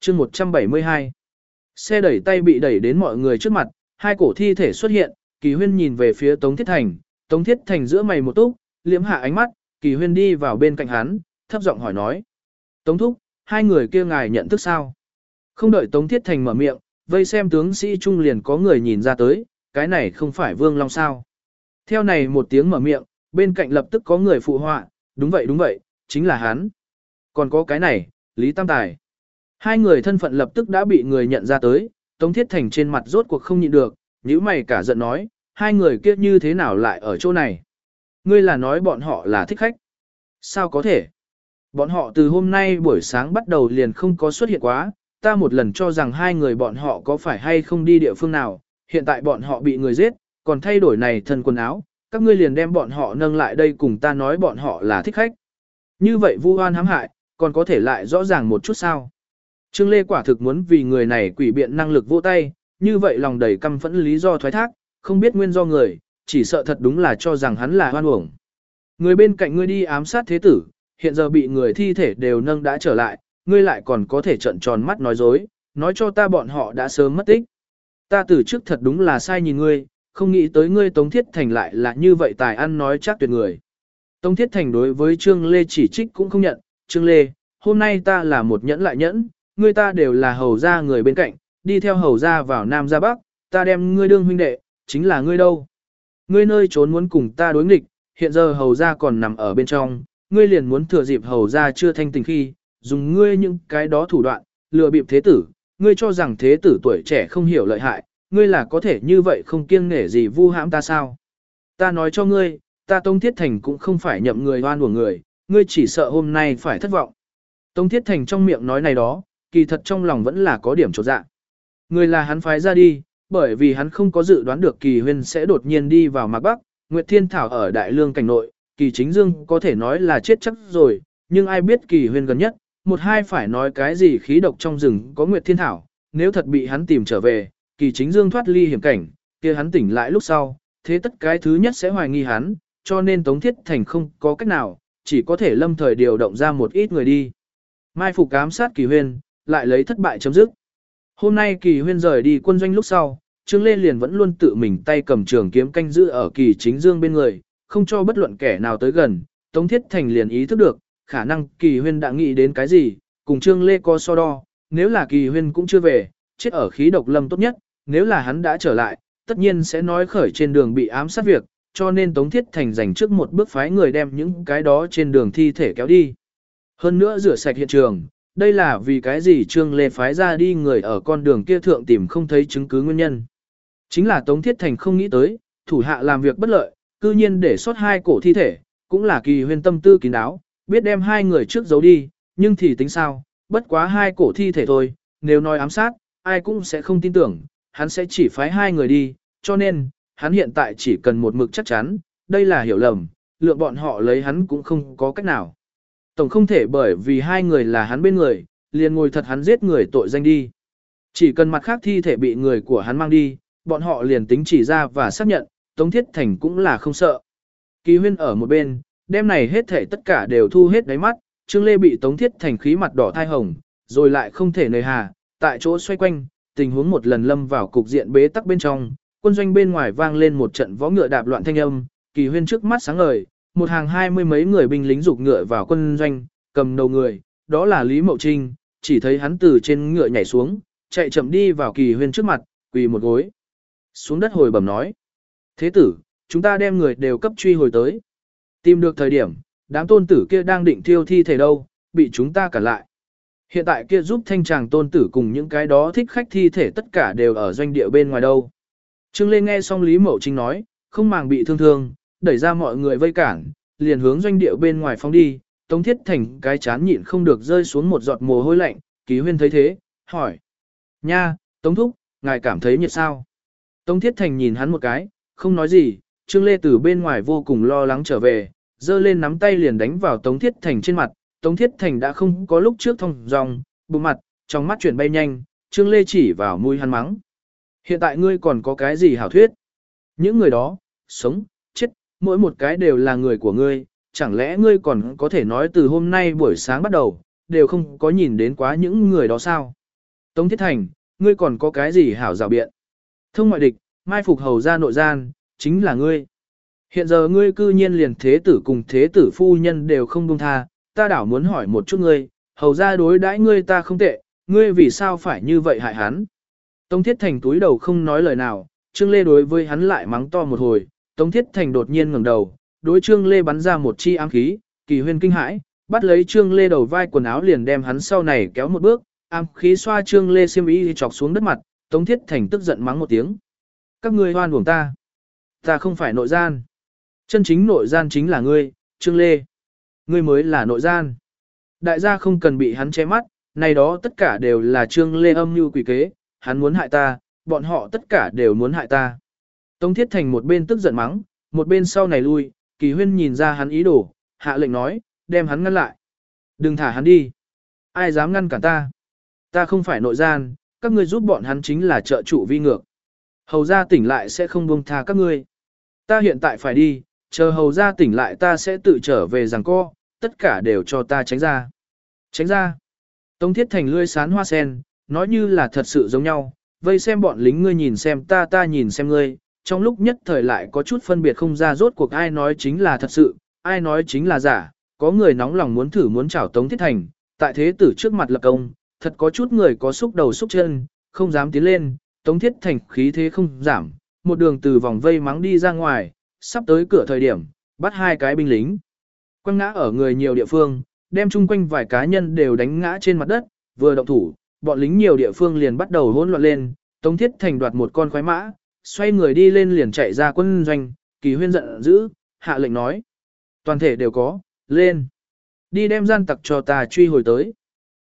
chương 172 Xe đẩy tay bị đẩy đến mọi người trước mặt, hai cổ thi thể xuất hiện, kỳ huyên nhìn về phía Tống Thiết Thành, Tống Thiết Thành giữa mày một túc, liếm hạ ánh mắt, kỳ huyên đi vào bên cạnh hắn, thấp giọng hỏi nói. Tống Thúc, hai người kia ngài nhận thức sao? Không đợi Tống Thiết Thành mở miệng, vây xem tướng sĩ trung liền có người nhìn ra tới, cái này không phải Vương Long sao. Theo này một tiếng mở miệng, bên cạnh lập tức có người phụ họa, đúng vậy đúng vậy, chính là hắn. Còn có cái này, Lý Tam Tài. Hai người thân phận lập tức đã bị người nhận ra tới, Tống Thiết Thành trên mặt rốt cuộc không nhịn được, nhíu mày cả giận nói, hai người kia như thế nào lại ở chỗ này? Ngươi là nói bọn họ là thích khách. Sao có thể? Bọn họ từ hôm nay buổi sáng bắt đầu liền không có xuất hiện quá, ta một lần cho rằng hai người bọn họ có phải hay không đi địa phương nào, hiện tại bọn họ bị người giết, còn thay đổi này thân quần áo, các ngươi liền đem bọn họ nâng lại đây cùng ta nói bọn họ là thích khách. Như vậy vu oan hãm hại, còn có thể lại rõ ràng một chút sao. Trương Lê quả thực muốn vì người này quỷ biện năng lực vô tay, như vậy lòng đầy căm phẫn lý do thoái thác, không biết nguyên do người, chỉ sợ thật đúng là cho rằng hắn là hoan uổng. Người bên cạnh ngươi đi ám sát thế tử, hiện giờ bị người thi thể đều nâng đã trở lại, ngươi lại còn có thể trận tròn mắt nói dối, nói cho ta bọn họ đã sớm mất tích. Ta từ trước thật đúng là sai nhìn ngươi, không nghĩ tới ngươi Tống Thiết Thành lại là như vậy tài ăn nói chắc tuyệt người. Tống Thiết Thành đối với Trương Lê chỉ trích cũng không nhận, Trương Lê, hôm nay ta là một nhẫn lại nhẫn, ngươi ta đều là hầu gia người bên cạnh, đi theo hầu gia vào Nam ra Bắc, ta đem ngươi đương huynh đệ, chính là ngươi đâu. Ngươi nơi trốn muốn cùng ta đối nghịch, hiện giờ hầu gia còn nằm ở bên trong, ngươi liền muốn thừa dịp hầu gia chưa thanh tình khi, dùng ngươi những cái đó thủ đoạn, lừa bịp thế tử, ngươi cho rằng thế tử tuổi trẻ không hiểu lợi hại, ngươi là có thể như vậy không kiêng nể gì vu hãm ta sao? Ta nói cho ngươi, ta Tông Thiết Thành cũng không phải nhậm người oan của người, ngươi chỉ sợ hôm nay phải thất vọng. Tông Thiết Thành trong miệng nói này đó, kỳ thật trong lòng vẫn là có điểm trột dạ. Người là hắn phái ra đi, bởi vì hắn không có dự đoán được kỳ huyên sẽ đột nhiên đi vào mạc bắc, Nguyệt Thiên Thảo ở Đại Lương cảnh nội, kỳ chính dương có thể nói là chết chắc rồi, nhưng ai biết kỳ huyên gần nhất, một hai phải nói cái gì khí độc trong rừng có Nguyệt Thiên Thảo, nếu thật bị hắn tìm trở về, kỳ chính dương thoát ly hiểm cảnh, kia hắn tỉnh lại lúc sau, thế tất cái thứ nhất sẽ hoài nghi hắn, cho nên Tống Thiết Thành không có cách nào, chỉ có thể lâm thời điều động ra một ít người đi. Mai phục ám sát kỳ huyên, lại lấy thất bại chấm dứt. Hôm nay kỳ huyên rời đi quân doanh lúc sau, Trương Lê liền vẫn luôn tự mình tay cầm trường kiếm canh giữ ở kỳ chính dương bên người, không cho bất luận kẻ nào tới gần. Tống Thiết Thành liền ý thức được, khả năng kỳ huyên đã nghĩ đến cái gì, cùng Trương Lê có so đo, nếu là kỳ huyên cũng chưa về, chết ở khí độc lâm tốt nhất, nếu là hắn đã trở lại, tất nhiên sẽ nói khởi trên đường bị ám sát việc, cho nên Tống Thiết Thành dành trước một bước phái người đem những cái đó trên đường thi thể kéo đi. Hơn nữa rửa sạch hiện trường, đây là vì cái gì Trương Lê phái ra đi người ở con đường kia thượng tìm không thấy chứng cứ nguyên nhân. Chính là Tống Thiết Thành không nghĩ tới, thủ hạ làm việc bất lợi, cư nhiên để sót hai cổ thi thể, cũng là kỳ huyên tâm tư kín đáo, biết đem hai người trước giấu đi, nhưng thì tính sao, bất quá hai cổ thi thể thôi, nếu nói ám sát, ai cũng sẽ không tin tưởng, hắn sẽ chỉ phái hai người đi, cho nên, hắn hiện tại chỉ cần một mực chắc chắn, đây là hiểu lầm, lượng bọn họ lấy hắn cũng không có cách nào. Tổng không thể bởi vì hai người là hắn bên người, liền ngồi thật hắn giết người tội danh đi. Chỉ cần mặt khác thi thể bị người của hắn mang đi, bọn họ liền tính chỉ ra và xác nhận, Tống Thiết Thành cũng là không sợ. Kỳ huyên ở một bên, đêm này hết thể tất cả đều thu hết đáy mắt, Trương Lê bị Tống Thiết Thành khí mặt đỏ thai hồng, rồi lại không thể nề hà, tại chỗ xoay quanh, tình huống một lần lâm vào cục diện bế tắc bên trong, quân doanh bên ngoài vang lên một trận võ ngựa đạp loạn thanh âm, kỳ huyên trước mắt sáng ngời, một hàng hai mươi mấy người binh lính rục ngựa vào quân doanh, cầm đầu người, đó là Lý Mậu Trinh, chỉ thấy hắn từ trên ngựa nhảy xuống, chạy chậm đi vào kỳ huyên trước mặt, quỳ một gối. Xuống đất hồi bẩm nói. Thế tử, chúng ta đem người đều cấp truy hồi tới. Tìm được thời điểm, đám tôn tử kia đang định thiêu thi thể đâu, bị chúng ta cản lại. Hiện tại kia giúp thanh tràng tôn tử cùng những cái đó thích khách thi thể tất cả đều ở doanh địa bên ngoài đâu. Trương Lê nghe xong Lý Mậu Trinh nói, không màng bị thương thương, đẩy ra mọi người vây cản, liền hướng doanh địa bên ngoài phóng đi, Tống Thiết Thành cái chán nhịn không được rơi xuống một giọt mồ hôi lạnh, Ký Huyên thấy thế, hỏi. Nha, Tống Thúc, ngài cảm thấy nhiệt sao? Tống Thiết Thành nhìn hắn một cái, không nói gì, Trương Lê từ bên ngoài vô cùng lo lắng trở về, giơ lên nắm tay liền đánh vào Tống Thiết Thành trên mặt, Tống Thiết Thành đã không có lúc trước thông dòng, bụng mặt, trong mắt chuyển bay nhanh, Trương Lê chỉ vào mũi hắn mắng. Hiện tại ngươi còn có cái gì hảo thuyết? Những người đó, sống, mỗi một cái đều là người của ngươi, chẳng lẽ ngươi còn có thể nói từ hôm nay buổi sáng bắt đầu, đều không có nhìn đến quá những người đó sao? Tống Thiết Thành, ngươi còn có cái gì hảo rào biện? Thông ngoại địch, mai phục hầu ra nội gian, chính là ngươi. Hiện giờ ngươi cư nhiên liền thế tử cùng thế tử phu nhân đều không buông tha, ta đảo muốn hỏi một chút ngươi, hầu ra đối đãi ngươi ta không tệ, ngươi vì sao phải như vậy hại hắn? Tống Thiết Thành túi đầu không nói lời nào, Trương Lê đối với hắn lại mắng to một hồi, Tống Thiết Thành đột nhiên ngẩng đầu, đối Trương Lê bắn ra một chi ám khí, kỳ huyên kinh hãi, bắt lấy Trương Lê đầu vai quần áo liền đem hắn sau này kéo một bước, ám khí xoa Trương Lê xiêm y chọc xuống đất mặt, Tống Thiết Thành tức giận mắng một tiếng. Các ngươi hoan uổng ta. Ta không phải nội gian. Chân chính nội gian chính là ngươi, Trương Lê. Ngươi mới là nội gian. Đại gia không cần bị hắn che mắt, này đó tất cả đều là Trương Lê âm mưu quỷ kế, hắn muốn hại ta, bọn họ tất cả đều muốn hại ta. Tống Thiết Thành một bên tức giận mắng, một bên sau này lui, Kỳ Huyên nhìn ra hắn ý đồ, hạ lệnh nói, đem hắn ngăn lại. Đừng thả hắn đi. Ai dám ngăn cản ta? Ta không phải nội gian, các ngươi giúp bọn hắn chính là trợ chủ vi ngược. Hầu ra tỉnh lại sẽ không buông tha các ngươi. Ta hiện tại phải đi, chờ hầu ra tỉnh lại ta sẽ tự trở về rằng co, tất cả đều cho ta tránh ra. Tránh ra. Tống thiết thành lươi sán hoa sen, nói như là thật sự giống nhau, vây xem bọn lính ngươi nhìn xem ta ta nhìn xem ngươi, trong lúc nhất thời lại có chút phân biệt không ra rốt cuộc ai nói chính là thật sự, ai nói chính là giả, có người nóng lòng muốn thử muốn chảo Tống Thiết Thành, tại thế tử trước mặt lập công, thật có chút người có xúc đầu xúc chân, không dám tiến lên, Tống Thiết Thành khí thế không giảm, một đường từ vòng vây mắng đi ra ngoài, sắp tới cửa thời điểm, bắt hai cái binh lính. Quăng ngã ở người nhiều địa phương, đem chung quanh vài cá nhân đều đánh ngã trên mặt đất, vừa động thủ, bọn lính nhiều địa phương liền bắt đầu hỗn loạn lên, Tống Thiết Thành đoạt một con khoái mã, xoay người đi lên liền chạy ra quân doanh, kỳ huyên giận dữ, hạ lệnh nói. Toàn thể đều có, lên. Đi đem gian tặc cho ta truy hồi tới.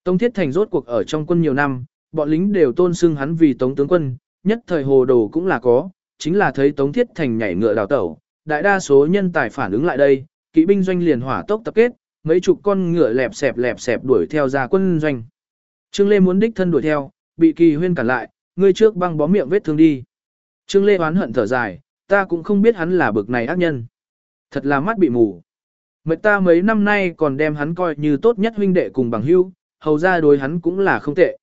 Tống Thiết Thành rốt cuộc ở trong quân nhiều năm, bọn lính đều tôn xưng hắn vì Tống tướng quân, nhất thời hồ đồ cũng là có, chính là thấy Tống Thiết Thành nhảy ngựa đào tẩu, đại đa số nhân tài phản ứng lại đây, kỵ binh doanh liền hỏa tốc tập kết, mấy chục con ngựa lẹp xẹp lẹp xẹp đuổi theo ra quân doanh. Trương Lê muốn đích thân đuổi theo, bị Kỳ Huyên cản lại, ngươi trước băng bó miệng vết thương đi. Trương Lê oán hận thở dài, ta cũng không biết hắn là bực này ác nhân. Thật là mắt bị mù. Mệt ta mấy năm nay còn đem hắn coi như tốt nhất huynh đệ cùng bằng hữu, hầu ra đối hắn cũng là không tệ.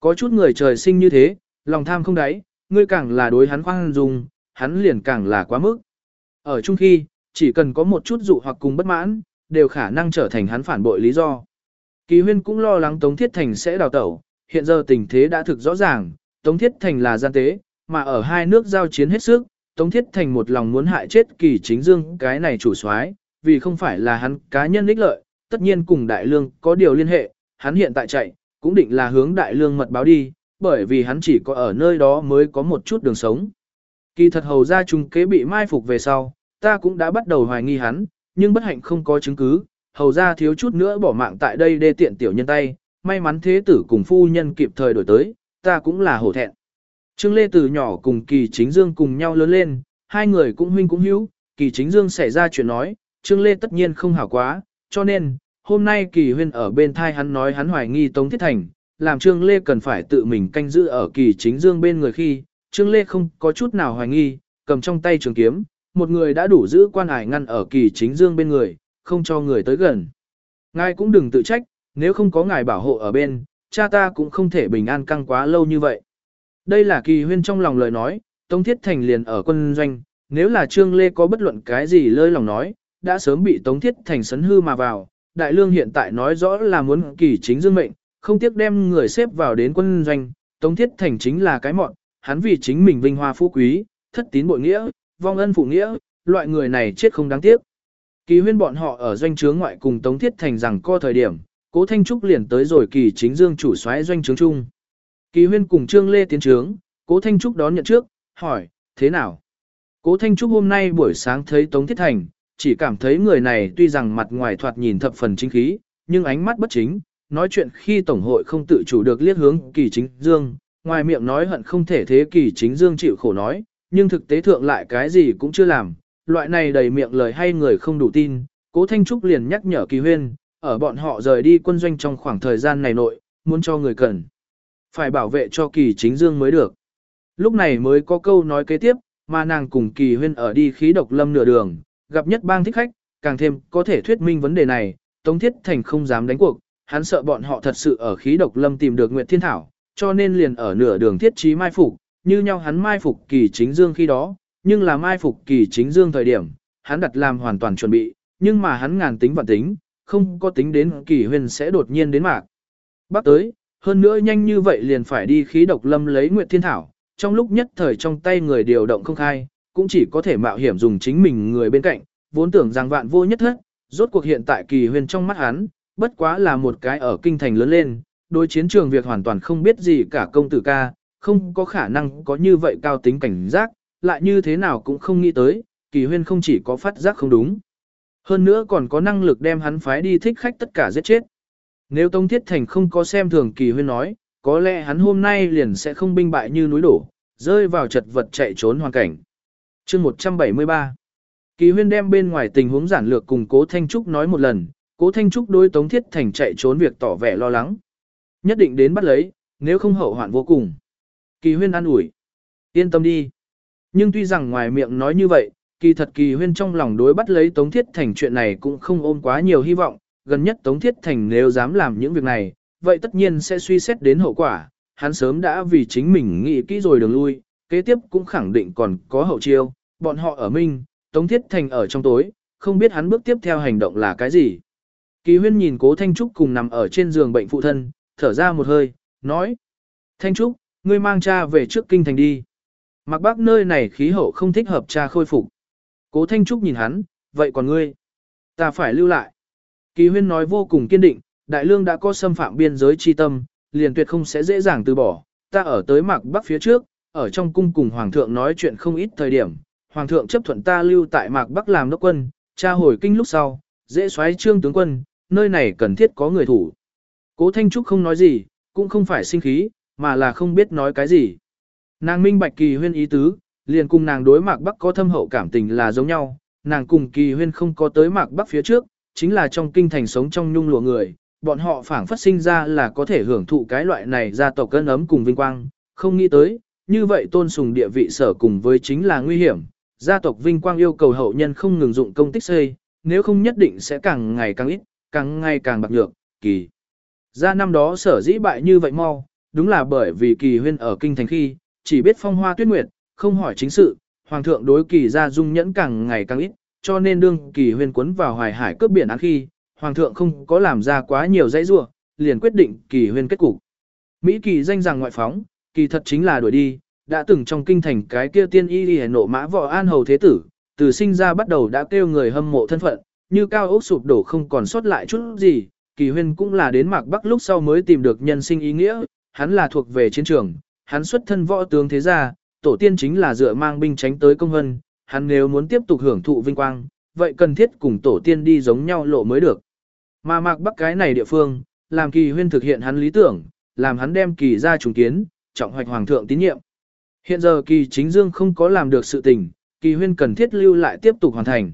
Có chút người trời sinh như thế, lòng tham không đáy, ngươi càng là đối hắn khoan dung, hắn liền càng là quá mức. Ở chung khi, chỉ cần có một chút dụ hoặc cùng bất mãn, đều khả năng trở thành hắn phản bội lý do. Kỳ huyên cũng lo lắng Tống Thiết Thành sẽ đào tẩu, hiện giờ tình thế đã thực rõ ràng, Tống Thiết Thành là gian tế, mà ở hai nước giao chiến hết sức, Tống Thiết Thành một lòng muốn hại chết kỳ chính dương cái này chủ soái, vì không phải là hắn cá nhân ích lợi, tất nhiên cùng đại lương có điều liên hệ, hắn hiện tại chạy, cũng định là hướng đại lương mật báo đi, bởi vì hắn chỉ có ở nơi đó mới có một chút đường sống. Kỳ thật hầu ra trung kế bị mai phục về sau, ta cũng đã bắt đầu hoài nghi hắn, nhưng bất hạnh không có chứng cứ, hầu ra thiếu chút nữa bỏ mạng tại đây đê tiện tiểu nhân tay, may mắn thế tử cùng phu nhân kịp thời đổi tới, ta cũng là hổ thẹn. Trương Lê từ nhỏ cùng Kỳ Chính Dương cùng nhau lớn lên, hai người cũng huynh cũng hữu, Kỳ Chính Dương xảy ra chuyện nói, Trương Lê tất nhiên không hảo quá, cho nên, hôm nay Kỳ Huyên ở bên thai hắn nói hắn hoài nghi Tống Thiết Thành, làm Trương Lê cần phải tự mình canh giữ ở Kỳ Chính Dương bên người khi, Trương Lê không có chút nào hoài nghi, cầm trong tay trường kiếm, một người đã đủ giữ quan ải ngăn ở Kỳ Chính Dương bên người, không cho người tới gần. Ngài cũng đừng tự trách, nếu không có ngài bảo hộ ở bên, cha ta cũng không thể bình an căng quá lâu như vậy. Đây là kỳ huyên trong lòng lời nói, Tống Thiết Thành liền ở quân doanh, nếu là Trương Lê có bất luận cái gì lơi lòng nói, đã sớm bị Tống Thiết Thành sấn hư mà vào. Đại lương hiện tại nói rõ là muốn kỳ chính dương mệnh, không tiếc đem người xếp vào đến quân doanh, Tống Thiết Thành chính là cái mọn, hắn vì chính mình vinh hoa phú quý, thất tín bội nghĩa, vong ân phụ nghĩa, loại người này chết không đáng tiếc. Kỳ huyên bọn họ ở doanh trướng ngoại cùng Tống Thiết Thành rằng co thời điểm, Cố Thanh Trúc liền tới rồi kỳ chính dương chủ soái doanh trướng chung. Kỳ huyên cùng Trương Lê tiến trướng, Cố Thanh Trúc đón nhận trước, hỏi, thế nào? Cố Thanh Trúc hôm nay buổi sáng thấy Tống Thiết Thành, chỉ cảm thấy người này tuy rằng mặt ngoài thoạt nhìn thập phần chính khí, nhưng ánh mắt bất chính, nói chuyện khi Tổng hội không tự chủ được liếc hướng kỳ chính dương, ngoài miệng nói hận không thể thế kỳ chính dương chịu khổ nói, nhưng thực tế thượng lại cái gì cũng chưa làm, loại này đầy miệng lời hay người không đủ tin, Cố Thanh Trúc liền nhắc nhở kỳ huyên, ở bọn họ rời đi quân doanh trong khoảng thời gian này nội, muốn cho người cần. Phải bảo vệ cho kỳ chính dương mới được. Lúc này mới có câu nói kế tiếp, mà nàng cùng kỳ huyên ở đi khí độc lâm nửa đường, gặp nhất bang thích khách, càng thêm có thể thuyết minh vấn đề này, Tống Thiết Thành không dám đánh cuộc, hắn sợ bọn họ thật sự ở khí độc lâm tìm được Nguyệt Thiên Thảo, cho nên liền ở nửa đường thiết trí mai phục, như nhau hắn mai phục kỳ chính dương khi đó, nhưng là mai phục kỳ chính dương thời điểm, hắn đặt làm hoàn toàn chuẩn bị, nhưng mà hắn ngàn tính và tính, không có tính đến kỳ huyền sẽ đột nhiên đến mạc. Bắc tới, hơn nữa nhanh như vậy liền phải đi khí độc lâm lấy Nguyệt Thiên Thảo, trong lúc nhất thời trong tay người điều động không khai, cũng chỉ có thể mạo hiểm dùng chính mình người bên cạnh, vốn tưởng rằng vạn vô nhất thất, rốt cuộc hiện tại kỳ huyền trong mắt hắn, bất quá là một cái ở kinh thành lớn lên, đối chiến trường việc hoàn toàn không biết gì cả công tử ca, không có khả năng có như vậy cao tính cảnh giác, lại như thế nào cũng không nghĩ tới, kỳ huyên không chỉ có phát giác không đúng. Hơn nữa còn có năng lực đem hắn phái đi thích khách tất cả giết chết. Nếu Tông Thiết Thành không có xem thường kỳ huyên nói, có lẽ hắn hôm nay liền sẽ không binh bại như núi đổ, rơi vào chật vật chạy trốn hoàn cảnh. chương 173 Kỳ huyên đem bên ngoài tình huống giản lược cùng Cố Thanh Trúc nói một lần, Cố Thanh Trúc đối Tống Thiết Thành chạy trốn việc tỏ vẻ lo lắng. Nhất định đến bắt lấy, nếu không hậu hoạn vô cùng. Kỳ huyên an ủi. Yên tâm đi. Nhưng tuy rằng ngoài miệng nói như vậy, kỳ thật kỳ huyên trong lòng đối bắt lấy Tống Thiết Thành chuyện này cũng không ôm quá nhiều hy vọng, gần nhất Tống Thiết Thành nếu dám làm những việc này, vậy tất nhiên sẽ suy xét đến hậu quả, hắn sớm đã vì chính mình nghĩ kỹ rồi đường lui, kế tiếp cũng khẳng định còn có hậu chiêu, bọn họ ở minh, Tống Thiết Thành ở trong tối, không biết hắn bước tiếp theo hành động là cái gì. Kỳ huyên nhìn cố Thanh Trúc cùng nằm ở trên giường bệnh phụ thân, thở ra một hơi, nói. Thanh Trúc, ngươi mang cha về trước kinh thành đi. Mặc bác nơi này khí hậu không thích hợp cha khôi phục. Cố Thanh Trúc nhìn hắn, vậy còn ngươi? Ta phải lưu lại. Kỳ huyên nói vô cùng kiên định, đại lương đã có xâm phạm biên giới chi tâm, liền tuyệt không sẽ dễ dàng từ bỏ. Ta ở tới mạc bắc phía trước, ở trong cung cùng hoàng thượng nói chuyện không ít thời điểm. Hoàng thượng chấp thuận ta lưu tại mạc bắc làm đốc quân, tra hồi kinh lúc sau, dễ xoáy trương tướng quân, nơi này cần thiết có người thủ. Cố Thanh Trúc không nói gì, cũng không phải sinh khí, mà là không biết nói cái gì. Nàng minh bạch kỳ huyên ý tứ, liền cùng nàng đối mạc bắc có thâm hậu cảm tình là giống nhau, nàng cùng kỳ huyên không có tới mạc bắc phía trước, chính là trong kinh thành sống trong nhung lụa người, bọn họ phảng phất sinh ra là có thể hưởng thụ cái loại này gia tộc cân ấm cùng vinh quang, không nghĩ tới, như vậy tôn sùng địa vị sở cùng với chính là nguy hiểm, gia tộc vinh quang yêu cầu hậu nhân không ngừng dụng công tích xây, nếu không nhất định sẽ càng ngày càng ít, càng ngày càng bạc nhược, kỳ. Ra năm đó sở dĩ bại như vậy mau, đúng là bởi vì kỳ huyên ở kinh thành khi, chỉ biết phong hoa tuyết nguyệt, không hỏi chính sự, hoàng thượng đối kỳ ra dung nhẫn càng ngày càng ít, cho nên đương kỳ huyên cuốn vào hoài hải cướp biển án khi, hoàng thượng không có làm ra quá nhiều dãy rua, liền quyết định kỳ huyên kết cục. Mỹ kỳ danh rằng ngoại phóng, kỳ thật chính là đuổi đi, đã từng trong kinh thành cái kia tiên y đi nộ mã võ an hầu thế tử, từ sinh ra bắt đầu đã kêu người hâm mộ thân phận, như cao ốc sụp đổ không còn sót lại chút gì, kỳ huyên cũng là đến mạc bắc lúc sau mới tìm được nhân sinh ý nghĩa, hắn là thuộc về chiến trường, hắn xuất thân võ tướng thế gia, tổ tiên chính là dựa mang binh tránh tới công hân, hắn nếu muốn tiếp tục hưởng thụ vinh quang, vậy cần thiết cùng tổ tiên đi giống nhau lộ mới được. Mà mạc bắc cái này địa phương, làm kỳ huyên thực hiện hắn lý tưởng, làm hắn đem kỳ ra trùng kiến, trọng hoạch hoàng thượng tín nhiệm. Hiện giờ kỳ chính dương không có làm được sự tình, kỳ huyên cần thiết lưu lại tiếp tục hoàn thành.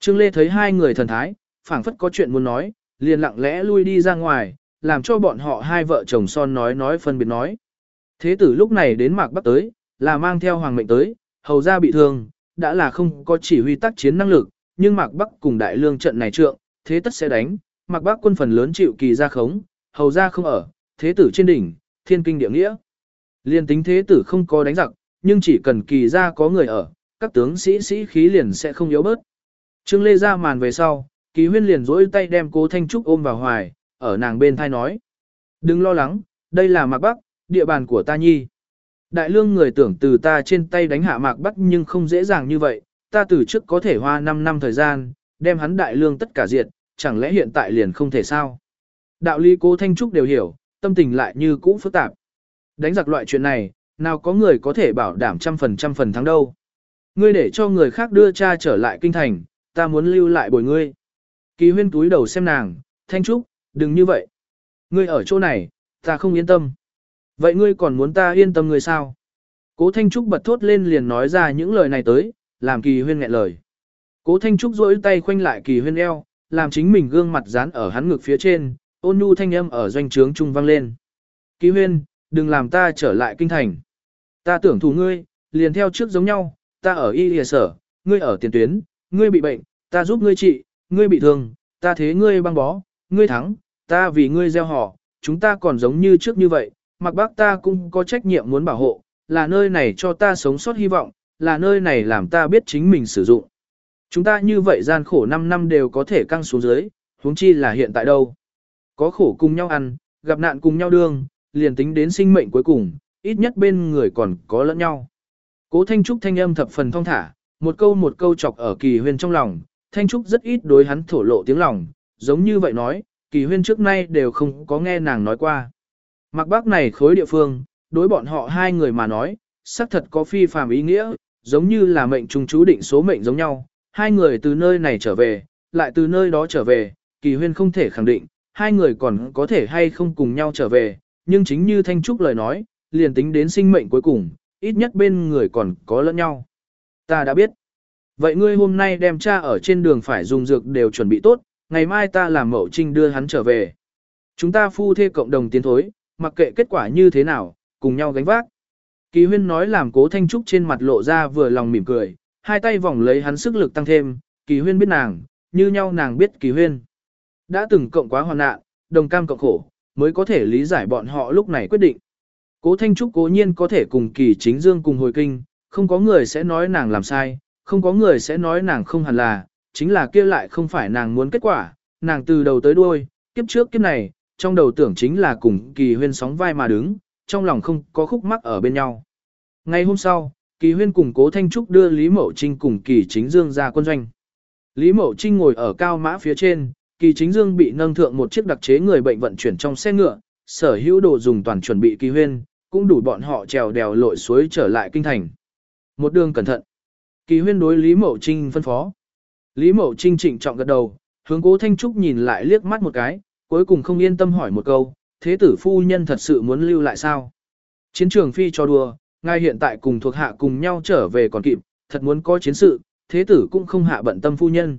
Trương Lê thấy hai người thần thái, phảng phất có chuyện muốn nói, liền lặng lẽ lui đi ra ngoài, làm cho bọn họ hai vợ chồng son nói nói phân biệt nói. Thế tử lúc này đến Mạc Bắc tới, là mang theo hoàng mệnh tới, hầu ra bị thương, đã là không có chỉ huy tác chiến năng lực, nhưng Mạc Bắc cùng đại lương trận này trượng, thế tất sẽ đánh, Mạc Bắc quân phần lớn chịu kỳ ra khống, hầu ra không ở, thế tử trên đỉnh, thiên kinh địa nghĩa. Liên tính thế tử không có đánh giặc, nhưng chỉ cần kỳ ra có người ở, các tướng sĩ sĩ khí liền sẽ không yếu bớt. Trương Lê ra màn về sau, kỳ huyên liền dỗi tay đem cố Thanh Trúc ôm vào hoài, ở nàng bên thai nói. Đừng lo lắng, đây là Mạc Bắc, địa bàn của ta nhi. Đại lương người tưởng từ ta trên tay đánh hạ Mạc bắt nhưng không dễ dàng như vậy, ta từ trước có thể hoa 5 năm thời gian, đem hắn đại lương tất cả diệt, chẳng lẽ hiện tại liền không thể sao? Đạo lý cố Thanh Trúc đều hiểu, tâm tình lại như cũ phức tạp. Đánh giặc loại chuyện này, nào có người có thể bảo đảm trăm phần trăm phần thắng đâu. Ngươi để cho người khác đưa cha trở lại kinh thành, ta muốn lưu lại bồi ngươi. Kỳ huyên túi đầu xem nàng, Thanh Trúc, đừng như vậy. Ngươi ở chỗ này, ta không yên tâm. Vậy ngươi còn muốn ta yên tâm ngươi sao? Cố Thanh Trúc bật thốt lên liền nói ra những lời này tới, làm kỳ huyên nghẹn lời. Cố Thanh Trúc duỗi tay khoanh lại kỳ huyên eo, làm chính mình gương mặt dán ở hắn ngực phía trên, ôn nhu thanh âm ở doanh trướng trung vang lên. Kỳ huyên, đừng làm ta trở lại kinh thành. Ta tưởng thù ngươi, liền theo trước giống nhau, ta ở y lìa sở, ngươi ở tiền tuyến, ngươi bị bệnh, ta giúp ngươi trị, ngươi bị thương, ta thế ngươi băng bó, ngươi thắng, ta vì ngươi gieo họ, chúng ta còn giống như trước như vậy, mặc bác ta cũng có trách nhiệm muốn bảo hộ, là nơi này cho ta sống sót hy vọng, là nơi này làm ta biết chính mình sử dụng. Chúng ta như vậy gian khổ 5 năm đều có thể căng xuống dưới, huống chi là hiện tại đâu. Có khổ cùng nhau ăn, gặp nạn cùng nhau đương, liền tính đến sinh mệnh cuối cùng, ít nhất bên người còn có lẫn nhau. Cố Thanh Trúc thanh âm thập phần thong thả, một câu một câu chọc ở kỳ huyên trong lòng, Thanh Trúc rất ít đối hắn thổ lộ tiếng lòng, giống như vậy nói, kỳ huyên trước nay đều không có nghe nàng nói qua. Mặc bác này khối địa phương, đối bọn họ hai người mà nói, xác thật có phi phàm ý nghĩa, giống như là mệnh trùng chú định số mệnh giống nhau, hai người từ nơi này trở về, lại từ nơi đó trở về, kỳ huyên không thể khẳng định, hai người còn có thể hay không cùng nhau trở về, nhưng chính như Thanh Trúc lời nói, liền tính đến sinh mệnh cuối cùng, ít nhất bên người còn có lẫn nhau. Ta đã biết. Vậy ngươi hôm nay đem cha ở trên đường phải dùng dược đều chuẩn bị tốt, ngày mai ta làm mẫu trinh đưa hắn trở về. Chúng ta phu thê cộng đồng tiến thối, mặc kệ kết quả như thế nào, cùng nhau gánh vác. Kỳ huyên nói làm cố thanh trúc trên mặt lộ ra vừa lòng mỉm cười, hai tay vòng lấy hắn sức lực tăng thêm, kỳ huyên biết nàng, như nhau nàng biết kỳ huyên. Đã từng cộng quá hoàn nạn, đồng cam cộng khổ, mới có thể lý giải bọn họ lúc này quyết định. Cố Thanh Trúc cố nhiên có thể cùng kỳ chính dương cùng hồi kinh, không có người sẽ nói nàng làm sai, không có người sẽ nói nàng không hẳn là, chính là kia lại không phải nàng muốn kết quả, nàng từ đầu tới đuôi, kiếp trước kiếp này, trong đầu tưởng chính là cùng kỳ huyên sóng vai mà đứng, trong lòng không có khúc mắc ở bên nhau. Ngày hôm sau, kỳ huyên cùng cố Thanh Trúc đưa Lý Mậu Trinh cùng kỳ chính dương ra quân doanh. Lý Mậu Trinh ngồi ở cao mã phía trên, kỳ chính dương bị nâng thượng một chiếc đặc chế người bệnh vận chuyển trong xe ngựa, sở hữu đồ dùng toàn chuẩn bị kỳ huyên, cũng đủ bọn họ trèo đèo lội suối trở lại kinh thành. Một đường cẩn thận. Kỳ huyên đối Lý Mậu Trinh phân phó. Lý Mậu Trinh trịnh trọng gật đầu, hướng cố Thanh Trúc nhìn lại liếc mắt một cái, cuối cùng không yên tâm hỏi một câu, thế tử phu nhân thật sự muốn lưu lại sao? Chiến trường phi cho đùa, ngay hiện tại cùng thuộc hạ cùng nhau trở về còn kịp, thật muốn có chiến sự, thế tử cũng không hạ bận tâm phu nhân.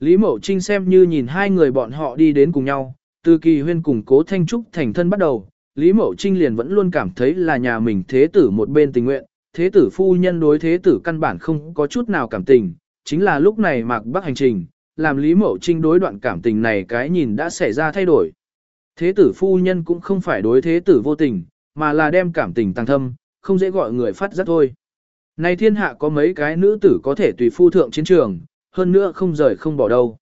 Lý Mậu Trinh xem như nhìn hai người bọn họ đi đến cùng nhau, từ kỳ huyên cùng cố Thanh Trúc thành thân bắt đầu, Lý Mậu Trinh liền vẫn luôn cảm thấy là nhà mình thế tử một bên tình nguyện, thế tử phu nhân đối thế tử căn bản không có chút nào cảm tình, chính là lúc này mạc bắc hành trình, làm Lý Mậu Trinh đối đoạn cảm tình này cái nhìn đã xảy ra thay đổi. Thế tử phu nhân cũng không phải đối thế tử vô tình, mà là đem cảm tình tăng thâm, không dễ gọi người phát giác thôi. Này thiên hạ có mấy cái nữ tử có thể tùy phu thượng chiến trường, hơn nữa không rời không bỏ đâu.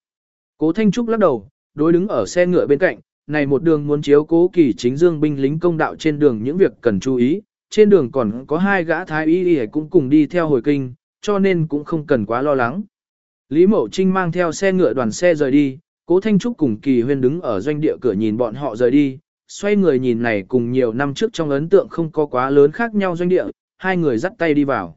Cố Thanh Trúc lắc đầu, đối đứng ở xe ngựa bên cạnh, này một đường muốn chiếu cố kỳ chính dương binh lính công đạo trên đường những việc cần chú ý, trên đường còn có hai gã thái y y cũng cùng đi theo hồi kinh, cho nên cũng không cần quá lo lắng. Lý Mậu Trinh mang theo xe ngựa đoàn xe rời đi, Cố Thanh Trúc cùng Kỳ Huyên đứng ở doanh địa cửa nhìn bọn họ rời đi, xoay người nhìn này cùng nhiều năm trước trong ấn tượng không có quá lớn khác nhau doanh địa, hai người dắt tay đi vào.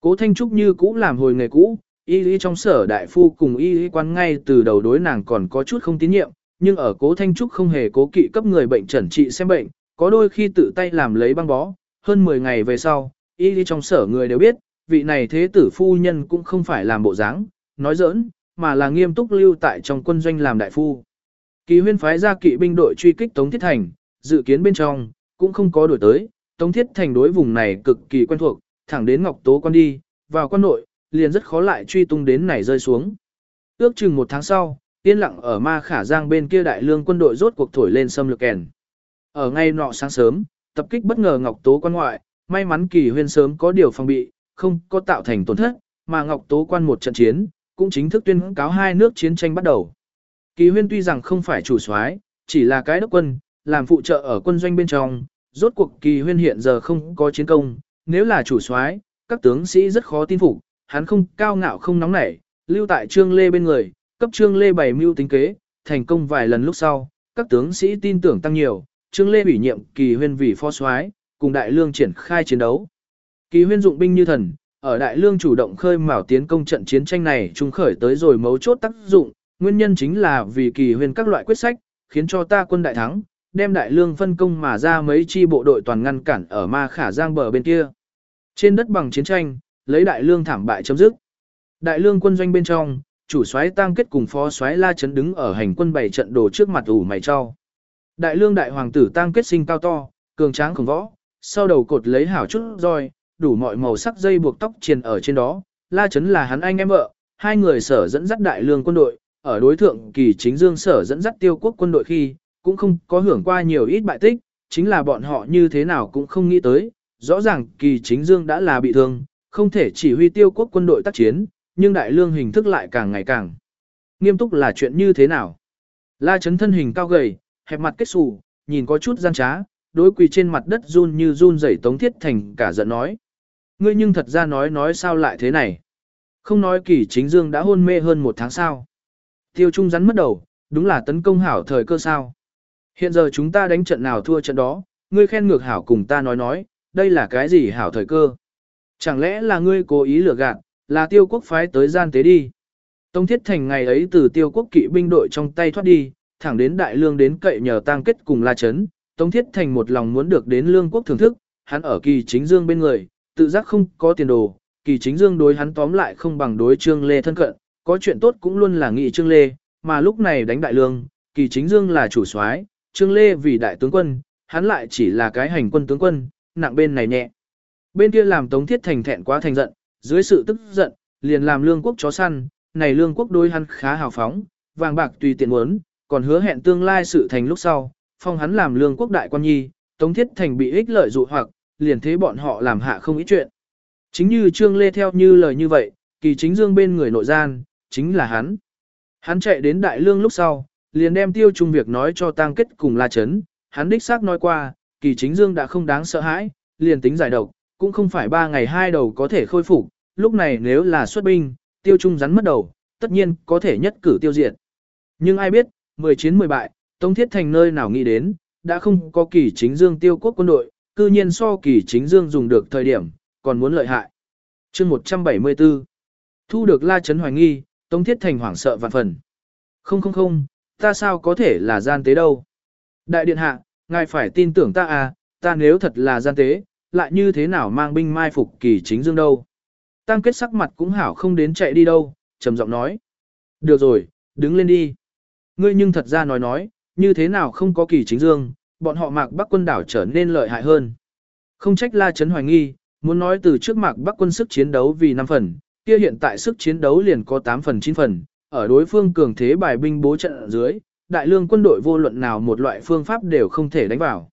Cố Thanh Trúc như cũ làm hồi nghề cũ, y lý trong sở đại phu cùng y lý quan ngay từ đầu đối nàng còn có chút không tín nhiệm, nhưng ở Cố Thanh Trúc không hề cố kỵ cấp người bệnh chẩn trị xem bệnh, có đôi khi tự tay làm lấy băng bó, hơn 10 ngày về sau, y lý trong sở người đều biết, vị này thế tử phu nhân cũng không phải làm bộ dáng, nói giỡn, mà là nghiêm túc lưu tại trong quân doanh làm đại phu. Kỳ huyên phái ra kỵ binh đội truy kích Tống Thiết Thành, dự kiến bên trong, cũng không có đổi tới, Tống Thiết Thành đối vùng này cực kỳ quen thuộc, thẳng đến Ngọc Tố quan đi, vào quan nội, liền rất khó lại truy tung đến này rơi xuống. Ước chừng một tháng sau, yên lặng ở ma khả giang bên kia đại lương quân đội rốt cuộc thổi lên xâm lược kèn. Ở ngay nọ sáng sớm, tập kích bất ngờ Ngọc Tố quan ngoại, may mắn kỳ huyên sớm có điều phòng bị, không có tạo thành tổn thất, mà Ngọc Tố quan một trận chiến, cũng chính thức tuyên cáo hai nước chiến tranh bắt đầu. Kỳ huyên tuy rằng không phải chủ soái, chỉ là cái đốc quân, làm phụ trợ ở quân doanh bên trong, rốt cuộc kỳ huyên hiện giờ không có chiến công, nếu là chủ soái, các tướng sĩ rất khó tin phục, hắn không cao ngạo không nóng nảy, lưu tại Trương Lê bên người, cấp Trương Lê bày mưu tính kế, thành công vài lần lúc sau, các tướng sĩ tin tưởng tăng nhiều, Trương Lê ủy nhiệm kỳ huyên vì phó soái, cùng đại lương triển khai chiến đấu. Kỳ huyên dụng binh như thần, ở đại lương chủ động khơi mào tiến công trận chiến tranh này trung khởi tới rồi mấu chốt tác dụng, nguyên nhân chính là vì kỳ huyền các loại quyết sách, khiến cho ta quân đại thắng, đem đại lương phân công mà ra mấy chi bộ đội toàn ngăn cản ở ma khả giang bờ bên kia. Trên đất bằng chiến tranh, lấy đại lương thảm bại chấm dứt. Đại lương quân doanh bên trong, chủ soái tăng kết cùng phó soái la chấn đứng ở hành quân bảy trận đồ trước mặt ủ mày cho. Đại lương đại hoàng tử tăng kết sinh cao to, cường tráng khổng võ, sau đầu cột lấy hảo chút roi, đủ mọi màu sắc dây buộc tóc triền ở trên đó. La Trấn là hắn anh em vợ, hai người sở dẫn dắt đại lương quân đội, ở đối thượng kỳ chính dương sở dẫn dắt tiêu quốc quân đội khi, cũng không có hưởng qua nhiều ít bại tích, chính là bọn họ như thế nào cũng không nghĩ tới, rõ ràng kỳ chính dương đã là bị thương, không thể chỉ huy tiêu quốc quân đội tác chiến, nhưng đại lương hình thức lại càng ngày càng. Nghiêm túc là chuyện như thế nào? La Trấn thân hình cao gầy, hẹp mặt kết xù, nhìn có chút gian trá, đối quỳ trên mặt đất run như run rẩy tống thiết thành cả giận nói. Ngươi nhưng thật ra nói nói sao lại thế này. Không nói kỳ chính dương đã hôn mê hơn một tháng sao. Tiêu trung rắn mất đầu, đúng là tấn công hảo thời cơ sao. Hiện giờ chúng ta đánh trận nào thua trận đó, ngươi khen ngược hảo cùng ta nói nói, đây là cái gì hảo thời cơ. Chẳng lẽ là ngươi cố ý lừa gạt, là tiêu quốc phái tới gian tế đi. Tống Thiết Thành ngày ấy từ tiêu quốc kỵ binh đội trong tay thoát đi, thẳng đến đại lương đến cậy nhờ tang kết cùng La Chấn. Tống Thiết Thành một lòng muốn được đến lương quốc thưởng thức, hắn ở kỳ chính dương bên người, tự giác không có tiền đồ, kỳ chính dương đối hắn tóm lại không bằng đối trương lê thân cận, có chuyện tốt cũng luôn là nghị trương lê, mà lúc này đánh đại lương, kỳ chính dương là chủ soái, trương lê vì đại tướng quân, hắn lại chỉ là cái hành quân tướng quân, nặng bên này nhẹ. Bên kia làm Tống Thiết Thành thẹn quá thành giận, dưới sự tức giận, liền làm lương quốc chó săn, này lương quốc đối hắn khá hào phóng, vàng bạc tùy tiện muốn, còn hứa hẹn tương lai sự thành lúc sau, phong hắn làm lương quốc đại quan nhi, Tống Thiết Thành bị ích lợi dụ hoặc, liền thế bọn họ làm hạ không ít chuyện. Chính như Trương Lê theo như lời như vậy, kỳ chính dương bên người nội gian, chính là hắn. Hắn chạy đến đại lương lúc sau, liền đem tiêu trung việc nói cho tang kết cùng la chấn, hắn đích xác nói qua, kỳ chính dương đã không đáng sợ hãi, liền tính giải độc, cũng không phải ba ngày hai đầu có thể khôi phục, lúc này nếu là xuất binh, tiêu trung rắn mất đầu, tất nhiên có thể nhất cử tiêu diệt. Nhưng ai biết, 10 chiến 10 bại, Tống Thiết Thành nơi nào nghĩ đến, đã không có kỳ chính dương tiêu quốc quân đội, cư nhiên so kỳ chính dương dùng được thời điểm, còn muốn lợi hại. chương 174 Thu được la chấn hoài nghi, Tống Thiết Thành hoảng sợ vạn phần. Không không không, ta sao có thể là gian tế đâu. Đại điện hạ, ngài phải tin tưởng ta à, ta nếu thật là gian tế, lại như thế nào mang binh mai phục kỳ chính dương đâu. Tăng kết sắc mặt cũng hảo không đến chạy đi đâu, trầm giọng nói. Được rồi, đứng lên đi. Ngươi nhưng thật ra nói nói, như thế nào không có kỳ chính dương, bọn họ mạc bắc quân đảo trở nên lợi hại hơn. Không trách la chấn hoài nghi, muốn nói từ trước mạc bắc quân sức chiến đấu vì 5 phần, kia hiện tại sức chiến đấu liền có 8 phần 9 phần, ở đối phương cường thế bài binh bố trận ở dưới, đại lương quân đội vô luận nào một loại phương pháp đều không thể đánh vào.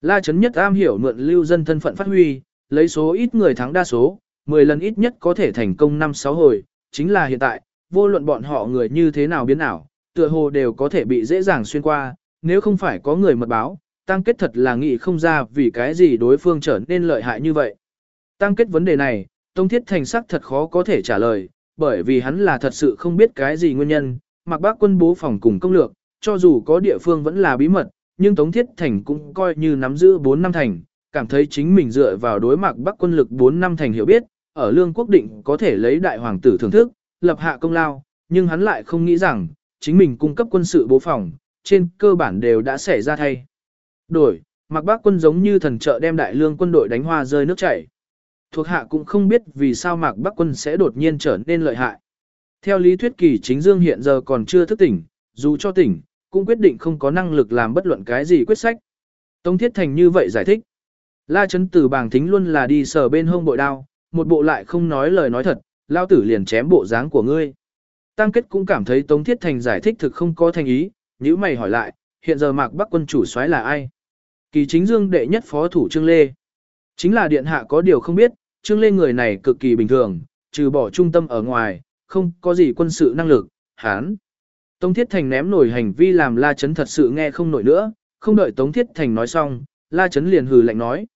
La chấn nhất am hiểu mượn lưu dân thân phận phát huy, lấy số ít người thắng đa số, 10 lần ít nhất có thể thành công 5-6 hồi, chính là hiện tại, vô luận bọn họ người như thế nào biến ảo, tựa hồ đều có thể bị dễ dàng xuyên qua, nếu không phải có người mật báo, tăng kết thật là nghĩ không ra vì cái gì đối phương trở nên lợi hại như vậy. Tăng kết vấn đề này, Tông Thiết Thành sắc thật khó có thể trả lời, bởi vì hắn là thật sự không biết cái gì nguyên nhân, mặc bác quân bố phòng cùng công lược, cho dù có địa phương vẫn là bí mật, nhưng Tống Thiết Thành cũng coi như nắm giữ 4 năm thành, cảm thấy chính mình dựa vào đối mặt bắc quân lực 4 năm thành hiểu biết, ở lương quốc định có thể lấy đại hoàng tử thưởng thức, lập hạ công lao, nhưng hắn lại không nghĩ rằng, chính mình cung cấp quân sự bố phòng, trên cơ bản đều đã xảy ra thay. Đổi, mặc bác quân giống như thần trợ đem đại lương quân đội đánh hoa rơi nước chảy. Thuộc hạ cũng không biết vì sao mạc bắc quân sẽ đột nhiên trở nên lợi hại. Theo lý thuyết kỳ chính dương hiện giờ còn chưa thức tỉnh, dù cho tỉnh, cũng quyết định không có năng lực làm bất luận cái gì quyết sách. Tống Thiết Thành như vậy giải thích. La chấn tử bàng thính luôn là đi sờ bên hông bội đao, một bộ lại không nói lời nói thật, lao tử liền chém bộ dáng của ngươi. Tăng kết cũng cảm thấy Tống Thiết Thành giải thích thực không có thành ý, nếu mày hỏi lại, hiện giờ mạc bắc quân chủ soái là ai? Kỳ chính dương đệ nhất phó thủ Trương Lê. Chính là điện hạ có điều không biết, Trương Lê người này cực kỳ bình thường, trừ bỏ trung tâm ở ngoài, không có gì quân sự năng lực, hán. Tống Thiết Thành ném nổi hành vi làm La Chấn thật sự nghe không nổi nữa, không đợi Tống Thiết Thành nói xong, La Chấn liền hừ lạnh nói.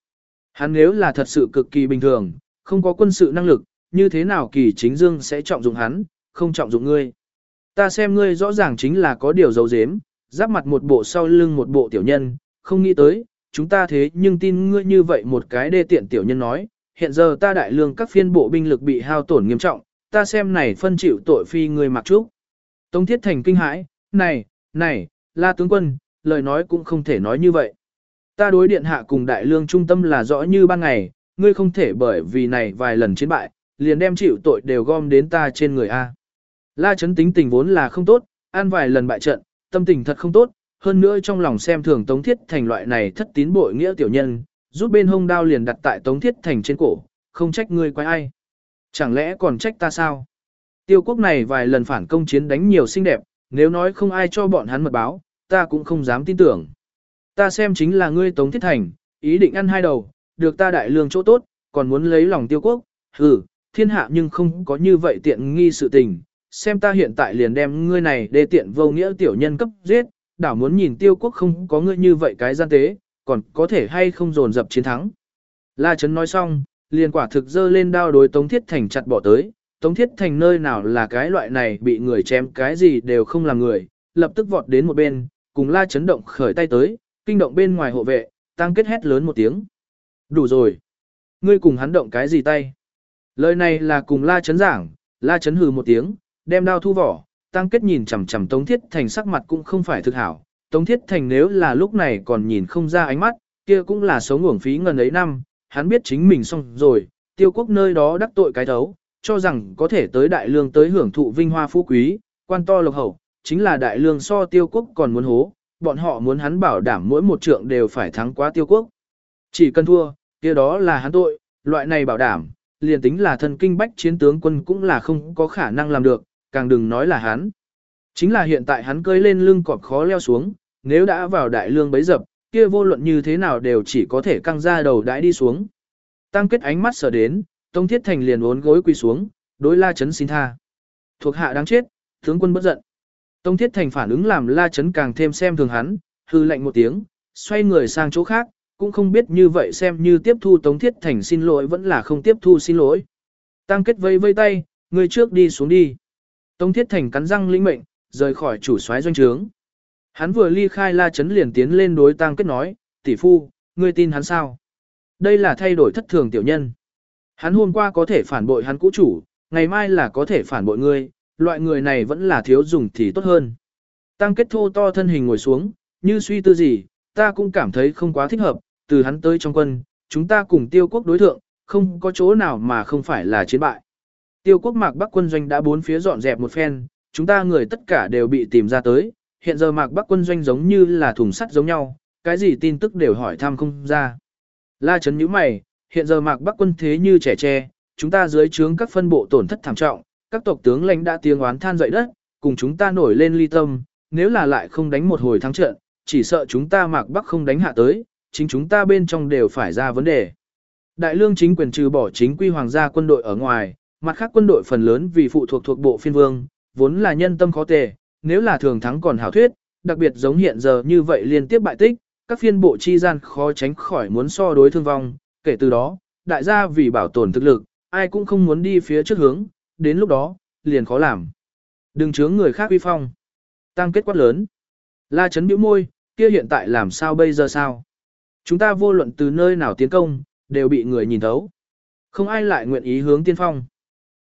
Hắn nếu là thật sự cực kỳ bình thường, không có quân sự năng lực, như thế nào kỳ chính dương sẽ trọng dụng hắn, không trọng dụng ngươi. Ta xem ngươi rõ ràng chính là có điều giấu giếm, giáp mặt một bộ sau lưng một bộ tiểu nhân, không nghĩ tới, chúng ta thế nhưng tin ngươi như vậy một cái đê tiện tiểu nhân nói, hiện giờ ta đại lương các phiên bộ binh lực bị hao tổn nghiêm trọng, ta xem này phân chịu tội phi ngươi mặc trúc. Tống Thiết Thành kinh hãi, này, này, la tướng quân, lời nói cũng không thể nói như vậy. Ta đối điện hạ cùng đại lương trung tâm là rõ như ban ngày, ngươi không thể bởi vì này vài lần chiến bại, liền đem chịu tội đều gom đến ta trên người A. La Trấn tính tình vốn là không tốt, an vài lần bại trận, tâm tình thật không tốt, hơn nữa trong lòng xem thường Tống Thiết Thành loại này thất tín bội nghĩa tiểu nhân, rút bên hông đao liền đặt tại Tống Thiết Thành trên cổ, không trách ngươi quái ai. Chẳng lẽ còn trách ta sao? Tiêu quốc này vài lần phản công chiến đánh nhiều xinh đẹp, nếu nói không ai cho bọn hắn mật báo, ta cũng không dám tin tưởng. Ta xem chính là ngươi Tống Thiết Thành, ý định ăn hai đầu, được ta đại lương chỗ tốt, còn muốn lấy lòng tiêu quốc, hừ, thiên hạ nhưng không có như vậy tiện nghi sự tình, xem ta hiện tại liền đem ngươi này đê tiện vô nghĩa tiểu nhân cấp giết, đảo muốn nhìn tiêu quốc không có ngươi như vậy cái gian tế, còn có thể hay không dồn dập chiến thắng. La Trấn nói xong, liền quả thực dơ lên đao đối Tống Thiết Thành chặt bỏ tới, Tống Thiết Thành nơi nào là cái loại này bị người chém cái gì đều không làm người, lập tức vọt đến một bên, cùng La Trấn động khởi tay tới, kinh động bên ngoài hộ vệ, tăng kết hét lớn một tiếng. Đủ rồi. Ngươi cùng hắn động cái gì tay? Lời này là cùng La Trấn giảng, La Trấn hừ một tiếng, đem đao thu vỏ, tăng kết nhìn chằm chằm Tống Thiết Thành sắc mặt cũng không phải thực hảo. Tống Thiết Thành nếu là lúc này còn nhìn không ra ánh mắt, kia cũng là số ngưỡng phí ngần ấy năm, hắn biết chính mình xong rồi, tiêu quốc nơi đó đắc tội cái thấu, cho rằng có thể tới đại lương tới hưởng thụ vinh hoa phú quý, quan to lộc hậu, chính là đại lương so tiêu quốc còn muốn hố, bọn họ muốn hắn bảo đảm mỗi một trượng đều phải thắng quá tiêu quốc. Chỉ cần thua, kia đó là hắn tội, loại này bảo đảm, liền tính là thân kinh bách chiến tướng quân cũng là không có khả năng làm được, càng đừng nói là hắn. Chính là hiện tại hắn cơi lên lưng cọp khó leo xuống, nếu đã vào đại lương bấy dập, kia vô luận như thế nào đều chỉ có thể căng ra đầu đãi đi xuống. Tăng kết ánh mắt sở đến, Tông Thiết Thành liền uốn gối quỳ xuống, đối La Chấn xin tha. Thuộc hạ đáng chết, tướng quân bất giận. Tông Thiết Thành phản ứng làm La Chấn càng thêm xem thường hắn, hư lệnh một tiếng, xoay người sang chỗ khác, cũng không biết như vậy xem như tiếp thu Tống Thiết Thành xin lỗi vẫn là không tiếp thu xin lỗi. Tăng kết vây vây tay, người trước đi xuống đi. Tống Thiết Thành cắn răng lĩnh mệnh, rời khỏi chủ soái doanh trướng. Hắn vừa ly khai La Chấn liền tiến lên đối Tăng kết nói, tỷ phu, ngươi tin hắn sao? Đây là thay đổi thất thường tiểu nhân. Hắn hôm qua có thể phản bội hắn cũ chủ, ngày mai là có thể phản bội ngươi, loại người này vẫn là thiếu dùng thì tốt hơn. Tăng kết thô to thân hình ngồi xuống, như suy tư gì, ta cũng cảm thấy không quá thích hợp, từ hắn tới trong quân, chúng ta cùng tiêu quốc đối thượng, không có chỗ nào mà không phải là chiến bại. Tiêu quốc mạc bắc quân doanh đã bốn phía dọn dẹp một phen, chúng ta người tất cả đều bị tìm ra tới, hiện giờ mạc bắc quân doanh giống như là thùng sắt giống nhau, cái gì tin tức đều hỏi thăm không ra. La chấn nhíu mày, hiện giờ mạc bắc quân thế như trẻ tre, chúng ta dưới trướng các phân bộ tổn thất thảm trọng, các tộc tướng lãnh đã tiếng oán than dậy đất, cùng chúng ta nổi lên ly tâm, nếu là lại không đánh một hồi thắng trận, chỉ sợ chúng ta mạc bắc không đánh hạ tới, chính chúng ta bên trong đều phải ra vấn đề. Đại lương chính quyền trừ bỏ chính quy hoàng gia quân đội ở ngoài, mặt khác quân đội phần lớn vì phụ thuộc thuộc bộ phiên vương, vốn là nhân tâm khó tề, nếu là thường thắng còn hảo thuyết, đặc biệt giống hiện giờ như vậy liên tiếp bại tích, các phiên bộ chi gian khó tránh khỏi muốn so đối thương vong, kể từ đó, đại gia vì bảo tồn thực lực, ai cũng không muốn đi phía trước hướng, đến lúc đó, liền khó làm. Đừng chướng người khác uy phong. Tăng kết quát lớn. La chấn biểu môi, kia hiện tại làm sao bây giờ sao? Chúng ta vô luận từ nơi nào tiến công, đều bị người nhìn thấu. Không ai lại nguyện ý hướng tiên phong.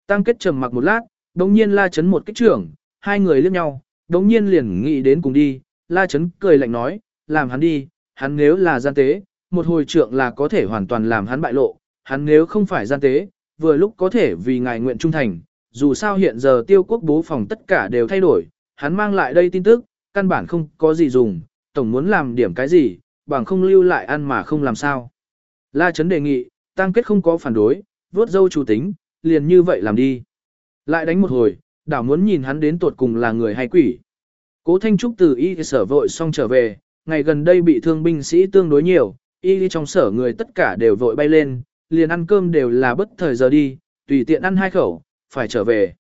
Tăng kết trầm mặc một lát, đống nhiên la chấn một kích trưởng, hai người liếc nhau, đống nhiên liền nghĩ đến cùng đi, la chấn cười lạnh nói, làm hắn đi, hắn nếu là gian tế, một hồi trượng là có thể hoàn toàn làm hắn bại lộ, hắn nếu không phải gian tế, vừa lúc có thể vì ngài nguyện trung thành, dù sao hiện giờ tiêu quốc bố phòng tất cả đều thay đổi, hắn mang lại đây tin tức, căn bản không có gì dùng, tổng muốn làm điểm cái gì, bằng không lưu lại ăn mà không làm sao. La Trấn đề nghị, Tăng Kết không có phản đối, vốt dâu chủ tính, liền như vậy làm đi. Lại đánh một hồi, đảo muốn nhìn hắn đến tột cùng là người hay quỷ. Cố Thanh Trúc từ y sở vội xong trở về, ngày gần đây bị thương binh sĩ tương đối nhiều, y trong sở người tất cả đều vội bay lên, liền ăn cơm đều là bất thời giờ đi, tùy tiện ăn hai khẩu, phải trở về.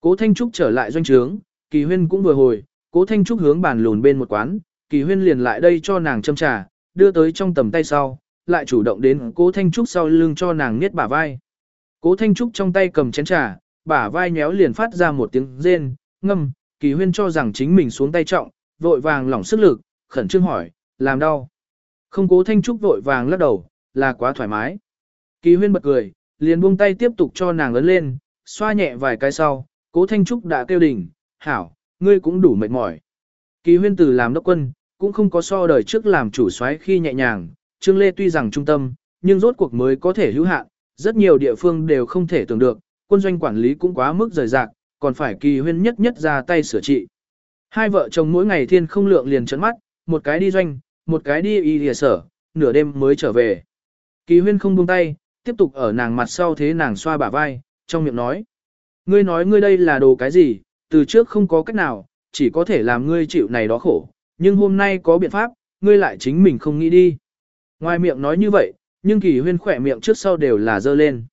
Cố Thanh Trúc trở lại doanh trướng, Kỳ Huyên cũng vừa hồi, Cố Thanh Trúc hướng bàn lùn bên một quán, Kỳ Huyên liền lại đây cho nàng châm trà, đưa tới trong tầm tay sau, lại chủ động đến Cố Thanh Trúc sau lưng cho nàng niết bả vai. Cố Thanh Trúc trong tay cầm chén trà, bả vai nhéo liền phát ra một tiếng rên, ngâm, Kỳ Huyên cho rằng chính mình xuống tay trọng, vội vàng lỏng sức lực, khẩn trương hỏi, làm đau. Không Cố Thanh Trúc vội vàng lắc đầu, là quá thoải mái. Kỳ Huyên bật cười, liền buông tay tiếp tục cho nàng ấn lên, xoa nhẹ vài cái sau, Cố Thanh Trúc đã kêu đỉnh, hảo, ngươi cũng đủ mệt mỏi. Kỳ Huyên từ làm đốc quân, cũng không có so đời trước làm chủ soái khi nhẹ nhàng, Trương Lê tuy rằng trung tâm, nhưng rốt cuộc mới có thể hữu hạn, rất nhiều địa phương đều không thể tưởng được, quân doanh quản lý cũng quá mức rời rạc, còn phải kỳ huyên nhất nhất ra tay sửa trị. Hai vợ chồng mỗi ngày thiên không lượng liền trấn mắt, một cái đi doanh, một cái đi y địa sở, nửa đêm mới trở về. Kỳ huyên không buông tay, tiếp tục ở nàng mặt sau thế nàng xoa bả vai, trong miệng nói. Ngươi nói ngươi đây là đồ cái gì, từ trước không có cách nào, chỉ có thể làm ngươi chịu này đó khổ, nhưng hôm nay có biện pháp, ngươi lại chính mình không nghĩ đi. Ngoài miệng nói như vậy, nhưng kỳ huyên khỏe miệng trước sau đều là dơ lên.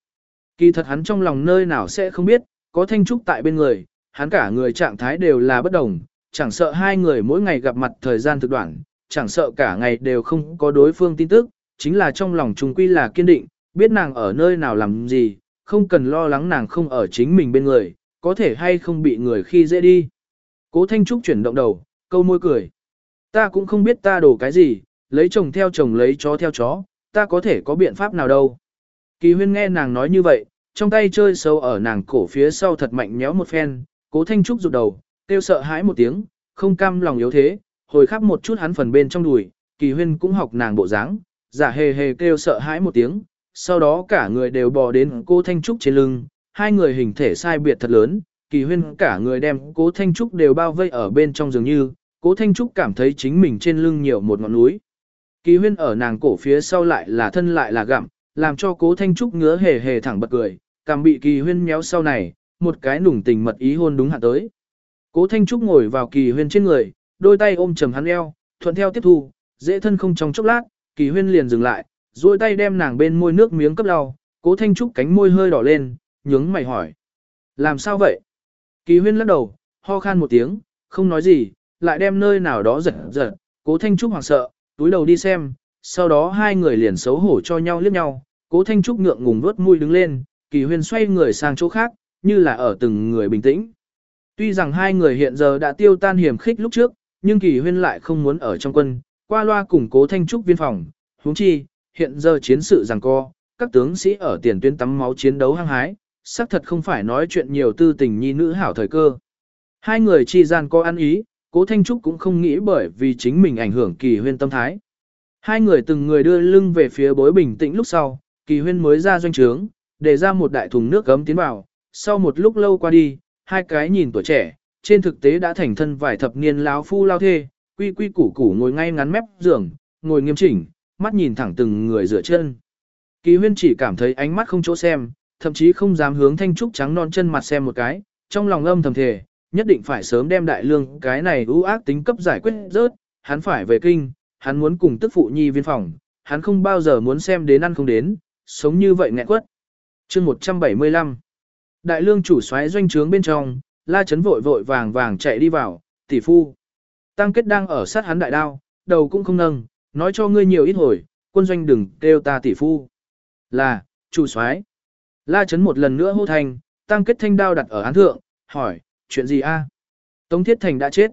Kỳ thật hắn trong lòng nơi nào sẽ không biết, có thanh trúc tại bên người, hắn cả người trạng thái đều là bất đồng, chẳng sợ hai người mỗi ngày gặp mặt thời gian thực đoạn, chẳng sợ cả ngày đều không có đối phương tin tức, chính là trong lòng trung quy là kiên định, biết nàng ở nơi nào làm gì, không cần lo lắng nàng không ở chính mình bên người, có thể hay không bị người khi dễ đi. Cố Thanh Trúc chuyển động đầu, câu môi cười. Ta cũng không biết ta đổ cái gì, lấy chồng theo chồng lấy chó theo chó, ta có thể có biện pháp nào đâu. Kỳ huyên nghe nàng nói như vậy, trong tay chơi sâu ở nàng cổ phía sau thật mạnh nhéo một phen, cố Thanh Trúc rụt đầu, kêu sợ hãi một tiếng, không cam lòng yếu thế, hồi khắp một chút hắn phần bên trong đùi, kỳ huyên cũng học nàng bộ dáng, giả hề hề kêu sợ hãi một tiếng, sau đó cả người đều bò đến cô Thanh Trúc trên lưng, hai người hình thể sai biệt thật lớn, kỳ huyên cả người đem cố Thanh Trúc đều bao vây ở bên trong dường như, cố Thanh Trúc cảm thấy chính mình trên lưng nhiều một ngọn núi. Kỳ huyên ở nàng cổ phía sau lại là thân lại là gặm, làm cho cố Thanh Trúc ngứa hề hề thẳng bật cười, càng bị kỳ huyên méo sau này, một cái nùng tình mật ý hôn đúng hạ tới. Cố Thanh Trúc ngồi vào kỳ huyên trên người, đôi tay ôm chầm hắn eo, thuận theo tiếp thu, dễ thân không trong chốc lát, kỳ huyên liền dừng lại, duỗi tay đem nàng bên môi nước miếng cấp lau, cố Thanh Trúc cánh môi hơi đỏ lên, nhướng mày hỏi. Làm sao vậy? Kỳ huyên lắc đầu, ho khan một tiếng, không nói gì, lại đem nơi nào đó giật giật, cố Thanh Trúc hoảng sợ, túi đầu đi xem, sau đó hai người liền xấu hổ cho nhau liếc nhau, cố Thanh Trúc ngượng ngùng vớt mũi đứng lên, kỳ huyên xoay người sang chỗ khác, như là ở từng người bình tĩnh. Tuy rằng hai người hiện giờ đã tiêu tan hiểm khích lúc trước, nhưng kỳ huyên lại không muốn ở trong quân, qua loa củng cố thanh trúc viên phòng, huống chi, hiện giờ chiến sự rằng co, các tướng sĩ ở tiền tuyến tắm máu chiến đấu hăng hái, xác thật không phải nói chuyện nhiều tư tình nhi nữ hảo thời cơ. Hai người chi gian có ăn ý, cố thanh trúc cũng không nghĩ bởi vì chính mình ảnh hưởng kỳ huyên tâm thái. Hai người từng người đưa lưng về phía bối bình tĩnh lúc sau, kỳ huyên mới ra doanh trướng, để ra một đại thùng nước gấm tiến vào, sau một lúc lâu qua đi, hai cái nhìn tuổi trẻ, trên thực tế đã thành thân vài thập niên lão phu lao thê, quy quy củ củ ngồi ngay ngắn mép giường, ngồi nghiêm chỉnh, mắt nhìn thẳng từng người rửa chân. Kỳ huyên chỉ cảm thấy ánh mắt không chỗ xem, thậm chí không dám hướng thanh trúc trắng non chân mặt xem một cái, trong lòng âm thầm thề, nhất định phải sớm đem đại lương cái này ưu ác tính cấp giải quyết rớt, hắn phải về kinh, hắn muốn cùng tức phụ nhi viên phòng, hắn không bao giờ muốn xem đến ăn không đến, sống như vậy nghẹn quất. chương 175 Đại lương chủ xoáy doanh trướng bên trong, la chấn vội vội vàng vàng chạy đi vào, tỷ phu. Tăng kết đang ở sát hắn đại đao, đầu cũng không nâng, nói cho ngươi nhiều ít hồi, quân doanh đừng kêu ta tỷ phu. Là, chủ soái. La chấn một lần nữa hô thành, tăng kết thanh đao đặt ở án thượng, hỏi, chuyện gì a? Tống Thiết Thành đã chết.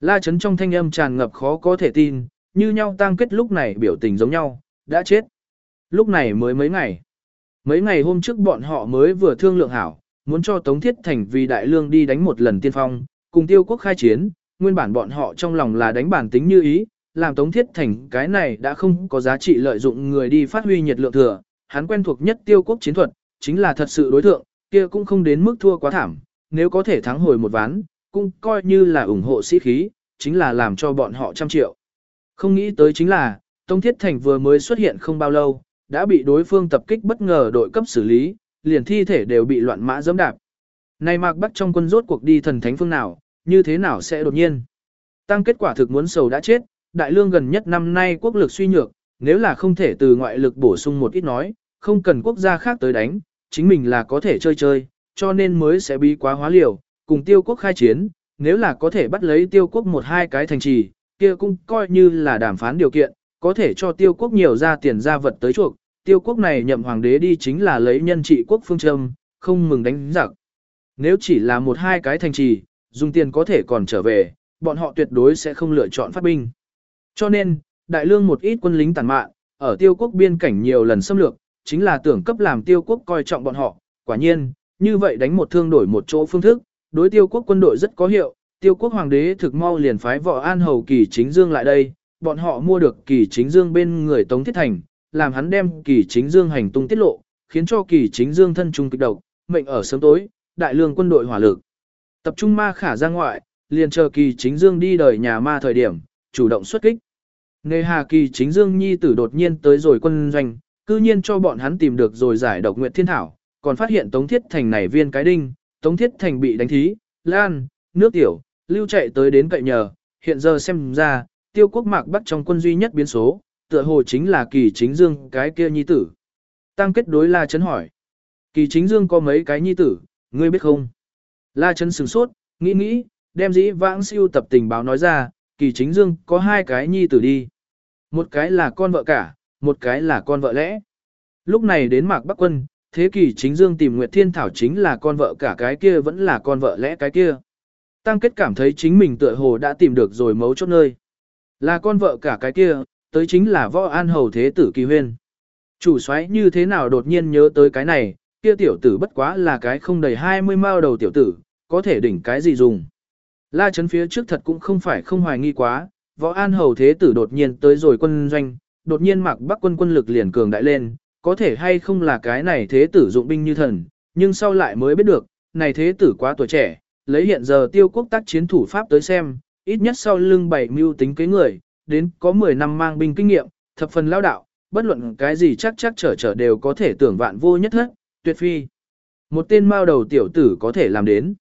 La chấn trong thanh âm tràn ngập khó có thể tin, như nhau tang kết lúc này biểu tình giống nhau, đã chết. Lúc này mới mấy ngày. Mấy ngày hôm trước bọn họ mới vừa thương lượng hảo, muốn cho Tống Thiết Thành vì đại lương đi đánh một lần tiên phong, cùng tiêu quốc khai chiến, nguyên bản bọn họ trong lòng là đánh bản tính như ý, làm Tống Thiết Thành cái này đã không có giá trị lợi dụng người đi phát huy nhiệt lượng thừa, hắn quen thuộc nhất tiêu quốc chiến thuật, chính là thật sự đối tượng, kia cũng không đến mức thua quá thảm, nếu có thể thắng hồi một ván, cũng coi như là ủng hộ sĩ khí, chính là làm cho bọn họ trăm triệu. Không nghĩ tới chính là, Tông Thiết Thành vừa mới xuất hiện không bao lâu, đã bị đối phương tập kích bất ngờ đội cấp xử lý, liền thi thể đều bị loạn mã dẫm đạp. Này Mạc Bắc trong quân rốt cuộc đi thần thánh phương nào, như thế nào sẽ đột nhiên? Tăng kết quả thực muốn sầu đã chết, đại lương gần nhất năm nay quốc lực suy nhược, nếu là không thể từ ngoại lực bổ sung một ít nói, không cần quốc gia khác tới đánh, chính mình là có thể chơi chơi, cho nên mới sẽ bí quá hóa liều, cùng tiêu quốc khai chiến, nếu là có thể bắt lấy tiêu quốc một hai cái thành trì, kia cũng coi như là đàm phán điều kiện, có thể cho tiêu quốc nhiều ra tiền ra vật tới chuộc, tiêu quốc này nhậm hoàng đế đi chính là lấy nhân trị quốc phương châm, không mừng đánh giặc. Nếu chỉ là một hai cái thành trì, dùng tiền có thể còn trở về, bọn họ tuyệt đối sẽ không lựa chọn phát binh. Cho nên, đại lương một ít quân lính tàn mạn, ở tiêu quốc biên cảnh nhiều lần xâm lược, chính là tưởng cấp làm tiêu quốc coi trọng bọn họ. Quả nhiên, như vậy đánh một thương đổi một chỗ phương thức, đối tiêu quốc quân đội rất có hiệu, tiêu quốc hoàng đế thực mau liền phái võ an hầu kỳ chính dương lại đây, bọn họ mua được kỳ chính dương bên người Tống Thiết Thành, làm hắn đem kỳ chính dương hành tung tiết lộ, khiến cho kỳ chính dương thân trung kịch độc, mệnh ở sớm tối, đại lương quân đội hỏa lực. Tập trung ma khả ra ngoại, liền chờ kỳ chính dương đi đời nhà ma thời điểm, chủ động xuất kích. Nề hà kỳ chính dương nhi tử đột nhiên tới rồi quân doanh, cư nhiên cho bọn hắn tìm được rồi giải độc nguyệt thiên thảo, còn phát hiện Tống Thiết Thành này viên cái đinh, Tống Thiết Thành bị đánh thí, lan, nước tiểu, lưu chạy tới đến cậy nhờ, hiện giờ xem ra, tiêu quốc mạc bắc trong quân duy nhất biến số, tựa hồ chính là kỳ chính dương cái kia nhi tử. Tăng kết đối La Trấn hỏi. Kỳ chính dương có mấy cái nhi tử, ngươi biết không? La Trấn sửng sốt, nghĩ nghĩ, đem dĩ vãng siêu tập tình báo nói ra, kỳ chính dương có hai cái nhi tử đi. Một cái là con vợ cả, một cái là con vợ lẽ. Lúc này đến mạc bắc quân, thế kỷ chính dương tìm Nguyệt Thiên Thảo chính là con vợ cả cái kia vẫn là con vợ lẽ cái kia. Tăng kết cảm thấy chính mình tựa hồ đã tìm được rồi mấu chốt nơi. Là con vợ cả cái kia, tới chính là võ an hầu thế tử kỳ huyên. Chủ xoáy như thế nào đột nhiên nhớ tới cái này, kia tiểu tử bất quá là cái không đầy 20 mao đầu tiểu tử, có thể đỉnh cái gì dùng. La chấn phía trước thật cũng không phải không hoài nghi quá, võ an hầu thế tử đột nhiên tới rồi quân doanh, đột nhiên mặc bắc quân quân lực liền cường đại lên, có thể hay không là cái này thế tử dụng binh như thần, nhưng sau lại mới biết được, này thế tử quá tuổi trẻ, lấy hiện giờ tiêu quốc tác chiến thủ pháp tới xem, ít nhất sau lưng bảy mưu tính kế người, đến có 10 năm mang binh kinh nghiệm, thập phần lao đạo, bất luận cái gì chắc chắc trở trở đều có thể tưởng vạn vô nhất hết, tuyệt phi. Một tên mao đầu tiểu tử có thể làm đến.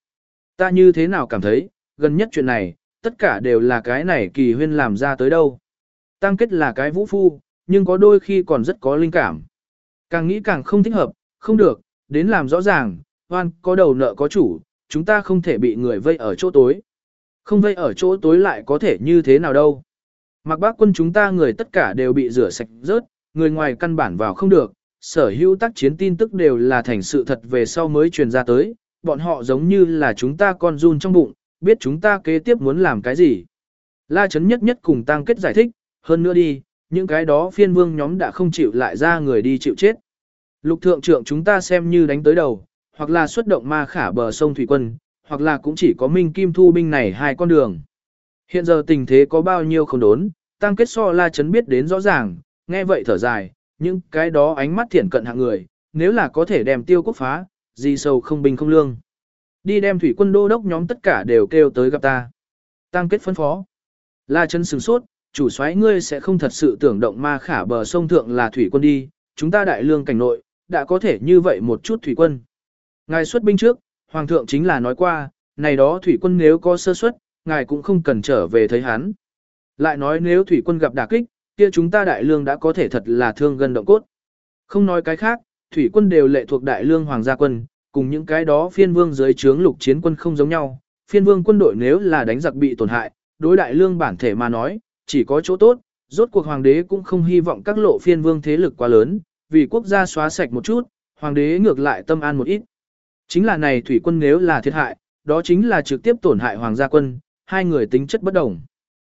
Ta như thế nào cảm thấy, gần nhất chuyện này, tất cả đều là cái này kỳ huyên làm ra tới đâu. Tăng kết là cái vũ phu, nhưng có đôi khi còn rất có linh cảm. Càng nghĩ càng không thích hợp, không được, đến làm rõ ràng, hoan có đầu nợ có chủ, chúng ta không thể bị người vây ở chỗ tối. Không vây ở chỗ tối lại có thể như thế nào đâu. Mặc bác quân chúng ta người tất cả đều bị rửa sạch rớt, người ngoài căn bản vào không được, sở hữu tác chiến tin tức đều là thành sự thật về sau mới truyền ra tới, bọn họ giống như là chúng ta con run trong bụng, biết chúng ta kế tiếp muốn làm cái gì. La chấn nhất nhất cùng tăng kết giải thích, hơn nữa đi, những cái đó phiên vương nhóm đã không chịu lại ra người đi chịu chết. Lục thượng trưởng chúng ta xem như đánh tới đầu, hoặc là xuất động ma khả bờ sông Thủy Quân, hoặc là cũng chỉ có Minh Kim Thu binh này hai con đường. Hiện giờ tình thế có bao nhiêu không đốn, tăng kết so la chấn biết đến rõ ràng, nghe vậy thở dài, những cái đó ánh mắt thiển cận hạng người, nếu là có thể đem tiêu quốc phá, gì sâu không bình không lương. Đi đem thủy quân đô đốc nhóm tất cả đều kêu tới gặp ta. Tăng kết phân phó. La chấn sừng sốt, chủ soái ngươi sẽ không thật sự tưởng động ma khả bờ sông thượng là thủy quân đi, chúng ta đại lương cảnh nội, đã có thể như vậy một chút thủy quân. Ngài xuất binh trước, hoàng thượng chính là nói qua, này đó thủy quân nếu có sơ suất, ngài cũng không cần trở về thấy hắn. Lại nói nếu thủy quân gặp đả kích, kia chúng ta đại lương đã có thể thật là thương gần động cốt. Không nói cái khác, thủy quân đều lệ thuộc đại lương hoàng gia quân, cùng những cái đó phiên vương dưới trướng lục chiến quân không giống nhau. Phiên vương quân đội nếu là đánh giặc bị tổn hại, đối đại lương bản thể mà nói, chỉ có chỗ tốt, rốt cuộc hoàng đế cũng không hy vọng các lộ phiên vương thế lực quá lớn, vì quốc gia xóa sạch một chút, hoàng đế ngược lại tâm an một ít. Chính là này thủy quân nếu là thiệt hại, đó chính là trực tiếp tổn hại hoàng gia quân, hai người tính chất bất đồng.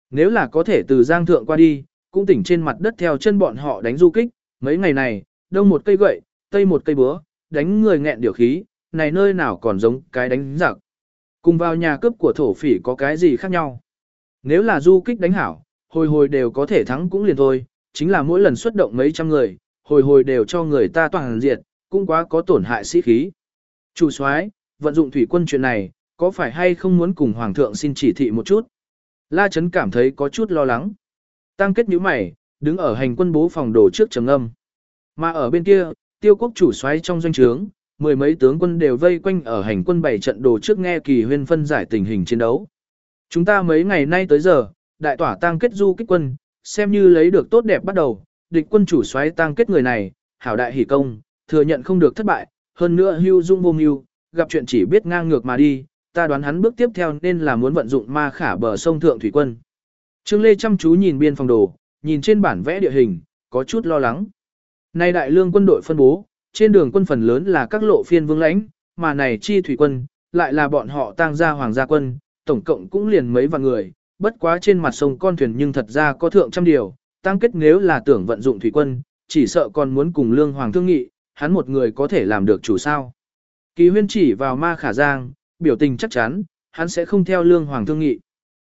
Nếu là có thể từ giang thượng qua đi, cũng tỉnh trên mặt đất theo chân bọn họ đánh du kích, mấy ngày này, đông một cây gậy, tây một cây búa, đánh người nghẹn điều khí, này nơi nào còn giống cái đánh giặc. Cùng vào nhà cướp của thổ phỉ có cái gì khác nhau. Nếu là du kích đánh hảo, hồi hồi đều có thể thắng cũng liền thôi, chính là mỗi lần xuất động mấy trăm người, hồi hồi đều cho người ta toàn diệt, cũng quá có tổn hại sĩ khí. Chủ soái, vận dụng thủy quân chuyện này, có phải hay không muốn cùng hoàng thượng xin chỉ thị một chút? La Trấn cảm thấy có chút lo lắng. Tăng kết nhíu mày, đứng ở hành quân bố phòng đồ trước trầm âm. Mà ở bên kia, tiêu quốc chủ soái trong doanh trướng, mười mấy tướng quân đều vây quanh ở hành quân bảy trận đồ trước nghe kỳ huyên phân giải tình hình chiến đấu. Chúng ta mấy ngày nay tới giờ, đại tỏa tăng kết du kích quân, xem như lấy được tốt đẹp bắt đầu, địch quân chủ xoáy tăng kết người này, hảo đại hỉ công, thừa nhận không được thất bại, hơn nữa hưu dung vô mưu, gặp chuyện chỉ biết ngang ngược mà đi, ta đoán hắn bước tiếp theo nên là muốn vận dụng ma khả bờ sông thượng thủy quân. Trương Lê chăm chú nhìn biên phòng đồ, nhìn trên bản vẽ địa hình, có chút lo lắng. Nay đại lương quân đội phân bố, trên đường quân phần lớn là các lộ phiên vương lãnh, mà này chi thủy quân, lại là bọn họ tang gia hoàng gia quân, tổng cộng cũng liền mấy vạn người, bất quá trên mặt sông con thuyền nhưng thật ra có thượng trăm điều, tăng kết nếu là tưởng vận dụng thủy quân, chỉ sợ còn muốn cùng lương hoàng thương nghị, hắn một người có thể làm được chủ sao. Kỳ huyên chỉ vào ma khả giang, biểu tình chắc chắn, hắn sẽ không theo lương hoàng thương nghị.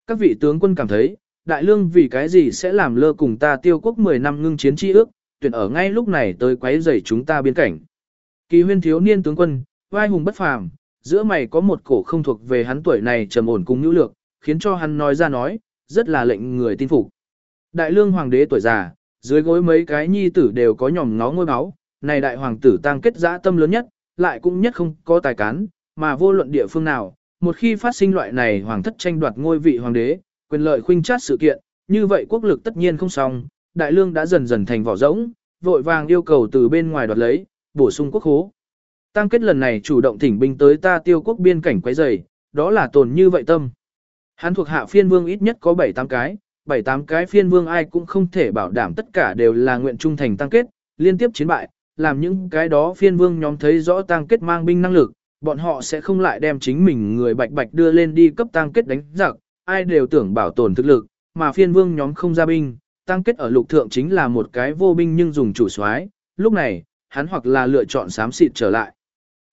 Các vị tướng quân cảm thấy, đại lương vì cái gì sẽ làm lơ cùng ta tiêu quốc 10 năm ngưng chiến chi ước, tuyển ở ngay lúc này tới quấy rầy chúng ta biên cảnh. Kỳ huyên thiếu niên tướng quân, vai hùng bất phàm, giữa mày có một cổ không thuộc về hắn tuổi này trầm ổn cùng nữ lược, khiến cho hắn nói ra nói, rất là lệnh người tin phục. Đại lương hoàng đế tuổi già, dưới gối mấy cái nhi tử đều có nhòm ngó ngôi máu, này đại hoàng tử tăng kết dã tâm lớn nhất, lại cũng nhất không có tài cán, mà vô luận địa phương nào, một khi phát sinh loại này hoàng thất tranh đoạt ngôi vị hoàng đế, quyền lợi khuynh chát sự kiện, như vậy quốc lực tất nhiên không xong, đại lương đã dần dần thành vỏ rỗng, vội vàng yêu cầu từ bên ngoài đoạt lấy, bổ sung quốc hố. Tăng kết lần này chủ động thỉnh binh tới ta tiêu quốc biên cảnh quấy rầy, đó là tồn như vậy tâm. Hắn thuộc hạ phiên vương ít nhất có 7-8 cái, 7-8 cái phiên vương ai cũng không thể bảo đảm tất cả đều là nguyện trung thành tăng kết, liên tiếp chiến bại, làm những cái đó phiên vương nhóm thấy rõ tăng kết mang binh năng lực, bọn họ sẽ không lại đem chính mình người bạch bạch đưa lên đi cấp tăng kết đánh giặc, ai đều tưởng bảo tồn thực lực, mà phiên vương nhóm không ra binh, tăng kết ở lục thượng chính là một cái vô binh nhưng dùng chủ soái. lúc này, hắn hoặc là lựa chọn xám xịt trở lại.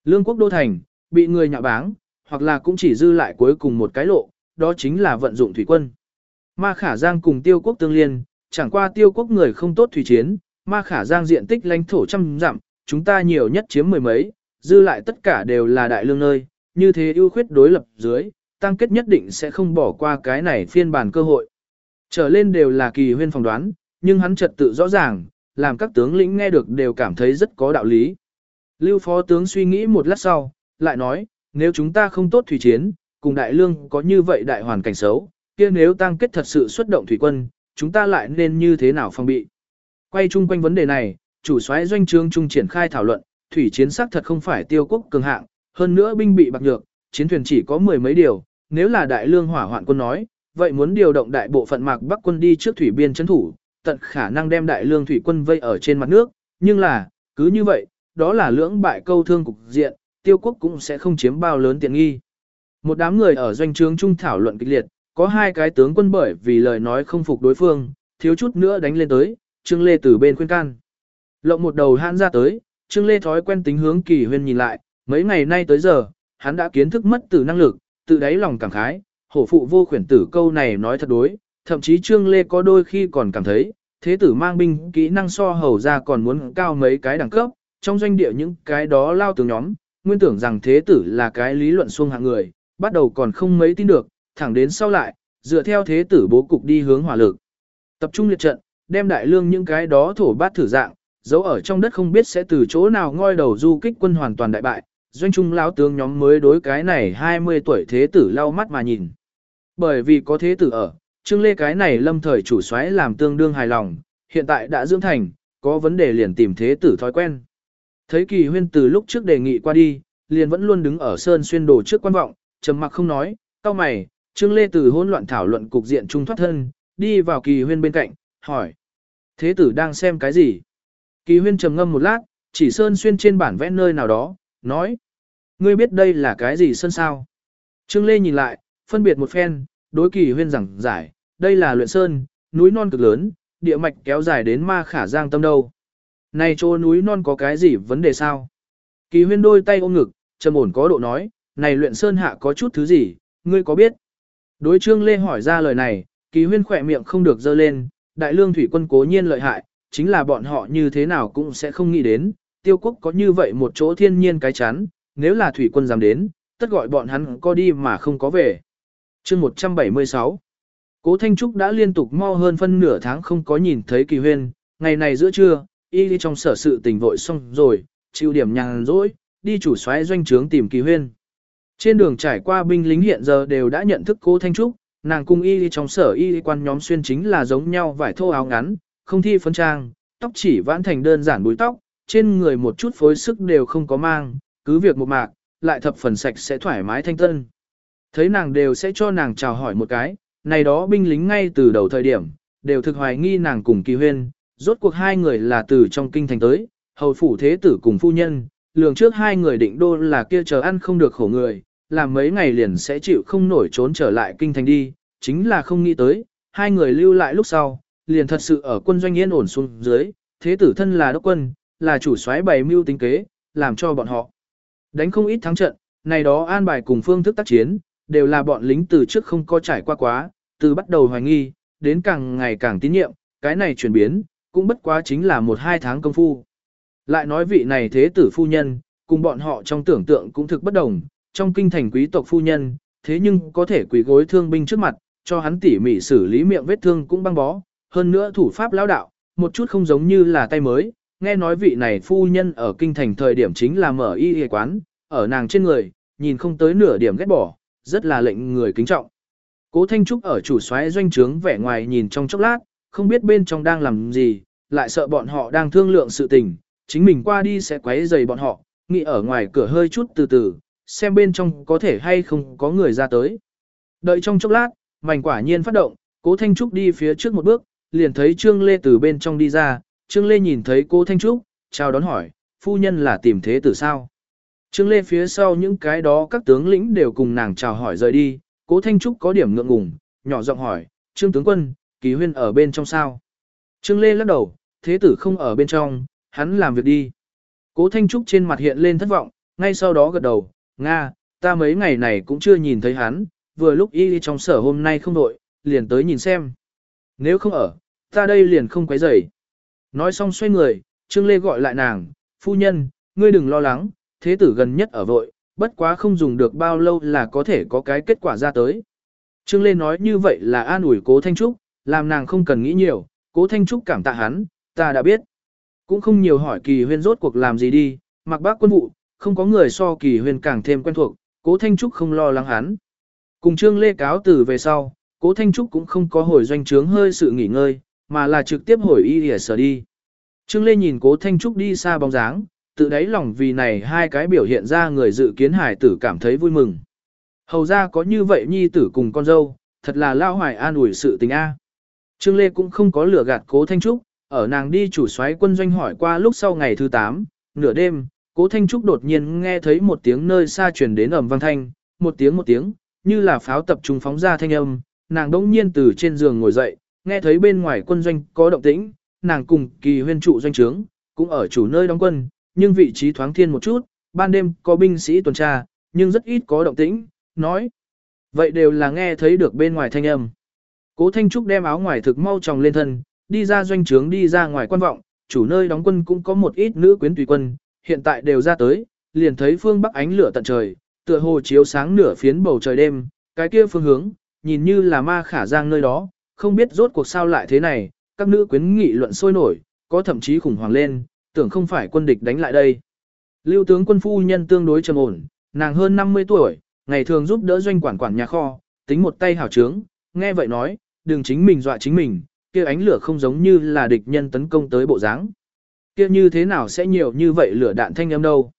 Lương quốc đô thành, bị người nhạ báng, hoặc là cũng chỉ dư lại cuối cùng một cái lộ, đó chính là vận dụng thủy quân. Ma khả giang cùng tiêu quốc tương liên, chẳng qua tiêu quốc người không tốt thủy chiến, ma khả giang diện tích lãnh thổ trăm dặm, chúng ta nhiều nhất chiếm mười mấy, dư lại tất cả đều là đại lương nơi, như thế ưu khuyết đối lập dưới, tăng kết nhất định sẽ không bỏ qua cái này phiên bản cơ hội. Trở lên đều là kỳ huyên phỏng đoán, nhưng hắn trật tự rõ ràng, làm các tướng lĩnh nghe được đều cảm thấy rất có đạo lý. Lưu phó tướng suy nghĩ một lát sau, lại nói, nếu chúng ta không tốt thủy chiến, cùng đại lương có như vậy đại hoàn cảnh xấu, kia nếu tăng kết thật sự xuất động thủy quân, chúng ta lại nên như thế nào phòng bị. Quay chung quanh vấn đề này, chủ soái doanh trương trung triển khai thảo luận, thủy chiến sắc thật không phải tiêu quốc cường hạng, hơn nữa binh bị bạc nhược, chiến thuyền chỉ có mười mấy điều, nếu là đại lương hỏa hoạn quân nói, vậy muốn điều động đại bộ phận mạc bắc quân đi trước thủy biên chấn thủ, tận khả năng đem đại lương thủy quân vây ở trên mặt nước, nhưng là, cứ như vậy, đó là lưỡng bại câu thương cục diện, tiêu quốc cũng sẽ không chiếm bao lớn tiện nghi. Một đám người ở doanh trướng trung thảo luận kịch liệt, có hai cái tướng quân bởi vì lời nói không phục đối phương, thiếu chút nữa đánh lên tới, Trương Lê từ bên khuyên can. Lộng một đầu hãn ra tới, Trương Lê thói quen tính hướng kỳ huyên nhìn lại, mấy ngày nay tới giờ, hắn đã kiến thức mất từ năng lực, tự đáy lòng cảm khái, hổ phụ vô khuyển tử câu này nói thật đối, thậm chí Trương Lê có đôi khi còn cảm thấy, thế tử mang binh kỹ năng so hầu ra còn muốn cao mấy cái đẳng cấp, trong doanh địa những cái đó lao tướng nhóm, nguyên tưởng rằng thế tử là cái lý luận xuông hạng người, bắt đầu còn không mấy tin được, thẳng đến sau lại, dựa theo thế tử bố cục đi hướng hỏa lực. Tập trung liệt trận, đem đại lương những cái đó thổ bát thử dạng, giấu ở trong đất không biết sẽ từ chỗ nào ngoi đầu du kích quân hoàn toàn đại bại, doanh trung lão tướng nhóm mới đối cái này 20 tuổi thế tử lau mắt mà nhìn. Bởi vì có thế tử ở, Trương Lê cái này lâm thời chủ soái làm tương đương hài lòng, hiện tại đã dưỡng thành, có vấn đề liền tìm thế tử thói quen. Thấy kỳ huyên từ lúc trước đề nghị qua đi, liền vẫn luôn đứng ở sơn xuyên đồ trước quan vọng, trầm mặc không nói, cao mày, Trương Lê từ hỗn loạn thảo luận cục diện trung thoát thân, đi vào kỳ huyên bên cạnh, hỏi. Thế tử đang xem cái gì? Kỳ huyên trầm ngâm một lát, chỉ sơn xuyên trên bản vẽ nơi nào đó, nói. Ngươi biết đây là cái gì sơn sao? Trương Lê nhìn lại, phân biệt một phen, đối kỳ huyên rằng giải, đây là luyện sơn, núi non cực lớn, địa mạch kéo dài đến ma khả giang tâm đâu. Này chỗ núi non có cái gì vấn đề sao? Kỳ huyên đôi tay ôm ngực, trầm ổn có độ nói, này luyện sơn hạ có chút thứ gì, ngươi có biết? Đối trương lê hỏi ra lời này, kỳ huyên khỏe miệng không được dơ lên, đại lương thủy quân cố nhiên lợi hại, chính là bọn họ như thế nào cũng sẽ không nghĩ đến, tiêu quốc có như vậy một chỗ thiên nhiên cái chắn, nếu là thủy quân dám đến, tất gọi bọn hắn có đi mà không có về. chương 176 Cố Thanh Trúc đã liên tục mo hơn phân nửa tháng không có nhìn thấy kỳ huyên, ngày này giữa trưa, y đi trong sở sự tình vội xong rồi, chịu điểm nhàn rỗi, đi chủ soái doanh trướng tìm kỳ huyên. Trên đường trải qua binh lính hiện giờ đều đã nhận thức cố Thanh Trúc, nàng cung y trong sở y quan nhóm xuyên chính là giống nhau vải thô áo ngắn, không thi phấn trang, tóc chỉ vãn thành đơn giản búi tóc, trên người một chút phối sức đều không có mang, cứ việc một mạc, lại thập phần sạch sẽ thoải mái thanh tân. Thấy nàng đều sẽ cho nàng chào hỏi một cái, này đó binh lính ngay từ đầu thời điểm, đều thực hoài nghi nàng cùng kỳ huyên, rốt cuộc hai người là từ trong kinh thành tới, hầu phủ thế tử cùng phu nhân, lường trước hai người định đô là kia chờ ăn không được khổ người, làm mấy ngày liền sẽ chịu không nổi trốn trở lại kinh thành đi, chính là không nghĩ tới, hai người lưu lại lúc sau, liền thật sự ở quân doanh yên ổn xuống dưới, thế tử thân là đốc quân, là chủ soái bày mưu tính kế, làm cho bọn họ đánh không ít thắng trận, này đó an bài cùng phương thức tác chiến, đều là bọn lính từ trước không có trải qua quá, từ bắt đầu hoài nghi, đến càng ngày càng tín nhiệm, cái này chuyển biến, cũng bất quá chính là một hai tháng công phu. Lại nói vị này thế tử phu nhân, cùng bọn họ trong tưởng tượng cũng thực bất đồng, trong kinh thành quý tộc phu nhân, thế nhưng có thể quỳ gối thương binh trước mặt, cho hắn tỉ mỉ xử lý miệng vết thương cũng băng bó, hơn nữa thủ pháp lão đạo, một chút không giống như là tay mới, nghe nói vị này phu nhân ở kinh thành thời điểm chính là mở y y quán, ở nàng trên người, nhìn không tới nửa điểm ghét bỏ, rất là lệnh người kính trọng. Cố Thanh Trúc ở chủ xoáy doanh trướng vẻ ngoài nhìn trong chốc lát, không biết bên trong đang làm gì, lại sợ bọn họ đang thương lượng sự tình, chính mình qua đi sẽ quấy rầy bọn họ, nghĩ ở ngoài cửa hơi chút từ từ, xem bên trong có thể hay không có người ra tới. Đợi trong chốc lát, mảnh quả nhiên phát động, Cố Thanh Trúc đi phía trước một bước, liền thấy Trương Lê từ bên trong đi ra, Trương Lê nhìn thấy Cố Thanh Trúc, chào đón hỏi, phu nhân là tìm thế tử sao? Trương Lê phía sau những cái đó các tướng lĩnh đều cùng nàng chào hỏi rời đi, Cố Thanh Trúc có điểm ngượng ngùng, nhỏ giọng hỏi, Trương tướng quân, kỳ huyên ở bên trong sao? Trương Lê lắc đầu, thế tử không ở bên trong, hắn làm việc đi. Cố Thanh Trúc trên mặt hiện lên thất vọng, ngay sau đó gật đầu, Nga, ta mấy ngày này cũng chưa nhìn thấy hắn, vừa lúc y trong sở hôm nay không đội, liền tới nhìn xem. Nếu không ở, ta đây liền không quấy rầy. Nói xong xoay người, Trương Lê gọi lại nàng, phu nhân, ngươi đừng lo lắng, thế tử gần nhất ở vội, bất quá không dùng được bao lâu là có thể có cái kết quả ra tới. Trương Lê nói như vậy là an ủi cố Thanh Trúc, làm nàng không cần nghĩ nhiều, cố Thanh Trúc cảm tạ hắn, ta đã biết. Cũng không nhiều hỏi kỳ huyên rốt cuộc làm gì đi, mặc bác quân vụ, không có người so kỳ huyền càng thêm quen thuộc, cố Thanh Trúc không lo lắng hắn. Cùng Trương Lê cáo từ về sau, cố Thanh Trúc cũng không có hồi doanh trướng hơi sự nghỉ ngơi, mà là trực tiếp hồi y sở đi. Trương Lê nhìn cố Thanh Trúc đi xa bóng dáng, tự đáy lòng vì này hai cái biểu hiện ra người dự kiến hải tử cảm thấy vui mừng. Hầu ra có như vậy nhi tử cùng con dâu, thật là lao hoài an ủi sự tình A. Trương Lê cũng không có lửa gạt cố Thanh Trúc, ở nàng đi chủ soái quân doanh hỏi qua lúc sau ngày thứ 8, nửa đêm, cố Thanh Trúc đột nhiên nghe thấy một tiếng nơi xa truyền đến ầm vang thanh, một tiếng một tiếng, như là pháo tập trung phóng ra thanh âm, nàng đỗng nhiên từ trên giường ngồi dậy, nghe thấy bên ngoài quân doanh có động tĩnh, nàng cùng kỳ huyên trụ doanh trướng, cũng ở chủ nơi đóng quân, nhưng vị trí thoáng thiên một chút, ban đêm có binh sĩ tuần tra, nhưng rất ít có động tĩnh, nói. Vậy đều là nghe thấy được bên ngoài thanh âm. Cố Thanh Trúc đem áo ngoài thực mau tròng lên thân, đi ra doanh trướng đi ra ngoài quan vọng, chủ nơi đóng quân cũng có một ít nữ quyến tùy quân, hiện tại đều ra tới, liền thấy phương bắc ánh lửa tận trời, tựa hồ chiếu sáng nửa phiến bầu trời đêm, cái kia phương hướng, nhìn như là ma khả giang nơi đó, không biết rốt cuộc sao lại thế này, các nữ quyến nghị luận sôi nổi, có thậm chí khủng hoảng lên, tưởng không phải quân địch đánh lại đây. Lưu tướng quân phu nhân tương đối trầm ổn, nàng hơn 50 tuổi, ngày thường giúp đỡ doanh quản quản nhà kho, tính một tay hảo trướng, nghe vậy nói, đừng chính mình dọa chính mình, kia ánh lửa không giống như là địch nhân tấn công tới bộ dáng. Kia như thế nào sẽ nhiều như vậy lửa đạn thanh âm đâu.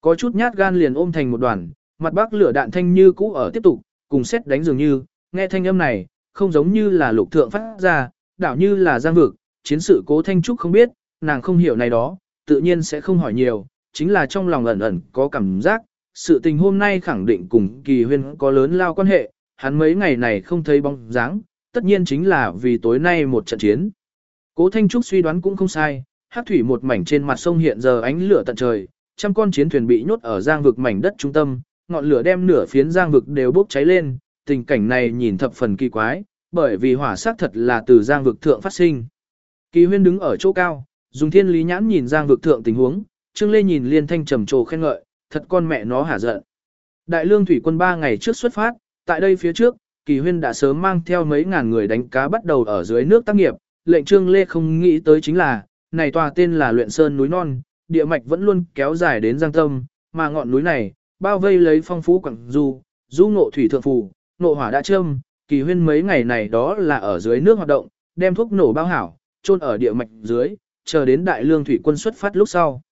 Có chút nhát gan liền ôm thành một đoàn, mặt bác lửa đạn thanh như cũ ở tiếp tục, cùng xét đánh dường như, nghe thanh âm này, không giống như là lục thượng phát ra, đảo như là giang vực, chiến sự cố thanh trúc không biết, nàng không hiểu này đó, tự nhiên sẽ không hỏi nhiều, chính là trong lòng ẩn ẩn có cảm giác, sự tình hôm nay khẳng định cùng kỳ huyên có lớn lao quan hệ, hắn mấy ngày này không thấy bóng dáng, tất nhiên chính là vì tối nay một trận chiến. Cố Thanh Trúc suy đoán cũng không sai, hát thủy một mảnh trên mặt sông hiện giờ ánh lửa tận trời, trăm con chiến thuyền bị nhốt ở giang vực mảnh đất trung tâm, ngọn lửa đem nửa phiến giang vực đều bốc cháy lên, tình cảnh này nhìn thập phần kỳ quái, bởi vì hỏa sát thật là từ giang vực thượng phát sinh. Kỳ huyên đứng ở chỗ cao, dùng thiên lý nhãn nhìn giang vực thượng tình huống, Trương Lê nhìn liên thanh trầm trồ khen ngợi, thật con mẹ nó hả giận. Đại lương thủy quân ba ngày trước xuất phát, tại đây phía trước, Kỳ huyên đã sớm mang theo mấy ngàn người đánh cá bắt đầu ở dưới nước tác nghiệp, lệnh Trương Lê không nghĩ tới chính là, này tòa tên là luyện sơn núi non, địa mạch vẫn luôn kéo dài đến giang tâm, mà ngọn núi này, bao vây lấy phong phú quảng du, du ngộ thủy thượng phù, nộ hỏa đã châm, kỳ huyên mấy ngày này đó là ở dưới nước hoạt động, đem thuốc nổ bao hảo, chôn ở địa mạch dưới, chờ đến đại lương thủy quân xuất phát lúc sau.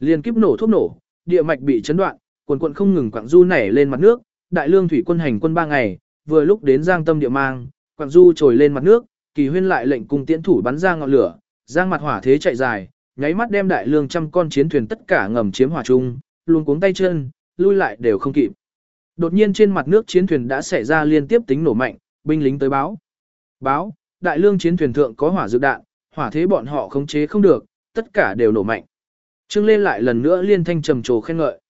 Liên kiếp nổ thuốc nổ, địa mạch bị chấn đoạn, quần quận không ngừng quảng du nảy lên mặt nước, đại lương thủy quân hành quân ba ngày, vừa lúc đến giang tâm địa mang, quảng du trồi lên mặt nước, kỳ huyên lại lệnh cung tiễn thủ bắn ra ngọn lửa, giang mặt hỏa thế chạy dài, nháy mắt đem đại lương trăm con chiến thuyền tất cả ngầm chiếm hỏa chung, luôn cuống tay chân, lui lại đều không kịp. Đột nhiên trên mặt nước chiến thuyền đã xảy ra liên tiếp tính nổ mạnh, binh lính tới báo. Báo, đại lương chiến thuyền thượng có hỏa dự đạn, hỏa thế bọn họ khống chế không được, tất cả đều nổ mạnh. Trương Lê lại lần nữa liên thanh trầm trồ khen ngợi.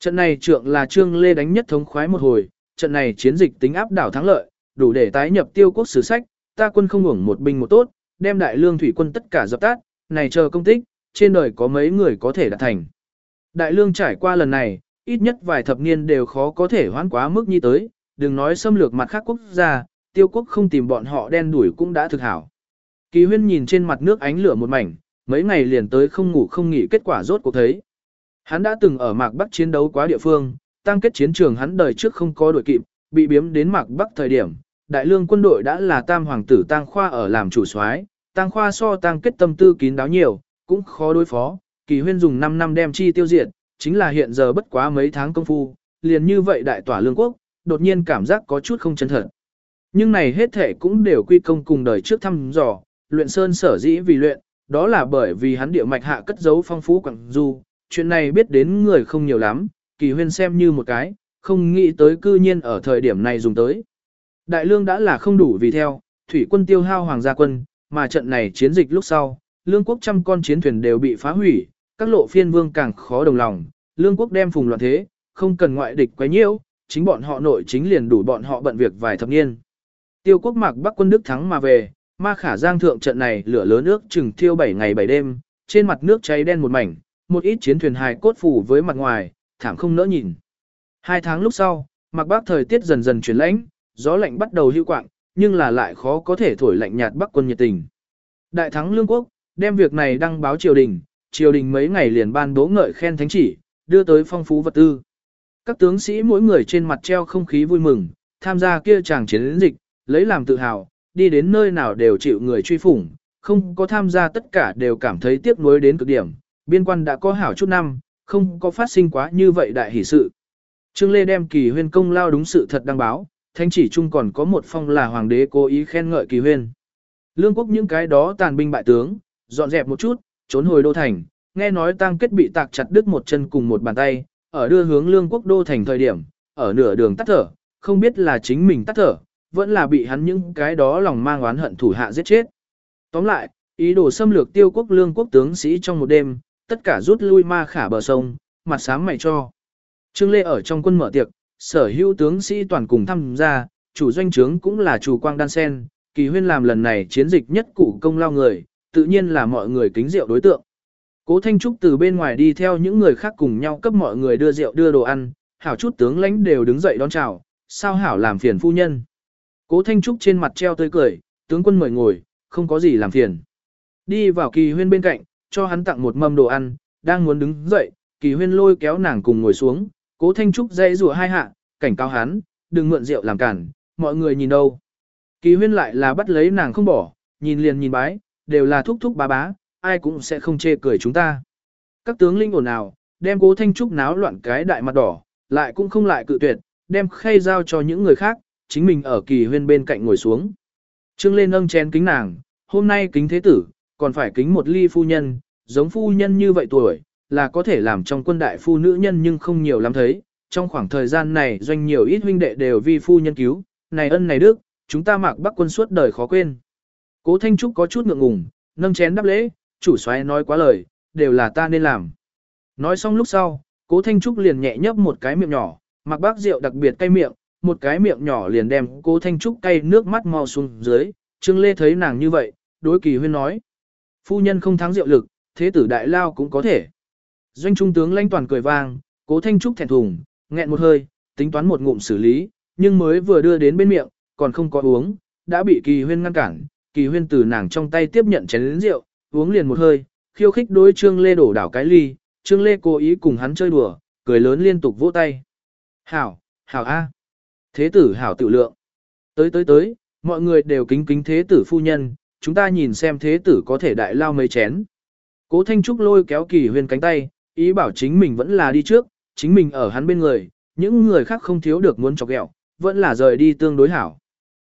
Trận này trượng là Trương Lê đánh nhất thống khoái một hồi, trận này chiến dịch tính áp đảo thắng lợi, đủ để tái nhập tiêu quốc sử sách, ta quân không hưởng một binh một tốt, đem đại lương thủy quân tất cả dập tắt, này chờ công tích, trên đời có mấy người có thể đạt thành. Đại lương trải qua lần này, ít nhất vài thập niên đều khó có thể hoãn quá mức như tới, đừng nói xâm lược mặt khác quốc gia, tiêu quốc không tìm bọn họ đen đuổi cũng đã thực hảo. Kỳ huyên nhìn trên mặt nước ánh lửa một mảnh, mấy ngày liền tới không ngủ không nghỉ kết quả rốt cuộc thấy. Hắn đã từng ở mạc bắc chiến đấu quá địa phương, tăng kết chiến trường hắn đời trước không có đội kịp, bị biếm đến mạc bắc thời điểm, đại lương quân đội đã là tam hoàng tử tang khoa ở làm chủ soái, Tăng khoa so tăng kết tâm tư kín đáo nhiều, cũng khó đối phó, kỳ huyên dùng 5 năm đem chi tiêu diệt, chính là hiện giờ bất quá mấy tháng công phu, liền như vậy đại tỏa lương quốc, đột nhiên cảm giác có chút không chân thật. Nhưng này hết thể cũng đều quy công cùng đời trước thăm dò, luyện sơn sở dĩ vì luyện, đó là bởi vì hắn địa mạch hạ cất giấu phong phú quảng du, chuyện này biết đến người không nhiều lắm, kỳ huyên xem như một cái, không nghĩ tới cư nhiên ở thời điểm này dùng tới. Đại lương đã là không đủ vì theo, thủy quân tiêu hao hoàng gia quân, mà trận này chiến dịch lúc sau, lương quốc trăm con chiến thuyền đều bị phá hủy, các lộ phiên vương càng khó đồng lòng, lương quốc đem phùng loạn thế, không cần ngoại địch quấy nhiễu, chính bọn họ nội chính liền đủ bọn họ bận việc vài thập niên. Tiêu quốc mạc bắc quân Đức thắng mà về, ma khả giang thượng trận này lửa lớn nước chừng thiêu 7 ngày 7 đêm, trên mặt nước cháy đen một mảnh, một ít chiến thuyền hài cốt phủ với mặt ngoài, thảm không nỡ nhìn. Hai tháng lúc sau, mạc bắc thời tiết dần dần chuyển lãnh, gió lạnh bắt đầu hưu quạng, nhưng là lại khó có thể thổi lạnh nhạt bắc quân nhiệt tình. Đại thắng lương quốc, đem việc này đăng báo triều đình, triều đình mấy ngày liền ban bố ngợi khen thánh chỉ, đưa tới phong phú vật tư. Các tướng sĩ mỗi người trên mặt treo không khí vui mừng, tham gia kia chàng chiến dịch, lấy làm tự hào, đi đến nơi nào đều chịu người truy phủng, không có tham gia tất cả đều cảm thấy tiếc nuối đến cực điểm, biên quan đã có hảo chút năm, không có phát sinh quá như vậy đại hỷ sự. Trương Lê đem kỳ huyên công lao đúng sự thật đăng báo, thánh chỉ chung còn có một phong là hoàng đế cố ý khen ngợi kỳ huyên. Lương quốc những cái đó tàn binh bại tướng, dọn dẹp một chút, trốn hồi đô thành, nghe nói tăng kết bị tạc chặt đứt một chân cùng một bàn tay, ở đưa hướng lương quốc đô thành thời điểm, ở nửa đường tắt thở, không biết là chính mình tắt thở, vẫn là bị hắn những cái đó lòng mang oán hận thủ hạ giết chết. Tóm lại, ý đồ xâm lược tiêu quốc lương quốc tướng sĩ trong một đêm, tất cả rút lui ma khả bờ sông, mặt sáng mày cho. Trương Lê ở trong quân mở tiệc, sở hữu tướng sĩ toàn cùng tham gia, chủ doanh trướng cũng là chủ quang đan sen, kỳ huyên làm lần này chiến dịch nhất cụ công lao người, tự nhiên là mọi người kính rượu đối tượng. Cố Thanh Trúc từ bên ngoài đi theo những người khác cùng nhau cấp mọi người đưa rượu đưa đồ ăn, hảo chút tướng lãnh đều đứng dậy đón chào, sao hảo làm phiền phu nhân. Cố Thanh Trúc trên mặt treo tươi cười, tướng quân mời ngồi, không có gì làm phiền. Đi vào kỳ huyên bên cạnh, cho hắn tặng một mâm đồ ăn, đang muốn đứng dậy, kỳ huyên lôi kéo nàng cùng ngồi xuống, cố Thanh Trúc dây rùa hai hạ, cảnh cáo hắn, đừng mượn rượu làm cản, mọi người nhìn đâu. Kỳ huyên lại là bắt lấy nàng không bỏ, nhìn liền nhìn bái, đều là thúc thúc bá bá, ai cũng sẽ không chê cười chúng ta. Các tướng linh ồn nào, đem cố thanh trúc náo loạn cái đại mặt đỏ, lại cũng không lại cự tuyệt, đem khay giao cho những người khác, chính mình ở kỳ huyên bên cạnh ngồi xuống. Trương lên nâng chén kính nàng, hôm nay kính thế tử, còn phải kính một ly phu nhân, giống phu nhân như vậy tuổi, là có thể làm trong quân đại phu nữ nhân nhưng không nhiều lắm thấy. Trong khoảng thời gian này doanh nhiều ít huynh đệ đều vi phu nhân cứu, này ân này đức, chúng ta mặc bắc quân suốt đời khó quên. Cố Thanh Trúc có chút ngượng ngùng, nâng chén đáp lễ, chủ soái nói quá lời, đều là ta nên làm. Nói xong lúc sau, Cố Thanh Trúc liền nhẹ nhấp một cái miệng nhỏ, mặc bác rượu đặc biệt cay miệng, một cái miệng nhỏ liền đem Cố Thanh Trúc cay nước mắt mau xuống dưới, Trương Lê thấy nàng như vậy, đối kỳ huyên nói. Phu nhân không thắng rượu lực, thế tử đại lao cũng có thể. Doanh trung tướng lãnh toàn cười vang, Cố Thanh Trúc thẹn thùng, nghẹn một hơi, tính toán một ngụm xử lý, nhưng mới vừa đưa đến bên miệng, còn không có uống, đã bị kỳ huyên ngăn cản, kỳ huyên từ nàng trong tay tiếp nhận chén rượu, uống liền một hơi, khiêu khích đối Trương Lê đổ đảo cái ly, Trương Lê cố ý cùng hắn chơi đùa, cười lớn liên tục vỗ tay. Hảo, hảo A. Thế tử hảo tự lượng. Tới tới tới, mọi người đều kính kính thế tử phu nhân, chúng ta nhìn xem thế tử có thể đại lao mấy chén. Cố Thanh Trúc lôi kéo kỳ huyên cánh tay, ý bảo chính mình vẫn là đi trước, chính mình ở hắn bên người, những người khác không thiếu được muốn chọc ghẹo, vẫn là rời đi tương đối hảo.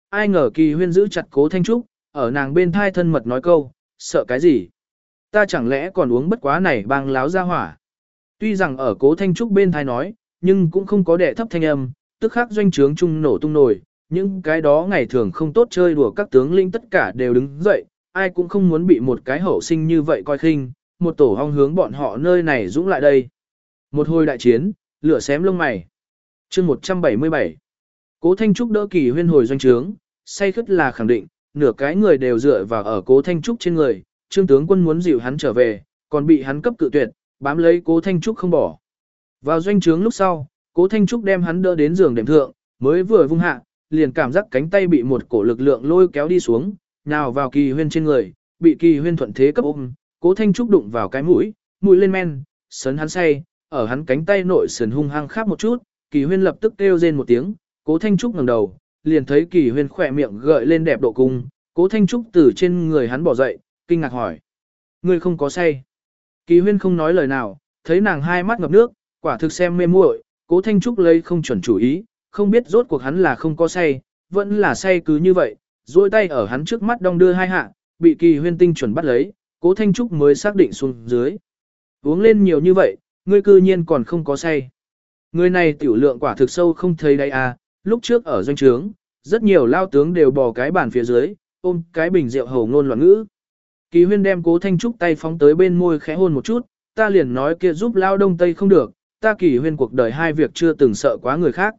Ai ngờ kỳ huyên giữ chặt cố Thanh Trúc, ở nàng bên thai thân mật nói câu, sợ cái gì? Ta chẳng lẽ còn uống bất quá này bang láo ra hỏa? Tuy rằng ở cố thanh trúc bên thai nói, nhưng cũng không có đệ thấp thanh âm, tức khắc doanh trướng trung nổ tung nổi, những cái đó ngày thường không tốt chơi đùa các tướng linh tất cả đều đứng dậy, ai cũng không muốn bị một cái hậu sinh như vậy coi khinh, một tổ hong hướng bọn họ nơi này dũng lại đây. Một hồi đại chiến, lửa xém lông mày. chương 177 Cố Thanh Trúc đỡ kỳ huyên hồi doanh trướng, say khất là khẳng định, nửa cái người đều dựa vào ở cố Thanh Trúc trên người, trương tướng quân muốn dịu hắn trở về, còn bị hắn cấp cự tuyệt, bám lấy cố Thanh Trúc không bỏ. Vào doanh trướng lúc sau, cố Thanh Trúc đem hắn đỡ đến giường đệm thượng, mới vừa vung hạ, liền cảm giác cánh tay bị một cổ lực lượng lôi kéo đi xuống, nào vào kỳ huyên trên người, bị kỳ huyên thuận thế cấp ôm, cố Thanh Trúc đụng vào cái mũi, mũi lên men, sấn hắn say, ở hắn cánh tay nội sườn hung hăng khắp một chút, kỳ huyên lập tức kêu rên một tiếng, cố Thanh Trúc ngẩng đầu, liền thấy kỳ huyên khỏe miệng gợi lên đẹp độ cung, cố thanh trúc từ trên người hắn bỏ dậy, kinh ngạc hỏi. Ngươi không có say. Kỳ huyên không nói lời nào, thấy nàng hai mắt ngập nước, quả thực xem mê muội, cố thanh trúc lấy không chuẩn chủ ý, không biết rốt cuộc hắn là không có say, vẫn là say cứ như vậy, duỗi tay ở hắn trước mắt đong đưa hai hạ, bị kỳ huyên tinh chuẩn bắt lấy, cố thanh trúc mới xác định xuống dưới. Uống lên nhiều như vậy, ngươi cư nhiên còn không có say. Người này tiểu lượng quả thực sâu không thấy đây à, lúc trước ở doanh trướng, rất nhiều lao tướng đều bò cái bàn phía dưới, ôm cái bình rượu hầu ngôn loạn ngữ. Kỳ huyên đem cố thanh trúc tay phóng tới bên môi khẽ hôn một chút, ta liền nói kia giúp lao đông tây không được, ta kỳ huyên cuộc đời hai việc chưa từng sợ quá người khác.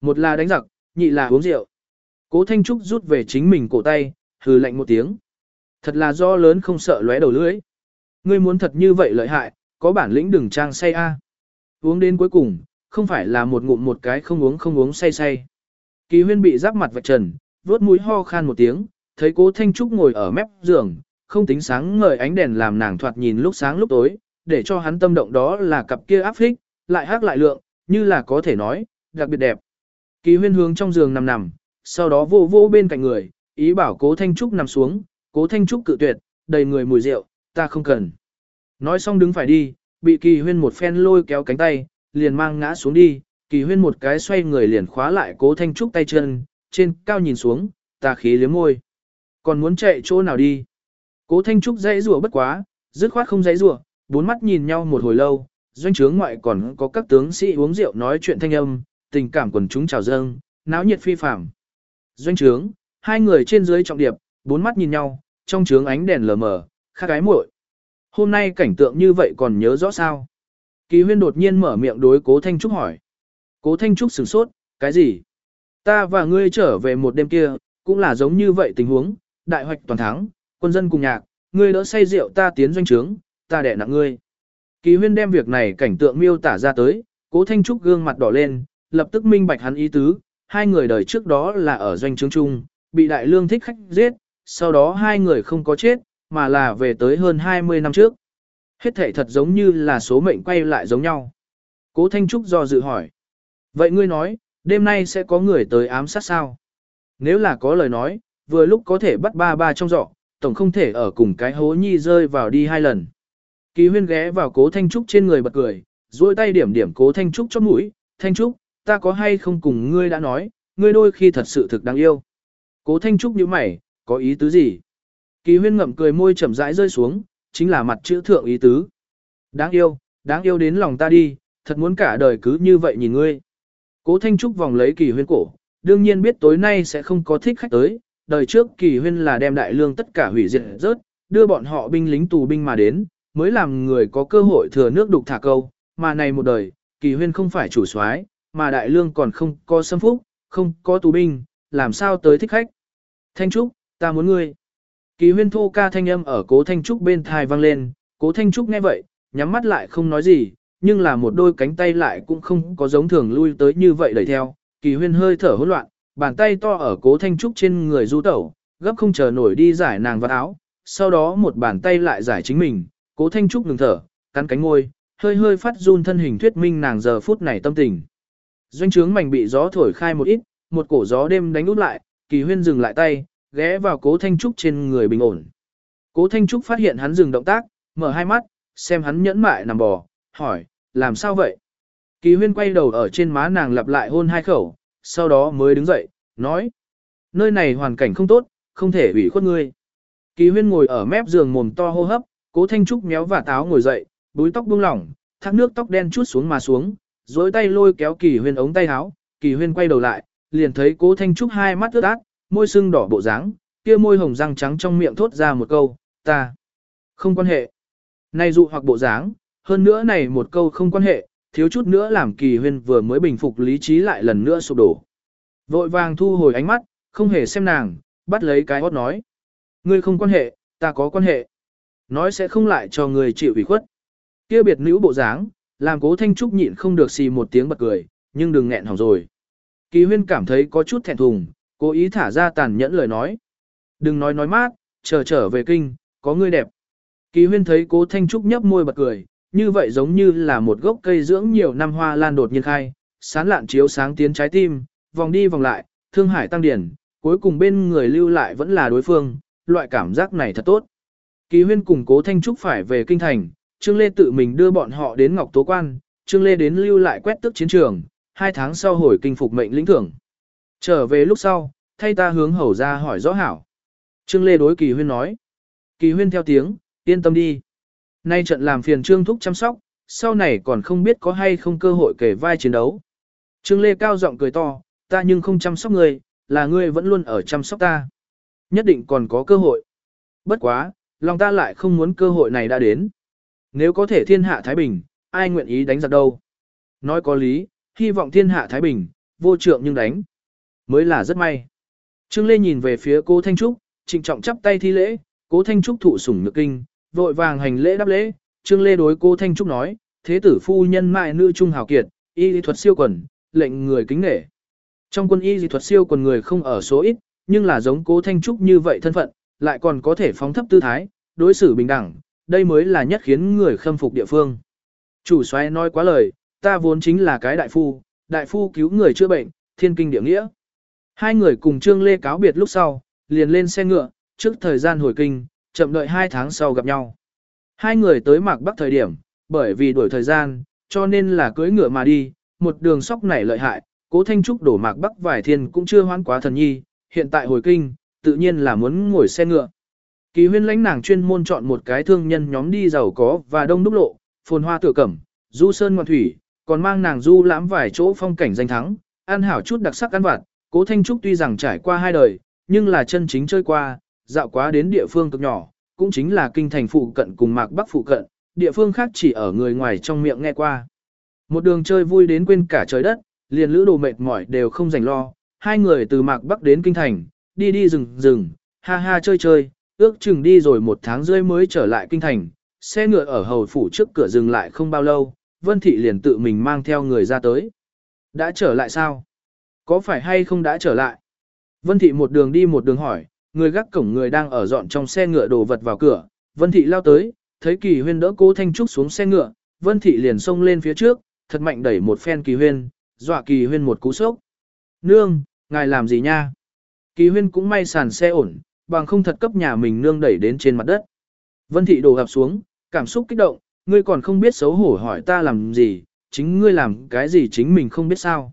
Một là đánh giặc, nhị là uống rượu. Cố thanh trúc rút về chính mình cổ tay, hừ lạnh một tiếng. Thật là do lớn không sợ lóe đầu lưỡi. Ngươi muốn thật như vậy lợi hại, có bản lĩnh đừng trang say a. Uống đến cuối cùng, không phải là một ngụm một cái không uống không uống say say. Kỳ huyên bị giáp mặt vạch trần, vớt mũi ho khan một tiếng, thấy cố Thanh Trúc ngồi ở mép giường, không tính sáng ngời ánh đèn làm nàng thoạt nhìn lúc sáng lúc tối, để cho hắn tâm động đó là cặp kia áp phích, lại hắc lại lượng, như là có thể nói, đặc biệt đẹp. Kỳ huyên hướng trong giường nằm nằm, sau đó vô vô bên cạnh người, ý bảo cố Thanh Trúc nằm xuống, cố Thanh Trúc cự tuyệt, đầy người mùi rượu, ta không cần. Nói xong đứng phải đi, bị kỳ huyên một phen lôi kéo cánh tay, liền mang ngã xuống đi, kỳ huyên một cái xoay người liền khóa lại cố thanh trúc tay chân, trên cao nhìn xuống, ta khí liếm môi. Còn muốn chạy chỗ nào đi? Cố thanh trúc dãy rủa bất quá, dứt khoát không dãy rủa, bốn mắt nhìn nhau một hồi lâu, doanh trướng ngoại còn có các tướng sĩ uống rượu nói chuyện thanh âm, tình cảm quần chúng trào dâng, náo nhiệt phi phàm. Doanh trướng, hai người trên dưới trọng điệp, bốn mắt nhìn nhau, trong trướng ánh đèn lờ mờ, khác gái muội. Hôm nay cảnh tượng như vậy còn nhớ rõ sao? Kỳ huyên đột nhiên mở miệng đối cố Thanh Trúc hỏi. Cố Thanh Trúc sửng sốt, cái gì? Ta và ngươi trở về một đêm kia, cũng là giống như vậy tình huống, đại hoạch toàn thắng, quân dân cùng nhạc, ngươi đỡ say rượu ta tiến doanh trướng, ta đẻ nặng ngươi. Kỳ huyên đem việc này cảnh tượng miêu tả ra tới, cố Thanh Trúc gương mặt đỏ lên, lập tức minh bạch hắn ý tứ, hai người đời trước đó là ở doanh trướng chung, bị đại lương thích khách giết, sau đó hai người không có chết, mà là về tới hơn 20 năm trước. Hết thể thật giống như là số mệnh quay lại giống nhau. Cố Thanh Trúc do dự hỏi. Vậy ngươi nói, đêm nay sẽ có người tới ám sát sao? Nếu là có lời nói, vừa lúc có thể bắt ba ba trong giỏ, tổng không thể ở cùng cái hố nhi rơi vào đi hai lần. Kỳ huyên ghé vào cố Thanh Trúc trên người bật cười, duỗi tay điểm điểm cố Thanh Trúc chót mũi, Thanh Trúc, ta có hay không cùng ngươi đã nói, ngươi đôi khi thật sự thực đáng yêu. Cố Thanh Trúc như mày, có ý tứ gì? Kỳ huyên ngậm cười môi chậm rãi rơi xuống, chính là mặt chữ thượng ý tứ. Đáng yêu, đáng yêu đến lòng ta đi, thật muốn cả đời cứ như vậy nhìn ngươi. Cố Thanh Trúc vòng lấy kỳ huyên cổ, đương nhiên biết tối nay sẽ không có thích khách tới, đời trước kỳ huyên là đem đại lương tất cả hủy diệt rớt, đưa bọn họ binh lính tù binh mà đến, mới làm người có cơ hội thừa nước đục thả câu, mà này một đời, kỳ huyên không phải chủ soái, mà đại lương còn không có xâm phúc, không có tù binh, làm sao tới thích khách. Thanh Trúc, ta muốn ngươi. Kỳ huyên thô ca thanh âm ở cố Thanh Trúc bên thai vang lên, cố Thanh Trúc nghe vậy, nhắm mắt lại không nói gì, nhưng là một đôi cánh tay lại cũng không có giống thường lui tới như vậy đẩy theo. Kỳ huyên hơi thở hỗn loạn, bàn tay to ở cố Thanh Trúc trên người du tẩu, gấp không chờ nổi đi giải nàng vào áo, sau đó một bàn tay lại giải chính mình, cố Thanh Trúc ngừng thở, cắn cánh ngôi, hơi hơi phát run thân hình thuyết minh nàng giờ phút này tâm tình. Doanh trướng mảnh bị gió thổi khai một ít, một cổ gió đêm đánh út lại, kỳ huyên dừng lại tay, ghé vào cố Thanh Trúc trên người bình ổn. Cố Thanh Trúc phát hiện hắn dừng động tác, mở hai mắt, xem hắn nhẫn mại nằm bò, hỏi, làm sao vậy? Kỳ huyên quay đầu ở trên má nàng lặp lại hôn hai khẩu, sau đó mới đứng dậy, nói, nơi này hoàn cảnh không tốt, không thể ủy khuất ngươi. Kỳ huyên ngồi ở mép giường mồm to hô hấp, cố Thanh Trúc méo và táo ngồi dậy, búi tóc buông lỏng, thác nước tóc đen chút xuống mà xuống, dối tay lôi kéo kỳ huyên ống tay áo, kỳ huyên quay đầu lại, liền thấy cố Thanh Trúc hai mắt ướt át, môi sưng đỏ bộ dáng, kia môi hồng răng trắng trong miệng thốt ra một câu, ta không quan hệ. Này dụ hoặc bộ dáng, hơn nữa này một câu không quan hệ, thiếu chút nữa làm kỳ huyên vừa mới bình phục lý trí lại lần nữa sụp đổ. Vội vàng thu hồi ánh mắt, không hề xem nàng, bắt lấy cái hót nói. Ngươi không quan hệ, ta có quan hệ. Nói sẽ không lại cho người chịu ủy khuất. Kia biệt nữ bộ dáng, làm cố thanh trúc nhịn không được xì một tiếng bật cười, nhưng đừng nghẹn hỏng rồi. Kỳ huyên cảm thấy có chút thẹn thùng, cố ý thả ra tàn nhẫn lời nói. Đừng nói nói mát, chờ trở về kinh, có người đẹp. Kỳ huyên thấy cố Thanh Trúc nhấp môi bật cười, như vậy giống như là một gốc cây dưỡng nhiều năm hoa lan đột nhiên khai, sán lạn chiếu sáng tiến trái tim, vòng đi vòng lại, thương hải tăng điển, cuối cùng bên người lưu lại vẫn là đối phương, loại cảm giác này thật tốt. Kỳ huyên cùng cố Thanh Trúc phải về kinh thành, Trương Lê tự mình đưa bọn họ đến Ngọc Tố Quan, Trương Lê đến lưu lại quét tức chiến trường, hai tháng sau hồi kinh phục mệnh lĩnh thưởng. Trở về lúc sau, thay ta hướng hầu ra hỏi rõ hảo. Trương Lê đối Kỳ huyên nói. Kỳ huyên theo tiếng, yên tâm đi. Nay trận làm phiền Trương Thúc chăm sóc, sau này còn không biết có hay không cơ hội kể vai chiến đấu. Trương Lê cao giọng cười to, ta nhưng không chăm sóc ngươi, là ngươi vẫn luôn ở chăm sóc ta. Nhất định còn có cơ hội. Bất quá, lòng ta lại không muốn cơ hội này đã đến. Nếu có thể thiên hạ Thái Bình, ai nguyện ý đánh giặc đâu. Nói có lý, hy vọng thiên hạ Thái Bình, vô trượng nhưng đánh. Mới là rất may. Trương Lê nhìn về phía Cố Thanh Trúc, trịnh trọng chắp tay thi lễ, cố Thanh Trúc thụ sủng nhược kinh, vội vàng hành lễ đáp lễ. Trương Lê đối Cố Thanh Trúc nói, thế tử phu nhân mại nữ trung hào kiệt, y lý thuật siêu quần, lệnh người kính nể. Trong quân y lý thuật siêu quần người không ở số ít, nhưng là giống cố Thanh Trúc như vậy thân phận, lại còn có thể phóng thấp tư thái, đối xử bình đẳng, đây mới là nhất khiến người khâm phục địa phương. Chủ soái nói quá lời, ta vốn chính là cái đại phu, đại phu cứu người chữa bệnh, thiên kinh địa nghĩa. Hai người cùng Trương Lê cáo biệt lúc sau, liền lên xe ngựa, trước thời gian hồi kinh, chậm đợi hai tháng sau gặp nhau. Hai người tới Mạc Bắc thời điểm, bởi vì đuổi thời gian, cho nên là cưỡi ngựa mà đi, một đường sóc nảy lợi hại, cố Thanh Trúc đổ Mạc Bắc vài thiên cũng chưa hoán quá thần nhi, hiện tại hồi kinh, tự nhiên là muốn ngồi xe ngựa. Kỳ huyên lãnh nàng chuyên môn chọn một cái thương nhân nhóm đi giàu có và đông đúc lộ, phồn hoa tựa cẩm, du sơn ngoan thủy, còn mang nàng du lãm vài chỗ phong cảnh danh thắng, ăn hảo chút đặc sắc ăn vặt. Cố Thanh Trúc tuy rằng trải qua hai đời, nhưng là chân chính chơi qua, dạo quá đến địa phương cực nhỏ, cũng chính là kinh thành phụ cận cùng mạc bắc phụ cận, địa phương khác chỉ ở người ngoài trong miệng nghe qua. Một đường chơi vui đến quên cả trời đất, liền lữ đồ mệt mỏi đều không dành lo, hai người từ mạc bắc đến kinh thành, đi đi rừng rừng, ha ha chơi chơi, ước chừng đi rồi một tháng rưỡi mới trở lại kinh thành, xe ngựa ở hầu phủ trước cửa dừng lại không bao lâu, Vân Thị liền tự mình mang theo người ra tới. Đã trở lại sao? Có phải hay không đã trở lại? Vân Thị một đường đi một đường hỏi, người gác cổng người đang ở dọn trong xe ngựa đồ vật vào cửa, Vân Thị lao tới, thấy Kỳ Huyên đỡ Cố Thanh Trúc xuống xe ngựa, Vân Thị liền xông lên phía trước, thật mạnh đẩy một phen Kỳ Huyên, dọa Kỳ Huyên một cú sốc. Nương, ngài làm gì nha? Kỳ Huyên cũng may sàn xe ổn, bằng không thật cấp nhà mình nương đẩy đến trên mặt đất. Vân Thị đổ gặp xuống, cảm xúc kích động, ngươi còn không biết xấu hổ hỏi ta làm gì, chính ngươi làm cái gì chính mình không biết sao.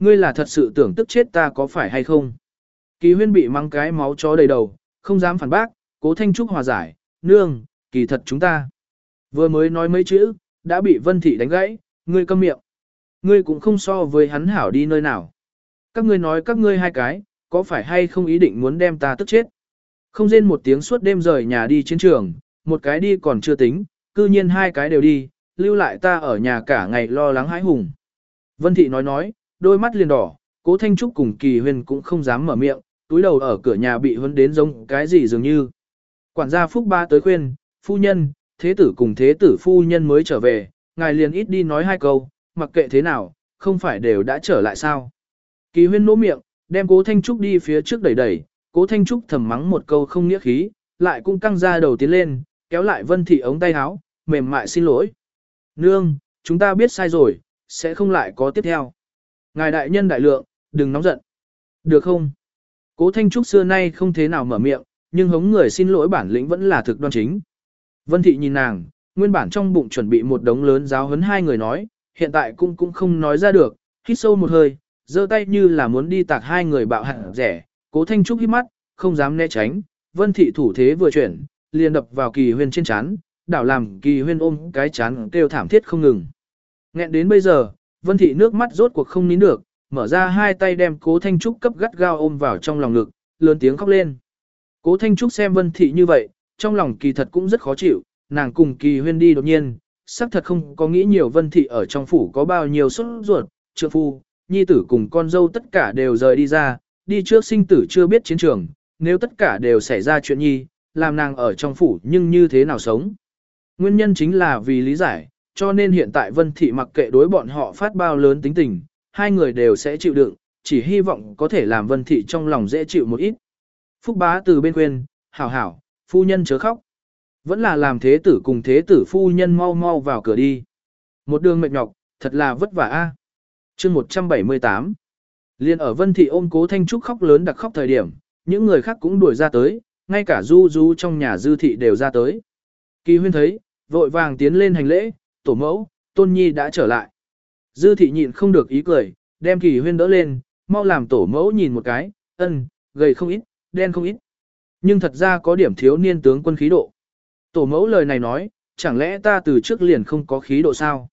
Ngươi là thật sự tưởng tức chết ta có phải hay không? Kỳ huyên bị mang cái máu chó đầy đầu, không dám phản bác, cố thanh trúc hòa giải, nương, kỳ thật chúng ta. Vừa mới nói mấy chữ, đã bị vân thị đánh gãy, ngươi câm miệng. Ngươi cũng không so với hắn hảo đi nơi nào. Các ngươi nói các ngươi hai cái, có phải hay không ý định muốn đem ta tức chết? Không rên một tiếng suốt đêm rời nhà đi chiến trường, một cái đi còn chưa tính, cư nhiên hai cái đều đi, lưu lại ta ở nhà cả ngày lo lắng hãi hùng. Vân Thị nói nói, đôi mắt liền đỏ, cố Thanh Trúc cùng Kỳ Huyền cũng không dám mở miệng, túi đầu ở cửa nhà bị huấn đến giống cái gì dường như. Quản gia Phúc Ba tới khuyên, phu nhân, thế tử cùng thế tử phu nhân mới trở về, ngài liền ít đi nói hai câu, mặc kệ thế nào, không phải đều đã trở lại sao. Kỳ huyên nỗ miệng, đem cố Thanh Trúc đi phía trước đẩy đẩy, cố Thanh Trúc thầm mắng một câu không nghĩa khí, lại cũng căng ra đầu tiến lên, kéo lại Vân Thị ống tay áo, mềm mại xin lỗi. Nương, chúng ta biết sai rồi, sẽ không lại có tiếp theo. Ngài đại nhân đại lượng, đừng nóng giận. Được không? Cố Thanh Trúc xưa nay không thế nào mở miệng, nhưng hống người xin lỗi bản lĩnh vẫn là thực đoan chính. Vân Thị nhìn nàng, nguyên bản trong bụng chuẩn bị một đống lớn giáo huấn hai người nói, hiện tại cũng cũng không nói ra được, hít sâu một hơi, giơ tay như là muốn đi tạc hai người bạo hẳn rẻ, cố Thanh Trúc hít mắt, không dám né tránh, Vân Thị thủ thế vừa chuyển, liền đập vào kỳ huyên trên chán, đảo làm kỳ huyên ôm cái chán kêu thảm thiết không ngừng. Nghẹn đến bây giờ, Vân Thị nước mắt rốt cuộc không nín được, mở ra hai tay đem cố Thanh Trúc cấp gắt gao ôm vào trong lòng ngực, lớn tiếng khóc lên. Cố Thanh Trúc xem Vân Thị như vậy, trong lòng kỳ thật cũng rất khó chịu, nàng cùng kỳ huyên đi đột nhiên, xác thật không có nghĩ nhiều Vân Thị ở trong phủ có bao nhiêu xuất ruột, trượng phu, nhi tử cùng con dâu tất cả đều rời đi ra, đi trước sinh tử chưa biết chiến trường, nếu tất cả đều xảy ra chuyện nhi, làm nàng ở trong phủ nhưng như thế nào sống. Nguyên nhân chính là vì lý giải, cho nên hiện tại Vân Thị mặc kệ đối bọn họ phát bao lớn tính tình, hai người đều sẽ chịu đựng, chỉ hy vọng có thể làm Vân Thị trong lòng dễ chịu một ít. Phúc bá từ bên khuyên, hảo hảo, phu nhân chớ khóc. Vẫn là làm thế tử cùng thế tử phu nhân mau mau vào cửa đi. Một đường mệt nhọc, thật là vất vả a. Chương 178 Liên ở Vân Thị ôm cố Thanh Trúc khóc lớn đặc khóc thời điểm, những người khác cũng đuổi ra tới, ngay cả Du Du trong nhà Dư Thị đều ra tới. Kỳ huyên thấy, vội vàng tiến lên hành lễ, tổ mẫu, Tôn Nhi đã trở lại. Dư Thị nhịn không được ý cười, đem Kỳ huyên đỡ lên, mau làm tổ mẫu nhìn một cái, ân, gầy không ít, đen không ít. Nhưng thật ra có điểm thiếu niên tướng quân khí độ. Tổ mẫu lời này nói, chẳng lẽ ta từ trước liền không có khí độ sao?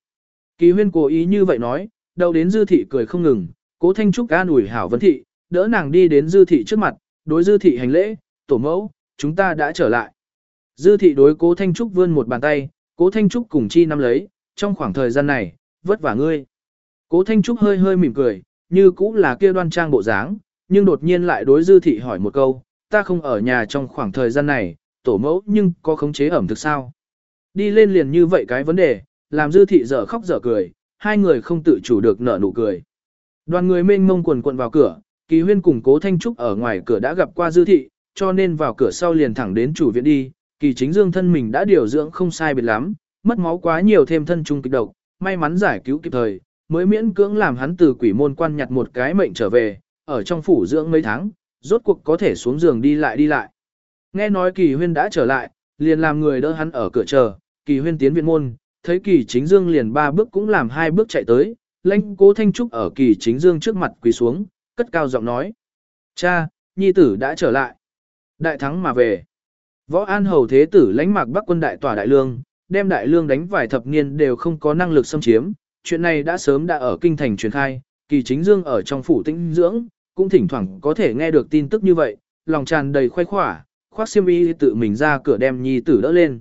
Kỳ huyên cố ý như vậy nói, đầu đến dư thị cười không ngừng, cố thanh trúc an ủi hảo vấn thị, đỡ nàng đi đến dư thị trước mặt, đối dư thị hành lễ, tổ mẫu, chúng ta đã trở lại. Dư thị đối cố thanh trúc vươn một bàn tay, cố thanh trúc cùng chi nắm lấy, trong khoảng thời gian này, vất vả ngươi. Cố thanh trúc hơi hơi mỉm cười, như cũng là kia đoan trang bộ dáng, nhưng đột nhiên lại đối dư thị hỏi một câu, ta không ở nhà trong khoảng thời gian này, tổ mẫu nhưng có khống chế ẩm thực sao? Đi lên liền như vậy cái vấn đề, làm dư thị dở khóc dở cười, hai người không tự chủ được nở nụ cười. Đoàn người mênh mông quần quần vào cửa, kỳ huyên cùng cố thanh trúc ở ngoài cửa đã gặp qua dư thị, cho nên vào cửa sau liền thẳng đến chủ viện đi, kỳ chính dương thân mình đã điều dưỡng không sai biệt lắm, mất máu quá nhiều thêm thân trung kịch độc, may mắn giải cứu kịp thời, mới miễn cưỡng làm hắn từ quỷ môn quan nhặt một cái mệnh trở về, ở trong phủ dưỡng mấy tháng, rốt cuộc có thể xuống giường đi lại đi lại. Nghe nói kỳ huyên đã trở lại, liền làm người đỡ hắn ở cửa chờ, kỳ huyên tiến viện môn, thấy kỳ chính dương liền ba bước cũng làm hai bước chạy tới, lãnh cố thanh trúc ở kỳ chính dương trước mặt quỳ xuống, cất cao giọng nói. Cha, nhi tử đã trở lại. Đại thắng mà về. Võ An Hầu Thế Tử lãnh mạc Bắc quân đại tòa đại lương, đem đại lương đánh vài thập niên đều không có năng lực xâm chiếm. Chuyện này đã sớm đã ở kinh thành truyền khai, kỳ chính dương ở trong phủ tĩnh dưỡng, cũng thỉnh thoảng có thể nghe được tin tức như vậy, lòng tràn đầy khoái khỏa, khoác xiêm y tự mình ra cửa đem nhi tử đỡ lên.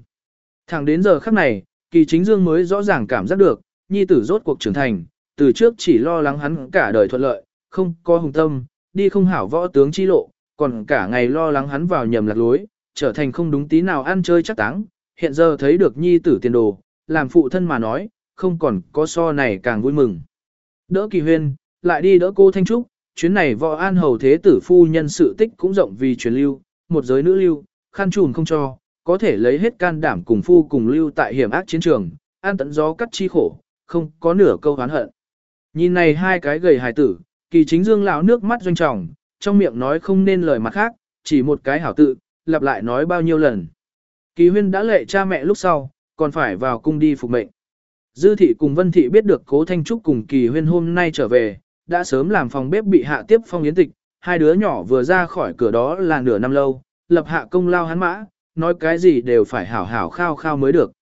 Thẳng đến giờ khắc này, kỳ chính dương mới rõ ràng cảm giác được, nhi tử rốt cuộc trưởng thành, từ trước chỉ lo lắng hắn cả đời thuận lợi, không có hùng tâm, đi không hảo võ tướng chi lộ, còn cả ngày lo lắng hắn vào nhầm lạc lối, trở thành không đúng tí nào ăn chơi chắc táng, hiện giờ thấy được nhi tử tiền đồ, làm phụ thân mà nói, không còn có so này càng vui mừng. Đỡ kỳ huyên, lại đi đỡ cô Thanh Trúc, chuyến này võ an hầu thế tử phu nhân sự tích cũng rộng vì truyền lưu, một giới nữ lưu, khăn trùm không cho, có thể lấy hết can đảm cùng phu cùng lưu tại hiểm ác chiến trường, an tận gió cắt chi khổ, không có nửa câu hán hận. Nhìn này hai cái gầy hài tử, kỳ chính dương lão nước mắt doanh trọng, trong miệng nói không nên lời mặt khác, chỉ một cái hảo tự, lặp lại nói bao nhiêu lần. Kỳ huyên đã lệ cha mẹ lúc sau, còn phải vào cung đi phục mệnh. Dư thị cùng Vân thị biết được cố Thanh Trúc cùng kỳ huyên hôm nay trở về, đã sớm làm phòng bếp bị hạ tiếp phong yến tịch, hai đứa nhỏ vừa ra khỏi cửa đó là nửa năm lâu, lập hạ công lao hắn mã, nói cái gì đều phải hảo hảo khao khao mới được.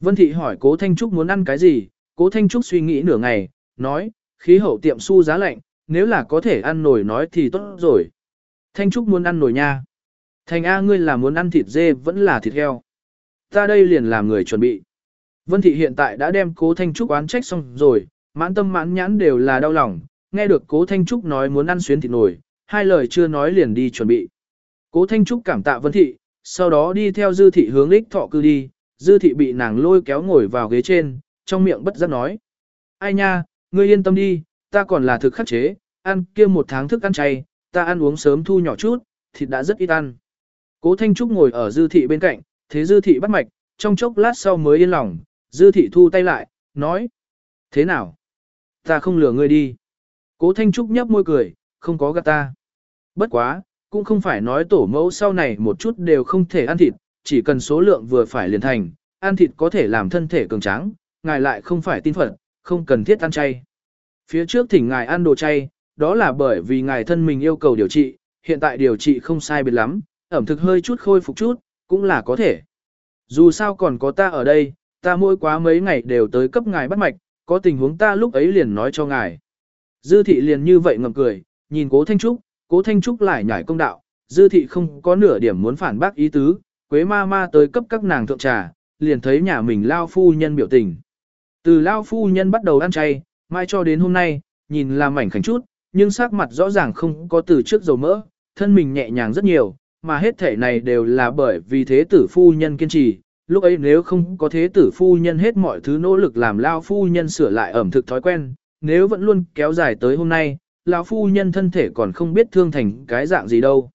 Vân Thị hỏi Cố Thanh Trúc muốn ăn cái gì, Cố Thanh Trúc suy nghĩ nửa ngày, nói, khí hậu tiệm su giá lạnh, nếu là có thể ăn nổi nói thì tốt rồi. Thanh Trúc muốn ăn nổi nha. Thành A ngươi là muốn ăn thịt dê vẫn là thịt heo. Ta đây liền làm người chuẩn bị. Vân Thị hiện tại đã đem Cố Thanh Trúc oán trách xong rồi, mãn tâm mãn nhãn đều là đau lòng, nghe được Cố Thanh Trúc nói muốn ăn xuyến thịt nổi, hai lời chưa nói liền đi chuẩn bị. Cố Thanh Trúc cảm tạ Vân Thị, sau đó đi theo Dư Thị hướng lích thọ cư đi, Dư Thị bị nàng lôi kéo ngồi vào ghế trên, trong miệng bất giác nói. Ai nha, ngươi yên tâm đi, ta còn là thực khắc chế, ăn kia một tháng thức ăn chay, ta ăn uống sớm thu nhỏ chút, thịt đã rất ít ăn. Cố Thanh Trúc ngồi ở Dư Thị bên cạnh, thế Dư Thị bắt mạch, trong chốc lát sau mới yên lòng, Dư Thị thu tay lại, nói. Thế nào? Ta không lừa ngươi đi. Cố Thanh Trúc nhấp môi cười, không có gạt ta. Bất quá, cũng không phải nói tổ mẫu sau này một chút đều không thể ăn thịt, chỉ cần số lượng vừa phải liền thành, ăn thịt có thể làm thân thể cường tráng, ngài lại không phải tin phật, không cần thiết ăn chay. Phía trước thỉnh ngài ăn đồ chay, đó là bởi vì ngài thân mình yêu cầu điều trị, hiện tại điều trị không sai biệt lắm, ẩm thực hơi chút khôi phục chút, cũng là có thể. Dù sao còn có ta ở đây, ta mỗi quá mấy ngày đều tới cấp ngài bắt mạch, có tình huống ta lúc ấy liền nói cho ngài. Dư thị liền như vậy ngậm cười, nhìn cố Thanh Trúc, cố Thanh Trúc lại nhảy công đạo, dư thị không có nửa điểm muốn phản bác ý tứ, quế ma ma tới cấp các nàng thượng trà, liền thấy nhà mình lao phu nhân biểu tình. Từ lao phu nhân bắt đầu ăn chay, mai cho đến hôm nay, nhìn là mảnh khảnh chút, nhưng sắc mặt rõ ràng không có từ trước dầu mỡ, thân mình nhẹ nhàng rất nhiều, mà hết thể này đều là bởi vì thế tử phu nhân kiên trì. Lúc ấy nếu không có thế tử phu nhân hết mọi thứ nỗ lực làm lao phu nhân sửa lại ẩm thực thói quen, nếu vẫn luôn kéo dài tới hôm nay, lão phu nhân thân thể còn không biết thương thành cái dạng gì đâu.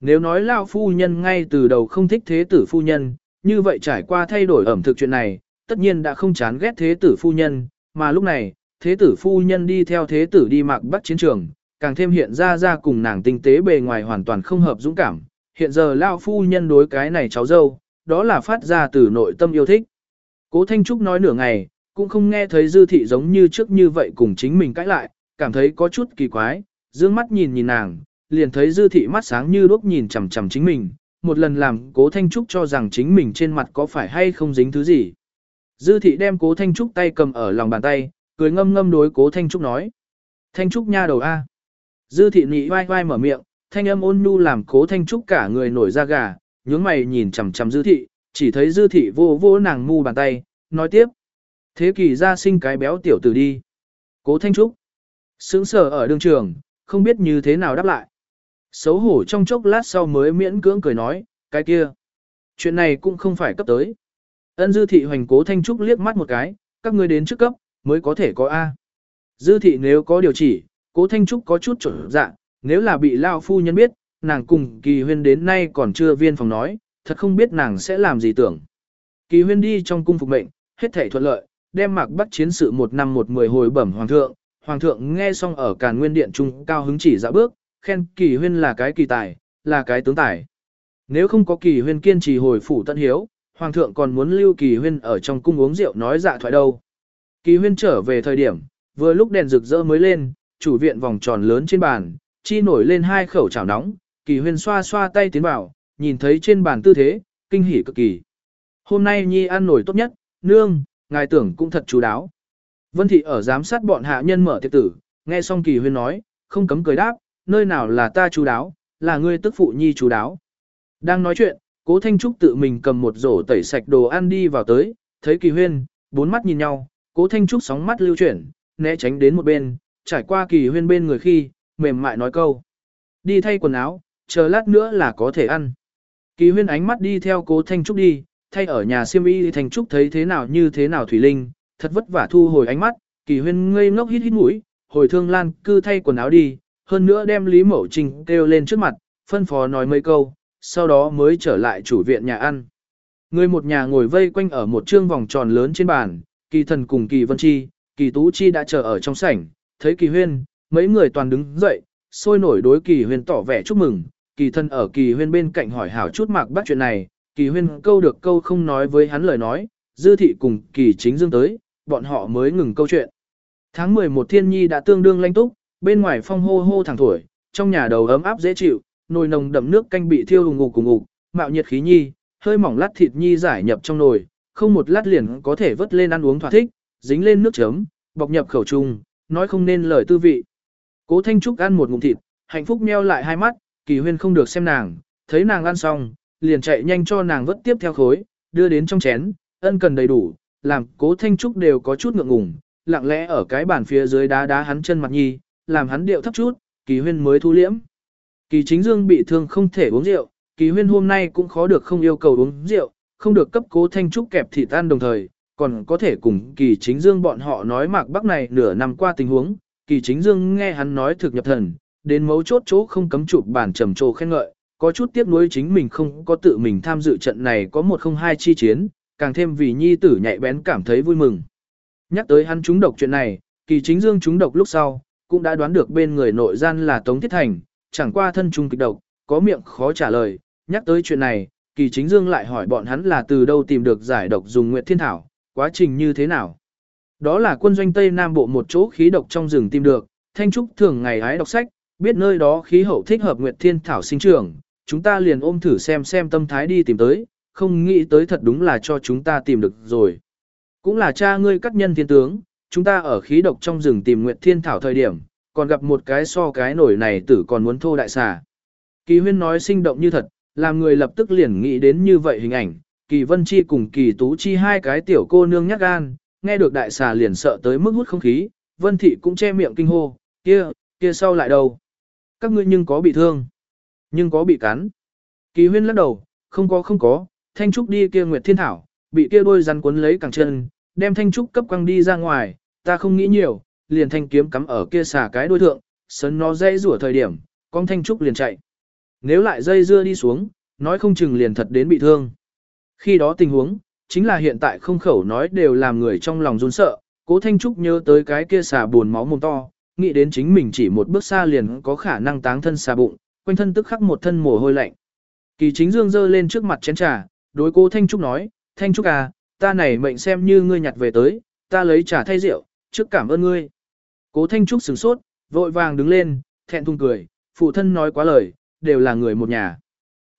Nếu nói lão phu nhân ngay từ đầu không thích thế tử phu nhân, như vậy trải qua thay đổi ẩm thực chuyện này, tất nhiên đã không chán ghét thế tử phu nhân, mà lúc này, thế tử phu nhân đi theo thế tử đi mạc bắc chiến trường, càng thêm hiện ra ra cùng nàng tinh tế bề ngoài hoàn toàn không hợp dũng cảm. Hiện giờ lao phu nhân đối cái này cháu dâu, đó là phát ra từ nội tâm yêu thích. Cố Thanh Trúc nói nửa ngày, cũng không nghe thấy dư thị giống như trước như vậy cùng chính mình cãi lại, cảm thấy có chút kỳ quái, dương mắt nhìn nhìn nàng, liền thấy dư thị mắt sáng như đuốc nhìn chằm chằm chính mình, một lần làm cố Thanh Trúc cho rằng chính mình trên mặt có phải hay không dính thứ gì. Dư thị đem cố Thanh Trúc tay cầm ở lòng bàn tay, cười ngâm ngâm đối cố Thanh Trúc nói. Thanh Trúc nha đầu A. Dư thị nị vai vai mở miệng, thanh âm ôn nhu làm cố Thanh Trúc cả người nổi da gà, nhướng mày nhìn chằm chằm dư thị, chỉ thấy dư thị vô vô nàng mu bàn tay, nói tiếp. Thế kỷ ra sinh cái béo tiểu tử đi. Cố Thanh Trúc. Sướng sở ở đường trường, không biết như thế nào đáp lại. Xấu hổ trong chốc lát sau mới miễn cưỡng cười nói, cái kia. Chuyện này cũng không phải cấp tới. Ân dư thị hoành cố Thanh Trúc liếc mắt một cái, các ngươi đến trước cấp, mới có thể có A. Dư thị nếu có điều chỉ, cố Thanh Trúc có chút trở dạ, nếu là bị Lao Phu nhân biết, nàng cùng kỳ huyên đến nay còn chưa viên phòng nói, thật không biết nàng sẽ làm gì tưởng. Kỳ huyên đi trong cung phục mệnh, hết thể thuận lợi, đem mạc bắt chiến sự một năm một mười hồi bẩm hoàng thượng, hoàng thượng nghe xong ở càn nguyên điện trung cao hứng chỉ dạ bước, khen kỳ huyên là cái kỳ tài, là cái tướng tài. Nếu không có kỳ huyên kiên trì hồi phủ tận hiếu, hoàng thượng còn muốn lưu kỳ huyên ở trong cung uống rượu nói dạ thoại đâu. Kỳ huyên trở về thời điểm, vừa lúc đèn rực rỡ mới lên, chủ viện vòng tròn lớn trên bàn, chi nổi lên hai khẩu chảo nóng, kỳ huyên xoa xoa tay tiến vào, nhìn thấy trên bàn tư thế, kinh hỉ cực kỳ. Hôm nay nhi ăn nổi tốt nhất, nương, ngài tưởng cũng thật chú đáo. Vân thị ở giám sát bọn hạ nhân mở tiệc tử, nghe xong kỳ huyên nói, không cấm cười đáp, nơi nào là ta chú đáo, là ngươi tức phụ nhi chú đáo. Đang nói chuyện, cố Thanh Trúc tự mình cầm một rổ tẩy sạch đồ ăn đi vào tới, thấy kỳ huyên, bốn mắt nhìn nhau, cố Thanh Trúc sóng mắt lưu chuyển, né tránh đến một bên, trải qua kỳ huyên bên người khi, mềm mại nói câu. Đi thay quần áo, chờ lát nữa là có thể ăn. Kỳ huyên ánh mắt đi theo cố Thanh Trúc đi, thay ở nhà siêm y Thanh Trúc thấy thế nào như thế nào Thủy Linh, thật vất vả thu hồi ánh mắt, kỳ huyên ngây ngốc hít hít mũi, hồi thương lan cư thay quần áo đi, hơn nữa đem Lý Mậu Trình kêu lên trước mặt, phân phó nói mấy câu, sau đó mới trở lại chủ viện nhà ăn. Người một nhà ngồi vây quanh ở một trương vòng tròn lớn trên bàn, kỳ thần cùng kỳ vân chi, kỳ tú chi đã chờ ở trong sảnh, thấy kỳ huyên, mấy người toàn đứng dậy, sôi nổi đối kỳ huyên tỏ vẻ chúc mừng, kỳ thân ở kỳ huyên bên cạnh hỏi hảo chút mạc bắt chuyện này, kỳ huyên câu được câu không nói với hắn lời nói, dư thị cùng kỳ chính dương tới, bọn họ mới ngừng câu chuyện. Tháng 11 thiên nhi đã tương đương lanh túc, bên ngoài phong hô hô thẳng thổi, trong nhà đầu ấm áp dễ chịu, nồi nồng đậm nước canh bị thiêu hùng ngục cùng ngục, mạo nhiệt khí nhi, hơi mỏng lát thịt nhi giải nhập trong nồi, không một lát liền có thể vớt lên ăn uống thỏa thích, dính lên nước chấm, bọc nhập khẩu trung, nói không nên lời tư vị. Cố Thanh Trúc ăn một ngụm thịt, hạnh phúc meo lại hai mắt, kỳ huyên không được xem nàng, thấy nàng ăn xong, liền chạy nhanh cho nàng vớt tiếp theo khối, đưa đến trong chén, ân cần đầy đủ, làm cố Thanh Trúc đều có chút ngượng ngùng, lặng lẽ ở cái bàn phía dưới đá đá hắn chân mặt nhi, làm hắn điệu thấp chút, kỳ huyên mới thu liễm. Kỳ chính dương bị thương không thể uống rượu, kỳ huyên hôm nay cũng khó được không yêu cầu uống rượu, không được cấp cố thanh trúc kẹp thịt tan đồng thời, còn có thể cùng kỳ chính dương bọn họ nói mạc bắc này nửa năm qua tình huống, kỳ chính dương nghe hắn nói thực nhập thần, đến mấu chốt chỗ không cấm chụp bản trầm trồ khen ngợi, có chút tiếc nuối chính mình không có tự mình tham dự trận này có một không hai chi chiến, càng thêm vì nhi tử nhạy bén cảm thấy vui mừng. Nhắc tới hắn trúng độc chuyện này, kỳ chính dương trúng độc lúc sau, cũng đã đoán được bên người nội gian là Tống Thiết Thành, chẳng qua thân trung kịch độc, có miệng khó trả lời, nhắc tới chuyện này, kỳ chính dương lại hỏi bọn hắn là từ đâu tìm được giải độc dùng Nguyệt Thiên Thảo, quá trình như thế nào. Đó là quân doanh Tây Nam Bộ một chỗ khí độc trong rừng tìm được, Thanh Trúc thường ngày hái đọc sách, biết nơi đó khí hậu thích hợp Nguyệt Thiên Thảo sinh trưởng, chúng ta liền ôm thử xem xem tâm thái đi tìm tới, không nghĩ tới thật đúng là cho chúng ta tìm được rồi. Cũng là cha ngươi cắt nhân thiên tướng, chúng ta ở khí độc trong rừng tìm Nguyệt Thiên Thảo thời điểm, còn gặp một cái so cái nổi này tử còn muốn thô đại xà. Kỳ huyên nói sinh động như thật, làm người lập tức liền nghĩ đến như vậy hình ảnh, kỳ vân chi cùng kỳ tú chi hai cái tiểu cô nương nhát gan, nghe được đại xà liền sợ tới mức hút không khí, vân thị cũng che miệng kinh hô, kia, kia sau lại đâu? Các ngươi nhưng có bị thương, nhưng có bị cắn. Kỳ huyên lắc đầu, không có không có, thanh trúc đi kia nguyệt thiên thảo, bị kia đôi rắn cuốn lấy cẳng chân, đem thanh trúc cấp quăng đi ra ngoài, ta không nghĩ nhiều, liền thanh kiếm cắm ở kia xà cái đuôi thượng, sấn nó dây rủa thời điểm, con thanh trúc liền chạy. Nếu lại dây dưa đi xuống, nói không chừng liền thật đến bị thương. Khi đó tình huống, chính là hiện tại không khẩu nói đều làm người trong lòng run sợ, cố thanh trúc nhớ tới cái kia xả buồn máu mồm to, nghĩ đến chính mình chỉ một bước xa liền có khả năng táng thân xà bụng, quanh thân tức khắc một thân mồ hôi lạnh. Kỳ chính dương dơ lên trước mặt chén trà, đối Cố Thanh Trúc nói, Thanh Trúc à, ta này mệnh xem như ngươi nhặt về tới, ta lấy trà thay rượu, trước cảm ơn ngươi. Cố Thanh Trúc sửng sốt, vội vàng đứng lên, thẹn thùng cười, phụ thân nói quá lời, đều là người một nhà.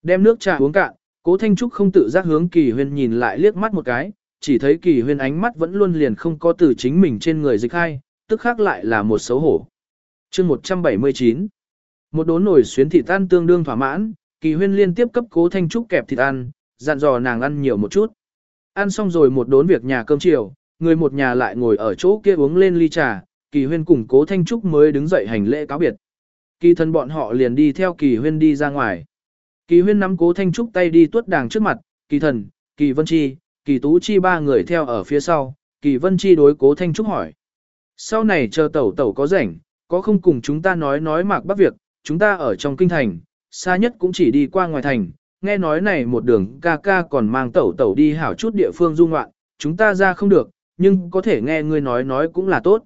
Đem nước trà uống cạn, Cố Thanh Trúc không tự giác hướng Kỳ Huyên nhìn lại liếc mắt một cái, chỉ thấy Kỳ Huyên ánh mắt vẫn luôn liền không có từ chính mình trên người dịch hai, tức khác lại là một xấu hổ. chương 179 Một đốn nổi xuyến thịt tan tương đương thỏa mãn, Kỳ Huyên liên tiếp cấp Cố Thanh Trúc kẹp thịt ăn, dặn dò nàng ăn nhiều một chút. Ăn xong rồi một đốn việc nhà cơm chiều, người một nhà lại ngồi ở chỗ kia uống lên ly trà, Kỳ Huyên cùng Cố Thanh Trúc mới đứng dậy hành lễ cáo biệt. Kỳ thân bọn họ liền đi theo Kỳ Huyên đi ra ngoài. Kỳ huyên nắm cố thanh trúc tay đi tuốt đàng trước mặt, kỳ thần, kỳ vân chi, kỳ tú chi ba người theo ở phía sau, kỳ vân chi đối cố thanh trúc hỏi. Sau này chờ tẩu tẩu có rảnh, có không cùng chúng ta nói nói mạc bắc việc, chúng ta ở trong kinh thành, xa nhất cũng chỉ đi qua ngoài thành, nghe nói này một đường ca ca còn mang tẩu tẩu đi hảo chút địa phương du ngoạn, chúng ta ra không được, nhưng có thể nghe ngươi nói nói cũng là tốt.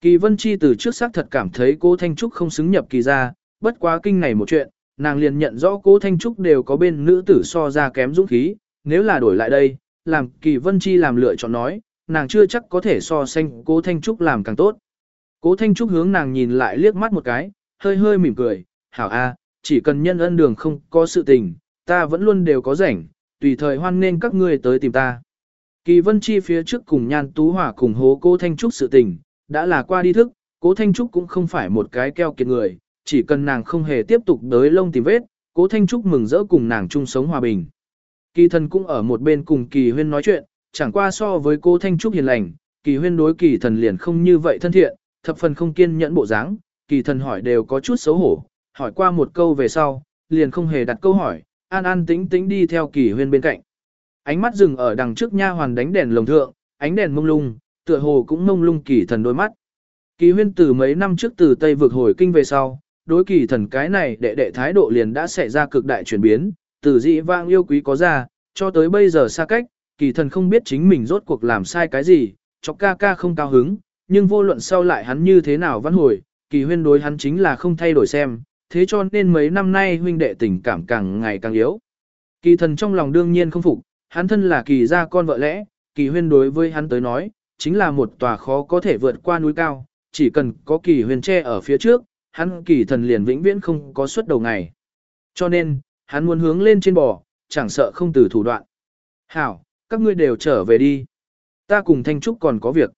Kỳ Vân Chi từ trước xác thật cảm thấy cô Thanh Trúc không xứng nhập kỳ ra, bất quá kinh này một chuyện, nàng liền nhận rõ cố Thanh Trúc đều có bên nữ tử so ra kém dũng khí, nếu là đổi lại đây, làm kỳ vân chi làm lựa chọn nói, nàng chưa chắc có thể so sánh cố Thanh Trúc làm càng tốt. Cố Thanh Trúc hướng nàng nhìn lại liếc mắt một cái, hơi hơi mỉm cười, hảo a, chỉ cần nhân ân đường không có sự tình, ta vẫn luôn đều có rảnh, tùy thời hoan nên các ngươi tới tìm ta. Kỳ vân chi phía trước cùng nhan tú hỏa cùng hố cố Thanh Trúc sự tình, đã là qua đi thức, cố Thanh Trúc cũng không phải một cái keo kiệt người, chỉ cần nàng không hề tiếp tục đới lông tìm vết, cố Thanh Trúc mừng rỡ cùng nàng chung sống hòa bình. Kỳ thần cũng ở một bên cùng kỳ huyên nói chuyện, chẳng qua so với cố Thanh Trúc hiền lành, kỳ huyên đối kỳ thần liền không như vậy thân thiện, thập phần không kiên nhẫn bộ dáng, kỳ thần hỏi đều có chút xấu hổ, hỏi qua một câu về sau, liền không hề đặt câu hỏi, an an tĩnh tĩnh đi theo kỳ huyên bên cạnh. Ánh mắt dừng ở đằng trước nha hoàn đánh đèn lồng thượng, ánh đèn mông lung, tựa hồ cũng mông lung kỳ thần đôi mắt. Kỳ huyên từ mấy năm trước từ Tây vượt hồi kinh về sau, đối kỳ thần cái này đệ đệ thái độ liền đã xảy ra cực đại chuyển biến, từ dị vang yêu quý có ra, cho tới bây giờ xa cách, kỳ thần không biết chính mình rốt cuộc làm sai cái gì, chọc ca ca không cao hứng, nhưng vô luận sau lại hắn như thế nào văn hồi, kỳ huyên đối hắn chính là không thay đổi xem, thế cho nên mấy năm nay huynh đệ tình cảm càng ngày càng yếu. Kỳ thần trong lòng đương nhiên không phục, hắn thân là kỳ gia con vợ lẽ, kỳ huyên đối với hắn tới nói, chính là một tòa khó có thể vượt qua núi cao, chỉ cần có kỳ huyên che ở phía trước, hắn kỳ thần liền vĩnh viễn không có suất đầu ngày. Cho nên, hắn muốn hướng lên trên bò, chẳng sợ không từ thủ đoạn. Hảo, các ngươi đều trở về đi. Ta cùng Thanh Trúc còn có việc.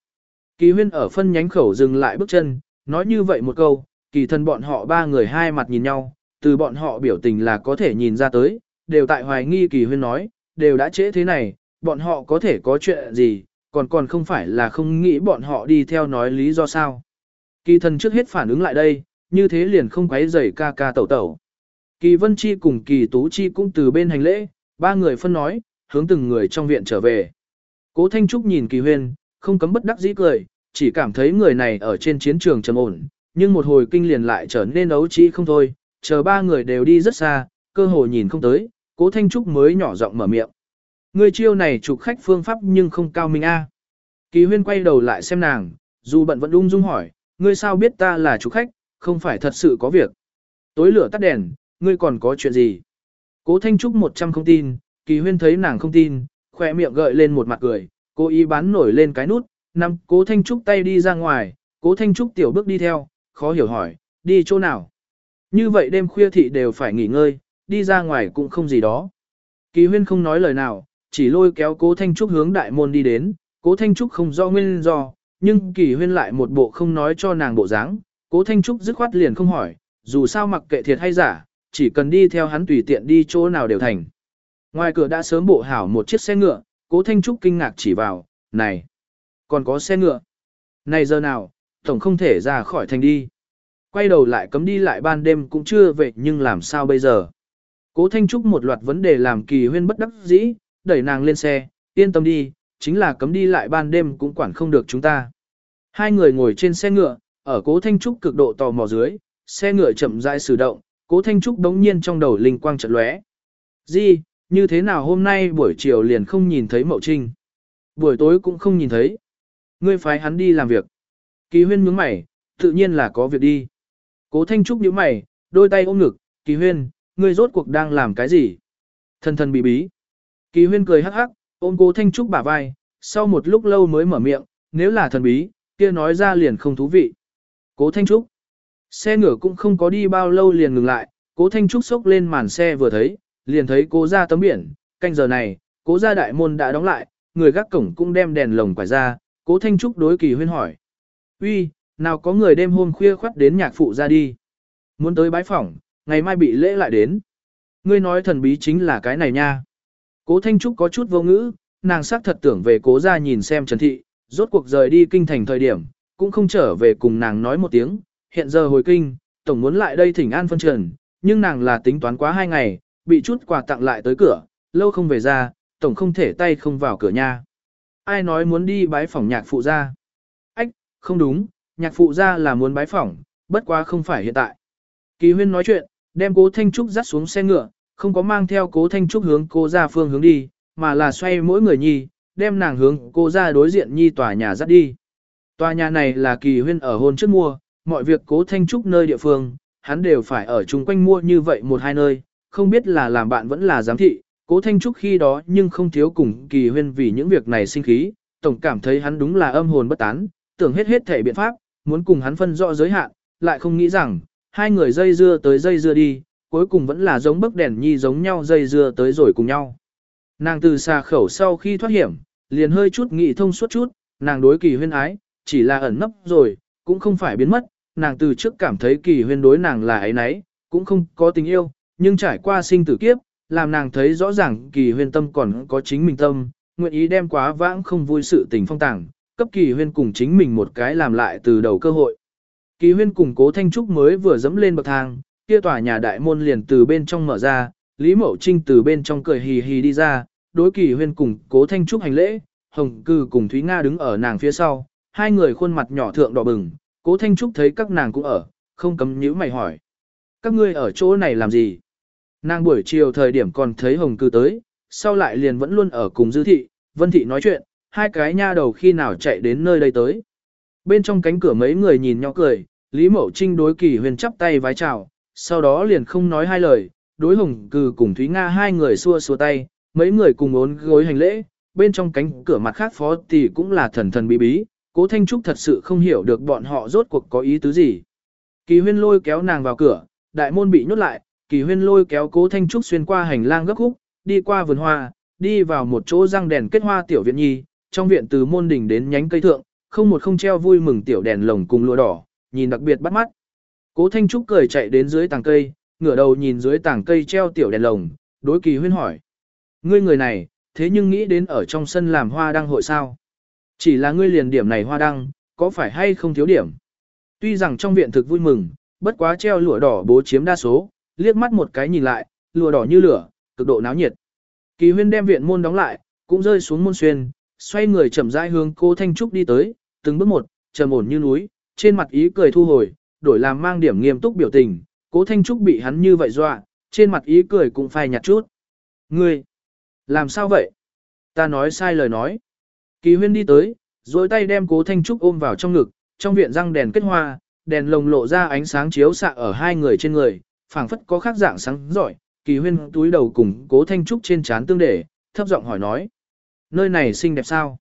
Kỳ huyên ở phân nhánh khẩu dừng lại bước chân, nói như vậy một câu, kỳ thần bọn họ ba người hai mặt nhìn nhau, từ bọn họ biểu tình là có thể nhìn ra tới, đều tại hoài nghi kỳ huyên nói, đều đã trễ thế này, bọn họ có thể có chuyện gì, còn còn không phải là không nghĩ bọn họ đi theo nói lý do sao. Kỳ thần trước hết phản ứng lại đây, như thế liền không quấy rầy ca ca tẩu tẩu. Kỳ Vân Chi cùng Kỳ Tú Chi cũng từ bên hành lễ, ba người phân nói, hướng từng người trong viện trở về. Cố Thanh Trúc nhìn Kỳ Huyên, không cấm bất đắc dĩ cười, chỉ cảm thấy người này ở trên chiến trường trầm ổn, nhưng một hồi kinh liền lại trở nên ấu trĩ không thôi, chờ ba người đều đi rất xa, cơ hồ nhìn không tới, Cố Thanh Trúc mới nhỏ giọng mở miệng. Người chiêu này trục khách phương pháp nhưng không cao minh a. Kỳ Huyên quay đầu lại xem nàng, dù bận vẫn ung dung hỏi, ngươi sao biết ta là trục khách, không phải thật sự có việc. Tối lửa tắt đèn, ngươi còn có chuyện gì? Cố Thanh Trúc một trăm không tin, Kỳ Huyên thấy nàng không tin, khỏe miệng gợi lên một mặt cười, cố ý bán nổi lên cái nút, nằm Cố Thanh Trúc tay đi ra ngoài, Cố Thanh Trúc tiểu bước đi theo, khó hiểu hỏi, đi chỗ nào? Như vậy đêm khuya thị đều phải nghỉ ngơi, đi ra ngoài cũng không gì đó. Kỳ Huyên không nói lời nào, chỉ lôi kéo Cố Thanh Trúc hướng đại môn đi đến, Cố Thanh Trúc không rõ nguyên do, nhưng Kỳ Huyên lại một bộ không nói cho nàng bộ dáng, Cố Thanh Trúc dứt khoát liền không hỏi, dù sao mặc kệ thiệt hay giả, chỉ cần đi theo hắn tùy tiện đi chỗ nào đều thành. Ngoài cửa đã sớm bộ hảo một chiếc xe ngựa, Cố Thanh Trúc kinh ngạc chỉ vào, này, còn có xe ngựa. Này giờ nào, tổng không thể ra khỏi thành đi. Quay đầu lại cấm đi lại ban đêm cũng chưa về nhưng làm sao bây giờ. Cố Thanh Trúc một loạt vấn đề làm kỳ huyên bất đắc dĩ, đẩy nàng lên xe, yên tâm đi, chính là cấm đi lại ban đêm cũng quản không được chúng ta. Hai người ngồi trên xe ngựa, ở cố Thanh Trúc cực độ tò mò dưới, xe ngựa chậm rãi sử động, cố Thanh Trúc đống nhiên trong đầu linh quang chợt lóe. Di, như thế nào hôm nay buổi chiều liền không nhìn thấy Mậu Trinh? Buổi tối cũng không nhìn thấy. Ngươi phái hắn đi làm việc. Kỳ huyên nhướng mày, Tự nhiên là có việc đi. Cố Thanh Trúc nhíu mày, đôi tay ôm ngực, Kỳ Huyên, ngươi rốt cuộc đang làm cái gì? Thần thần bí bí. Kỳ Huyên cười hắc hắc, ôm Cố Thanh Trúc bả vai, sau một lúc lâu mới mở miệng, nếu là thần bí, kia nói ra liền không thú vị. Cố Thanh Trúc. Xe ngựa cũng không có đi bao lâu liền ngừng lại, Cố Thanh Trúc sốc lên màn xe vừa thấy, liền thấy cố ra tấm biển, canh giờ này, cố ra đại môn đã đóng lại, người gác cổng cũng đem đèn lồng quải ra, cố Thanh Trúc đối kỳ huyên hỏi. uy, nào có người đêm hôm khuya khoắt đến nhạc phụ ra đi. Muốn tới bái phỏng, ngày mai bị lễ lại đến. Ngươi nói thần bí chính là cái này nha. Cố Thanh Trúc có chút vô ngữ, nàng xác thật tưởng về cố ra nhìn xem Trần Thị, rốt cuộc rời đi kinh thành thời điểm, cũng không trở về cùng nàng nói một tiếng, hiện giờ hồi kinh, tổng muốn lại đây thỉnh an phân trần, nhưng nàng là tính toán quá hai ngày, bị chút quà tặng lại tới cửa, lâu không về ra, tổng không thể tay không vào cửa nha. Ai nói muốn đi bái phỏng nhạc phụ ra? Ách, không đúng, nhạc phụ ra là muốn bái phỏng, bất quá không phải hiện tại. Kỳ huyên nói chuyện, đem cố Thanh Trúc dắt xuống xe ngựa, không có mang theo cố Thanh Trúc hướng cô ra phương hướng đi, mà là xoay mỗi người nhi, đem nàng hướng cô ra đối diện nhi tòa nhà dắt đi. Tòa nhà này là kỳ huyên ở hôn trước mua, mọi việc cố Thanh Trúc nơi địa phương, hắn đều phải ở chung quanh mua như vậy một hai nơi, không biết là làm bạn vẫn là giám thị, cố Thanh Trúc khi đó nhưng không thiếu cùng kỳ huyên vì những việc này sinh khí, tổng cảm thấy hắn đúng là âm hồn bất tán, tưởng hết hết thể biện pháp, muốn cùng hắn phân rõ giới hạn, lại không nghĩ rằng, hai người dây dưa tới dây dưa đi, cuối cùng vẫn là giống bức đèn nhi giống nhau dây dưa tới rồi cùng nhau. Nàng từ xa khẩu sau khi thoát hiểm, liền hơi chút nghị thông suốt chút, nàng đối kỳ huyên ái, chỉ là ẩn nấp rồi, cũng không phải biến mất, nàng từ trước cảm thấy kỳ huyên đối nàng là ấy nấy, cũng không có tình yêu, nhưng trải qua sinh tử kiếp, làm nàng thấy rõ ràng kỳ huyên tâm còn có chính mình tâm, nguyện ý đem quá vãng không vui sự tình phong tàng, cấp kỳ huyên cùng chính mình một cái làm lại từ đầu cơ hội. Kỳ huyên cùng cố thanh trúc mới vừa dẫm lên bậc thang, kia tòa nhà đại môn liền từ bên trong mở ra, Lý Mậu Trinh từ bên trong cười hì hì đi ra, đối kỳ huyên cùng cố thanh trúc hành lễ, hồng cư cùng Thúy Nga đứng ở nàng phía sau, hai người khuôn mặt nhỏ thượng đỏ bừng, cố thanh trúc thấy các nàng cũng ở, không cấm nhíu mày hỏi. Các ngươi ở chỗ này làm gì? Nàng buổi chiều thời điểm còn thấy hồng cư tới, sau lại liền vẫn luôn ở cùng dư thị, vân thị nói chuyện, hai cái nha đầu khi nào chạy đến nơi đây tới. Bên trong cánh cửa mấy người nhìn nhau cười, Lý Mậu Trinh đối kỳ huyền chắp tay vái chào, sau đó liền không nói hai lời, đối hồng cư cùng Thúy Nga hai người xua xua tay, mấy người cùng ốn gối hành lễ, bên trong cánh cửa mặt khác phó thì cũng là thần thần bí bí, cố Thanh Trúc thật sự không hiểu được bọn họ rốt cuộc có ý tứ gì. Kỳ huyên lôi kéo nàng vào cửa, đại môn bị nhốt lại, kỳ huyên lôi kéo cố Thanh Trúc xuyên qua hành lang gấp khúc, đi qua vườn hoa, đi vào một chỗ răng đèn kết hoa tiểu viện nhi, trong viện từ môn đỉnh đến nhánh cây thượng, không một không treo vui mừng tiểu đèn lồng cùng lụa đỏ, nhìn đặc biệt bắt mắt. Cố Thanh Trúc cười chạy đến dưới tàng cây, ngửa đầu nhìn dưới tàng cây treo tiểu đèn lồng, đối kỳ huyên hỏi. Ngươi người này, thế nhưng nghĩ đến ở trong sân làm hoa đăng hội sao? Chỉ là ngươi liền điểm này hoa đăng, có phải hay không thiếu điểm? Tuy rằng trong viện thực vui mừng, bất quá treo lụa đỏ bố chiếm đa số, liếc mắt một cái nhìn lại, lụa đỏ như lửa, cực độ náo nhiệt. Kỳ huyên đem viện môn đóng lại, cũng rơi xuống môn xuyên, xoay người chậm rãi hướng cô Thanh Trúc đi tới, từng bước một, trầm ổn như núi, trên mặt ý cười thu hồi, đổi làm mang điểm nghiêm túc biểu tình, cố Thanh Trúc bị hắn như vậy dọa, trên mặt ý cười cũng phai nhạt chút. Ngươi, làm sao vậy? Ta nói sai lời nói. Kỳ huyên đi tới, dối tay đem cố Thanh Trúc ôm vào trong ngực, trong viện răng đèn kết hoa, đèn lồng lộ ra ánh sáng chiếu xạ ở hai người trên người, phảng phất có khác dạng sáng giỏi. Kỳ huyên túi đầu cùng cố Thanh Trúc trên trán tương để, thấp giọng hỏi nói. Nơi này xinh đẹp sao?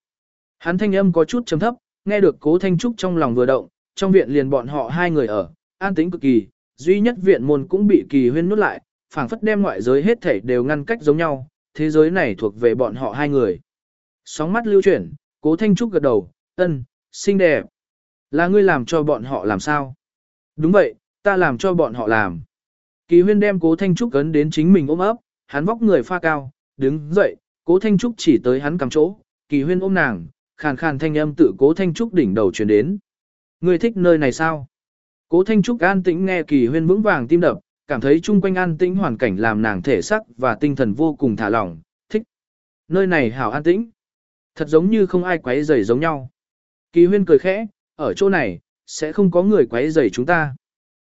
Hắn thanh âm có chút trầm thấp, nghe được cố Thanh Trúc trong lòng vừa động, trong viện liền bọn họ hai người ở, an tĩnh cực kỳ, duy nhất viện môn cũng bị kỳ huyên nút lại, phảng phất đem ngoại giới hết thảy đều ngăn cách giống nhau, thế giới này thuộc về bọn họ hai người. Sóng mắt lưu chuyển, cố thanh trúc gật đầu, ân, xinh đẹp. Là ngươi làm cho bọn họ làm sao? Đúng vậy, ta làm cho bọn họ làm. Kỳ huyên đem cố thanh trúc cấn đến chính mình ôm ấp, hắn vóc người pha cao, đứng dậy, cố thanh trúc chỉ tới hắn cầm chỗ, kỳ huyên ôm nàng, khàn khàn thanh âm tự cố thanh trúc đỉnh đầu truyền đến. Ngươi thích nơi này sao? Cố Thanh Trúc an tĩnh nghe kỳ huyên vững vàng tim đập, cảm thấy chung quanh an tĩnh hoàn cảnh làm nàng thể sắc và tinh thần vô cùng thả lỏng, thích. Nơi này hảo an tĩnh. Thật giống như không ai quấy rầy giống nhau. Kỳ huyên cười khẽ, ở chỗ này, sẽ không có người quấy rầy chúng ta.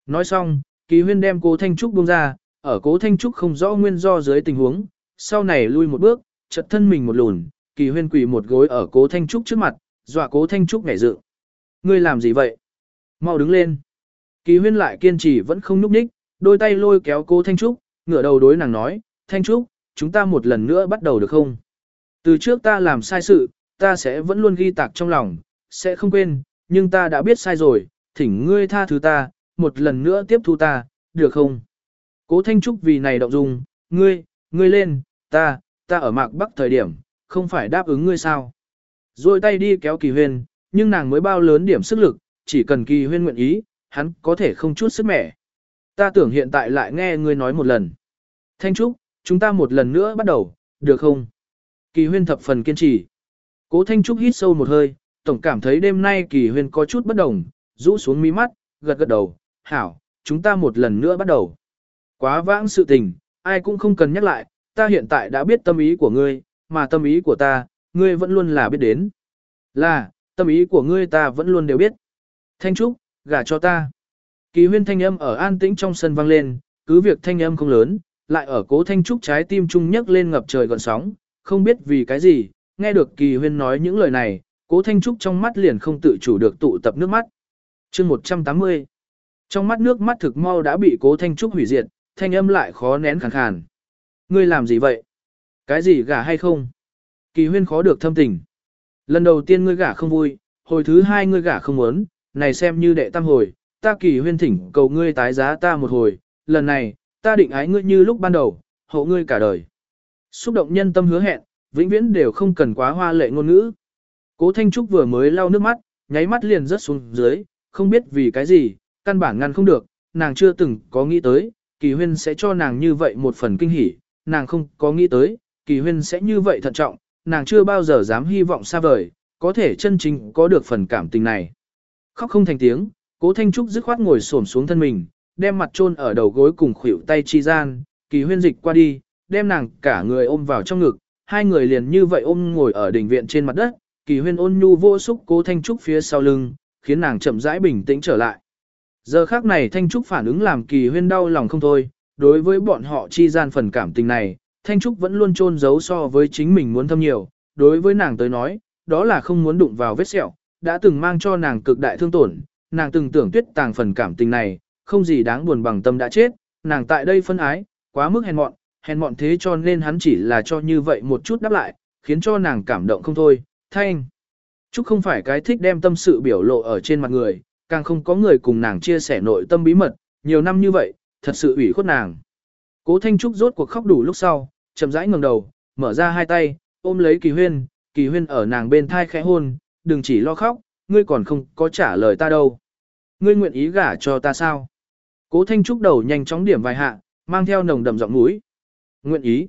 Nói xong, kỳ huyên đem cố Thanh Trúc buông ra, ở cố Thanh Trúc không rõ nguyên do dưới tình huống, sau này lui một bước, chật thân mình một lùn, kỳ huyên quỳ một gối ở cố Thanh Trúc trước mặt, dọa cố Thanh Trúc ngảy dự. Ngươi làm gì vậy? Mau đứng lên. Kỳ huyên lại kiên trì vẫn không núp ních, đôi tay lôi kéo cô Thanh Trúc, ngửa đầu đối nàng nói, Thanh Trúc, chúng ta một lần nữa bắt đầu được không? Từ trước ta làm sai sự, ta sẽ vẫn luôn ghi tạc trong lòng, sẽ không quên, nhưng ta đã biết sai rồi, thỉnh ngươi tha thứ ta, một lần nữa tiếp thu ta, được không? Cố Thanh Trúc vì này động dung, ngươi, ngươi lên, ta, ta ở mạc bắc thời điểm, không phải đáp ứng ngươi sao? Rồi tay đi kéo kỳ huyên, nhưng nàng mới bao lớn điểm sức lực, chỉ cần kỳ huyên nguyện ý, hắn có thể không chút sức mẻ. Ta tưởng hiện tại lại nghe ngươi nói một lần. Thanh Trúc, chúng ta một lần nữa bắt đầu, được không? Kỳ huyên thập phần kiên trì. Cố Thanh Trúc hít sâu một hơi, tổng cảm thấy đêm nay kỳ huyên có chút bất đồng, rũ xuống mí mắt, gật gật đầu, hảo, chúng ta một lần nữa bắt đầu. Quá vãng sự tình, ai cũng không cần nhắc lại, ta hiện tại đã biết tâm ý của ngươi, mà tâm ý của ta, ngươi vẫn luôn là biết đến. Là, tâm ý của ngươi ta vẫn luôn đều biết. Thanh Trúc, gả cho ta. Kỳ huyên thanh âm ở an tĩnh trong sân vang lên, cứ việc thanh âm không lớn, lại ở cố Thanh Trúc trái tim trung nhấc lên ngập trời gọn sóng, không biết vì cái gì, nghe được kỳ huyên nói những lời này, cố Thanh Trúc trong mắt liền không tự chủ được tụ tập nước mắt. chương 180 Trong mắt nước mắt thực mau đã bị cố Thanh Trúc hủy diệt, thanh âm lại khó nén khàn khàn. Ngươi làm gì vậy? Cái gì gả hay không? Kỳ huyên khó được thâm tình. Lần đầu tiên ngươi gả không vui, hồi thứ hai ngươi gả không muốn, này xem như đệ tam hồi, ta kỳ huyên thỉnh cầu ngươi tái giá ta một hồi, lần này, ta định ái ngươi như lúc ban đầu, hộ ngươi cả đời. Xúc động nhân tâm hứa hẹn, vĩnh viễn đều không cần quá hoa lệ ngôn ngữ. Cố Thanh Trúc vừa mới lau nước mắt, nháy mắt liền rớt xuống dưới, không biết vì cái gì, căn bản ngăn không được, nàng chưa từng có nghĩ tới, kỳ huyên sẽ cho nàng như vậy một phần kinh hỉ, nàng không có nghĩ tới, kỳ huyên sẽ như vậy thận trọng, nàng chưa bao giờ dám hy vọng xa vời, có thể chân chính có được phần cảm tình này. Khóc không thành tiếng, cố Thanh Trúc dứt khoát ngồi xổm xuống thân mình, đem mặt chôn ở đầu gối cùng khuỷu tay chi gian, kỳ huyên dịch qua đi, đem nàng cả người ôm vào trong ngực, hai người liền như vậy ôm ngồi ở đỉnh viện trên mặt đất, kỳ huyên ôn nhu vô xúc cố Thanh Trúc phía sau lưng, khiến nàng chậm rãi bình tĩnh trở lại. Giờ khác này Thanh Trúc phản ứng làm kỳ huyên đau lòng không thôi, đối với bọn họ chi gian phần cảm tình này, Thanh Trúc vẫn luôn trôn giấu so với chính mình muốn thâm nhiều, đối với nàng tới nói, đó là không muốn đụng vào vết sẹo, đã từng mang cho nàng cực đại thương tổn, nàng từng tưởng tuyết tàng phần cảm tình này, không gì đáng buồn bằng tâm đã chết, nàng tại đây phân ái, quá mức hèn mọn, hèn mọn thế cho nên hắn chỉ là cho như vậy một chút đáp lại, khiến cho nàng cảm động không thôi, thanh. Trúc không phải cái thích đem tâm sự biểu lộ ở trên mặt người, càng không có người cùng nàng chia sẻ nội tâm bí mật, nhiều năm như vậy, thật sự ủy khuất nàng. Cố Thanh Trúc rốt cuộc khóc đủ lúc sau, chậm rãi ngẩng đầu, mở ra hai tay, ôm lấy Kỳ Huyên, Kỳ Huyên ở nàng bên thai khẽ hôn, đừng chỉ lo khóc, ngươi còn không có trả lời ta đâu. Ngươi nguyện ý gả cho ta sao? Cố Thanh Trúc đầu nhanh chóng điểm vài hạ, mang theo nồng đậm giọng mũi. Nguyện ý.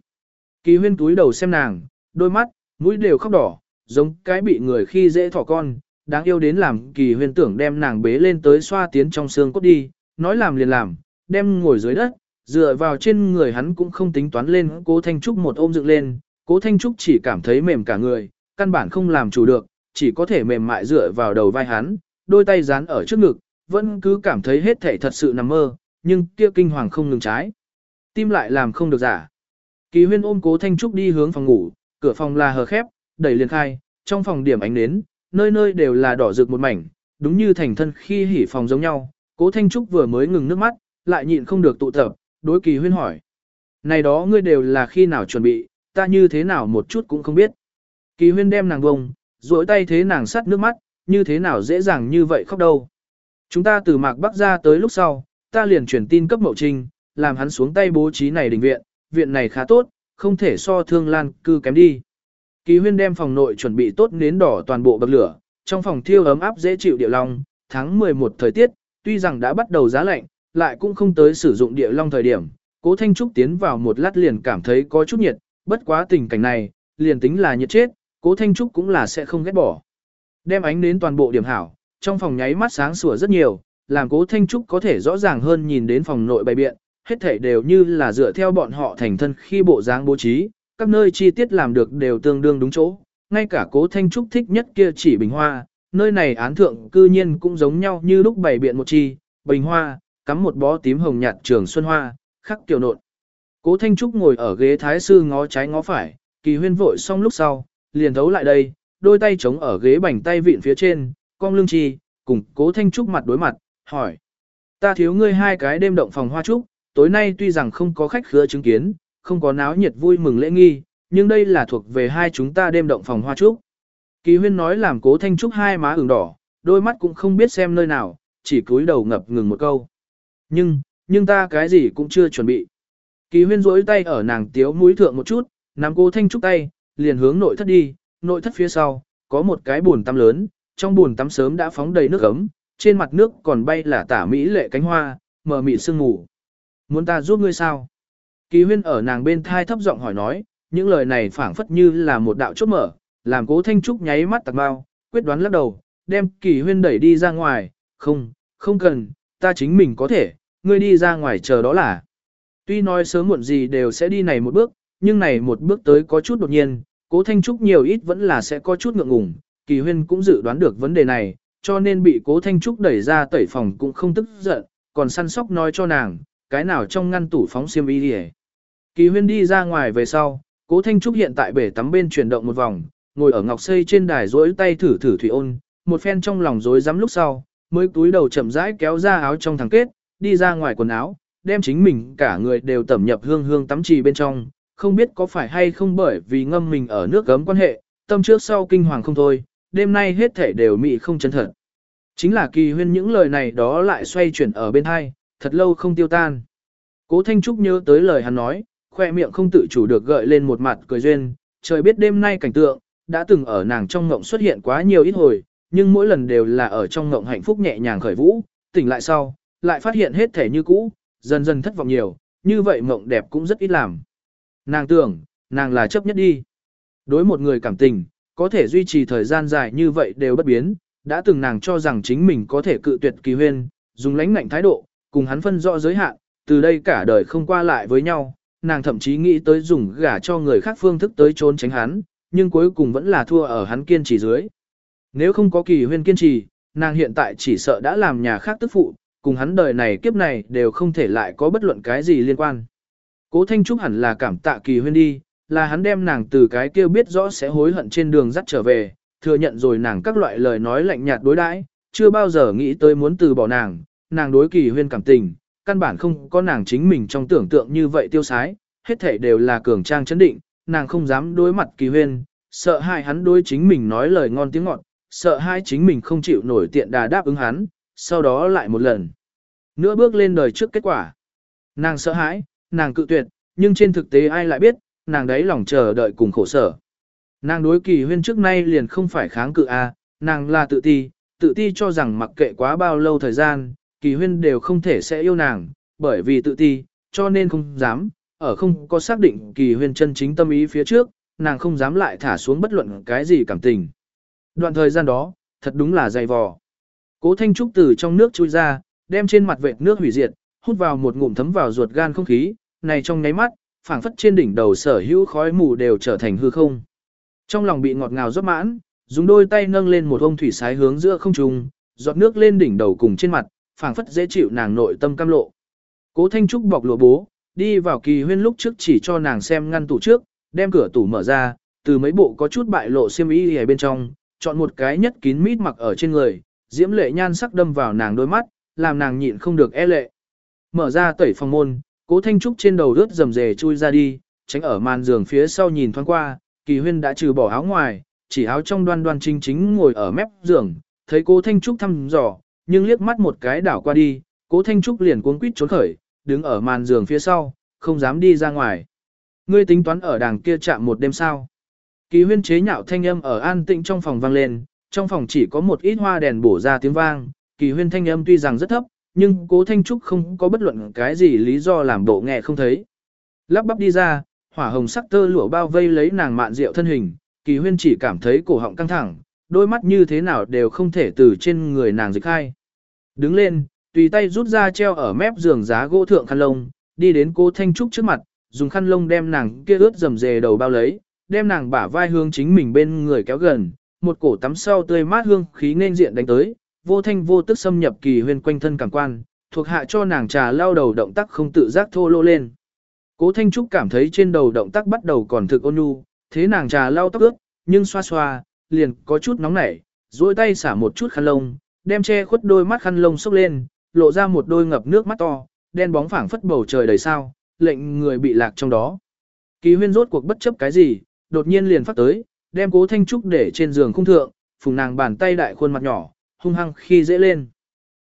Kỳ Huyên túi đầu xem nàng, đôi mắt, mũi đều khóc đỏ, giống cái bị người khi dễ thỏ con, đáng yêu đến làm Kỳ Huyên tưởng đem nàng bế lên tới xoa tiến trong xương cốt đi, nói làm liền làm, đem ngồi dưới đất, dựa vào trên người hắn cũng không tính toán lên cố Thanh Trúc một ôm dựng lên, cố Thanh Trúc chỉ cảm thấy mềm cả người, căn bản không làm chủ được, chỉ có thể mềm mại dựa vào đầu vai hắn, đôi tay dán ở trước ngực, vẫn cứ cảm thấy hết thể thật sự nằm mơ, nhưng kia kinh hoàng không ngừng trái. Tim lại làm không được giả. Kỳ huyên ôm cố Thanh Trúc đi hướng phòng ngủ, cửa phòng là hờ khép, đẩy liền khai, trong phòng điểm ánh nến, nơi nơi đều là đỏ rực một mảnh, đúng như thành thân khi hỉ phòng giống nhau. Cố Thanh Trúc vừa mới ngừng nước mắt, lại nhịn không được tụ tập, đối kỳ huyên hỏi. Này đó ngươi đều là khi nào chuẩn bị, ta như thế nào một chút cũng không biết. Kỳ huyên đem nàng bông, duỗi tay thế nàng sắt nước mắt, như thế nào dễ dàng như vậy khóc đâu. Chúng ta từ mạc bắc ra tới lúc sau, ta liền chuyển tin cấp mậu trinh, làm hắn xuống tay bố trí này đình viện, viện này khá tốt, không thể so thương lan cư kém đi. Kỳ huyên đem phòng nội chuẩn bị tốt nến đỏ toàn bộ bậc lửa, trong phòng thiêu ấm áp dễ chịu địa long, tháng 11 thời tiết, tuy rằng đã bắt đầu giá lạnh, lại cũng không tới sử dụng địa long thời điểm. Cố Thanh Trúc tiến vào một lát liền cảm thấy có chút nhiệt, bất quá tình cảnh này, liền tính là nhiệt chết, Cố Thanh Trúc cũng là sẽ không ghét bỏ. Đem ánh đến toàn bộ điểm hảo, trong phòng nháy mắt sáng sủa rất nhiều, làm Cố Thanh Trúc có thể rõ ràng hơn nhìn đến phòng nội bày biện, hết thảy đều như là dựa theo bọn họ thành thân khi bộ dáng bố trí, các nơi chi tiết làm được đều tương đương đúng chỗ, ngay cả Cố Thanh Trúc thích nhất kia chỉ bình hoa, nơi này án thượng cư nhiên cũng giống nhau như lúc bày biện một chi, bình hoa, cắm một bó tím hồng nhạt trường xuân hoa, khắc tiểu nộn. Cố Thanh Trúc ngồi ở ghế thái sư ngó trái ngó phải, kỳ huyên vội xong lúc sau, liền thấu lại đây, đôi tay chống ở ghế bành tay vịn phía trên, cong lưng chi, cùng Cố Thanh Trúc mặt đối mặt, hỏi. Ta thiếu ngươi hai cái đêm động phòng hoa trúc, tối nay tuy rằng không có khách khứa chứng kiến, không có náo nhiệt vui mừng lễ nghi, nhưng đây là thuộc về hai chúng ta đêm động phòng hoa trúc. Kỳ huyên nói làm cố thanh trúc hai má ửng đỏ, đôi mắt cũng không biết xem nơi nào, chỉ cúi đầu ngập ngừng một câu. Nhưng, nhưng ta cái gì cũng chưa chuẩn bị. Kỳ huyên rỗi tay ở nàng tiếu mũi thượng một chút, nắm cố thanh trúc tay, liền hướng nội thất đi, nội thất phía sau, có một cái bồn tắm lớn, trong bồn tắm sớm đã phóng đầy nước ấm, trên mặt nước còn bay là tả mỹ lệ cánh hoa, mờ mịt sương ngủ. Muốn ta giúp ngươi sao? Kỳ huyên ở nàng bên thai thấp giọng hỏi nói, những lời này phảng phất như là một đạo chốt mở, làm cố thanh trúc nháy mắt tạc bao, quyết đoán lắc đầu, đem kỳ huyên đẩy đi ra ngoài, không, không cần, ta chính mình có thể, ngươi đi ra ngoài chờ đó là. Tuy nói sớm muộn gì đều sẽ đi này một bước, nhưng này một bước tới có chút đột nhiên, cố thanh trúc nhiều ít vẫn là sẽ có chút ngượng ngùng, kỳ huyên cũng dự đoán được vấn đề này, cho nên bị cố thanh trúc đẩy ra tẩy phòng cũng không tức giận, còn săn sóc nói cho nàng, cái nào trong ngăn tủ phóng xiêm y đi Kỳ huyên đi ra ngoài về sau, cố thanh trúc hiện tại bể tắm bên chuyển động một vòng, ngồi ở ngọc xây trên đài rỗi tay thử thử thủy ôn, một phen trong lòng rối rắm lúc sau, mới túi đầu chậm rãi kéo ra áo trong thằng kết, đi ra ngoài quần áo, đem chính mình cả người đều tẩm nhập hương hương tắm trì bên trong, không biết có phải hay không bởi vì ngâm mình ở nước gấm quan hệ, tâm trước sau kinh hoàng không thôi, đêm nay hết thể đều mị không chân thật. Chính là kỳ huyên những lời này đó lại xoay chuyển ở bên hai, thật lâu không tiêu tan. Cố Thanh Trúc nhớ tới lời hắn nói, khoe miệng không tự chủ được gợi lên một mặt cười duyên, trời biết đêm nay cảnh tượng, đã từng ở nàng trong ngộng xuất hiện quá nhiều ít hồi, nhưng mỗi lần đều là ở trong ngộng hạnh phúc nhẹ nhàng khởi vũ, tỉnh lại sau, lại phát hiện hết thể như cũ, dần dần thất vọng nhiều, như vậy mộng đẹp cũng rất ít làm. Nàng tưởng, nàng là chấp nhất đi. Đối một người cảm tình, có thể duy trì thời gian dài như vậy đều bất biến, đã từng nàng cho rằng chính mình có thể cự tuyệt kỳ huyên, dùng lãnh ngạnh thái độ, cùng hắn phân rõ giới hạn, từ đây cả đời không qua lại với nhau, nàng thậm chí nghĩ tới dùng gả cho người khác phương thức tới trốn tránh hắn, nhưng cuối cùng vẫn là thua ở hắn kiên trì dưới. Nếu không có kỳ huyên kiên trì, nàng hiện tại chỉ sợ đã làm nhà khác tức phụ, cùng hắn đời này kiếp này đều không thể lại có bất luận cái gì liên quan. Cố Thanh Trúc hẳn là cảm tạ kỳ huyên đi, là hắn đem nàng từ cái kia biết rõ sẽ hối hận trên đường dắt trở về, thừa nhận rồi nàng các loại lời nói lạnh nhạt đối đãi, chưa bao giờ nghĩ tới muốn từ bỏ nàng, nàng đối kỳ huyên cảm tình, căn bản không có nàng chính mình trong tưởng tượng như vậy tiêu sái, hết thể đều là cường trang chấn định, nàng không dám đối mặt kỳ huyên, sợ hai hắn đối chính mình nói lời ngon tiếng ngọt, sợ hai chính mình không chịu nổi tiện đà đáp ứng hắn, sau đó lại một lần. Nữa bước lên đời trước kết quả. Nàng sợ hãi, nàng cự tuyệt, nhưng trên thực tế ai lại biết, nàng đấy lòng chờ đợi cùng khổ sở. Nàng đối kỳ huyên trước nay liền không phải kháng cự a, nàng là tự ti, tự ti cho rằng mặc kệ quá bao lâu thời gian, kỳ huyên đều không thể sẽ yêu nàng, bởi vì tự ti, cho nên không dám, ở không có xác định kỳ huyên chân chính tâm ý phía trước, nàng không dám lại thả xuống bất luận cái gì cảm tình. Đoạn thời gian đó, thật đúng là dày vò. Cố Thanh Trúc từ trong nước chui ra, đem trên mặt vệt nước hủy diệt, hút vào một ngụm thấm vào ruột gan không khí, này trong nháy mắt, phảng phất trên đỉnh đầu sở hữu khói mù đều trở thành hư không. Trong lòng bị ngọt ngào rót mãn, dùng đôi tay nâng lên một ông thủy sái hướng giữa không trung, giọt nước lên đỉnh đầu cùng trên mặt, phảng phất dễ chịu nàng nội tâm cam lộ. Cố Thanh Trúc bọc lụa bố, đi vào kỳ huyên lúc trước chỉ cho nàng xem ngăn tủ trước, đem cửa tủ mở ra, từ mấy bộ có chút bại lộ xiêm y ở bên trong, chọn một cái nhất kín mít mặc ở trên người, diễm lệ nhan sắc đâm vào nàng đôi mắt, làm nàng nhịn không được e lệ. Mở ra tẩy phòng môn, cố thanh trúc trên đầu rớt rầm rề chui ra đi, tránh ở màn giường phía sau nhìn thoáng qua, kỳ huyên đã trừ bỏ áo ngoài, chỉ áo trong đoan đoan chính chính ngồi ở mép giường, thấy cố thanh trúc thăm dò, nhưng liếc mắt một cái đảo qua đi, cố thanh trúc liền cuống quýt trốn khởi, đứng ở màn giường phía sau, không dám đi ra ngoài. Ngươi tính toán ở đàng kia chạm một đêm sao. Kỳ huyên chế nhạo thanh âm ở an tĩnh trong phòng vang lên, trong phòng chỉ có một ít hoa đèn bổ ra tiếng vang, kỳ huyên thanh âm tuy rằng rất thấp, nhưng cố thanh trúc không có bất luận cái gì lý do làm bộ nghe không thấy. Lắp bắp đi ra, hỏa hồng sắc tơ lụa bao vây lấy nàng mạn rượu thân hình, kỳ huyên chỉ cảm thấy cổ họng căng thẳng, đôi mắt như thế nào đều không thể từ trên người nàng dịch khai. Đứng lên, tùy tay rút ra treo ở mép giường giá gỗ thượng khăn lông, đi đến cố thanh trúc trước mặt, dùng khăn lông đem nàng kia ướt rầm rề đầu bao lấy, đem nàng bả vai hương chính mình bên người kéo gần, một cổ tắm sau tươi mát hương khí nên diện đánh tới, vô thanh vô tức xâm nhập kỳ huyền quanh thân cảm quan, thuộc hạ cho nàng trà lao đầu động tác không tự giác thô lô lên. Cố Thanh Trúc cảm thấy trên đầu động tác bắt đầu còn thực ôn nhu, thế nàng trà lau tóc ướt, nhưng xoa xoa, liền có chút nóng nảy, duỗi tay xả một chút khăn lông, đem che khuất đôi mắt khăn lông xốc lên, lộ ra một đôi ngập nước mắt to, đen bóng phảng phất bầu trời đầy sao, lệnh người bị lạc trong đó. Kỳ huyên rốt cuộc bất chấp cái gì, đột nhiên liền phát tới, đem cố thanh trúc để trên giường khung thượng, phùng nàng bàn tay đại khuôn mặt nhỏ, hung hăng khi dễ lên.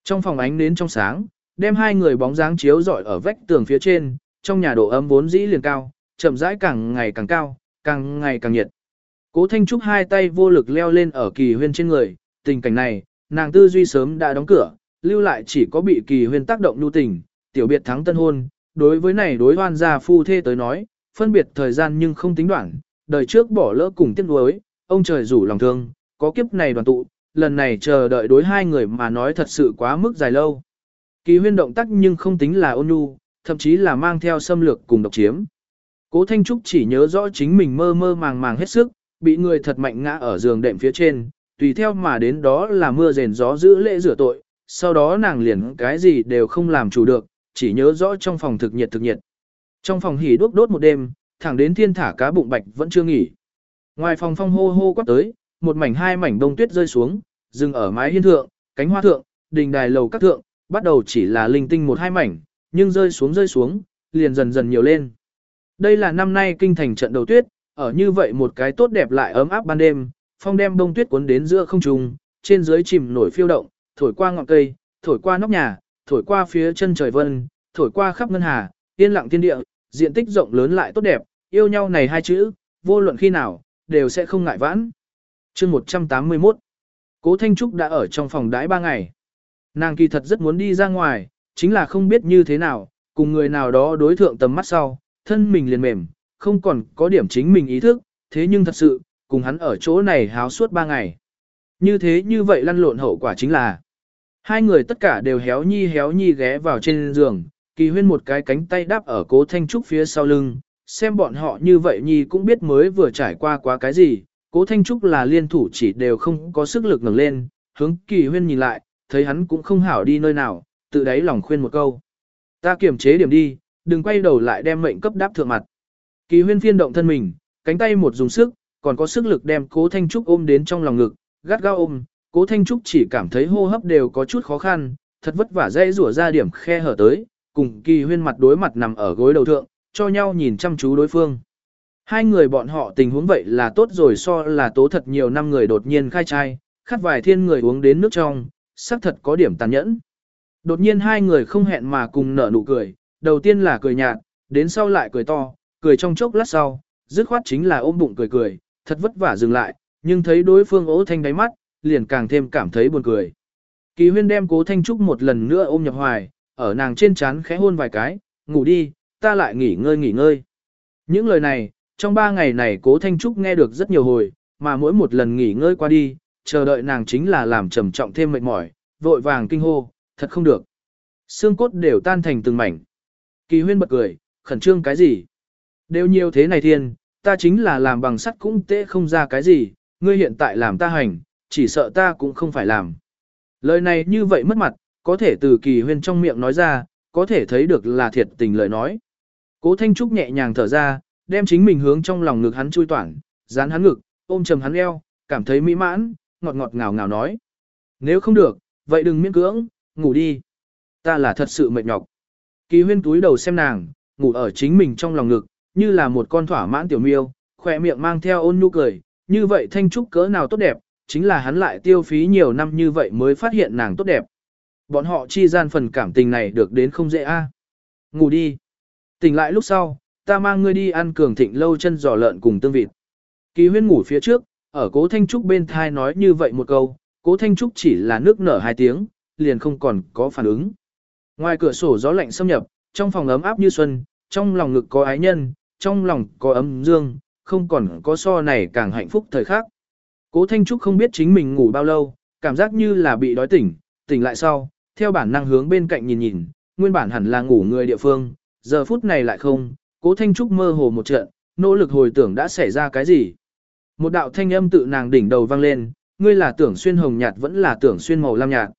Trong phòng ánh nến trong sáng, đem hai người bóng dáng chiếu rọi ở vách tường phía trên, trong nhà độ ấm vốn dĩ liền cao, chậm rãi càng ngày càng cao, càng ngày càng nhiệt. Cố Thanh Trúc hai tay vô lực leo lên ở kỳ huyên trên người, tình cảnh này, nàng tư duy sớm đã đóng cửa, lưu lại chỉ có bị kỳ huyên tác động nhu tình, tiểu biệt thắng tân hôn, đối với này đối hoan gia phu thê tới nói, phân biệt thời gian nhưng không tính đoạn, đời trước bỏ lỡ cùng tiếc nuối, ông trời rủ lòng thương, có kiếp này đoàn tụ, lần này chờ đợi đối hai người mà nói thật sự quá mức dài lâu. Kỳ huyên động tác nhưng không tính là ôn nhu, thậm chí là mang theo xâm lược cùng độc chiếm. Cố Thanh Trúc chỉ nhớ rõ chính mình mơ mơ màng màng hết sức, bị người thật mạnh ngã ở giường đệm phía trên, tùy theo mà đến đó là mưa rền gió giữ lễ rửa tội, sau đó nàng liền cái gì đều không làm chủ được, chỉ nhớ rõ trong phòng thực nhiệt thực nhiệt. Trong phòng hỉ đuốc đốt một đêm, thẳng đến thiên thả cá bụng bạch vẫn chưa nghỉ. Ngoài phòng phong hô hô quát tới, một mảnh hai mảnh đông tuyết rơi xuống, dừng ở mái hiên thượng, cánh hoa thượng, đình đài lầu các thượng, bắt đầu chỉ là linh tinh một hai mảnh, nhưng rơi xuống rơi xuống, liền dần dần nhiều lên. Đây là năm nay kinh thành trận đầu tuyết, ở như vậy một cái tốt đẹp lại ấm áp ban đêm, phong đem đông tuyết cuốn đến giữa không trung, trên dưới chìm nổi phiêu động, thổi qua ngọn cây, thổi qua nóc nhà, thổi qua phía chân trời vân, thổi qua khắp ngân hà, yên lặng thiên địa, diện tích rộng lớn lại tốt đẹp, yêu nhau này hai chữ, vô luận khi nào, đều sẽ không ngại vãn. chương 181 Cố Thanh Trúc đã ở trong phòng đãi ba ngày. Nàng kỳ thật rất muốn đi ra ngoài, chính là không biết như thế nào, cùng người nào đó đối thượng tầm mắt sau, thân mình liền mềm, không còn có điểm chính mình ý thức, thế nhưng thật sự, cùng hắn ở chỗ này háo suốt ba ngày. Như thế như vậy lăn lộn hậu quả chính là, hai người tất cả đều héo nhi héo nhi ghé vào trên giường, kỳ huyên một cái cánh tay đáp ở cố thanh trúc phía sau lưng, xem bọn họ như vậy nhi cũng biết mới vừa trải qua quá cái gì, cố thanh trúc là liên thủ chỉ đều không có sức lực ngẩng lên, hướng kỳ huyên nhìn lại, thấy hắn cũng không hảo đi nơi nào, tự đáy lòng khuyên một câu. Ta kiểm chế điểm đi, đừng quay đầu lại đem mệnh cấp đáp thượng mặt. Kỳ huyên phiên động thân mình, cánh tay một dùng sức, còn có sức lực đem cố Thanh Trúc ôm đến trong lòng ngực, gắt gao ôm, cố Thanh Trúc chỉ cảm thấy hô hấp đều có chút khó khăn, thật vất vả dây rủa ra điểm khe hở tới, cùng kỳ huyên mặt đối mặt nằm ở gối đầu thượng, cho nhau nhìn chăm chú đối phương. Hai người bọn họ tình huống vậy là tốt rồi so là tố thật nhiều năm người đột nhiên khai trai, khát vài thiên người uống đến nước trong, xác thật có điểm tàn nhẫn. Đột nhiên hai người không hẹn mà cùng nở nụ cười, đầu tiên là cười nhạt, đến sau lại cười to, cười trong chốc lát sau, dứt khoát chính là ôm bụng cười cười, thật vất vả dừng lại, nhưng thấy đối phương ố thanh đáy mắt, liền càng thêm cảm thấy buồn cười. Kỳ huyên đem cố thanh trúc một lần nữa ôm nhập hoài, ở nàng trên chán khẽ hôn vài cái, ngủ đi, ta lại nghỉ ngơi nghỉ ngơi. Những lời này, trong ba ngày này cố thanh trúc nghe được rất nhiều hồi, mà mỗi một lần nghỉ ngơi qua đi, chờ đợi nàng chính là làm trầm trọng thêm mệt mỏi, vội vàng kinh hô, thật không được. Xương cốt đều tan thành từng mảnh. Kỳ huyên bật cười, khẩn trương cái gì? Đều nhiều thế này thiên, ta chính là làm bằng sắt cũng tệ không ra cái gì, ngươi hiện tại làm ta hành, chỉ sợ ta cũng không phải làm. Lời này như vậy mất mặt, có thể từ kỳ huyên trong miệng nói ra, có thể thấy được là thiệt tình lời nói. Cố Thanh Trúc nhẹ nhàng thở ra, đem chính mình hướng trong lòng ngực hắn chui toản, dán hắn ngực, ôm trầm hắn eo, cảm thấy mỹ mãn, ngọt ngọt ngào ngào nói. Nếu không được, vậy đừng miễn cưỡng, ngủ đi. Ta là thật sự mệt nhọc. Kỳ huyên túi đầu xem nàng, ngủ ở chính mình trong lòng ngực, như là một con thỏa mãn tiểu miêu, khỏe miệng mang theo ôn nhu cười, như vậy thanh trúc cỡ nào tốt đẹp, chính là hắn lại tiêu phí nhiều năm như vậy mới phát hiện nàng tốt đẹp. Bọn họ chi gian phần cảm tình này được đến không dễ a. Ngủ đi. Tỉnh lại lúc sau, ta mang ngươi đi ăn cường thịnh lâu chân giò lợn cùng tương vịt. Kỳ huyên ngủ phía trước, ở cố Thanh Trúc bên thai nói như vậy một câu, cố Thanh Trúc chỉ là nước nở hai tiếng, liền không còn có phản ứng. Ngoài cửa sổ gió lạnh xâm nhập, trong phòng ấm áp như xuân, trong lòng ngực có ái nhân, trong lòng có ấm dương, không còn có so này càng hạnh phúc thời khắc. Cố Thanh Trúc không biết chính mình ngủ bao lâu, cảm giác như là bị đói tỉnh, tỉnh lại sau, theo bản năng hướng bên cạnh nhìn nhìn, nguyên bản hẳn là ngủ người địa phương, giờ phút này lại không, Cố Thanh Trúc mơ hồ một trận, nỗ lực hồi tưởng đã xảy ra cái gì. Một đạo thanh âm tự nàng đỉnh đầu vang lên, ngươi là tưởng xuyên hồng nhạt vẫn là tưởng xuyên màu lam nhạt.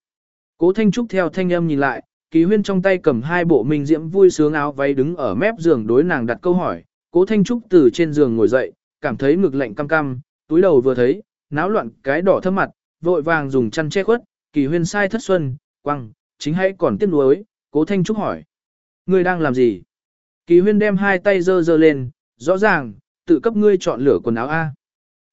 Cố Thanh Trúc theo thanh âm nhìn lại, Kỳ Huyên trong tay cầm hai bộ minh diễm vui sướng áo váy đứng ở mép giường đối nàng đặt câu hỏi. Cố Thanh Trúc từ trên giường ngồi dậy, cảm thấy ngực lạnh cam cam, túi đầu vừa thấy, náo loạn cái đỏ thơm mặt, vội vàng dùng chăn che khuất, Kỳ Huyên sai thất xuân, quăng, chính hãy còn tiếc nuối, cố Thanh Trúc hỏi. Ngươi đang làm gì? Kỳ huyên đem hai tay dơ dơ lên, rõ ràng, tự cấp ngươi chọn lửa quần áo A.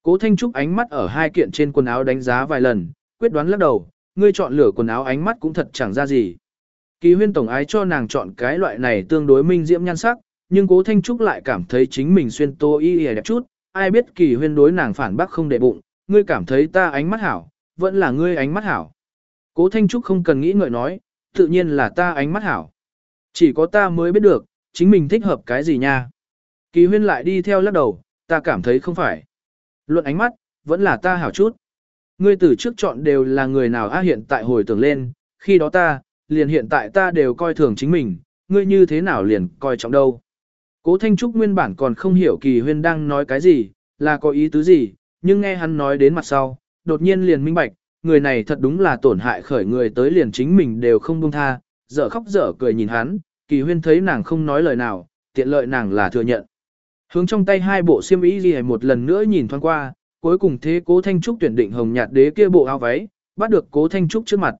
Cố Thanh Trúc ánh mắt ở hai kiện trên quần áo đánh giá vài lần, quyết đoán lắc đầu, ngươi chọn lửa quần áo ánh mắt cũng thật chẳng ra gì. Kỳ huyên tổng ái cho nàng chọn cái loại này tương đối minh diễm nhan sắc, nhưng cố Thanh Trúc lại cảm thấy chính mình xuyên tô y y đẹp chút, ai biết kỳ huyên đối nàng phản bác không để bụng, ngươi cảm thấy ta ánh mắt hảo, vẫn là ngươi ánh mắt hảo. Cố Thanh Trúc không cần nghĩ ngợi nói, tự nhiên là ta ánh mắt hảo. Chỉ có ta mới biết được, chính mình thích hợp cái gì nha. Kỳ huyên lại đi theo lắc đầu, ta cảm thấy không phải. Luận ánh mắt, vẫn là ta hảo chút. Ngươi từ trước chọn đều là người nào a hiện tại hồi tưởng lên, khi đó ta, liền hiện tại ta đều coi thường chính mình, ngươi như thế nào liền coi trọng đâu. Cố Thanh Trúc nguyên bản còn không hiểu kỳ huyên đang nói cái gì, là có ý tứ gì, nhưng nghe hắn nói đến mặt sau, đột nhiên liền minh bạch, người này thật đúng là tổn hại khởi người tới liền chính mình đều không buông tha, dở khóc dở cười nhìn hắn, kỳ huyên thấy nàng không nói lời nào, tiện lợi nàng là thừa nhận. Hướng trong tay hai bộ xiêm y gì một lần nữa nhìn thoáng qua, cuối cùng thế cố Thanh Trúc tuyển định hồng nhạt đế kia bộ áo váy, bắt được cố Thanh Trúc trước mặt.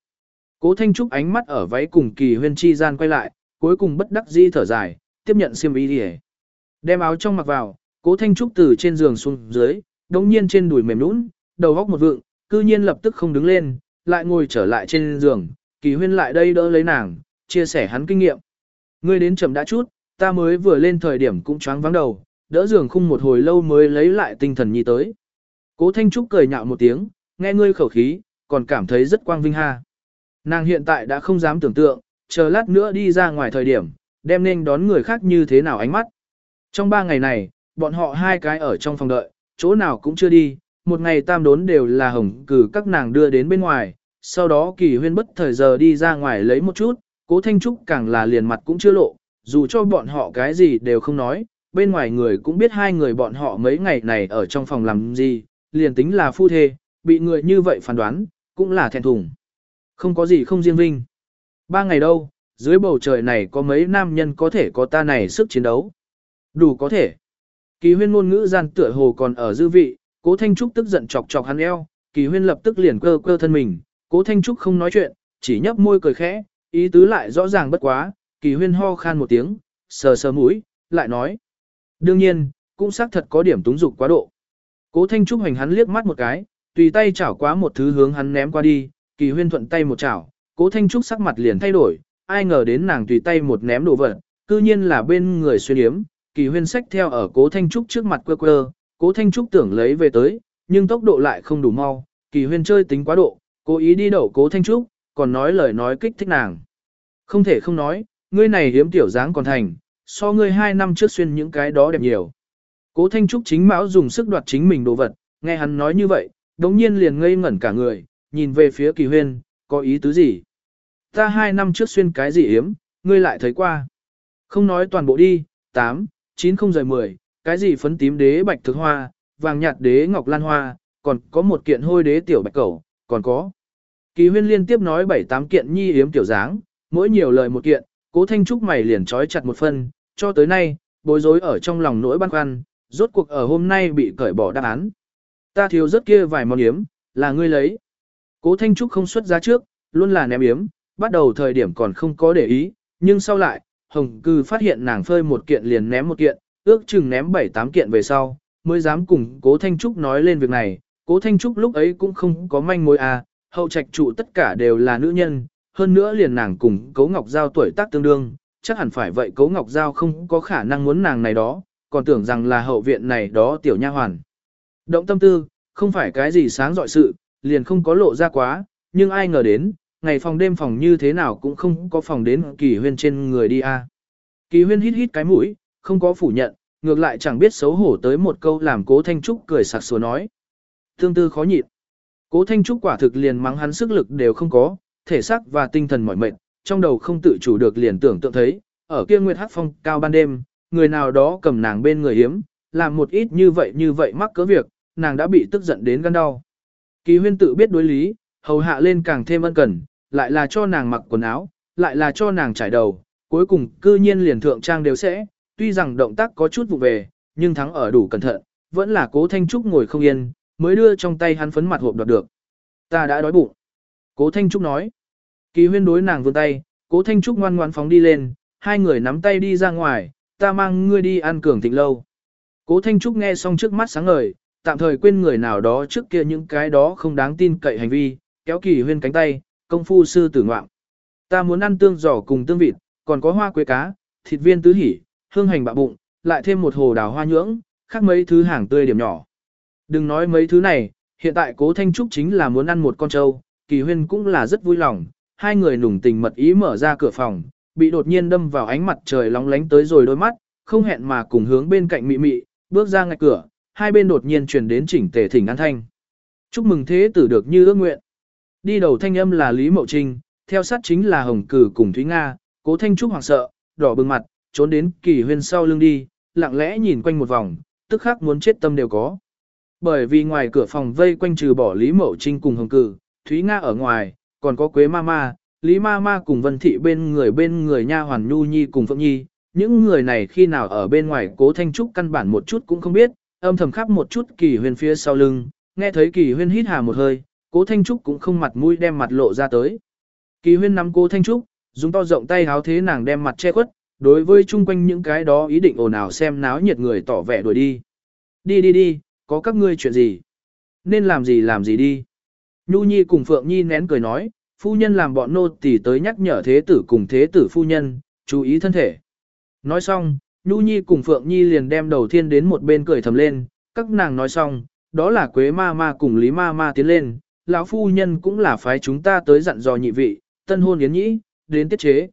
Cố Thanh Trúc ánh mắt ở váy cùng kỳ huyên chi gian quay lại, cuối cùng bất đắc dĩ thở dài, tiếp nhận xiêm y gì Đem áo trong mặc vào, cố Thanh Trúc từ trên giường xuống dưới, đồng nhiên trên đùi mềm nũng, đầu góc một vượng, cư nhiên lập tức không đứng lên, lại ngồi trở lại trên giường, kỳ huyên lại đây đỡ lấy nàng, chia sẻ hắn kinh nghiệm. Ngươi đến chậm đã chút, ta mới vừa lên thời điểm cũng choáng vắng đầu, đỡ giường khung một hồi lâu mới lấy lại tinh thần nhi tới. Cố Thanh Trúc cười nhạo một tiếng, nghe ngươi khẩu khí, còn cảm thấy rất quang vinh ha. Nàng hiện tại đã không dám tưởng tượng, chờ lát nữa đi ra ngoài thời điểm, đem nên đón người khác như thế nào ánh mắt. Trong ba ngày này, bọn họ hai cái ở trong phòng đợi, chỗ nào cũng chưa đi, một ngày tam đốn đều là hồng cử các nàng đưa đến bên ngoài, sau đó kỳ huyên bất thời giờ đi ra ngoài lấy một chút, cố Thanh Trúc càng là liền mặt cũng chưa lộ, dù cho bọn họ cái gì đều không nói, bên ngoài người cũng biết hai người bọn họ mấy ngày này ở trong phòng làm gì, liền tính là phu thê, bị người như vậy phán đoán, cũng là thẹn thùng. Không có gì không riêng vinh. Ba ngày đâu, dưới bầu trời này có mấy nam nhân có thể có ta này sức chiến đấu. Đủ có thể. Kỳ huyên ngôn ngữ gian tựa hồ còn ở dư vị, cố Thanh Trúc tức giận chọc chọc hắn eo, kỳ huyên lập tức liền cơ cơ thân mình, cố Thanh Trúc không nói chuyện, chỉ nhấp môi cười khẽ, ý tứ lại rõ ràng bất quá, kỳ huyên ho khan một tiếng, sờ sờ mũi, lại nói. Đương nhiên, cũng xác thật có điểm túng dục quá độ. Cố Thanh Trúc hành hắn liếc mắt một cái, tùy tay chảo quá một thứ hướng hắn ném qua đi, kỳ huyên thuận tay một chảo, cố Thanh Trúc sắc mặt liền thay đổi, ai ngờ đến nàng tùy tay một ném đồ vật, cư nhiên là bên người xuyên yếm, kỳ huyên sách theo ở cố Thanh Trúc trước mặt quơ quơ, cố Thanh Trúc tưởng lấy về tới, nhưng tốc độ lại không đủ mau, kỳ huyên chơi tính quá độ, cố ý đi đậu cố Thanh Trúc, còn nói lời nói kích thích nàng. Không thể không nói, ngươi này hiếm tiểu dáng còn thành, so ngươi hai năm trước xuyên những cái đó đẹp nhiều. Cố Thanh Trúc chính mão dùng sức đoạt chính mình đồ vật, nghe hắn nói như vậy, đống nhiên liền ngây ngẩn cả người, nhìn về phía kỳ huyên, có ý tứ gì? Ta hai năm trước xuyên cái gì hiếm, ngươi lại thấy qua. Không nói toàn bộ đi, 8, 9 không rời 10, cái gì phấn tím đế bạch thực hoa, vàng nhạt đế ngọc lan hoa, còn có một kiện hôi đế tiểu bạch cẩu, còn có. Kỳ huyên liên tiếp nói 7-8 kiện nhi yếm tiểu dáng, mỗi nhiều lời một kiện, cố thanh trúc mày liền trói chặt một phân, cho tới nay, bối rối ở trong lòng nỗi băn khoăn, rốt cuộc ở hôm nay bị cởi bỏ đáp án. Ta thiếu rất kia vài món yếm, là ngươi lấy. Cố Thanh Trúc không xuất giá trước, luôn là ném yếm, bắt đầu thời điểm còn không có để ý, nhưng sau lại, Hồng Cư phát hiện nàng phơi một kiện liền ném một kiện, ước chừng ném 7-8 kiện về sau, mới dám cùng Cố Thanh Trúc nói lên việc này. Cố Thanh Trúc lúc ấy cũng không có manh mối à, hậu trạch trụ tất cả đều là nữ nhân, hơn nữa liền nàng cùng Cố Ngọc Giao tuổi tác tương đương, chắc hẳn phải vậy Cố Ngọc Giao không có khả năng muốn nàng này đó, còn tưởng rằng là hậu viện này đó tiểu nha hoàn. Động tâm tư, không phải cái gì sáng dọi sự, liền không có lộ ra quá, nhưng ai ngờ đến, ngày phòng đêm phòng như thế nào cũng không có phòng đến kỳ huyên trên người đi a. Kỳ huyên hít hít cái mũi, không có phủ nhận, ngược lại chẳng biết xấu hổ tới một câu làm cố Thanh Trúc cười sặc sủa nói. Tương tư khó nhịn. Cố Thanh Trúc quả thực liền mắng hắn sức lực đều không có, thể xác và tinh thần mỏi mệt, trong đầu không tự chủ được liền tưởng tượng thấy, ở kia nguyệt hắc phong cao ban đêm, người nào đó cầm nàng bên người hiếm, làm một ít như vậy như vậy mắc cỡ việc, nàng đã bị tức giận đến gan đau. Kỳ huyên tự biết đối lý, hầu hạ lên càng thêm ân cần, lại là cho nàng mặc quần áo, lại là cho nàng trải đầu, cuối cùng cư nhiên liền thượng trang đều sẽ, tuy rằng động tác có chút vụ về, nhưng thắng ở đủ cẩn thận, vẫn là cố Thanh Trúc ngồi không yên, mới đưa trong tay hắn phấn mặt hộp đoạt được. Ta đã đói bụng. Cố Thanh Trúc nói. Kỳ huyên đối nàng vươn tay, cố Thanh Trúc ngoan ngoan phóng đi lên, hai người nắm tay đi ra ngoài, ta mang ngươi đi ăn cường thịnh lâu. Cố Thanh Trúc nghe xong trước mắt sáng ngời, tạm thời quên người nào đó trước kia những cái đó không đáng tin cậy hành vi, kéo kỳ huyên cánh tay, công phu sư tử ngoạm. Ta muốn ăn tương giò cùng tương vịt, còn có hoa quế cá, thịt viên tứ hỉ, hương hành bạ bụng, lại thêm một hồ đào hoa nhưỡng, khác mấy thứ hàng tươi điểm nhỏ. Đừng nói mấy thứ này, hiện tại cố Thanh Trúc chính là muốn ăn một con trâu, kỳ huyên cũng là rất vui lòng, hai người nùng tình mật ý mở ra cửa phòng, bị đột nhiên đâm vào ánh mặt trời lóng lánh tới rồi đôi mắt, không hẹn mà cùng hướng bên cạnh mị mị, bước ra ngay cửa, hai bên đột nhiên truyền đến chỉnh tề thỉnh an thanh. Chúc mừng thế tử được như ước nguyện. Đi đầu thanh âm là Lý Mậu Trinh, theo sát chính là Hồng Cử cùng Thúy Nga, cố thanh trúc hoảng sợ, đỏ bừng mặt, trốn đến kỳ huyên sau lưng đi, lặng lẽ nhìn quanh một vòng, tức khắc muốn chết tâm đều có. Bởi vì ngoài cửa phòng vây quanh trừ bỏ Lý Mậu Trinh cùng Hồng Cử, Thúy Nga ở ngoài, còn có Quế Mama, Lý Mama cùng Vân Thị bên người bên người nha hoàn Nhu Nhi cùng Phượng Nhi, những người này khi nào ở bên ngoài cố thanh trúc căn bản một chút cũng không biết, âm thầm khắp một chút kỳ huyên phía sau lưng, nghe thấy kỳ huyên hít hà một hơi, cố thanh trúc cũng không mặt mũi đem mặt lộ ra tới. Kỳ huyên nắm cố thanh trúc, dùng to rộng tay háo thế nàng đem mặt che khuất, đối với chung quanh những cái đó ý định ồn ào xem náo nhiệt người tỏ vẻ đuổi đi. Đi đi đi, có các ngươi chuyện gì? Nên làm gì làm gì đi. Nhu Nhi cùng Phượng Nhi nén cười nói, phu nhân làm bọn nô tỳ tới nhắc nhở thế tử cùng thế tử phu nhân, chú ý thân thể. Nói xong, Nhu Nhi cùng Phượng Nhi liền đem đầu thiên đến một bên cười thầm lên, các nàng nói xong, đó là Quế Ma Ma cùng Lý Ma Ma tiến lên, lão phu nhân cũng là phái chúng ta tới dặn dò nhị vị, tân hôn yến nhĩ, đến tiết chế.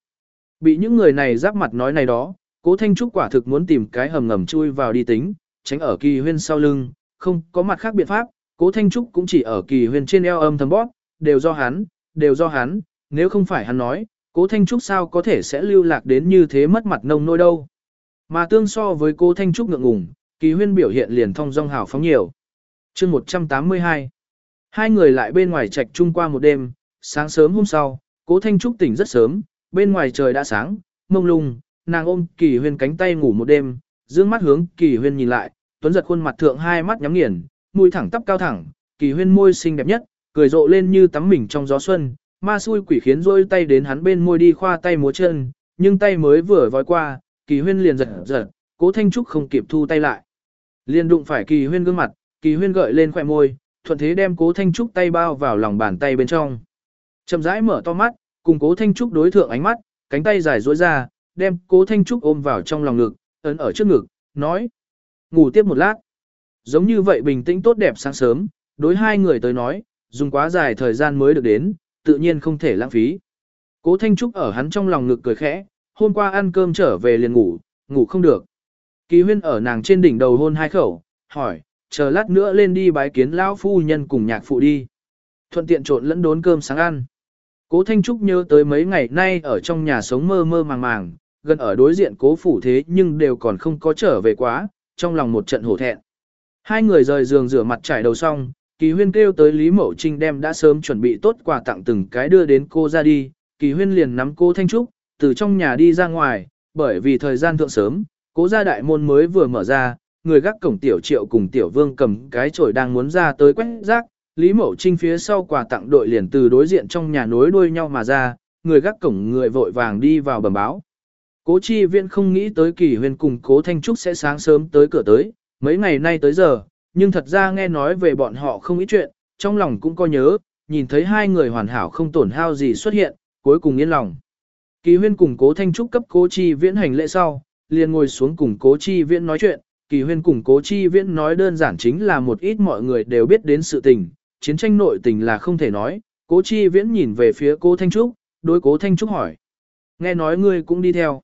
Bị những người này giáp mặt nói này đó, cố Thanh Trúc quả thực muốn tìm cái hầm ngầm chui vào đi tính, tránh ở kỳ huyên sau lưng, không có mặt khác biện pháp, cố Thanh Trúc cũng chỉ ở kỳ huyên trên eo âm thầm bóp, đều do hắn, đều do hắn, nếu không phải hắn nói, cố Thanh Trúc sao có thể sẽ lưu lạc đến như thế mất mặt nông nôi đâu. Mà tương so với cố Thanh Trúc ngượng ngùng, kỳ huyên biểu hiện liền thông dong hào phóng nhiều. chương 182 Hai người lại bên ngoài trạch chung qua một đêm, sáng sớm hôm sau, cố Thanh Trúc tỉnh rất sớm, bên ngoài trời đã sáng, mông lung, nàng ôm kỳ huyên cánh tay ngủ một đêm, dương mắt hướng kỳ huyên nhìn lại, tuấn giật khuôn mặt thượng hai mắt nhắm nghiền, mũi thẳng tắp cao thẳng, kỳ huyên môi xinh đẹp nhất, cười rộ lên như tắm mình trong gió xuân, ma xui quỷ khiến rôi tay đến hắn bên môi đi khoa tay múa chân, nhưng tay mới vừa vói qua, kỳ huyên liền giật giật, cố thanh trúc không kịp thu tay lại. Liền đụng phải kỳ huyên gương mặt, kỳ huyên gợi lên khỏe môi, thuận thế đem cố thanh trúc tay bao vào lòng bàn tay bên trong. Chậm rãi mở to mắt, cùng cố thanh trúc đối thượng ánh mắt, cánh tay dài duỗi ra, đem cố thanh trúc ôm vào trong lòng ngực, ấn ở trước ngực, nói. Ngủ tiếp một lát. Giống như vậy bình tĩnh tốt đẹp sáng sớm, đối hai người tới nói, dùng quá dài thời gian mới được đến, tự nhiên không thể lãng phí. Cố Thanh Trúc ở hắn trong lòng ngực cười khẽ, hôm qua ăn cơm trở về liền ngủ, ngủ không được. Kỳ huyên ở nàng trên đỉnh đầu hôn hai khẩu, hỏi, chờ lát nữa lên đi bái kiến lão phu nhân cùng nhạc phụ đi. Thuận tiện trộn lẫn đốn cơm sáng ăn. Cố Thanh Trúc nhớ tới mấy ngày nay ở trong nhà sống mơ mơ màng màng, gần ở đối diện cố phủ thế nhưng đều còn không có trở về quá, trong lòng một trận hổ thẹn. Hai người rời giường rửa mặt trải đầu xong, Kỳ huyên kêu tới Lý Mậu Trinh đem đã sớm chuẩn bị tốt quà tặng từng cái đưa đến cô ra đi, kỳ huyên liền nắm cô Thanh Trúc, từ trong nhà đi ra ngoài, bởi vì thời gian thượng sớm, cố gia đại môn mới vừa mở ra, người gác cổng tiểu triệu cùng tiểu vương cầm cái chổi đang muốn ra tới quét rác, Lý Mậu Trinh phía sau quà tặng đội liền từ đối diện trong nhà nối đuôi nhau mà ra, người gác cổng người vội vàng đi vào bẩm báo. Cố chi viện không nghĩ tới kỳ huyên cùng cố Thanh Trúc sẽ sáng sớm tới cửa tới, mấy ngày nay tới giờ, nhưng thật ra nghe nói về bọn họ không ít chuyện, trong lòng cũng có nhớ, nhìn thấy hai người hoàn hảo không tổn hao gì xuất hiện, cuối cùng yên lòng. Kỳ huyên cùng cố thanh trúc cấp cố chi viễn hành lễ sau, liền ngồi xuống cùng cố chi viễn nói chuyện, kỳ huyên cùng cố chi viễn nói đơn giản chính là một ít mọi người đều biết đến sự tình, chiến tranh nội tình là không thể nói, cố chi viễn nhìn về phía cố thanh trúc, đối cố thanh trúc hỏi. Nghe nói ngươi cũng đi theo.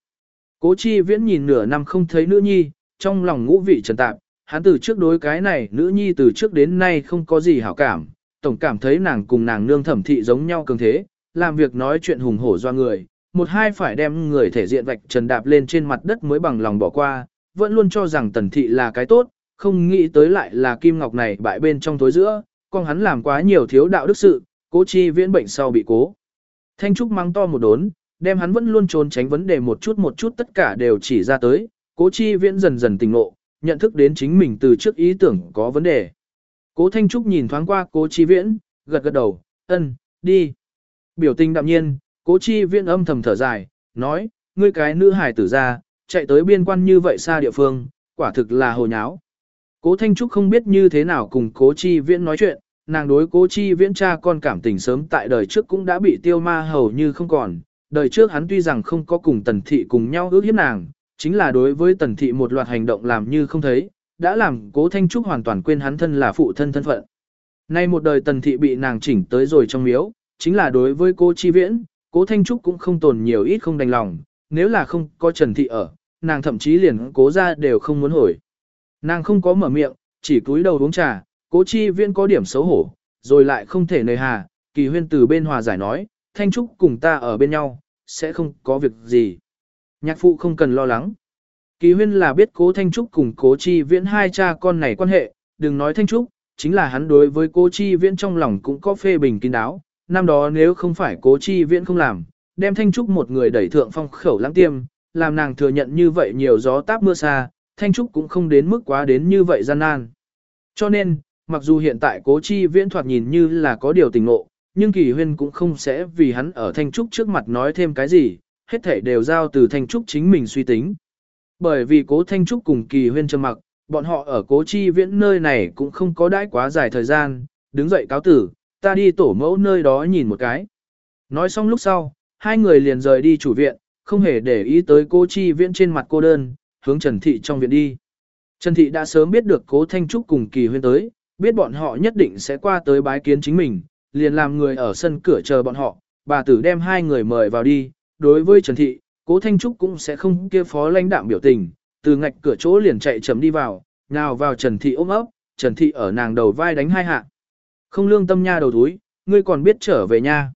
Cố chi viễn nhìn nửa năm không thấy nữ nhi, trong lòng ngũ vị trần tạp, hắn từ trước đối cái này nữ nhi từ trước đến nay không có gì hảo cảm, tổng cảm thấy nàng cùng nàng nương thẩm thị giống nhau cường thế, làm việc nói chuyện hùng hổ do người, một hai phải đem người thể diện vạch trần đạp lên trên mặt đất mới bằng lòng bỏ qua, vẫn luôn cho rằng tần thị là cái tốt, không nghĩ tới lại là kim ngọc này bại bên trong tối giữa, con hắn làm quá nhiều thiếu đạo đức sự, cố chi viễn bệnh sau bị cố. Thanh Trúc mang to một đốn, đem hắn vẫn luôn trốn tránh vấn đề một chút một chút tất cả đều chỉ ra tới, cố chi viễn dần dần tỉnh ngộ, nhận thức đến chính mình từ trước ý tưởng có vấn đề. Cố Thanh Trúc nhìn thoáng qua cố Chi Viễn, gật gật đầu, ân, đi. Biểu tình đạm nhiên, Cố chi viễn âm thầm thở dài, nói, ngươi cái nữ hài tử ra, chạy tới biên quan như vậy xa địa phương, quả thực là hồ nháo. Cố Thanh Trúc không biết như thế nào cùng cố chi viễn nói chuyện, nàng đối cố chi viễn cha con cảm tình sớm tại đời trước cũng đã bị tiêu ma hầu như không còn. Đời trước hắn tuy rằng không có cùng tần thị cùng nhau ước hiếp nàng, chính là đối với tần thị một loạt hành động làm như không thấy, đã làm cố Thanh Trúc hoàn toàn quên hắn thân là phụ thân thân phận. Nay một đời tần thị bị nàng chỉnh tới rồi trong miếu, chính là đối với cố chi viễn, cố Thanh Trúc cũng không tồn nhiều ít không đành lòng, nếu là không có Trần Thị ở, nàng thậm chí liền cố ra đều không muốn hồi. Nàng không có mở miệng, chỉ cúi đầu uống trà, cố chi viễn có điểm xấu hổ, rồi lại không thể nề hà, kỳ huyên từ bên hòa giải nói, Thanh Trúc cùng ta ở bên nhau, sẽ không có việc gì. Nhạc phụ không cần lo lắng. Kỳ huyên là biết cố Thanh Trúc cùng cố chi viễn hai cha con này quan hệ, đừng nói Thanh Trúc, chính là hắn đối với cố chi viễn trong lòng cũng có phê bình kín đáo. Năm đó nếu không phải cố chi viễn không làm, đem Thanh Trúc một người đẩy thượng phong khẩu lãng tiêm, làm nàng thừa nhận như vậy nhiều gió táp mưa xa, Thanh Trúc cũng không đến mức quá đến như vậy gian nan. Cho nên, mặc dù hiện tại cố chi viễn thoạt nhìn như là có điều tình ngộ, nhưng kỳ huyên cũng không sẽ vì hắn ở Thanh Trúc trước mặt nói thêm cái gì, hết thể đều giao từ Thanh Trúc chính mình suy tính. Bởi vì cố Thanh Trúc cùng kỳ huyên trầm mặc, bọn họ ở cố chi viễn nơi này cũng không có đãi quá dài thời gian, đứng dậy cáo tử, ta đi tổ mẫu nơi đó nhìn một cái. Nói xong lúc sau, hai người liền rời đi chủ viện, không hề để ý tới cô chi viễn trên mặt cô đơn, hướng Trần Thị trong viện đi. Trần Thị đã sớm biết được cố Thanh Trúc cùng kỳ huyên tới, biết bọn họ nhất định sẽ qua tới bái kiến chính mình, liền làm người ở sân cửa chờ bọn họ, bà tử đem hai người mời vào đi, đối với Trần Thị, cố Thanh Trúc cũng sẽ không kia phó lãnh đạm biểu tình, từ ngạch cửa chỗ liền chạy chấm đi vào, nào vào Trần Thị ôm ấp, Trần Thị ở nàng đầu vai đánh hai hạ. Không lương tâm nha đầu túi, ngươi còn biết trở về nha.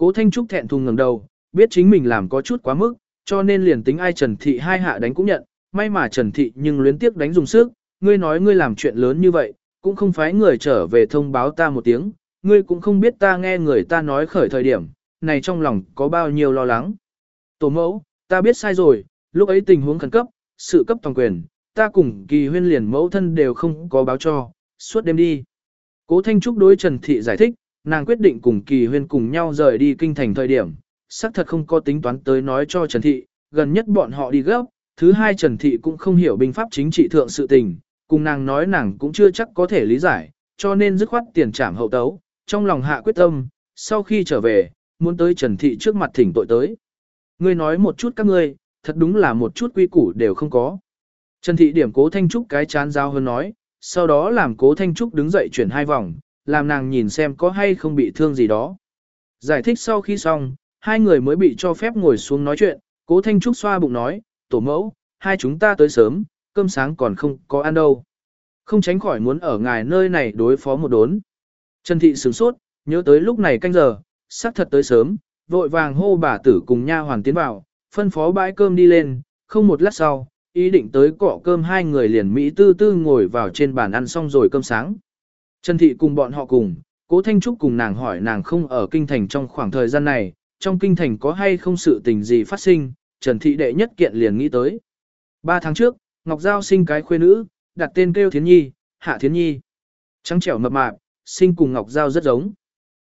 Cố Thanh Trúc thẹn thùng ngẩng đầu, biết chính mình làm có chút quá mức, cho nên liền tính ai Trần Thị hai hạ đánh cũng nhận, may mà Trần Thị nhưng luyến tiếc đánh dùng sức, ngươi nói ngươi làm chuyện lớn như vậy, cũng không phải người trở về thông báo ta một tiếng, ngươi cũng không biết ta nghe người ta nói khởi thời điểm, này trong lòng có bao nhiêu lo lắng. Tổ mẫu, ta biết sai rồi, lúc ấy tình huống khẩn cấp, sự cấp toàn quyền, ta cùng kỳ huyên liền mẫu thân đều không có báo cho, suốt đêm đi. Cố Thanh Trúc đối Trần Thị giải thích, nàng quyết định cùng kỳ huyên cùng nhau rời đi kinh thành thời điểm, xác thật không có tính toán tới nói cho Trần Thị, gần nhất bọn họ đi gấp, thứ hai Trần Thị cũng không hiểu binh pháp chính trị thượng sự tình, cùng nàng nói nàng cũng chưa chắc có thể lý giải, cho nên dứt khoát tiền trảm hậu tấu, trong lòng hạ quyết tâm, sau khi trở về, muốn tới Trần Thị trước mặt thỉnh tội tới. Ngươi nói một chút các ngươi, thật đúng là một chút quy củ đều không có. Trần Thị điểm cố Thanh Trúc cái chán giao hơn nói, sau đó làm cố Thanh Trúc đứng dậy chuyển hai vòng, làm nàng nhìn xem có hay không bị thương gì đó. Giải thích sau khi xong, hai người mới bị cho phép ngồi xuống nói chuyện, cố Thanh Trúc xoa bụng nói, tổ mẫu, hai chúng ta tới sớm, cơm sáng còn không có ăn đâu. Không tránh khỏi muốn ở ngài nơi này đối phó một đốn. Trần Thị sửng sốt, nhớ tới lúc này canh giờ, sắc thật tới sớm, vội vàng hô bà tử cùng nha hoàn tiến vào, phân phó bãi cơm đi lên, không một lát sau, ý định tới cọ cơm hai người liền Mỹ tư tư ngồi vào trên bàn ăn xong rồi cơm sáng. Trần Thị cùng bọn họ cùng, Cố Thanh Trúc cùng nàng hỏi nàng không ở kinh thành trong khoảng thời gian này, trong kinh thành có hay không sự tình gì phát sinh, Trần Thị đệ nhất kiện liền nghĩ tới. Ba tháng trước, Ngọc Giao sinh cái khuê nữ, đặt tên kêu Thiến Nhi, Hạ Thiến Nhi. Trắng trẻo mập mạp, sinh cùng Ngọc Giao rất giống.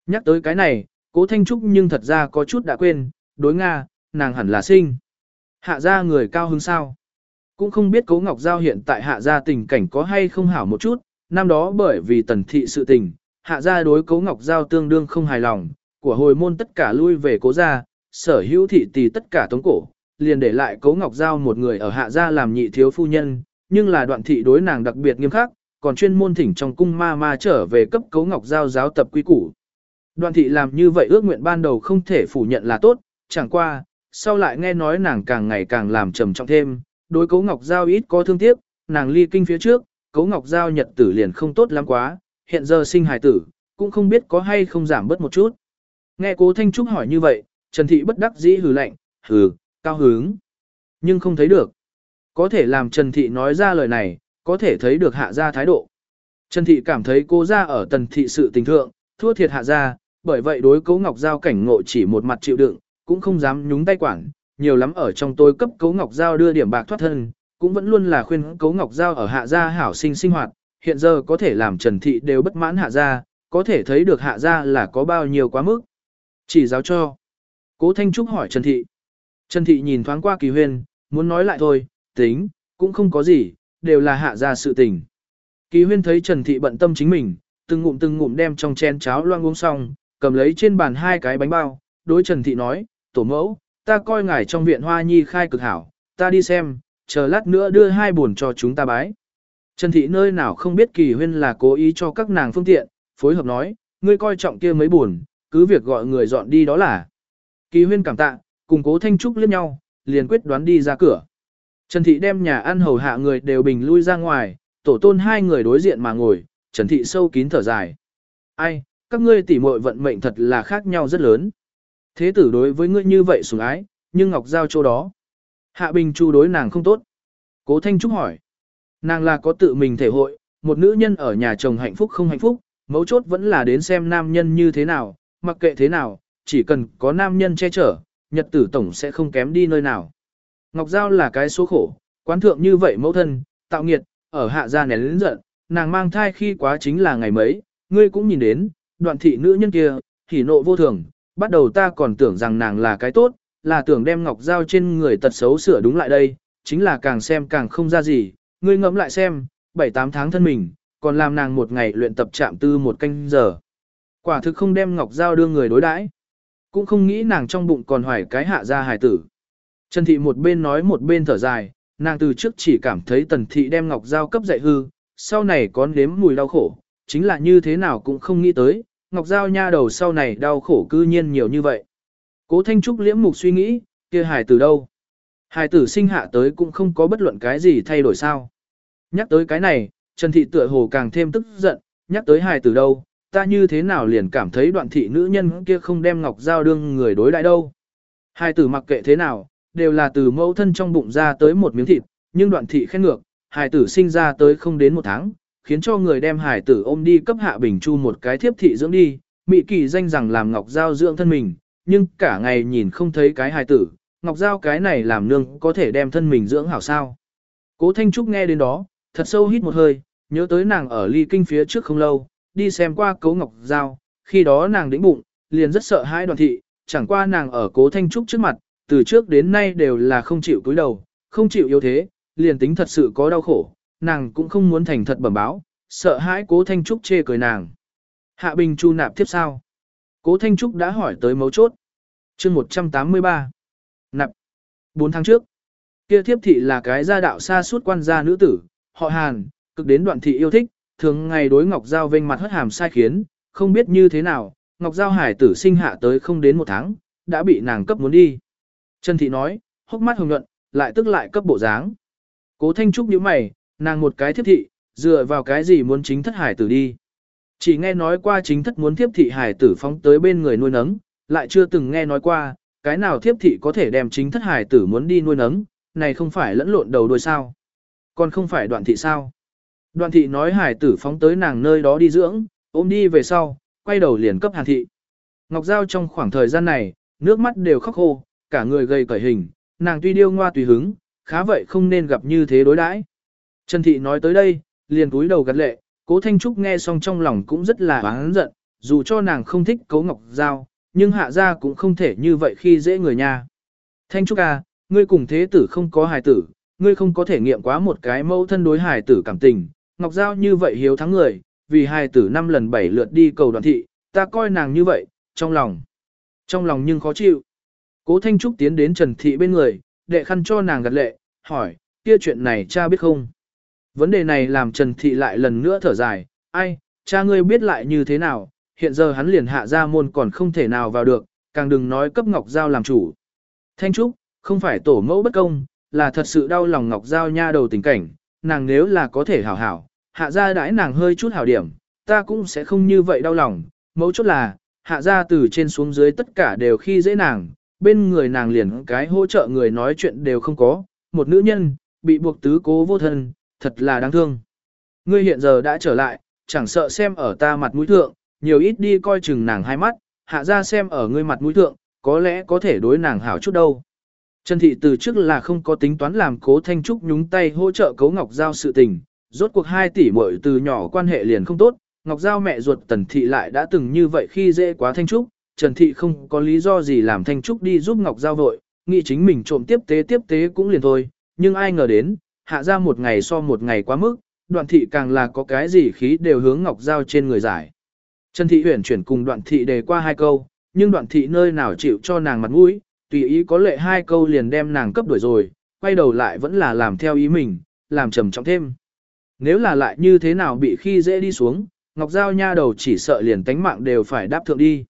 Nhắc tới cái này, Cố Thanh Trúc nhưng thật ra có chút đã quên, đối Nga, nàng hẳn là sinh. Hạ ra người cao hứng sao. Cũng không biết Cố Ngọc Giao hiện tại hạ ra tình cảnh có hay không hảo một chút, năm đó bởi vì tần thị sự tình, hạ gia đối Cố Ngọc Giao tương đương không hài lòng, của hồi môn tất cả lui về cố gia, sở hữu thị tỷ tất cả tống cổ, liền để lại Cố Ngọc Giao một người ở hạ gia làm nhị thiếu phu nhân, nhưng là đoạn thị đối nàng đặc biệt nghiêm khắc, còn chuyên môn thỉnh trong cung ma ma trở về cấp Cố Ngọc Giao giáo tập quy củ. Đoạn thị làm như vậy ước nguyện ban đầu không thể phủ nhận là tốt, chẳng qua, sau lại nghe nói nàng càng ngày càng làm trầm trọng thêm, đối Cố Ngọc Giao ít có thương tiếc, nàng ly kinh phía trước, Cố Ngọc Giao nhật tử liền không tốt lắm quá, hiện giờ sinh hài tử, cũng không biết có hay không giảm bớt một chút. Nghe cố Thanh Trúc hỏi như vậy, Trần Thị bất đắc dĩ hừ lạnh, hừ, cao hứng. Nhưng không thấy được. Có thể làm Trần Thị nói ra lời này, có thể thấy được hạ ra thái độ. Trần Thị cảm thấy cô ra ở tần thị sự tình thượng, thua thiệt hạ ra, bởi vậy đối cấu ngọc giao cảnh ngộ chỉ một mặt chịu đựng, cũng không dám nhúng tay quản, nhiều lắm ở trong tôi cấp cấu ngọc giao đưa điểm bạc thoát thân, cũng vẫn luôn là khuyên cấu ngọc giao ở hạ gia hảo sinh sinh hoạt, hiện giờ có thể làm Trần Thị đều bất mãn hạ gia, có thể thấy được hạ gia là có bao nhiêu quá mức. Chỉ giáo cho. Cố Thanh Trúc hỏi Trần Thị. Trần Thị nhìn thoáng qua kỳ huyên, muốn nói lại thôi, tính, cũng không có gì, đều là hạ gia sự tình. Kỳ huyên thấy Trần Thị bận tâm chính mình, từng ngụm từng ngụm đem trong chén cháo loang uống xong, cầm lấy trên bàn hai cái bánh bao, đối Trần Thị nói, tổ mẫu, ta coi ngài trong viện hoa nhi khai cực hảo, ta đi xem, chờ lát nữa đưa hai buồn cho chúng ta bái. Trần Thị nơi nào không biết kỳ huyên là cố ý cho các nàng phương tiện, phối hợp nói, ngươi coi trọng kia mấy buồn, cứ việc gọi người dọn đi đó là. Kỳ huyên cảm tạ, cùng cố Thanh Trúc liếc nhau, liền quyết đoán đi ra cửa. Trần Thị đem nhà ăn hầu hạ người đều bình lui ra ngoài, tổ tôn hai người đối diện mà ngồi, Trần Thị sâu kín thở dài. Ai, các ngươi tỉ muội vận mệnh thật là khác nhau rất lớn. Thế tử đối với ngươi như vậy sủng ái, nhưng Ngọc Giao chỗ đó. Hạ Bình Chu đối nàng không tốt. Cố Thanh Trúc hỏi. Nàng là có tự mình thể hội, một nữ nhân ở nhà chồng hạnh phúc không hạnh phúc, mấu chốt vẫn là đến xem nam nhân như thế nào, mặc kệ thế nào, chỉ cần có nam nhân che chở, nhật tử tổng sẽ không kém đi nơi nào. Ngọc Giao là cái số khổ, quán thượng như vậy mẫu thân, tạo nghiệt, ở hạ gia nén lớn giận, nàng mang thai khi quá chính là ngày mấy, ngươi cũng nhìn đến, đoạn thị nữ nhân kia, hỉ nộ vô thường, bắt đầu ta còn tưởng rằng nàng là cái tốt, là tưởng đem Ngọc dao trên người tật xấu sửa đúng lại đây, chính là càng xem càng không ra gì, ngươi ngẫm lại xem, 7-8 tháng thân mình, còn làm nàng một ngày luyện tập chạm tư một canh giờ. Quả thực không đem Ngọc dao đưa người đối đãi, cũng không nghĩ nàng trong bụng còn hoài cái hạ gia hài tử. Trần Thị một bên nói một bên thở dài, nàng từ trước chỉ cảm thấy Tần Thị đem Ngọc Giao cấp dạy hư, sau này có nếm mùi đau khổ, chính là như thế nào cũng không nghĩ tới, Ngọc Giao nha đầu sau này đau khổ cư nhiên nhiều như vậy. Cố Thanh Trúc liễm mục suy nghĩ, kia hài tử đâu? Hài tử sinh hạ tới cũng không có bất luận cái gì thay đổi sao. Nhắc tới cái này, Trần Thị tựa hồ càng thêm tức giận, nhắc tới hài tử đâu, ta như thế nào liền cảm thấy đoạn thị nữ nhân kia không đem Ngọc Giao đương người đối đại đâu. Hài tử mặc kệ thế nào, đều là từ mẫu thân trong bụng ra tới một miếng thịt, nhưng đoạn thị khen ngược, hài tử sinh ra tới không đến một tháng, khiến cho người đem hài tử ôm đi cấp hạ bình chu một cái thiếp thị dưỡng đi, mị kỳ danh rằng làm Ngọc Giao dưỡng thân mình, nhưng cả ngày nhìn không thấy cái hài tử, Ngọc Giao cái này làm nương có thể đem thân mình dưỡng hảo sao. Cố Thanh Trúc nghe đến đó, thật sâu hít một hơi, nhớ tới nàng ở ly kinh phía trước không lâu, đi xem qua cấu Ngọc Giao, khi đó nàng đĩnh bụng, liền rất sợ hãi đoàn thị, chẳng qua nàng ở cố Thanh Trúc trước mặt, từ trước đến nay đều là không chịu cúi đầu, không chịu yếu thế, liền tính thật sự có đau khổ, nàng cũng không muốn thành thật bẩm báo, sợ hãi cố Thanh Trúc chê cười nàng. Hạ Bình Chu nạp tiếp sao? Cố Thanh Trúc đã hỏi tới mấu chốt. chương 183. Nạp. 4 tháng trước. Kia thiếp thị là cái gia đạo xa suốt quan gia nữ tử, họ Hàn, cực đến đoạn thị yêu thích, thường ngày đối Ngọc Giao vênh mặt hất hàm sai khiến, không biết như thế nào, Ngọc Giao hải tử sinh hạ tới không đến một tháng, đã bị nàng cấp muốn đi. Trần Thị nói, hốc mắt hồng nhuận, lại tức lại cấp bộ dáng. Cố Thanh Trúc nhíu mày, nàng một cái thiếp thị, dựa vào cái gì muốn chính thất hải tử đi. Chỉ nghe nói qua chính thất muốn thiếp thị hải tử phóng tới bên người nuôi nấng, lại chưa từng nghe nói qua, cái nào thiếp thị có thể đem chính thất hải tử muốn đi nuôi nấng, này không phải lẫn lộn đầu đuôi sao. Còn không phải đoạn thị sao. Đoạn thị nói hải tử phóng tới nàng nơi đó đi dưỡng, ôm đi về sau, quay đầu liền cấp hàn thị. Ngọc Giao trong khoảng thời gian này, nước mắt đều khóc khô, cả người gầy cởi hình, nàng tuy điêu ngoa tùy hứng, khá vậy không nên gặp như thế đối đãi. Trần Thị nói tới đây, liền cúi đầu gật lệ, cố Thanh Trúc nghe xong trong lòng cũng rất là oán giận, dù cho nàng không thích cố Ngọc Giao, nhưng hạ gia cũng không thể như vậy khi dễ người nha. Thanh Trúc à, ngươi cùng thế tử không có hài tử, ngươi không có thể nghiệm quá một cái mẫu thân đối hài tử cảm tình, Ngọc Giao như vậy hiếu thắng người, vì hài tử năm lần bảy lượt đi cầu đoàn thị, ta coi nàng như vậy, trong lòng. Trong lòng nhưng khó chịu. Cố Thanh Trúc tiến đến Trần Thị bên người, đệ khăn cho nàng gật lệ, hỏi, kia chuyện này cha biết không? Vấn đề này làm Trần Thị lại lần nữa thở dài, ai, cha ngươi biết lại như thế nào, hiện giờ hắn liền hạ ra môn còn không thể nào vào được, càng đừng nói cấp Ngọc Giao làm chủ. Thanh Trúc, không phải tổ mẫu bất công, là thật sự đau lòng Ngọc Giao nha đầu tình cảnh, nàng nếu là có thể hảo hảo, hạ ra đãi nàng hơi chút hảo điểm, ta cũng sẽ không như vậy đau lòng, mẫu chốt là, hạ ra từ trên xuống dưới tất cả đều khi dễ nàng, bên người nàng liền cái hỗ trợ người nói chuyện đều không có, một nữ nhân, bị buộc tứ cố vô thân, thật là đáng thương. Ngươi hiện giờ đã trở lại, chẳng sợ xem ở ta mặt mũi thượng, nhiều ít đi coi chừng nàng hai mắt, hạ ra xem ở ngươi mặt mũi thượng, có lẽ có thể đối nàng hảo chút đâu. Trần Thị từ trước là không có tính toán làm cố Thanh Trúc nhúng tay hỗ trợ cố Ngọc Giao sự tình, rốt cuộc hai tỷ muội từ nhỏ quan hệ liền không tốt, Ngọc Giao mẹ ruột Tần Thị lại đã từng như vậy khi dễ quá Thanh Trúc, Trần Thị không có lý do gì làm Thanh Trúc đi giúp Ngọc Giao vội, nghĩ chính mình trộm tiếp tế tiếp tế cũng liền thôi, nhưng ai ngờ đến, hạ ra một ngày so một ngày quá mức, đoạn thị càng là có cái gì khí đều hướng Ngọc Giao trên người giải. Trần Thị huyển chuyển cùng đoạn thị đề qua hai câu, nhưng đoạn thị nơi nào chịu cho nàng mặt mũi, tùy ý có lệ hai câu liền đem nàng cấp đuổi rồi, quay đầu lại vẫn là làm theo ý mình, làm trầm trọng thêm. Nếu là lại như thế nào bị khi dễ đi xuống, Ngọc Giao nha đầu chỉ sợ liền tánh mạng đều phải đáp thượng đi.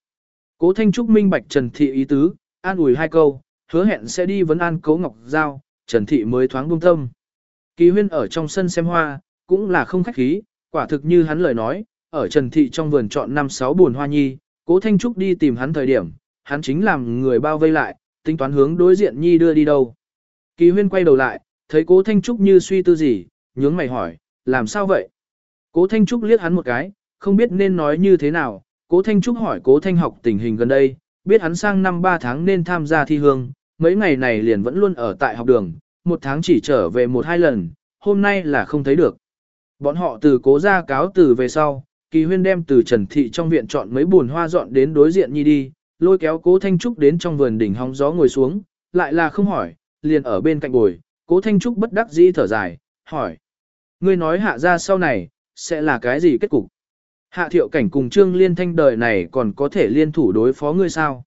Cố Thanh Trúc minh bạch Trần Thị ý tứ, an ủi hai câu, hứa hẹn sẽ đi vấn an Cố Ngọc Giao, Trần Thị mới thoáng buông tâm. Kỳ huyên ở trong sân xem hoa, cũng là không khách khí, quả thực như hắn lời nói, ở Trần Thị trong vườn chọn năm sáu buồn hoa nhi, Cố Thanh Trúc đi tìm hắn thời điểm, hắn chính làm người bao vây lại, tính toán hướng đối diện nhi đưa đi đâu. Kỳ huyên quay đầu lại, thấy Cố Thanh Trúc như suy tư gì, nhướng mày hỏi, làm sao vậy? Cố Thanh Trúc liếc hắn một cái, không biết nên nói như thế nào, Cố Thanh Trúc hỏi Cố Thanh học tình hình gần đây, biết hắn sang năm 3 tháng nên tham gia thi hương, mấy ngày này liền vẫn luôn ở tại học đường, một tháng chỉ trở về một hai lần, hôm nay là không thấy được. Bọn họ từ cố ra cáo từ về sau, kỳ huyên đem từ trần thị trong viện chọn mấy buồn hoa dọn đến đối diện nhi đi, lôi kéo cố Thanh Trúc đến trong vườn đỉnh hóng gió ngồi xuống, lại là không hỏi, liền ở bên cạnh bồi, cố Thanh Trúc bất đắc dĩ thở dài, hỏi. Ngươi nói hạ ra sau này, sẽ là cái gì kết cục? Hạ thiệu cảnh cùng Trương Liên Thanh đời này còn có thể liên thủ đối phó ngươi sao?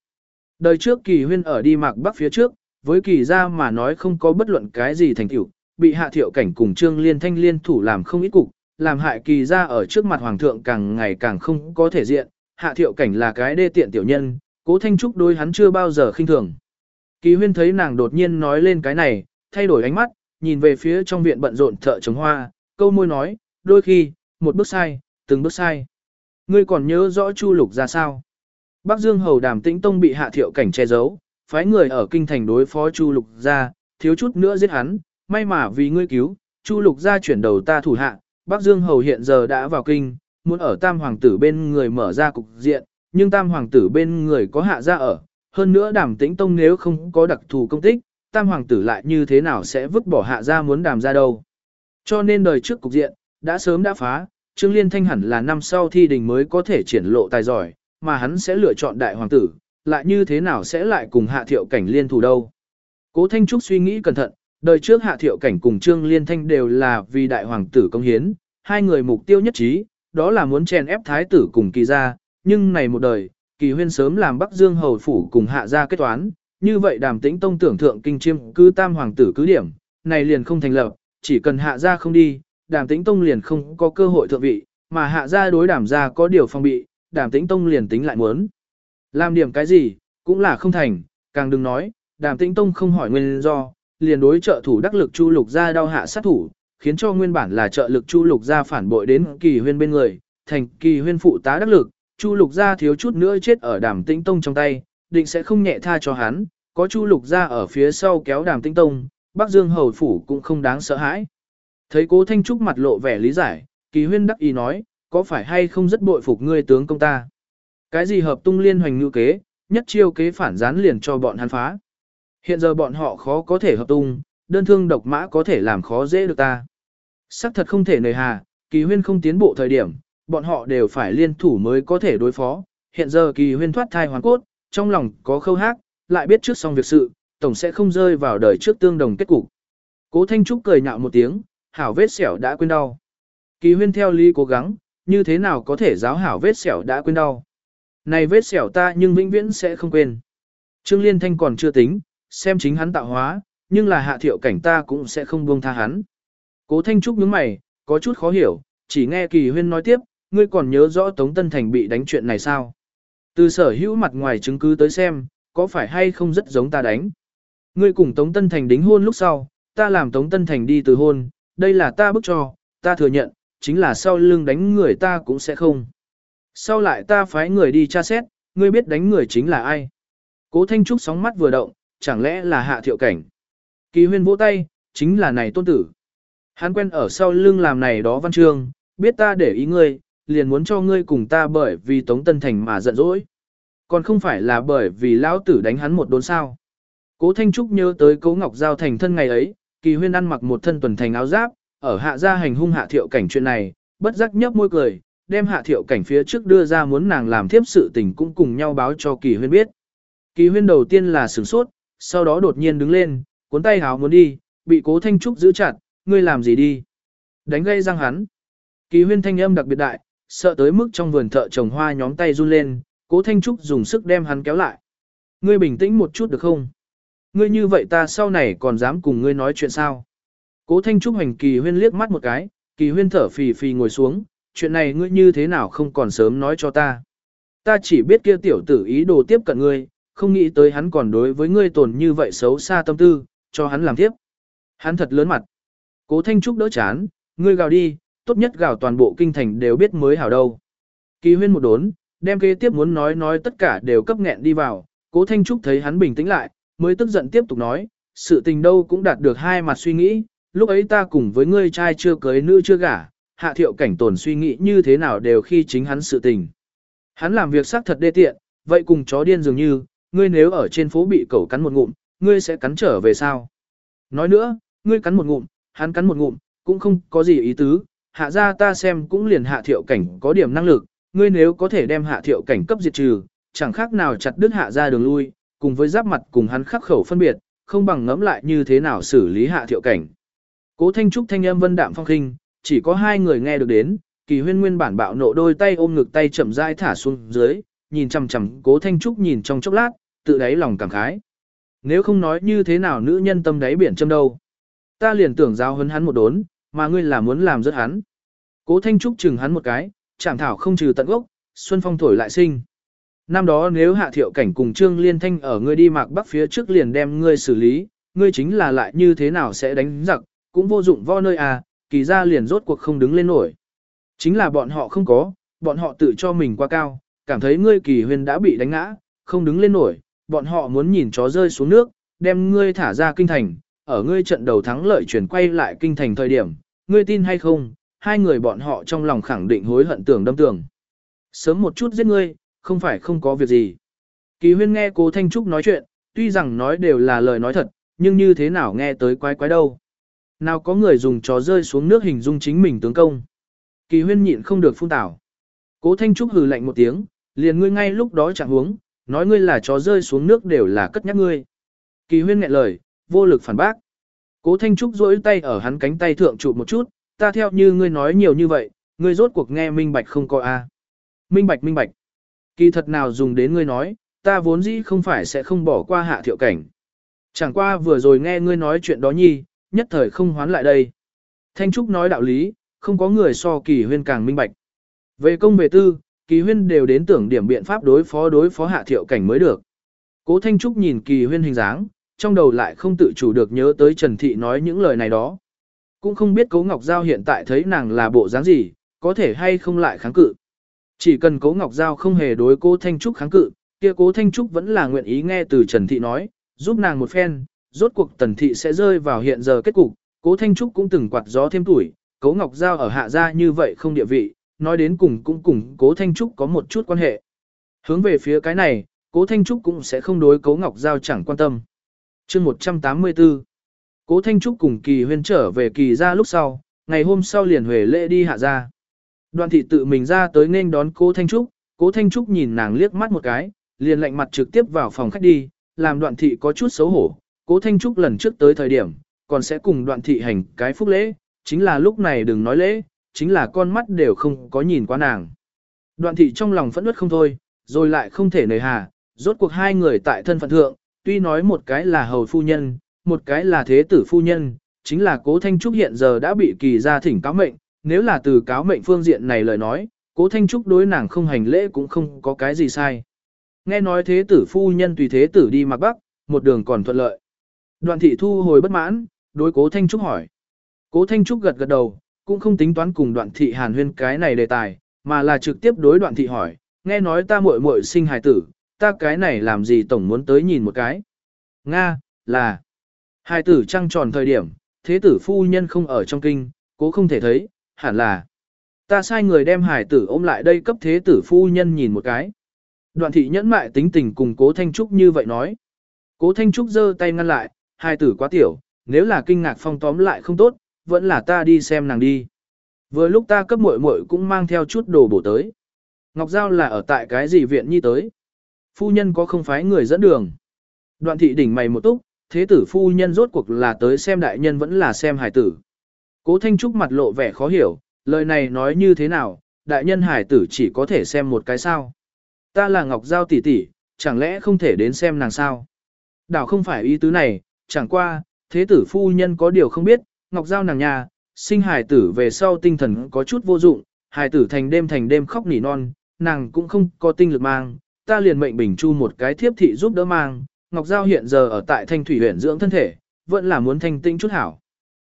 Đời trước kỳ huyên ở đi mạc bắc phía trước, với kỳ ra mà nói không có bất luận cái gì thành tựu, bị hạ thiệu cảnh cùng Trương Liên Thanh liên thủ làm không ít cục, làm hại kỳ ra ở trước mặt hoàng thượng càng ngày càng không có thể diện, hạ thiệu cảnh là cái đê tiện tiểu nhân, cố thanh trúc đối hắn chưa bao giờ khinh thường. Kỳ huyên thấy nàng đột nhiên nói lên cái này, thay đổi ánh mắt, nhìn về phía trong viện bận rộn thợ trồng hoa, câu môi nói, đôi khi, một bước sai, từng bước sai. Ngươi còn nhớ rõ Chu Lục ra sao? Bắc Dương Hầu Đàm Tĩnh Tông bị hạ thiệu cảnh che giấu, phái người ở kinh thành đối phó Chu Lục Gia thiếu chút nữa giết hắn, may mà vì ngươi cứu, Chu Lục Gia chuyển đầu ta thủ hạ, Bắc Dương Hầu hiện giờ đã vào kinh, muốn ở Tam Hoàng tử bên người mở ra cục diện, nhưng Tam Hoàng tử bên người có hạ gia ở, hơn nữa Đàm Tĩnh Tông nếu không có đặc thù công tích, Tam Hoàng tử lại như thế nào sẽ vứt bỏ hạ gia muốn đàm ra đâu. Cho nên đời trước cục diện, đã sớm đã phá, Trương Liên Thanh hẳn là năm sau thi đình mới có thể triển lộ tài giỏi, mà hắn sẽ lựa chọn đại hoàng tử, lại như thế nào sẽ lại cùng hạ thiệu cảnh liên thủ đâu. Cố Thanh Trúc suy nghĩ cẩn thận, đời trước hạ thiệu cảnh cùng Trương Liên Thanh đều là vì đại hoàng tử công hiến, hai người mục tiêu nhất trí, đó là muốn chèn ép thái tử cùng kỳ gia, nhưng này một đời, kỳ huyên sớm làm Bắc Dương hầu phủ cùng hạ gia kết toán, như vậy đàm tĩnh tông tưởng thượng kinh chiêm cứ tam hoàng tử cứ điểm, này liền không thành lập, chỉ cần hạ gia không đi, đàm tĩnh tông liền không có cơ hội thượng vị, mà hạ gia đối đàm gia có điều phong bị, đàm tĩnh tông liền tính lại muốn. Làm điểm cái gì, cũng là không thành, càng đừng nói, đàm tĩnh tông không hỏi nguyên do, liền đối trợ thủ đắc lực chu lục gia đau hạ sát thủ, khiến cho nguyên bản là trợ lực chu lục gia phản bội đến kỳ huyên bên người, thành kỳ huyên phụ tá đắc lực, chu lục gia thiếu chút nữa chết ở đàm tĩnh tông trong tay, định sẽ không nhẹ tha cho hắn, có chu lục gia ở phía sau kéo đàm tĩnh tông, Bắc Dương hầu phủ cũng không đáng sợ hãi. Thấy cố Thanh Trúc mặt lộ vẻ lý giải, kỳ huyên đắc ý nói, có phải hay không rất bội phục ngươi tướng công ta. Cái gì hợp tung liên hoành ngữ kế, nhất chiêu kế phản gián liền cho bọn hắn phá. Hiện giờ bọn họ khó có thể hợp tung, đơn thương độc mã có thể làm khó dễ được ta. Sắc thật không thể nề hà, kỳ huyên không tiến bộ thời điểm, bọn họ đều phải liên thủ mới có thể đối phó. Hiện giờ kỳ huyên thoát thai hoàn cốt, trong lòng có khâu hát, lại biết trước xong việc sự, tổng sẽ không rơi vào đời trước tương đồng kết cục. Cố Thanh Trúc cười nhạo một tiếng, hảo vết sẹo đã quên đau. Kỳ huyên theo lý cố gắng, như thế nào có thể giáo hảo vết sẹo đã quên đau. Này vết sẹo ta nhưng vĩnh viễn sẽ không quên. Trương Liên Thanh còn chưa tính, xem chính hắn tạo hóa, nhưng là hạ thiệu cảnh ta cũng sẽ không buông tha hắn. Cố Thanh Trúc nhướng mày, có chút khó hiểu, chỉ nghe kỳ huyên nói tiếp, ngươi còn nhớ rõ Tống Tân Thành bị đánh chuyện này sao? Từ sở hữu mặt ngoài chứng cứ tới xem, có phải hay không rất giống ta đánh? Ngươi cùng Tống Tân Thành đính hôn lúc sau, ta làm Tống Tân Thành đi từ hôn, đây là ta bức cho, ta thừa nhận, chính là sau lưng đánh người ta cũng sẽ không. Sau lại ta phái người đi tra xét, ngươi biết đánh người chính là ai. Cố Thanh Trúc sóng mắt vừa động, chẳng lẽ là hạ thiệu cảnh. Kỳ huyên vỗ tay, chính là này tôn tử. Hắn quen ở sau lưng làm này đó văn chương, biết ta để ý ngươi, liền muốn cho ngươi cùng ta bởi vì Tống Tân Thành mà giận dỗi. Còn không phải là bởi vì lão tử đánh hắn một đốn sao. Cố Thanh Trúc nhớ tới Cố Ngọc Giao thành thân ngày ấy, kỳ huyên ăn mặc một thân tuần thành áo giáp, ở hạ gia hành hung hạ thiệu cảnh chuyện này, bất giác nhấp môi cười, đem hạ thiệu cảnh phía trước đưa ra muốn nàng làm thiếp sự tình cũng cùng nhau báo cho kỳ huyên biết. Kỳ huyên đầu tiên là sửng sốt, sau đó đột nhiên đứng lên, cuốn tay háo muốn đi, bị cố thanh trúc giữ chặt, ngươi làm gì đi. Đánh gây răng hắn. Kỳ huyên thanh âm đặc biệt đại, sợ tới mức trong vườn thợ trồng hoa nhóm tay run lên, cố thanh trúc dùng sức đem hắn kéo lại. Ngươi bình tĩnh một chút được không? Ngươi như vậy ta sau này còn dám cùng ngươi nói chuyện sao? Cố thanh trúc hành kỳ huyên liếc mắt một cái, kỳ huyên thở phì phì ngồi xuống, chuyện này ngươi như thế nào không còn sớm nói cho ta. Ta chỉ biết kia tiểu tử ý đồ tiếp cận ngươi, không nghĩ tới hắn còn đối với ngươi tồn như vậy xấu xa tâm tư, cho hắn làm tiếp. Hắn thật lớn mặt. Cố Thanh Trúc đỡ chán, ngươi gào đi, tốt nhất gào toàn bộ kinh thành đều biết mới hảo đâu. Kỳ huyên một đốn, đem kế tiếp muốn nói nói tất cả đều cấp nghẹn đi vào, cố Thanh Trúc thấy hắn bình tĩnh lại, mới tức giận tiếp tục nói, sự tình đâu cũng đạt được hai mặt suy nghĩ, lúc ấy ta cùng với ngươi trai chưa cưới nữ chưa gả, hạ thiệu cảnh tồn suy nghĩ như thế nào đều khi chính hắn sự tình. Hắn làm việc xác thật đê tiện, vậy cùng chó điên dường như, ngươi nếu ở trên phố bị cẩu cắn một ngụm, ngươi sẽ cắn trở về sao? Nói nữa, ngươi cắn một ngụm, hắn cắn một ngụm, cũng không có gì ý tứ, hạ ra ta xem cũng liền hạ thiệu cảnh có điểm năng lực, ngươi nếu có thể đem hạ thiệu cảnh cấp diệt trừ, chẳng khác nào chặt đứt hạ ra đường lui, cùng với giáp mặt cùng hắn khắc khẩu phân biệt, không bằng ngẫm lại như thế nào xử lý hạ thiệu cảnh. Cố Thanh Trúc thanh âm vân đạm phong khinh, chỉ có hai người nghe được đến, kỳ huyên nguyên bản bạo nộ đôi tay ôm ngực tay chậm rãi thả xuống dưới, nhìn chằm chằm cố Thanh Trúc nhìn trong chốc lát, tự đáy lòng cảm khái. Nếu không nói như thế nào nữ nhân tâm đáy biển châm đâu. Ta liền tưởng giao hấn hắn một đốn, mà ngươi là muốn làm rất hắn. Cố Thanh Trúc chừng hắn một cái, chạm thảo không trừ tận gốc, xuân phong thổi lại sinh. Năm đó nếu hạ thiệu cảnh cùng Trương Liên Thanh ở ngươi đi mạc bắc phía trước liền đem ngươi xử lý, ngươi chính là lại như thế nào sẽ đánh giặc, cũng vô dụng vo nơi à, kỳ ra liền rốt cuộc không đứng lên nổi. Chính là bọn họ không có, bọn họ tự cho mình quá cao, cảm thấy ngươi kỳ huyền đã bị đánh ngã, không đứng lên nổi, bọn họ muốn nhìn chó rơi xuống nước, đem ngươi thả ra kinh thành, ở ngươi trận đầu thắng lợi chuyển quay lại kinh thành thời điểm, ngươi tin hay không, hai người bọn họ trong lòng khẳng định hối hận tưởng đâm tưởng. Sớm một chút giết ngươi, không phải không có việc gì. Kỳ huyên nghe cố Thanh Trúc nói chuyện, tuy rằng nói đều là lời nói thật, nhưng như thế nào nghe tới quái quái đâu. Nào có người dùng chó rơi xuống nước hình dung chính mình tướng công. Kỳ huyên nhịn không được phun tảo. Cố Thanh Trúc hừ lạnh một tiếng, liền ngươi ngay lúc đó chẳng huống, nói ngươi là chó rơi xuống nước đều là cất nhắc ngươi. Kỳ huyên nghẹn lời, vô lực phản bác. Cố Thanh Trúc duỗi tay ở hắn cánh tay thượng trụ một chút, ta theo như ngươi nói nhiều như vậy, ngươi rốt cuộc nghe minh bạch không có a? Minh bạch minh bạch. Kỳ thật nào dùng đến ngươi nói, ta vốn dĩ không phải sẽ không bỏ qua hạ thiệu cảnh. Chẳng qua vừa rồi nghe ngươi nói chuyện đó nhi, nhất thời không hoán lại đây. Thanh Trúc nói đạo lý, không có người so kỳ huyên càng minh bạch. Về công về tư, kỳ huyên đều đến tưởng điểm biện pháp đối phó đối phó hạ thiệu cảnh mới được. Cố Thanh Trúc nhìn kỳ huyên hình dáng, trong đầu lại không tự chủ được nhớ tới Trần Thị nói những lời này đó. Cũng không biết Cố Ngọc Giao hiện tại thấy nàng là bộ dáng gì, có thể hay không lại kháng cự. Chỉ cần Cố Ngọc Giao không hề đối Cố Thanh Trúc kháng cự, kia Cố Thanh Trúc vẫn là nguyện ý nghe từ Trần Thị nói, giúp nàng một phen, rốt cuộc Tần Thị sẽ rơi vào hiện giờ kết cục. Cố Thanh Trúc cũng từng quạt gió thêm tuổi, Cố Ngọc Giao ở hạ gia như vậy không địa vị, nói đến cùng cũng cùng Cố Thanh Trúc có một chút quan hệ. Hướng về phía cái này, Cố Thanh Trúc cũng sẽ không đối Cố Ngọc Giao chẳng quan tâm. chương 184 Cố Thanh Trúc cùng Kỳ Huyên trở về Kỳ ra lúc sau, ngày hôm sau liền huề lễ đi hạ ra. Đoàn thị tự mình ra tới nên đón Cố Thanh Trúc, Cố Thanh Trúc nhìn nàng liếc mắt một cái, liền lạnh mặt trực tiếp vào phòng khách đi, làm đoạn thị có chút xấu hổ. Cố Thanh Trúc lần trước tới thời điểm, còn sẽ cùng đoạn thị hành cái phúc lễ, chính là lúc này đừng nói lễ, chính là con mắt đều không có nhìn qua nàng. Đoạn thị trong lòng phẫn nứt không thôi, rồi lại không thể nời hà, rốt cuộc hai người tại thân phận thượng, tuy nói một cái là hầu phu nhân, một cái là thế tử phu nhân, chính là cố Thanh Trúc hiện giờ đã bị kỳ ra thỉnh cáo mệnh, nếu là từ cáo mệnh phương diện này lời nói, cố Thanh Trúc đối nàng không hành lễ cũng không có cái gì sai. Nghe nói thế tử phu nhân tùy thế tử đi mặc bắc, một đường còn thuận lợi. Đoạn thị thu hồi bất mãn, đối cố Thanh Trúc hỏi. Cố Thanh Trúc gật gật đầu, cũng không tính toán cùng đoạn thị hàn huyên cái này đề tài, mà là trực tiếp đối đoạn thị hỏi, nghe nói ta muội muội sinh hài tử, ta cái này làm gì tổng muốn tới nhìn một cái. Nga, là, hài tử trăng tròn thời điểm, thế tử phu nhân không ở trong kinh, cố không thể thấy, hẳn là. Ta sai người đem hài tử ôm lại đây cấp thế tử phu nhân nhìn một cái. Đoạn thị nhẫn mại tính tình cùng cố Thanh Trúc như vậy nói. Cố Thanh Trúc giơ tay ngăn lại, hai tử quá tiểu, nếu là kinh ngạc phong tóm lại không tốt, vẫn là ta đi xem nàng đi. Vừa lúc ta cấp muội muội cũng mang theo chút đồ bổ tới. Ngọc Giao là ở tại cái gì viện nhi tới? Phu nhân có không phải người dẫn đường? Đoạn thị đỉnh mày một túc, thế tử phu nhân rốt cuộc là tới xem đại nhân vẫn là xem hải tử. Cố Thanh Trúc mặt lộ vẻ khó hiểu, lời này nói như thế nào, đại nhân hải tử chỉ có thể xem một cái sao. Ta là Ngọc Giao tỷ tỷ, chẳng lẽ không thể đến xem nàng sao? Đảo không phải ý tứ này, chẳng qua, thế tử phu nhân có điều không biết, Ngọc Giao nàng nhà, sinh hải tử về sau tinh thần có chút vô dụng, hải tử thành đêm thành đêm khóc nỉ non, nàng cũng không có tinh lực mang, ta liền mệnh Bình Chu một cái thiếp thị giúp đỡ mang, Ngọc Giao hiện giờ ở tại Thanh Thủy huyện dưỡng thân thể, vẫn là muốn thanh tĩnh chút hảo.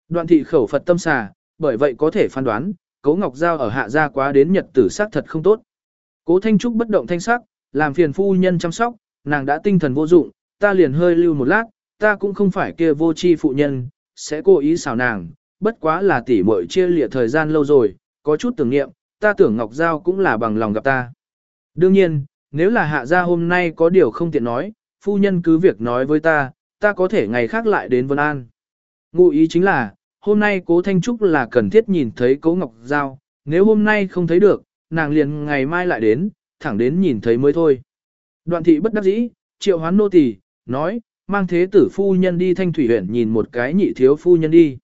Đoạn thị khẩu Phật tâm xà, bởi vậy có thể phán đoán, Cố Ngọc Giao ở hạ gia quá đến nhật tử sát thật không tốt. Cố Thanh Trúc bất động thanh sắc, làm phiền phu nhân chăm sóc, nàng đã tinh thần vô dụng, ta liền hơi lưu một lát, ta cũng không phải kia vô tri phụ nhân, sẽ cố ý xào nàng, bất quá là tỉ muội chia lịa thời gian lâu rồi, có chút tưởng niệm, ta tưởng Ngọc Giao cũng là bằng lòng gặp ta. Đương nhiên, nếu là hạ gia hôm nay có điều không tiện nói, phu nhân cứ việc nói với ta, ta có thể ngày khác lại đến Vân An. Ngụ ý chính là, hôm nay cố Thanh Trúc là cần thiết nhìn thấy cố Ngọc Giao, nếu hôm nay không thấy được, nàng liền ngày mai lại đến, thẳng đến nhìn thấy mới thôi. Đoạn thị bất đắc dĩ, triệu hoán nô tỳ nói, mang thế tử phu nhân đi thanh thủy huyện nhìn một cái nhị thiếu phu nhân đi.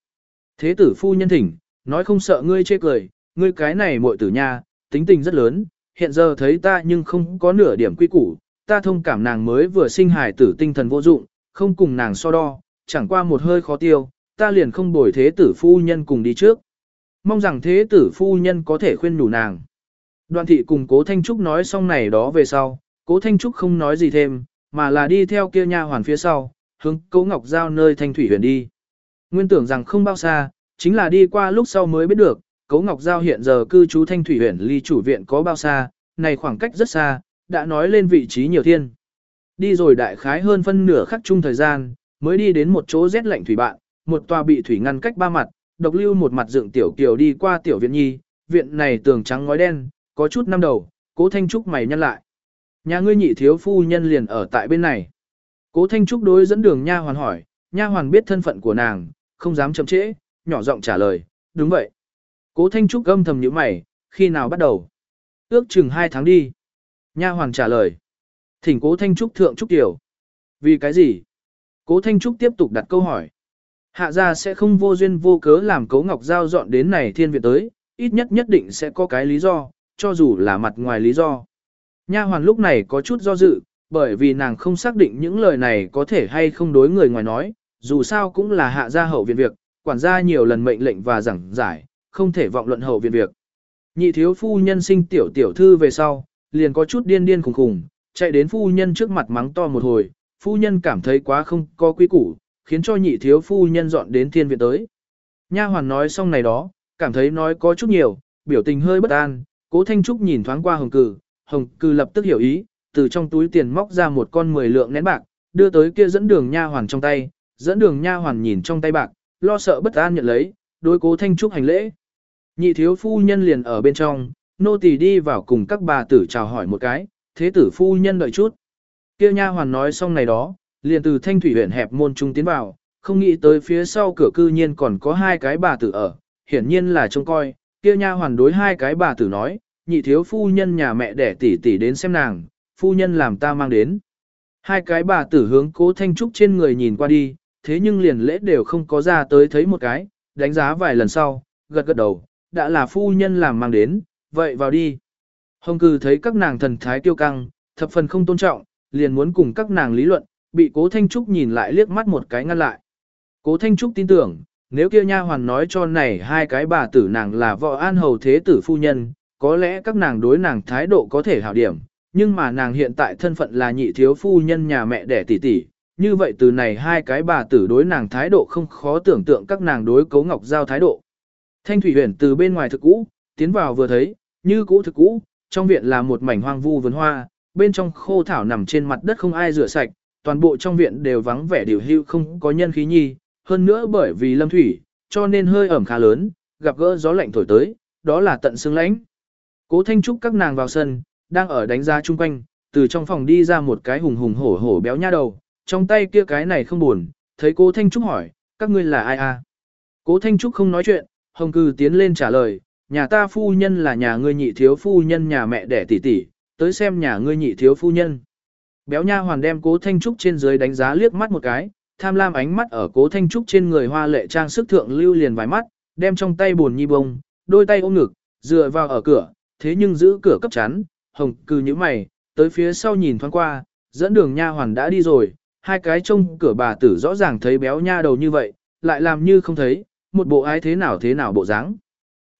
Thế tử phu nhân thỉnh, nói không sợ ngươi chê cười, ngươi cái này muội tử nha, tính tình rất lớn, hiện giờ thấy ta nhưng không có nửa điểm quy củ, ta thông cảm nàng mới vừa sinh hài tử tinh thần vô dụng, không cùng nàng so đo, chẳng qua một hơi khó tiêu, ta liền không bồi thế tử phu nhân cùng đi trước. Mong rằng thế tử phu nhân có thể khuyên đủ nàng. Đoàn thị cùng cố Thanh Trúc nói xong này đó về sau, cố Thanh Trúc không nói gì thêm, mà là đi theo kia nha hoàn phía sau, hướng cố Ngọc Giao nơi Thanh Thủy huyền đi. Nguyên tưởng rằng không bao xa, chính là đi qua lúc sau mới biết được, cố Ngọc Giao hiện giờ cư trú Thanh Thủy huyền ly chủ viện có bao xa, này khoảng cách rất xa, đã nói lên vị trí nhiều thiên. Đi rồi đại khái hơn phân nửa khắc chung thời gian, mới đi đến một chỗ rét lạnh thủy bạn, một tòa bị thủy ngăn cách ba mặt, độc lưu một mặt dựng tiểu kiều đi qua tiểu viện nhi, viện này tường trắng ngói đen, có chút năm đầu, cố thanh trúc mày nhăn lại. Nhà ngươi nhị thiếu phu nhân liền ở tại bên này. Cố thanh trúc đối dẫn đường nha hoàn hỏi, nha hoàn biết thân phận của nàng, không dám chậm trễ, nhỏ giọng trả lời, đúng vậy. Cố thanh trúc gâm thầm nhíu mày, khi nào bắt đầu? Ước chừng hai tháng đi. Nha hoàn trả lời. Thỉnh cố Thanh Trúc thượng Trúc Tiểu. Vì cái gì? Cố Thanh Trúc tiếp tục đặt câu hỏi. Hạ gia sẽ không vô duyên vô cớ làm cố Ngọc Giao dọn đến này thiên viện tới, ít nhất nhất định sẽ có cái lý do, cho dù là mặt ngoài lý do. Nha hoàn lúc này có chút do dự, bởi vì nàng không xác định những lời này có thể hay không đối người ngoài nói, dù sao cũng là hạ gia hậu viện việc, quản gia nhiều lần mệnh lệnh và giảng giải, không thể vọng luận hậu viện việc. Nhị thiếu phu nhân sinh tiểu tiểu thư về sau, liền có chút điên điên khùng khùng, chạy đến phu nhân trước mặt mắng to một hồi, phu nhân cảm thấy quá không có quý củ, khiến cho nhị thiếu phu nhân dọn đến thiên viện tới. Nha hoàn nói xong này đó, cảm thấy nói có chút nhiều, biểu tình hơi bất an, cố thanh trúc nhìn thoáng qua hồng cử, hồng cử lập tức hiểu ý, từ trong túi tiền móc ra một con mười lượng nén bạc, đưa tới kia dẫn đường nha hoàn trong tay, dẫn đường nha hoàn nhìn trong tay bạc, lo sợ bất an nhận lấy, đối cố thanh trúc hành lễ. Nhị thiếu phu nhân liền ở bên trong, nô tỳ đi vào cùng các bà tử chào hỏi một cái, thế tử phu nhân đợi chút. Kia nha hoàn nói xong này đó, liền từ thanh thủy huyện hẹp môn trung tiến vào, không nghĩ tới phía sau cửa cư nhiên còn có hai cái bà tử ở, hiển nhiên là trông coi, kia nha hoàn đối hai cái bà tử nói, nhị thiếu phu nhân nhà mẹ đẻ tỷ tỷ đến xem nàng, phu nhân làm ta mang đến. Hai cái bà tử hướng cố thanh trúc trên người nhìn qua đi, thế nhưng liền lễ đều không có ra tới thấy một cái, đánh giá vài lần sau, gật gật đầu, đã là phu nhân làm mang đến, vậy vào đi. Hồng cư thấy các nàng thần thái tiêu căng, thập phần không tôn trọng, liền muốn cùng các nàng lý luận, bị cố Thanh Trúc nhìn lại liếc mắt một cái ngăn lại. Cố Thanh Trúc tin tưởng, nếu kia nha hoàn nói cho này hai cái bà tử nàng là vợ an hầu thế tử phu nhân, có lẽ các nàng đối nàng thái độ có thể hảo điểm, nhưng mà nàng hiện tại thân phận là nhị thiếu phu nhân nhà mẹ đẻ tỷ tỷ, như vậy từ này hai cái bà tử đối nàng thái độ không khó tưởng tượng các nàng đối cấu ngọc giao thái độ. Thanh thủy huyền từ bên ngoài thực cũ, tiến vào vừa thấy, như cũ thực cũ, trong viện là một mảnh hoang vu vườn hoa, bên trong khô thảo nằm trên mặt đất không ai rửa sạch, toàn bộ trong viện đều vắng vẻ điều hưu không có nhân khí nhi, hơn nữa bởi vì lâm thủy, cho nên hơi ẩm khá lớn, gặp gỡ gió lạnh thổi tới, đó là tận xương lãnh. Cố Thanh Trúc các nàng vào sân, đang ở đánh giá chung quanh, từ trong phòng đi ra một cái hùng hùng hổ hổ béo nha đầu, trong tay kia cái này không buồn, thấy Cố Thanh Trúc hỏi, các ngươi là ai a? À? Cố Thanh Trúc không nói chuyện, Hồng Cư tiến lên trả lời, nhà ta phu nhân là nhà ngươi nhị thiếu phu nhân nhà mẹ đẻ tỷ tỷ, tới xem nhà ngươi nhị thiếu phu nhân. Béo nha hoàn đem cố thanh trúc trên dưới đánh giá liếc mắt một cái, tham lam ánh mắt ở cố thanh trúc trên người hoa lệ trang sức thượng lưu liền vài mắt, đem trong tay buồn nhi bông, đôi tay ôm ngực, dựa vào ở cửa, thế nhưng giữ cửa cấp chắn, hồng cư như mày, tới phía sau nhìn thoáng qua, dẫn đường nha hoàn đã đi rồi, hai cái trông cửa bà tử rõ ràng thấy béo nha đầu như vậy, lại làm như không thấy, một bộ ai thế nào thế nào bộ dáng.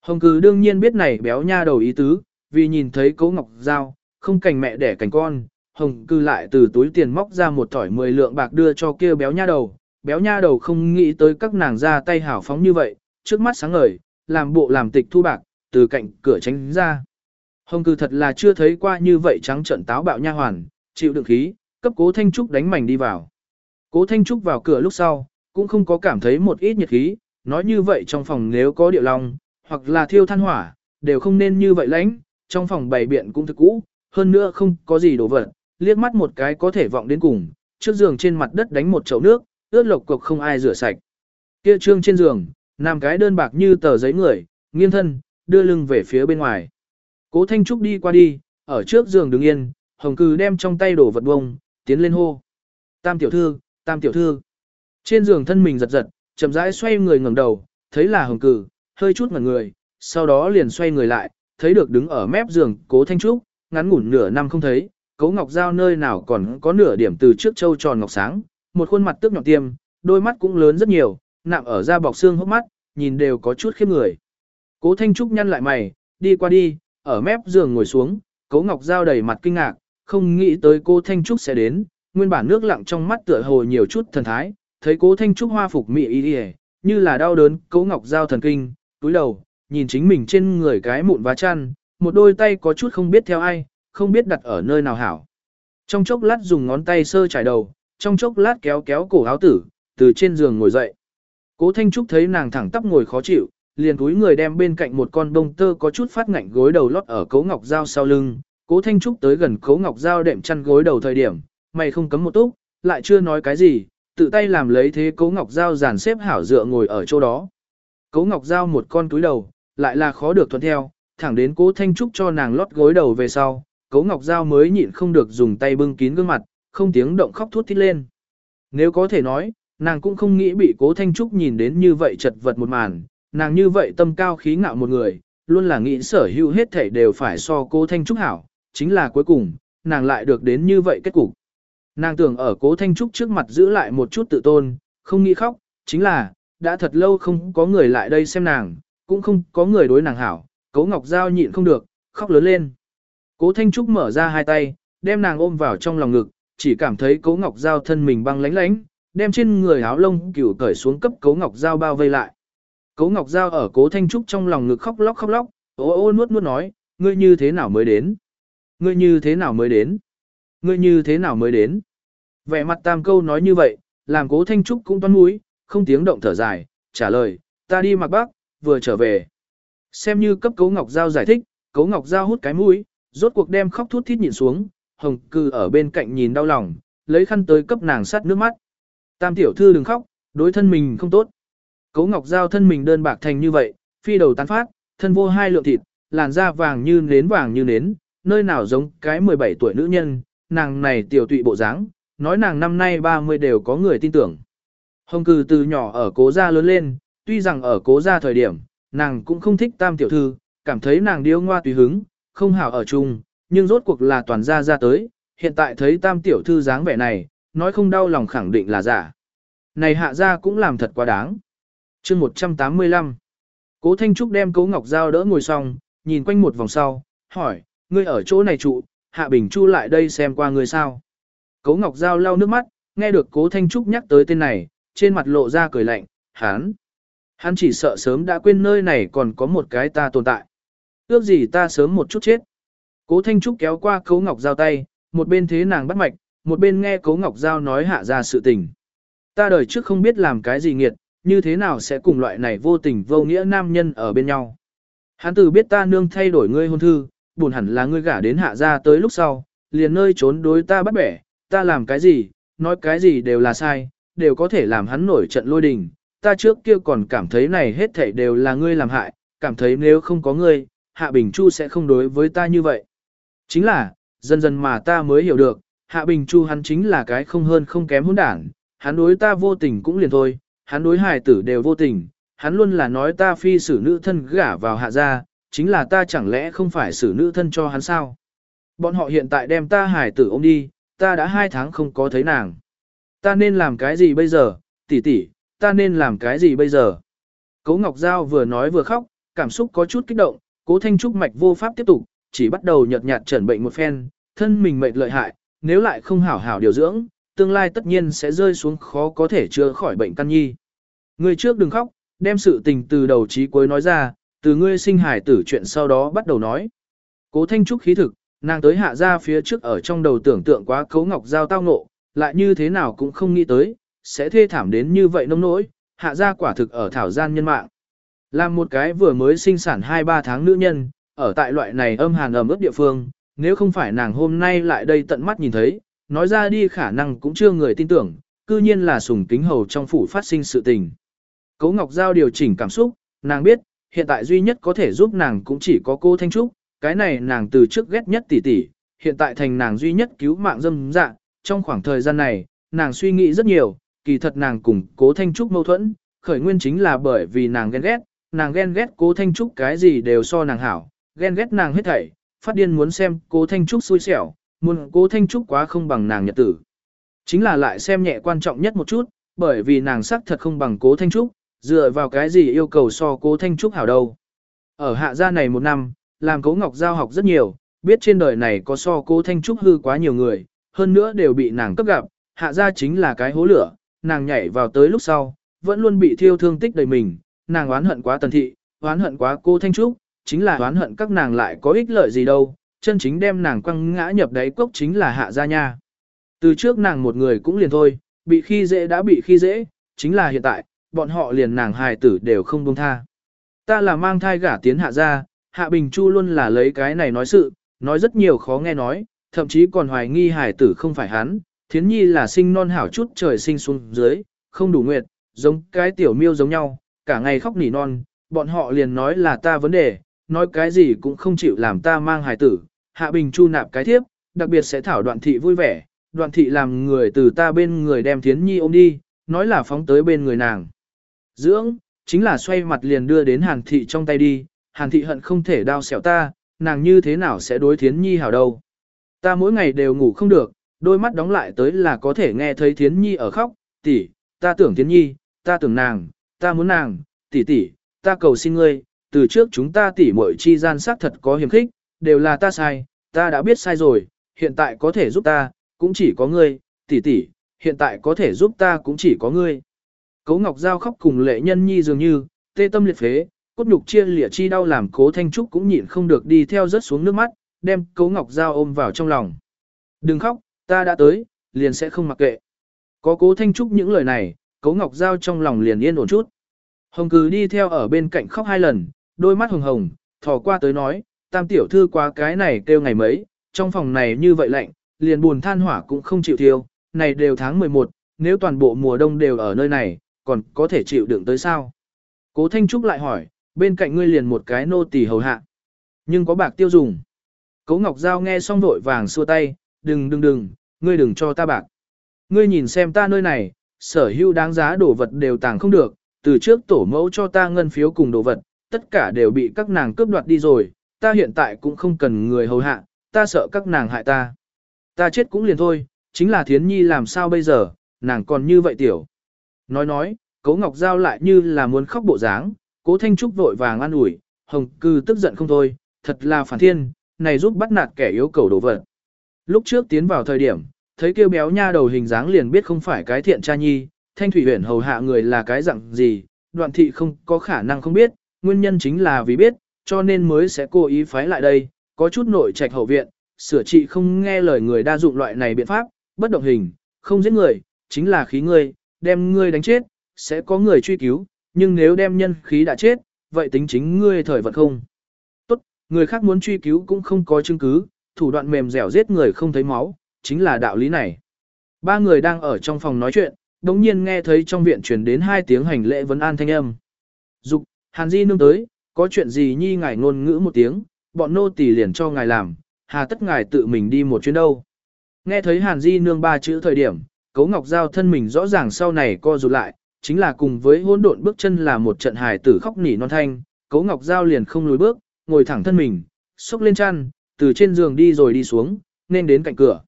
Hồng cư đương nhiên biết này béo nha đầu ý tứ, vì nhìn thấy cố ngọc dao, không cành mẹ đẻ cành con, hồng cư lại từ túi tiền móc ra một thỏi 10 lượng bạc đưa cho kia béo nha đầu, béo nha đầu không nghĩ tới các nàng ra tay hảo phóng như vậy, trước mắt sáng ngời, làm bộ làm tịch thu bạc, từ cạnh cửa tránh ra. Hồng cử thật là chưa thấy qua như vậy trắng trận táo bạo nha hoàn, chịu đựng khí, cấp cố Thanh Trúc đánh mảnh đi vào. Cố Thanh Trúc vào cửa lúc sau, cũng không có cảm thấy một ít nhiệt khí, nói như vậy trong phòng nếu có điệu long, hoặc là thiêu than hỏa, đều không nên như vậy lãnh, trong phòng bày biện cũng thực cũ, hơn nữa không có gì đồ vật, liếc mắt một cái có thể vọng đến cùng, trước giường trên mặt đất đánh một chậu nước, ướt lộc cục không ai rửa sạch. Kia trương trên giường, nằm cái đơn bạc như tờ giấy người, nghiêng thân, đưa lưng về phía bên ngoài. Cố Thanh Trúc đi qua đi, ở trước giường đứng yên, Hồng Cừ đem trong tay đổ vật bông, tiến lên hô. Tam tiểu thư, tam tiểu thư. Trên giường thân mình giật giật, chậm rãi xoay người ngẩng đầu, thấy là Hồng Cừ, hơi chút ngẩn người, sau đó liền xoay người lại, thấy được đứng ở mép giường Cố Thanh Trúc, ngắn ngủn nửa năm không thấy, Cố Ngọc Giao nơi nào còn có nửa điểm từ trước châu tròn ngọc sáng, một khuôn mặt tước nhọn tiêm, đôi mắt cũng lớn rất nhiều, nạm ở da bọc xương hốc mắt, nhìn đều có chút khiếp người. Cố Thanh Trúc nhăn lại mày, đi qua đi, ở mép giường ngồi xuống, Cố Ngọc Giao đầy mặt kinh ngạc, không nghĩ tới cô Thanh Trúc sẽ đến, nguyên bản nước lặng trong mắt tựa hồ nhiều chút thần thái, thấy Cố Thanh Trúc hoa phục mị y như là đau đớn, Cố Ngọc Giao thần kinh, túi đầu, nhìn chính mình trên người cái mụn vá chăn, một đôi tay có chút không biết theo ai, không biết đặt ở nơi nào hảo. Trong chốc lát dùng ngón tay sơ trải đầu, trong chốc lát kéo kéo cổ áo tử, từ trên giường ngồi dậy. Cố Thanh Trúc thấy nàng thẳng tắp ngồi khó chịu, liền túi người đem bên cạnh một con bông tơ có chút phát ngạnh gối đầu lót ở Cố Ngọc Giao sau lưng. Cố Thanh Trúc tới gần Cố Ngọc Giao đệm chăn gối đầu thời điểm, mày không cấm một túc, lại chưa nói cái gì, tự tay làm lấy thế Cố Ngọc Giao dàn xếp hảo dựa ngồi ở chỗ đó. Cố Ngọc Giao một con túi đầu, lại là khó được thuận theo, thẳng đến Cố Thanh Trúc cho nàng lót gối đầu về sau, Cố Ngọc Giao mới nhịn không được dùng tay bưng kín gương mặt, không tiếng động khóc thút thít lên. Nếu có thể nói, nàng cũng không nghĩ bị Cố Thanh Trúc nhìn đến như vậy chật vật một màn, nàng như vậy tâm cao khí ngạo một người, luôn là nghĩ sở hữu hết thảy đều phải so Cố Thanh Trúc hảo, chính là cuối cùng, nàng lại được đến như vậy kết cục. Nàng tưởng ở Cố Thanh Trúc trước mặt giữ lại một chút tự tôn, không nghĩ khóc, chính là, đã thật lâu không có người lại đây xem nàng, cũng không có người đối nàng hảo, Cố Ngọc Giao nhịn không được, khóc lớn lên. Cố Thanh Trúc mở ra hai tay, đem nàng ôm vào trong lòng ngực, chỉ cảm thấy Cố Ngọc Giao thân mình băng lánh lánh, đem trên người áo lông cửu cởi xuống cấp Cố Ngọc Giao bao vây lại. Cố Ngọc Giao ở Cố Thanh Trúc trong lòng ngực khóc lóc khóc lóc, ô ô nuốt nuốt nói, ngươi như thế nào mới đến? Ngươi như thế nào mới đến? Ngươi như thế nào mới đến? Vẻ mặt tam câu nói như vậy, làm Cố Thanh Trúc cũng toan mũi, không tiếng động thở dài, trả lời, ta đi mặc bác, vừa trở về. Xem như cấp Cố Ngọc Giao giải thích, Cố Ngọc Giao hút cái mũi, rốt cuộc đem khóc thút thít nhìn xuống, hồng cư ở bên cạnh nhìn đau lòng, lấy khăn tới cấp nàng sát nước mắt. Tam tiểu thư đừng khóc, đối thân mình không tốt. Cố Ngọc Giao thân mình đơn bạc thành như vậy, phi đầu tán phát, thân vô hai lượng thịt, làn da vàng như nến vàng như nến, nơi nào giống cái 17 tuổi nữ nhân, nàng này tiểu tụy bộ dáng, nói nàng năm nay 30 đều có người tin tưởng. Hồng cừ từ nhỏ ở cố gia lớn lên, tuy rằng ở cố gia thời điểm, nàng cũng không thích tam tiểu thư, cảm thấy nàng điêu ngoa tùy hứng, không hảo ở chung, nhưng rốt cuộc là toàn gia ra tới, hiện tại thấy tam tiểu thư dáng vẻ này, nói không đau lòng khẳng định là giả. Này hạ gia cũng làm thật quá đáng chương 185 Cố Thanh Trúc đem Cố Ngọc Giao đỡ ngồi xong, nhìn quanh một vòng sau, hỏi, ngươi ở chỗ này trụ, Hạ Bình Chu lại đây xem qua ngươi sao. Cố Ngọc Giao lau nước mắt, nghe được Cố Thanh Trúc nhắc tới tên này, trên mặt lộ ra cười lạnh, hắn. Hắn chỉ sợ sớm đã quên nơi này còn có một cái ta tồn tại. Ước gì ta sớm một chút chết. Cố Thanh Trúc kéo qua Cố Ngọc Giao tay, một bên thế nàng bắt mạch, một bên nghe Cố Ngọc Giao nói hạ ra sự tình. Ta đời trước không biết làm cái gì nghiệt, như thế nào sẽ cùng loại này vô tình vô nghĩa nam nhân ở bên nhau. Hắn từ biết ta nương thay đổi ngươi hôn thư, buồn hẳn là ngươi gả đến hạ gia tới lúc sau, liền nơi trốn đối ta bắt bẻ, ta làm cái gì, nói cái gì đều là sai, đều có thể làm hắn nổi trận lôi đình. Ta trước kia còn cảm thấy này hết thảy đều là ngươi làm hại, cảm thấy nếu không có ngươi, Hạ Bình Chu sẽ không đối với ta như vậy. Chính là, dần dần mà ta mới hiểu được, Hạ Bình Chu hắn chính là cái không hơn không kém hỗn đảng, hắn đối ta vô tình cũng liền thôi, hắn đối hài tử đều vô tình, hắn luôn là nói ta phi xử nữ thân gả vào hạ gia, chính là ta chẳng lẽ không phải xử nữ thân cho hắn sao? Bọn họ hiện tại đem ta hài tử ôm đi, ta đã hai tháng không có thấy nàng. Ta nên làm cái gì bây giờ, tỷ tỷ, ta nên làm cái gì bây giờ? Cố Ngọc Giao vừa nói vừa khóc, cảm xúc có chút kích động, cố Thanh Trúc mạch vô pháp tiếp tục, chỉ bắt đầu nhợt nhạt trần bệnh một phen, thân mình mệt lợi hại, nếu lại không hảo hảo điều dưỡng, tương lai tất nhiên sẽ rơi xuống khó có thể chữa khỏi bệnh căn nhi. Người trước đừng khóc, đem sự tình từ đầu chí cuối nói ra, từ ngươi sinh hải tử chuyện sau đó bắt đầu nói. Cố Thanh Trúc khí thực, nàng tới hạ ra phía trước ở trong đầu tưởng tượng quá cấu ngọc giao tao ngộ, lại như thế nào cũng không nghĩ tới, sẽ thê thảm đến như vậy nông nỗi, hạ ra quả thực ở thảo gian nhân mạng. Làm một cái vừa mới sinh sản 2-3 tháng nữ nhân, ở tại loại này âm hàn ẩm ướt địa phương, nếu không phải nàng hôm nay lại đây tận mắt nhìn thấy, nói ra đi khả năng cũng chưa người tin tưởng, cư nhiên là sùng kính hầu trong phủ phát sinh sự tình. Cố Ngọc Giao điều chỉnh cảm xúc, nàng biết, hiện tại duy nhất có thể giúp nàng cũng chỉ có cô Thanh Trúc, cái này nàng từ trước ghét nhất tỷ tỷ, hiện tại thành nàng duy nhất cứu mạng dâm dạ, trong khoảng thời gian này, nàng suy nghĩ rất nhiều, kỳ thật nàng cùng cố Thanh Trúc mâu thuẫn, khởi nguyên chính là bởi vì nàng ghen ghét, nàng ghen ghét cố Thanh Trúc cái gì đều so nàng hảo, ghen ghét nàng hết thảy, phát điên muốn xem cố Thanh Trúc xui xẻo, muốn cố Thanh Trúc quá không bằng nàng nhật tử. Chính là lại xem nhẹ quan trọng nhất một chút, bởi vì nàng sắc thật không bằng cố Thanh Trúc, dựa vào cái gì yêu cầu so cố Thanh Trúc hảo đâu. Ở hạ gia này một năm, làm cố Ngọc Giao học rất nhiều, biết trên đời này có so cố Thanh Trúc hư quá nhiều người, hơn nữa đều bị nàng cấp gặp, hạ gia chính là cái hố lửa, nàng nhảy vào tới lúc sau, vẫn luôn bị thiêu thương tích đầy mình, nàng oán hận quá tần thị, oán hận quá cô Thanh Trúc, chính là oán hận các nàng lại có ích lợi gì đâu, chân chính đem nàng quăng ngã nhập đáy cốc chính là hạ gia nha. Từ trước nàng một người cũng liền thôi, bị khi dễ đã bị khi dễ, chính là hiện tại, bọn họ liền nàng hài tử đều không buông tha. Ta là mang thai gả tiến hạ gia, hạ bình chu luôn là lấy cái này nói sự, nói rất nhiều khó nghe nói, thậm chí còn hoài nghi hài tử không phải hắn, thiến nhi là sinh non hảo chút trời sinh xuống dưới, không đủ nguyệt, giống cái tiểu miêu giống nhau, cả ngày khóc nỉ non, bọn họ liền nói là ta vấn đề, nói cái gì cũng không chịu làm ta mang hài tử, hạ bình chu nạp cái thiếp, đặc biệt sẽ thảo đoạn thị vui vẻ, đoạn thị làm người từ ta bên người đem thiến nhi ôm đi, nói là phóng tới bên người nàng. Dưỡng, chính là xoay mặt liền đưa đến hàn thị trong tay đi, hàn thị hận không thể đao xẻo ta, nàng như thế nào sẽ đối thiến nhi hảo đâu. Ta mỗi ngày đều ngủ không được, đôi mắt đóng lại tới là có thể nghe thấy thiến nhi ở khóc, tỷ, ta tưởng thiến nhi, ta tưởng nàng, ta muốn nàng, tỷ tỷ, ta cầu xin ngươi, từ trước chúng ta tỷ muội chi gian sắc thật có hiểm khích, đều là ta sai, ta đã biết sai rồi, hiện tại có thể giúp ta, cũng chỉ có ngươi, tỷ tỷ, hiện tại có thể giúp ta cũng chỉ có ngươi. Cố Ngọc Giao khóc cùng lệ nhân nhi dường như, tê tâm liệt phế, cốt nhục chia lịa chi đau làm cố Thanh Trúc cũng nhịn không được đi theo rớt xuống nước mắt, đem cố Ngọc Giao ôm vào trong lòng. Đừng khóc, ta đã tới, liền sẽ không mặc kệ. Có cố Thanh Trúc những lời này, cố Ngọc Giao trong lòng liền yên ổn chút. Hồng cứ đi theo ở bên cạnh khóc hai lần, đôi mắt hồng hồng, thò qua tới nói, tam tiểu thư quá cái này kêu ngày mấy, trong phòng này như vậy lạnh, liền buồn than hỏa cũng không chịu thiêu, này đều tháng 11, nếu toàn bộ mùa đông đều ở nơi này, còn có thể chịu đựng tới sao? Cố Thanh Trúc lại hỏi, bên cạnh ngươi liền một cái nô tỳ hầu hạ. Nhưng có bạc tiêu dùng. Cố Ngọc Giao nghe xong vội vàng xua tay, đừng đừng đừng, ngươi đừng cho ta bạc. Ngươi nhìn xem ta nơi này, sở hữu đáng giá đồ vật đều tàng không được, từ trước tổ mẫu cho ta ngân phiếu cùng đồ vật, tất cả đều bị các nàng cướp đoạt đi rồi, ta hiện tại cũng không cần người hầu hạ, ta sợ các nàng hại ta. Ta chết cũng liền thôi, chính là thiến nhi làm sao bây giờ, nàng còn như vậy tiểu. Nói nói, Cố Ngọc Giao lại như là muốn khóc bộ dáng, Cố Thanh Trúc vội vàng an ủi, Hồng Cư tức giận không thôi, thật là phản thiên, này giúp bắt nạt kẻ yếu cầu đồ vật. Lúc trước tiến vào thời điểm, thấy kêu béo nha đầu hình dáng liền biết không phải cái thiện cha nhi, Thanh Thủy Huyền hầu hạ người là cái dạng gì, đoạn thị không có khả năng không biết, nguyên nhân chính là vì biết, cho nên mới sẽ cố ý phái lại đây, có chút nội trạch hậu viện, sửa trị không nghe lời người đa dụng loại này biện pháp, bất động hình, không giết người, chính là khí ngươi, đem ngươi đánh chết, sẽ có người truy cứu, nhưng nếu đem nhân khí đã chết, vậy tính chính ngươi thời vật không. Tốt, người khác muốn truy cứu cũng không có chứng cứ, thủ đoạn mềm dẻo giết người không thấy máu, chính là đạo lý này. Ba người đang ở trong phòng nói chuyện, đồng nhiên nghe thấy trong viện truyền đến hai tiếng hành lễ vấn an thanh âm. Dục, Hàn Di nương tới, có chuyện gì nhi ngài ngôn ngữ một tiếng, bọn nô tỳ liền cho ngài làm, hà tất ngài tự mình đi một chuyến đâu. Nghe thấy Hàn Di nương ba chữ thời điểm, Cố Ngọc Giao thân mình rõ ràng sau này co rụt lại, chính là cùng với hỗn độn bước chân là một trận hài tử khóc nỉ non thanh, Cố Ngọc Giao liền không lùi bước, ngồi thẳng thân mình, xúc lên chăn, từ trên giường đi rồi đi xuống, nên đến cạnh cửa.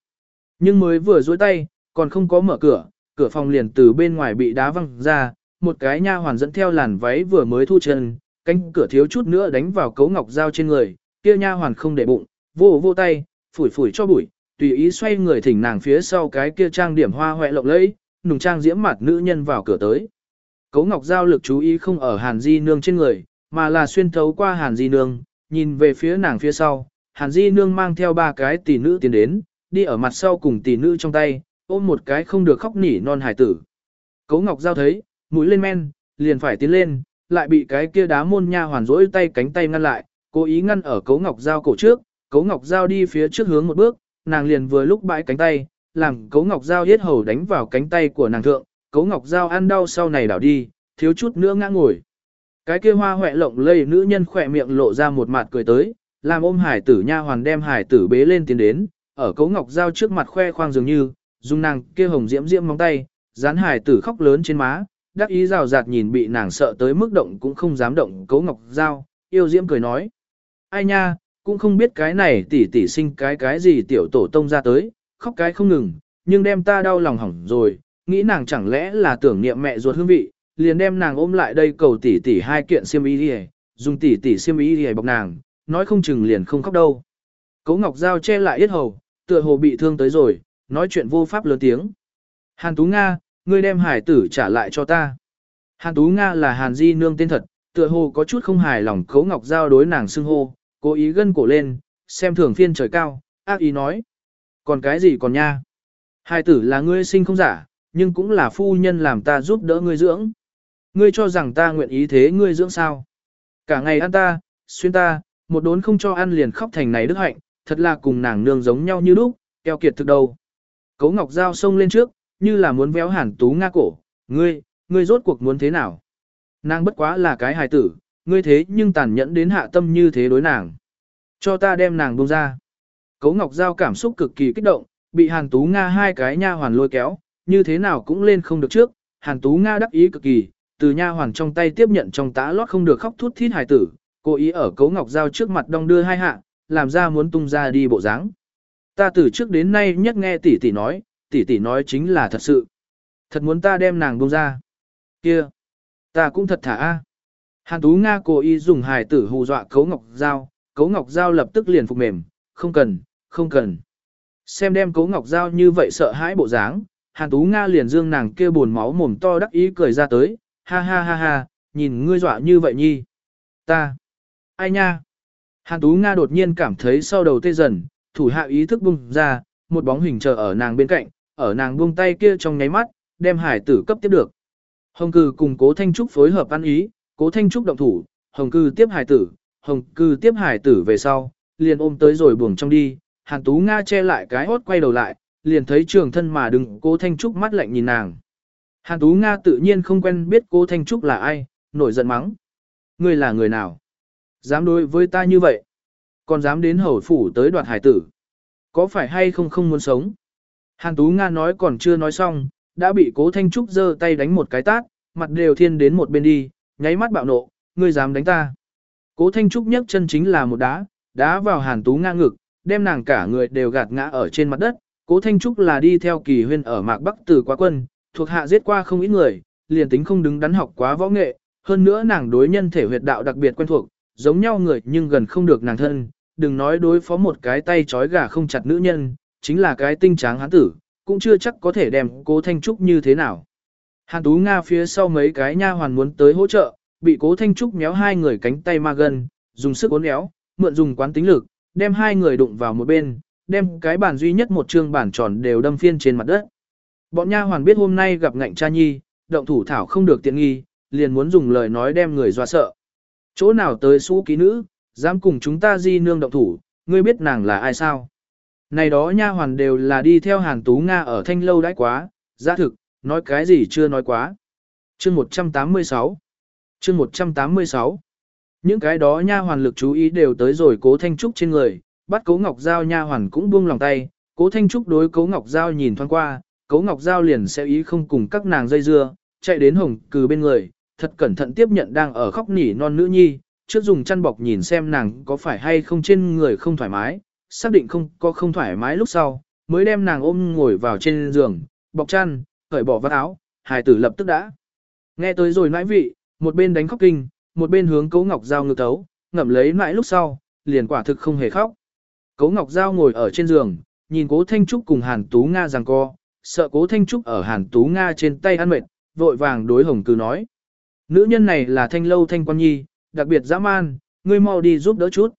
Nhưng mới vừa duỗi tay, còn không có mở cửa, cửa phòng liền từ bên ngoài bị đá văng ra, một cái nha hoàn dẫn theo làn váy vừa mới thu chân, cánh cửa thiếu chút nữa đánh vào cấu ngọc dao trên người, kia nha hoàn không để bụng, vô vô tay, phủi phủi cho bụi, tùy ý xoay người thỉnh nàng phía sau cái kia trang điểm hoa hoẹ lộng lẫy, nùng trang diễm mặt nữ nhân vào cửa tới. Cấu ngọc giao lực chú ý không ở hàn di nương trên người, mà là xuyên thấu qua hàn di nương, nhìn về phía nàng phía sau, hàn di nương mang theo ba cái tỷ nữ tiến đến, đi ở mặt sau cùng tỷ nữ trong tay, ôm một cái không được khóc nỉ non hải tử. Cấu ngọc giao thấy, mũi lên men, liền phải tiến lên, lại bị cái kia đá môn nha hoàn rỗi tay cánh tay ngăn lại, cố ý ngăn ở cấu ngọc giao cổ trước, cấu ngọc giao đi phía trước hướng một bước, nàng liền vừa lúc bãi cánh tay, làm cấu ngọc giao yết hầu đánh vào cánh tay của nàng thượng, cấu ngọc giao ăn đau sau này đảo đi, thiếu chút nữa ngã ngồi. Cái kia hoa hoẹ lộng lây nữ nhân khỏe miệng lộ ra một mặt cười tới, làm ôm hải tử nha hoàn đem hải tử bế lên tiến đến, ở cấu ngọc giao trước mặt khoe khoang dường như, dùng nàng kia hồng diễm diễm móng tay, dán hải tử khóc lớn trên má, đắc ý rào rạt nhìn bị nàng sợ tới mức động cũng không dám động cấu ngọc giao, yêu diễm cười nói. Ai nha, cũng không biết cái này tỷ tỷ sinh cái cái gì tiểu tổ tông ra tới, khóc cái không ngừng, nhưng đem ta đau lòng hỏng rồi, nghĩ nàng chẳng lẽ là tưởng niệm mẹ ruột hương vị, liền đem nàng ôm lại đây cầu tỷ tỷ hai kiện xiêm y đi dùng tỷ tỷ xiêm y đi bọc nàng, nói không chừng liền không khóc đâu. Cấu Ngọc Giao che lại yết hầu, tựa hồ bị thương tới rồi, nói chuyện vô pháp lớn tiếng. Hàn Tú Nga, ngươi đem hải tử trả lại cho ta. Hàn Tú Nga là Hàn Di Nương tên thật, tựa hồ có chút không hài lòng Khấu Ngọc Giao đối nàng xưng hô, cố ý gân cổ lên, xem thường phiên trời cao, ác ý nói. Còn cái gì còn nha? Hải tử là ngươi sinh không giả, nhưng cũng là phu nhân làm ta giúp đỡ ngươi dưỡng. Ngươi cho rằng ta nguyện ý thế ngươi dưỡng sao? Cả ngày ăn ta, xuyên ta, một đốn không cho ăn liền khóc thành này đức hạnh, thật là cùng nàng nương giống nhau như lúc, keo kiệt thực đầu. Cấu Ngọc Giao xông lên trước, như là muốn véo hàn tú nga cổ, ngươi, ngươi rốt cuộc muốn thế nào? Nàng bất quá là cái hài tử, ngươi thế nhưng tàn nhẫn đến hạ tâm như thế đối nàng. Cho ta đem nàng buông ra. Cấu Ngọc Giao cảm xúc cực kỳ kích động, bị hàn tú nga hai cái nha hoàn lôi kéo, như thế nào cũng lên không được trước, hàn tú nga đắc ý cực kỳ, từ nha hoàn trong tay tiếp nhận trong tã lót không được khóc thút thít hài tử, cố ý ở Cấu Ngọc Giao trước mặt đong đưa hai hạ, làm ra muốn tung ra đi bộ dáng. Ta từ trước đến nay nhất nghe tỷ tỷ nói, tỷ tỷ nói chính là thật sự. Thật muốn ta đem nàng buông ra. Kia, ta cũng thật thả a. Hàn Tú Nga cố ý dùng hài tử hù dọa Cấu Ngọc Giao, Cấu Ngọc Giao lập tức liền phục mềm, không cần, không cần. Xem đem Cấu Ngọc Giao như vậy sợ hãi bộ dáng, Hàn Tú Nga liền dương nàng kia buồn máu mồm to đắc ý cười ra tới, ha ha ha ha, nhìn ngươi dọa như vậy nhi. Ta, ai nha. Hàn Tú Nga đột nhiên cảm thấy sau đầu tê dần, thủ hạ ý thức bung ra, một bóng hình chờ ở nàng bên cạnh, ở nàng buông tay kia trong nháy mắt, đem hải tử cấp tiếp được. Hồng cư cùng cố Thanh Trúc phối hợp ăn ý, cố Thanh Trúc động thủ, hồng cư tiếp hải tử, hồng cư tiếp hải tử về sau, liền ôm tới rồi buồng trong đi, hàn tú Nga che lại cái hốt quay đầu lại, liền thấy trường thân mà đừng cố Thanh Trúc mắt lạnh nhìn nàng. Hàn tú Nga tự nhiên không quen biết cố Thanh Trúc là ai, nổi giận mắng. Ngươi là người nào? Dám đối với ta như vậy? Còn dám đến hầu phủ tới đoạt hải tử? Có phải hay không không muốn sống? Hàn Tú Nga nói còn chưa nói xong, đã bị cố Thanh Trúc giơ tay đánh một cái tát, mặt đều thiên đến một bên đi, nháy mắt bạo nộ, ngươi dám đánh ta. Cố Thanh Trúc nhấc chân chính là một đá, đá vào Hàn Tú Nga ngực, đem nàng cả người đều gạt ngã ở trên mặt đất. Cố Thanh Trúc là đi theo kỳ huyên ở Mạc Bắc từ quá quân, thuộc hạ giết qua không ít người, liền tính không đứng đắn học quá võ nghệ, hơn nữa nàng đối nhân thể huyệt đạo đặc biệt quen thuộc, giống nhau người nhưng gần không được nàng thân, đừng nói đối phó một cái tay trói gà không chặt nữ nhân, chính là cái tinh tráng hán tử, cũng chưa chắc có thể đem cố Thanh Trúc như thế nào. Hàn Tú Nga phía sau mấy cái nha hoàn muốn tới hỗ trợ, bị cố Thanh Trúc méo hai người cánh tay ma gần, dùng sức uốn éo, mượn dùng quán tính lực, đem hai người đụng vào một bên, đem cái bàn duy nhất một chương bản tròn đều đâm phiên trên mặt đất. Bọn nha hoàn biết hôm nay gặp ngạnh cha nhi, động thủ thảo không được tiện nghi, liền muốn dùng lời nói đem người dọa sợ. Chỗ nào tới xú ký nữ, dám cùng chúng ta di nương động thủ, ngươi biết nàng là ai sao? Này đó nha hoàn đều là đi theo Hàn Tú Nga ở thanh lâu đãi quá, giá thực, nói cái gì chưa nói quá. Chương 186 Chương 186 Những cái đó nha hoàn lực chú ý đều tới rồi cố Thanh Trúc trên người, bắt cố Ngọc Giao nha hoàn cũng buông lòng tay, cố Thanh Trúc đối cố Ngọc Giao nhìn thoáng qua, cố Ngọc Giao liền sẽ ý không cùng các nàng dây dưa, chạy đến hồng cừ bên người, thật cẩn thận tiếp nhận đang ở khóc nỉ non nữ nhi, trước dùng chăn bọc nhìn xem nàng có phải hay không trên người không thoải mái, xác định không có không thoải mái lúc sau, mới đem nàng ôm ngồi vào trên giường, bọc chăn, cởi bỏ vắt áo, hài tử lập tức đã. Nghe tới rồi nãi vị, một bên đánh khóc kinh, một bên hướng Cố Ngọc Giao ngược tấu, ngậm lấy nãi lúc sau, liền quả thực không hề khóc. Cố Ngọc Giao ngồi ở trên giường, nhìn Cố Thanh Trúc cùng Hàn Tú Nga giằng co, sợ Cố Thanh Trúc ở Hàn Tú Nga trên tay ăn mệt, vội vàng đối Hồng Cừ nói. Nữ nhân này là Thanh Lâu Thanh Quan Nhi, đặc biệt dã man, ngươi mau đi giúp đỡ chút.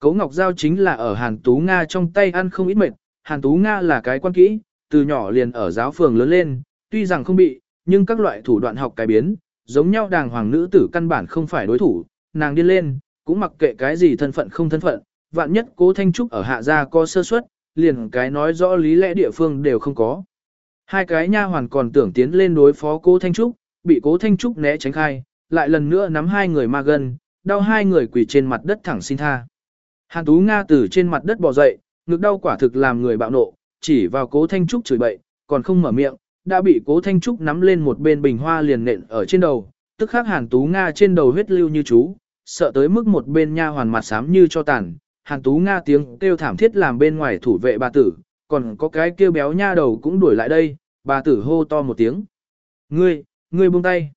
Cố Ngọc Giao chính là ở Hàn Tú Nga trong tay ăn không ít mệt, Hàn Tú Nga là cái quan kỹ, từ nhỏ liền ở giáo phường lớn lên, tuy rằng không bị, nhưng các loại thủ đoạn học cải biến, giống nhau đàng hoàng nữ tử căn bản không phải đối thủ, nàng điên lên, cũng mặc kệ cái gì thân phận không thân phận, vạn nhất cố Thanh Trúc ở hạ gia có sơ suất, liền cái nói rõ lý lẽ địa phương đều không có. Hai cái nha hoàn còn tưởng tiến lên đối phó cố Thanh Trúc, bị cố Thanh Trúc né tránh khai, lại lần nữa nắm hai người ma gân, đau hai người quỳ trên mặt đất thẳng xin tha. Hàn Tú Nga từ trên mặt đất bò dậy, ngực đau quả thực làm người bạo nộ, chỉ vào cố Thanh Trúc chửi bậy, còn không mở miệng, đã bị cố Thanh Trúc nắm lên một bên bình hoa liền nện ở trên đầu, tức khắc Hàn Tú Nga trên đầu huyết lưu như chú, sợ tới mức một bên nha hoàn mặt xám như cho tàn, Hàn Tú Nga tiếng kêu thảm thiết làm bên ngoài thủ vệ bà tử, còn có cái kêu béo nha đầu cũng đuổi lại đây, bà tử hô to một tiếng. Ngươi, ngươi buông tay.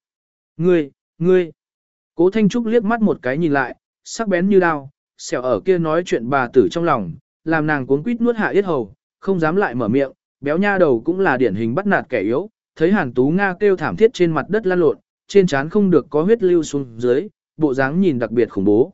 Ngươi, ngươi. Cố Thanh Trúc liếc mắt một cái nhìn lại, sắc bén như đao, xẻo ở kia nói chuyện bà tử trong lòng, làm nàng cuốn quýt nuốt hạ yết hầu, không dám lại mở miệng, béo nha đầu cũng là điển hình bắt nạt kẻ yếu, thấy Hàn Tú Nga kêu thảm thiết trên mặt đất lăn lộn, trên trán không được có huyết lưu xuống dưới, bộ dáng nhìn đặc biệt khủng bố.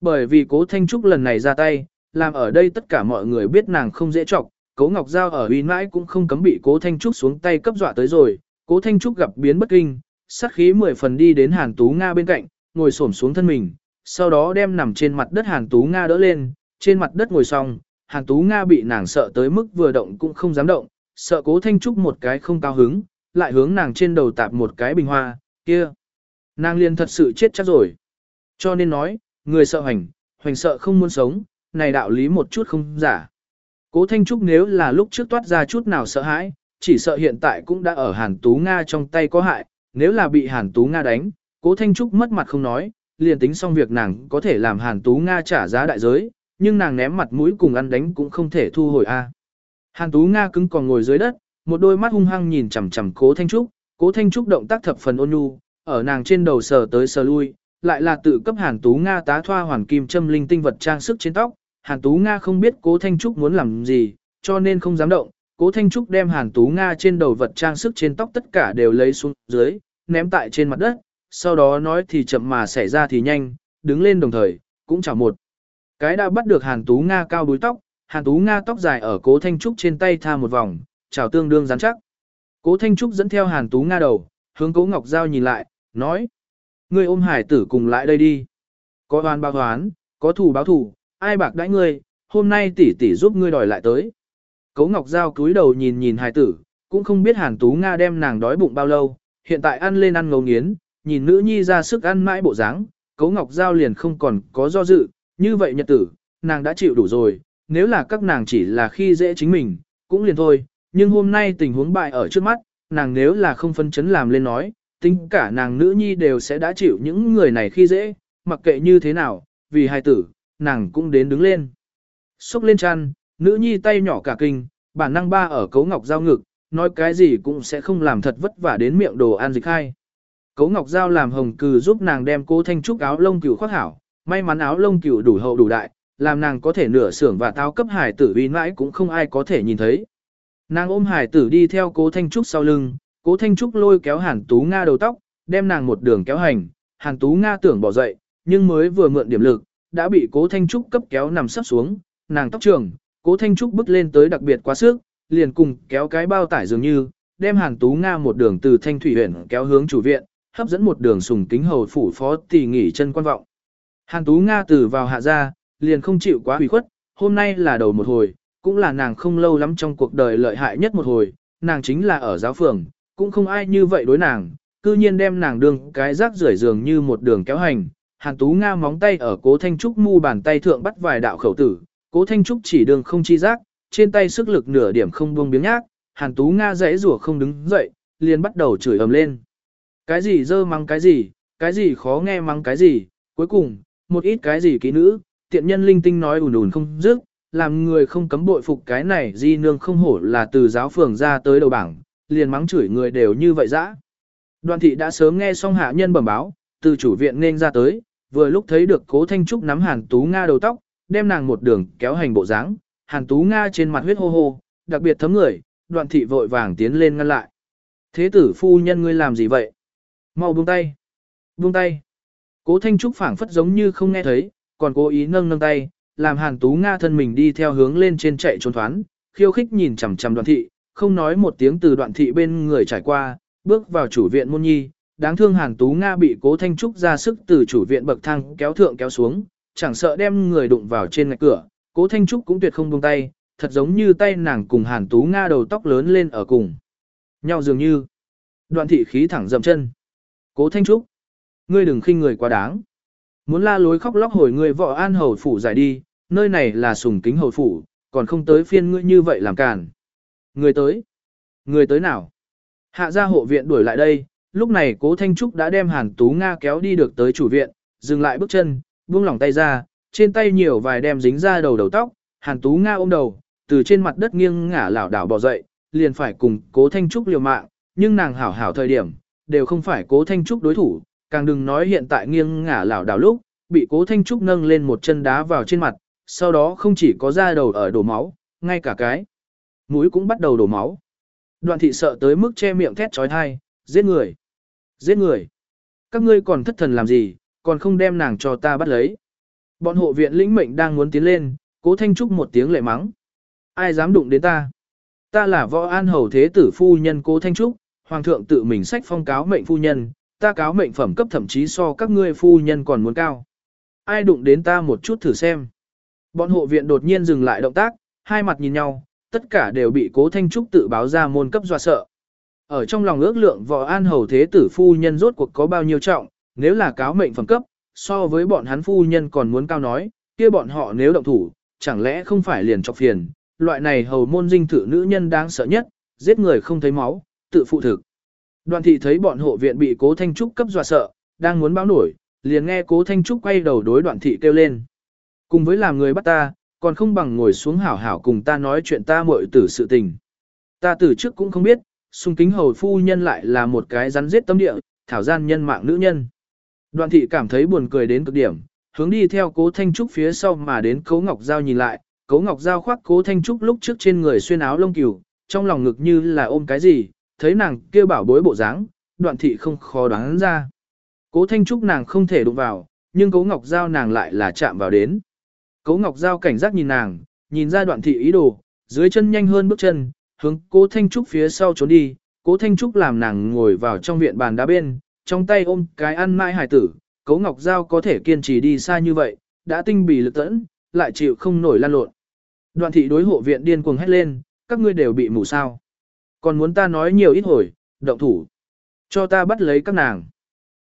Bởi vì Cố Thanh Trúc lần này ra tay, làm ở đây tất cả mọi người biết nàng không dễ chọc. Cố Ngọc Giao ở uy mãi cũng không cấm bị Cố Thanh Trúc xuống tay cấp dọa tới rồi, Cố Thanh Trúc gặp biến bất kinh, sát khí mười phần đi đến Hàn Tú Nga bên cạnh, ngồi xổm xuống thân mình, sau đó đem nằm trên mặt đất Hàn Tú Nga đỡ lên, trên mặt đất ngồi xong, Hàn Tú Nga bị nàng sợ tới mức vừa động cũng không dám động, sợ Cố Thanh Trúc một cái không cao hứng, lại hướng nàng trên đầu tạp một cái bình hoa, kia. Nàng liền thật sự chết chắc rồi. Cho nên nói, người sợ hoành, hoành sợ không muốn sống, này đạo lý một chút không giả. Cố Thanh Trúc nếu là lúc trước toát ra chút nào sợ hãi, chỉ sợ hiện tại cũng đã ở Hàn Tú Nga trong tay có hại, nếu là bị Hàn Tú Nga đánh, Cố Thanh Trúc mất mặt không nói, liền tính xong việc nàng có thể làm Hàn Tú Nga trả giá đại giới, nhưng nàng ném mặt mũi cùng ăn đánh cũng không thể thu hồi a. Hàn Tú Nga cứng còn ngồi dưới đất, một đôi mắt hung hăng nhìn chằm chằm Cố Thanh Trúc, Cố Thanh Trúc động tác thập phần ôn nhu, ở nàng trên đầu sờ tới sờ lui, lại là tự cấp Hàn Tú Nga tá thoa hoàn kim châm linh tinh vật trang sức trên tóc. Hàn Tú Nga không biết Cố Thanh Trúc muốn làm gì, cho nên không dám động. Cố Thanh Trúc đem Hàn Tú Nga trên đầu vật trang sức trên tóc tất cả đều lấy xuống dưới, ném tại trên mặt đất, sau đó nói thì chậm mà xảy ra thì nhanh, đứng lên đồng thời, cũng chào một. Cái đã bắt được Hàn Tú Nga cao đuôi tóc, Hàn Tú Nga tóc dài ở Cố Thanh Trúc trên tay tha một vòng, chào tương đương rắn chắc. Cố Thanh Trúc dẫn theo Hàn Tú Nga đầu, hướng Cố Ngọc Giao nhìn lại, nói. Ngươi ôm hải tử cùng lại đây đi. Có oan báo oán, có thù báo thù, ai bạc đãi ngươi, hôm nay tỷ tỷ giúp ngươi đòi lại tới. Cố Ngọc Giao cúi đầu nhìn nhìn hải tử, cũng không biết Hàn Tú Nga đem nàng đói bụng bao lâu, hiện tại ăn lên ăn ngấu nghiến, nhìn nữ nhi ra sức ăn mãi bộ dáng, Cố Ngọc Giao liền không còn có do dự, như vậy nhật tử, nàng đã chịu đủ rồi, nếu là các nàng chỉ là khi dễ chính mình, cũng liền thôi, nhưng hôm nay tình huống bại ở trước mắt, nàng nếu là không phân chấn làm lên nói, tính cả nàng nữ nhi đều sẽ đã chịu những người này khi dễ, mặc kệ như thế nào, vì hai tử, nàng cũng đến đứng lên. Xúc lên chăn, nữ nhi tay nhỏ cả kinh, bản năng ba ở cấu ngọc giao ngực, nói cái gì cũng sẽ không làm thật vất vả đến miệng đồ ăn dịch hai. Cố ngọc giao làm hồng cừ giúp nàng đem cố thanh trúc áo lông cừu khoác hảo, may mắn áo lông cừu đủ hậu đủ đại, làm nàng có thể nửa xưởng và tao cấp hải tử uy mãi cũng không ai có thể nhìn thấy. Nàng ôm hải tử đi theo cố thanh trúc sau lưng, cố thanh trúc lôi kéo hàn tú nga đầu tóc, đem nàng một đường kéo hành, hàn tú nga tưởng bỏ dậy, nhưng mới vừa mượn điểm lực, đã bị cố thanh trúc cấp kéo nằm sắp xuống, nàng tóc trường, cố thanh trúc bước lên tới đặc biệt quá sức, liền cùng kéo cái bao tải dường như, đem hàn tú nga một đường từ thanh thủy huyện kéo hướng chủ viện, hấp dẫn một đường sùng kính hầu phủ phó tỷ nghỉ chân quan vọng. Hàn tú nga từ vào hạ ra, liền không chịu quá hủy khuất, hôm nay là đầu một hồi, cũng là nàng không lâu lắm trong cuộc đời lợi hại nhất một hồi, nàng chính là ở giáo phường, cũng không ai như vậy đối nàng, cư nhiên đem nàng đường cái rác rưởi dường như một đường kéo hành, Hàn Tú Nga móng tay ở Cố Thanh Trúc mu bàn tay thượng bắt vài đạo khẩu tử, Cố Thanh Trúc chỉ đường không chi giác, trên tay sức lực nửa điểm không buông biếng nhác, Hàn Tú Nga dãy rủa không đứng dậy, liền bắt đầu chửi ầm lên. Cái gì dơ mắng cái gì, cái gì khó nghe mắng cái gì, cuối cùng, một ít cái gì kỹ nữ, tiện nhân linh tinh nói ùn ùn không dứt, làm người không cấm bội phục cái này di nương không hổ là từ giáo phường ra tới đầu bảng, liền mắng chửi người đều như vậy dã. Đoàn thị đã sớm nghe xong hạ nhân bẩm báo, từ chủ viện nên ra tới, vừa lúc thấy được cố thanh trúc nắm hàn tú Nga đầu tóc, đem nàng một đường kéo hành bộ dáng, hàn tú Nga trên mặt huyết hô hô, đặc biệt thấm người, đoàn thị vội vàng tiến lên ngăn lại. Thế tử phu nhân ngươi làm gì vậy? Mau buông tay. Buông tay. Cố thanh trúc phảng phất giống như không nghe thấy, còn cố ý nâng nâng tay, làm hàn tú Nga thân mình đi theo hướng lên trên chạy trốn thoán, khiêu khích nhìn chằm chằm đoàn thị, không nói một tiếng từ đoạn thị bên người trải qua, bước vào chủ viện môn nhi, đáng thương Hàn Tú Nga bị Cố Thanh Trúc ra sức từ chủ viện bậc thang kéo thượng kéo xuống, chẳng sợ đem người đụng vào trên ngạch cửa, Cố Thanh Trúc cũng tuyệt không buông tay, thật giống như tay nàng cùng Hàn Tú Nga đầu tóc lớn lên ở cùng. Nhau dường như. Đoạn thị khí thẳng dậm chân. Cố Thanh Trúc. Ngươi đừng khinh người quá đáng. Muốn la lối khóc lóc hồi người vợ an hầu phủ giải đi, nơi này là sùng kính hầu phủ, còn không tới phiên ngươi như vậy làm cản. Người tới. Người tới nào? Hạ gia hộ viện đuổi lại đây, lúc này cố Thanh Trúc đã đem Hàn Tú Nga kéo đi được tới chủ viện, dừng lại bước chân, buông lỏng tay ra, trên tay nhiều vài đem dính ra đầu đầu tóc, Hàn Tú Nga ôm đầu, từ trên mặt đất nghiêng ngả lảo đảo bò dậy, liền phải cùng cố Thanh Trúc liều mạng, nhưng nàng hảo hảo thời điểm, đều không phải cố Thanh Trúc đối thủ, càng đừng nói hiện tại nghiêng ngả lảo đảo lúc, bị cố Thanh Trúc nâng lên một chân đá vào trên mặt, sau đó không chỉ có da đầu ở đổ máu, ngay cả cái mũi cũng bắt đầu đổ máu. Đoạn thị sợ tới mức che miệng thét trói thai, giết người, giết người. Các ngươi còn thất thần làm gì, còn không đem nàng cho ta bắt lấy. Bọn hộ viện lĩnh mệnh đang muốn tiến lên, cố thanh trúc một tiếng lệ mắng. Ai dám đụng đến ta? Ta là võ an hầu thế tử phu nhân cố thanh trúc, hoàng thượng tự mình sách phong cáo mệnh phu nhân, ta cáo mệnh phẩm cấp thậm chí so các ngươi phu nhân còn muốn cao. Ai đụng đến ta một chút thử xem. Bọn hộ viện đột nhiên dừng lại động tác, hai mặt nhìn nhau, tất cả đều bị cố thanh trúc tự báo ra môn cấp dọa sợ. Ở trong lòng ước lượng võ an hầu thế tử phu nhân rốt cuộc có bao nhiêu trọng, nếu là cáo mệnh phẩm cấp, so với bọn hắn phu nhân còn muốn cao nói, kia bọn họ nếu động thủ, chẳng lẽ không phải liền chọc phiền, loại này hầu môn dinh thự nữ nhân đáng sợ nhất, giết người không thấy máu, tự phụ thực. Đoàn thị thấy bọn hộ viện bị cố thanh trúc cấp dọa sợ, đang muốn báo nổi, liền nghe cố thanh trúc quay đầu đối Đoàn thị kêu lên. Cùng với làm người bắt ta, còn không bằng ngồi xuống hảo hảo cùng ta nói chuyện ta muội tử sự tình. Ta từ trước cũng không biết, xung kính hầu phu nhân lại là một cái rắn giết tâm địa, thảo gian nhân mạng nữ nhân. Đoàn thị cảm thấy buồn cười đến cực điểm, hướng đi theo cố Thanh Trúc phía sau mà đến cố Ngọc Giao nhìn lại, cố Ngọc Giao khoác cố Thanh Trúc lúc trước trên người xuyên áo lông cừu, trong lòng ngực như là ôm cái gì, thấy nàng kêu bảo bối bộ dáng, đoạn thị không khó đoán ra. Cố Thanh Trúc nàng không thể đụng vào, nhưng cố Ngọc Giao nàng lại là chạm vào đến. Cố Ngọc Giao cảnh giác nhìn nàng, nhìn ra đoạn thị ý đồ, dưới chân nhanh hơn bước chân, hướng cố Thanh Trúc phía sau trốn đi, cố Thanh Trúc làm nàng ngồi vào trong viện bàn đá bên, trong tay ôm cái ăn mãi hải tử, cố Ngọc Giao có thể kiên trì đi xa như vậy, đã tinh bì lực tẫn, lại chịu không nổi lan lộn. Đoạn thị đối hộ viện điên cuồng hét lên, các ngươi đều bị mù sao. Còn muốn ta nói nhiều ít hồi, động thủ. Cho ta bắt lấy các nàng.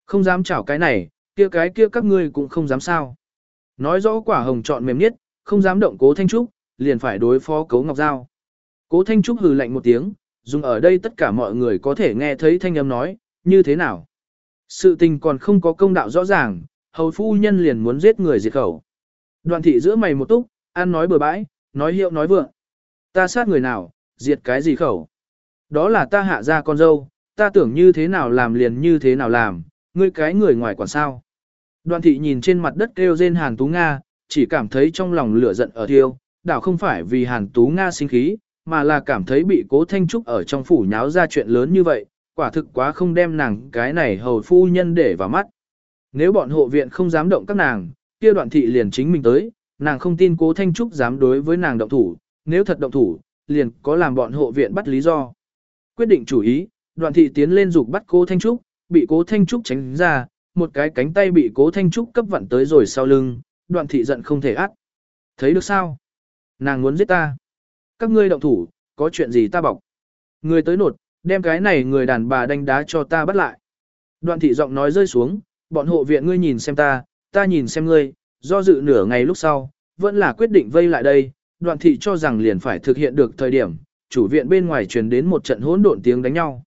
Không dám chảo cái này, kia cái kia các ngươi cũng không dám sao. Nói rõ quả hồng chọn mềm nhất, không dám động cố Thanh Trúc, liền phải đối phó cấu Ngọc Giao. Cố Thanh Trúc hừ lạnh một tiếng, dùng ở đây tất cả mọi người có thể nghe thấy thanh âm nói, như thế nào. Sự tình còn không có công đạo rõ ràng, hầu phu nhân liền muốn giết người diệt khẩu. Đoàn thị giữa mày một túc, ăn nói bừa bãi, nói hiệu nói vượng. Ta sát người nào, diệt cái gì khẩu. Đó là ta hạ ra con dâu, ta tưởng như thế nào làm liền như thế nào làm, ngươi cái người ngoài quản sao. Đoàn thị nhìn trên mặt đất kêu rên Hàn Tú Nga, chỉ cảm thấy trong lòng lửa giận ở thiêu, đảo không phải vì Hàn Tú Nga sinh khí, mà là cảm thấy bị cố Thanh Trúc ở trong phủ nháo ra chuyện lớn như vậy, quả thực quá không đem nàng cái này hầu phu nhân để vào mắt. Nếu bọn hộ viện không dám động các nàng, kia đoạn thị liền chính mình tới, nàng không tin cố Thanh Trúc dám đối với nàng động thủ, nếu thật động thủ, liền có làm bọn hộ viện bắt lý do. Quyết định chủ ý, đoạn thị tiến lên dục bắt cố Thanh Trúc, bị cố Thanh Trúc tránh ra, một cái cánh tay bị cố thanh trúc cấp vặn tới rồi sau lưng, đoạn thị giận không thể át. Thấy được sao? Nàng muốn giết ta. Các ngươi động thủ, có chuyện gì ta bọc. Người tới nột, đem cái này người đàn bà đánh đá cho ta bắt lại. Đoạn thị giọng nói rơi xuống, bọn hộ viện ngươi nhìn xem ta, ta nhìn xem ngươi, do dự nửa ngày lúc sau, vẫn là quyết định vây lại đây, đoạn thị cho rằng liền phải thực hiện được thời điểm, chủ viện bên ngoài truyền đến một trận hỗn độn tiếng đánh nhau.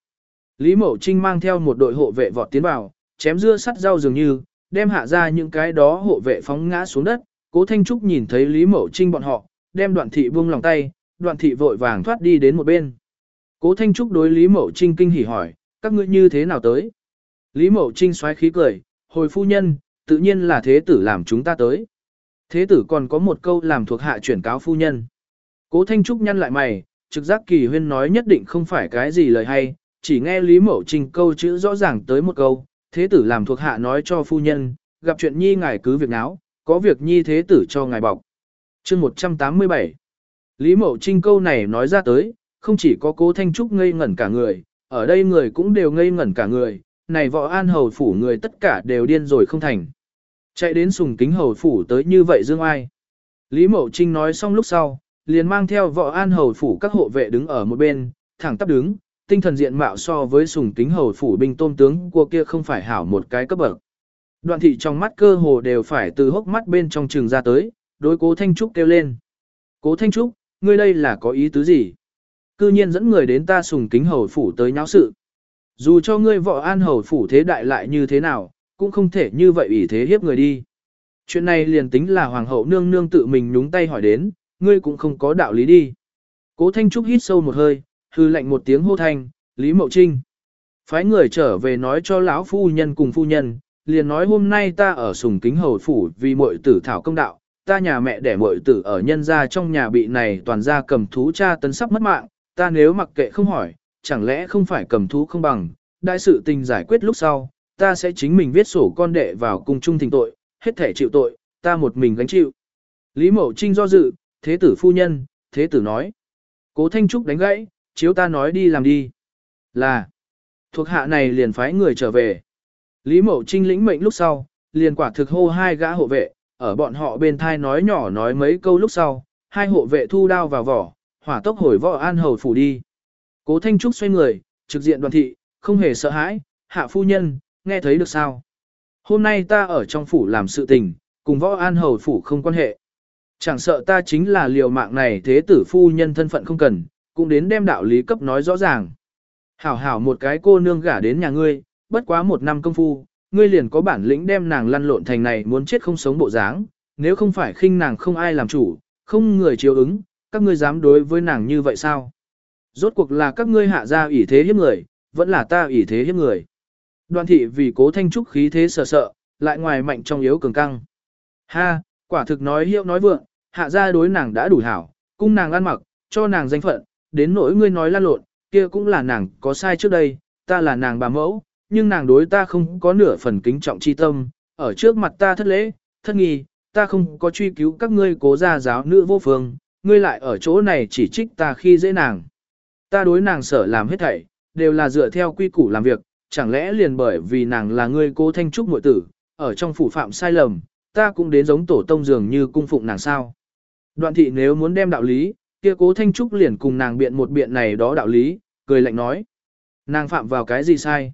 Lý Mậu Trinh mang theo một đội hộ vệ vọt tiến vào, chém dưa sắt rau dường như, đem hạ ra những cái đó hộ vệ phóng ngã xuống đất, Cố Thanh Trúc nhìn thấy Lý Mậu Trinh bọn họ, đem đoạn thị buông lòng tay, đoạn thị vội vàng thoát đi đến một bên. Cố Thanh Trúc đối Lý Mậu Trinh kinh hỉ hỏi, các ngươi như thế nào tới? Lý Mậu Trinh xoáy khí cười, hồi phu nhân, tự nhiên là thế tử làm chúng ta tới. Thế tử còn có một câu làm thuộc hạ chuyển cáo phu nhân. Cố Thanh Trúc nhăn lại mày, trực giác kỳ huyên nói nhất định không phải cái gì lời hay, chỉ nghe Lý Mậu Trinh câu chữ rõ ràng tới một câu, thế tử làm thuộc hạ nói cho phu nhân, gặp chuyện nhi ngài cứ việc náo, có việc nhi thế tử cho ngài bọc. chương 187 Lý Mậu Trinh câu này nói ra tới, không chỉ có cố Thanh Trúc ngây ngẩn cả người, ở đây người cũng đều ngây ngẩn cả người, này võ an hầu phủ người tất cả đều điên rồi không thành. Chạy đến sùng kính hầu phủ tới như vậy dương ai. Lý Mậu Trinh nói xong lúc sau, liền mang theo võ an hầu phủ các hộ vệ đứng ở một bên, thẳng tắp đứng, tinh thần diện mạo so với sùng kính hầu phủ binh tôm tướng của kia không phải hảo một cái cấp bậc. Đoạn thị trong mắt cơ hồ đều phải từ hốc mắt bên trong trường ra tới, đối cố Thanh Trúc kêu lên. Cố Thanh Trúc, ngươi đây là có ý tứ gì? Cư nhiên dẫn người đến ta sùng kính hầu phủ tới nháo sự. Dù cho ngươi võ an hầu phủ thế đại lại như thế nào, cũng không thể như vậy ủy thế hiếp người đi. Chuyện này liền tính là hoàng hậu nương nương tự mình nhúng tay hỏi đến, ngươi cũng không có đạo lý đi. Cố Thanh Trúc hít sâu một hơi, hư lạnh một tiếng hô thanh, Lý Mậu Trinh. Phái người trở về nói cho lão phu nhân cùng phu nhân, liền nói hôm nay ta ở sùng kính hầu phủ vì muội tử thảo công đạo, ta nhà mẹ đẻ muội tử ở nhân gia trong nhà bị này toàn gia cầm thú cha tấn sắp mất mạng, ta nếu mặc kệ không hỏi, chẳng lẽ không phải cầm thú không bằng, đại sự tình giải quyết lúc sau, ta sẽ chính mình viết sổ con đệ vào cung trung thỉnh tội, hết thể chịu tội, ta một mình gánh chịu. Lý Mậu Trinh do dự, thế tử phu nhân, thế tử nói. Cố Thanh Trúc đánh gãy, chiếu ta nói đi làm đi. Là, thuộc hạ này liền phái người trở về. Lý Mậu Trinh lĩnh mệnh lúc sau, liền quả thực hô hai gã hộ vệ, ở bọn họ bên thai nói nhỏ nói mấy câu lúc sau, hai hộ vệ thu đao vào vỏ, hỏa tốc hồi võ an hầu phủ đi. Cố Thanh Trúc xoay người, trực diện đoàn thị, không hề sợ hãi, hạ phu nhân, nghe thấy được sao? Hôm nay ta ở trong phủ làm sự tình, cùng võ an hầu phủ không quan hệ. Chẳng sợ ta chính là liều mạng này thế tử phu nhân thân phận không cần, cũng đến đem đạo lý cấp nói rõ ràng. Hảo hảo một cái cô nương gả đến nhà ngươi, bất quá một năm công phu, ngươi liền có bản lĩnh đem nàng lăn lộn thành này muốn chết không sống bộ dáng, nếu không phải khinh nàng không ai làm chủ, không người chiếu ứng, các ngươi dám đối với nàng như vậy sao? Rốt cuộc là các ngươi hạ ra ủy thế hiếp người, vẫn là ta ủy thế hiếp người. Đoàn thị vì cố thanh trúc khí thế sợ sợ, lại ngoài mạnh trong yếu cường căng. Ha, quả thực nói hiệu nói vượng, hạ gia đối nàng đã đủ hảo, cung nàng ăn mặc, cho nàng danh phận, đến nỗi ngươi nói lan lộn, kia cũng là nàng có sai trước đây, ta là nàng bà mẫu, nhưng nàng đối ta không có nửa phần kính trọng chi tâm, ở trước mặt ta thất lễ, thất nghi, ta không có truy cứu các ngươi cố gia giáo nữ vô phương, ngươi lại ở chỗ này chỉ trích ta khi dễ nàng. Ta đối nàng sở làm hết thảy, đều là dựa theo quy củ làm việc, chẳng lẽ liền bởi vì nàng là ngươi cố thanh trúc muội tử, ở trong phủ phạm sai lầm, ta cũng đến giống tổ tông dường như cung phụng nàng sao. Đoạn thị nếu muốn đem đạo lý, kia cố thanh trúc liền cùng nàng biện một biện này đó đạo lý, cười lạnh nói. Nàng phạm vào cái gì sai?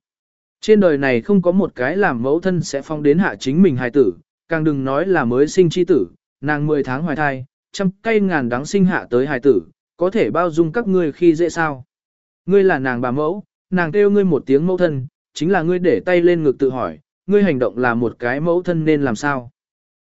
Trên đời này không có một cái làm mẫu thân sẽ phong đến hạ chính mình hài tử, càng đừng nói là mới sinh chi tử, nàng 10 tháng hoài thai, trăm cây ngàn đắng sinh hạ tới hài tử, có thể bao dung các ngươi khi dễ sao. Ngươi là nàng bà mẫu, nàng kêu ngươi một tiếng mẫu thân, chính là ngươi để tay lên ngực tự hỏi, ngươi hành động là một cái mẫu thân nên làm sao.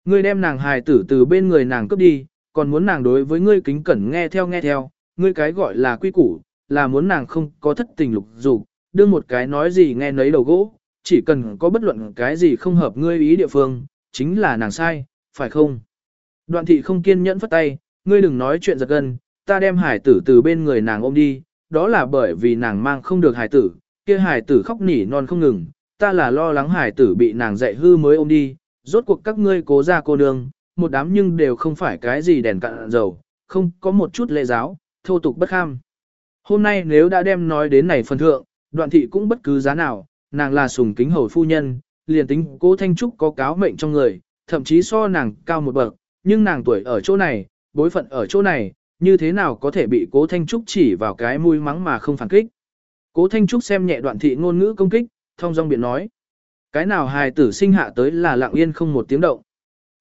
Ngươi đem nàng hài tử từ bên người nàng cướp đi, còn muốn nàng đối với ngươi kính cẩn nghe theo nghe theo, ngươi cái gọi là quy củ, là muốn nàng không có thất tình lục dục, đưa một cái nói gì nghe nấy đầu gỗ, chỉ cần có bất luận cái gì không hợp ngươi ý địa phương, chính là nàng sai, phải không? Đoạn thị không kiên nhẫn phất tay, ngươi đừng nói chuyện giật gân, ta đem hải tử từ bên người nàng ôm đi, đó là bởi vì nàng mang không được hải tử, kia hải tử khóc nỉ non không ngừng, ta là lo lắng hải tử bị nàng dạy hư mới ôm đi, rốt cuộc các ngươi cố ra cô nương, một đám nhưng đều không phải cái gì đèn cạn dầu, không có một chút lễ giáo, thô tục bất kham. Hôm nay nếu đã đem nói đến này phần thượng, đoạn thị cũng bất cứ giá nào, nàng là sùng kính hầu phu nhân, liền tính cố Thanh Trúc có cáo mệnh trong người, thậm chí so nàng cao một bậc, nhưng nàng tuổi ở chỗ này, bối phận ở chỗ này, như thế nào có thể bị cố Thanh Trúc chỉ vào cái mũi mắng mà không phản kích. Cố Thanh Trúc xem nhẹ đoạn thị ngôn ngữ công kích, thông dong biện nói. Cái nào hài tử sinh hạ tới là lặng yên không một tiếng động.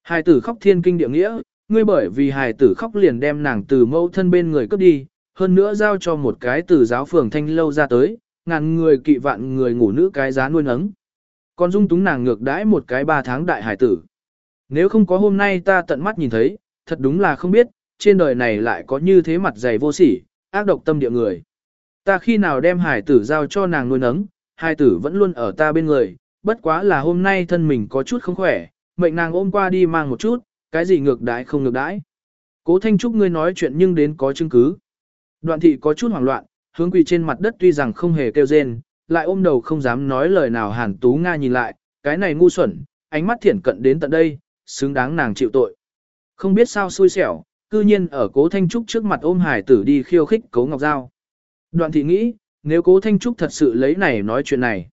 Hài tử khóc thiên kinh địa nghĩa, ngươi bởi vì hài tử khóc liền đem nàng từ mẫu thân bên người cướp đi, hơn nữa giao cho một cái từ giáo phường thanh lâu ra tới, ngàn người kỵ vạn người ngủ nữ cái giá nuôi nấng. Còn dung túng nàng ngược đãi một cái ba tháng đại hải tử. Nếu không có hôm nay ta tận mắt nhìn thấy, thật đúng là không biết, trên đời này lại có như thế mặt dày vô sỉ, ác độc tâm địa người. Ta khi nào đem hải tử giao cho nàng nuôi nấng, hải tử vẫn luôn ở ta bên người, bất quá là hôm nay thân mình có chút không khỏe, mệnh nàng ôm qua đi mang một chút, cái gì ngược đãi không ngược đãi. Cố Thanh Trúc ngươi nói chuyện nhưng đến có chứng cứ. Đoạn thị có chút hoảng loạn, hướng quỳ trên mặt đất tuy rằng không hề kêu rên, lại ôm đầu không dám nói lời nào Hàn Tú Nga nhìn lại, cái này ngu xuẩn, ánh mắt thiển cận đến tận đây, xứng đáng nàng chịu tội. Không biết sao xui xẻo, cư nhiên ở cố Thanh Trúc trước mặt ôm hải tử đi khiêu khích cố Ngọc Giao. Đoạn thị nghĩ, nếu cố Thanh Trúc thật sự lấy này nói chuyện này,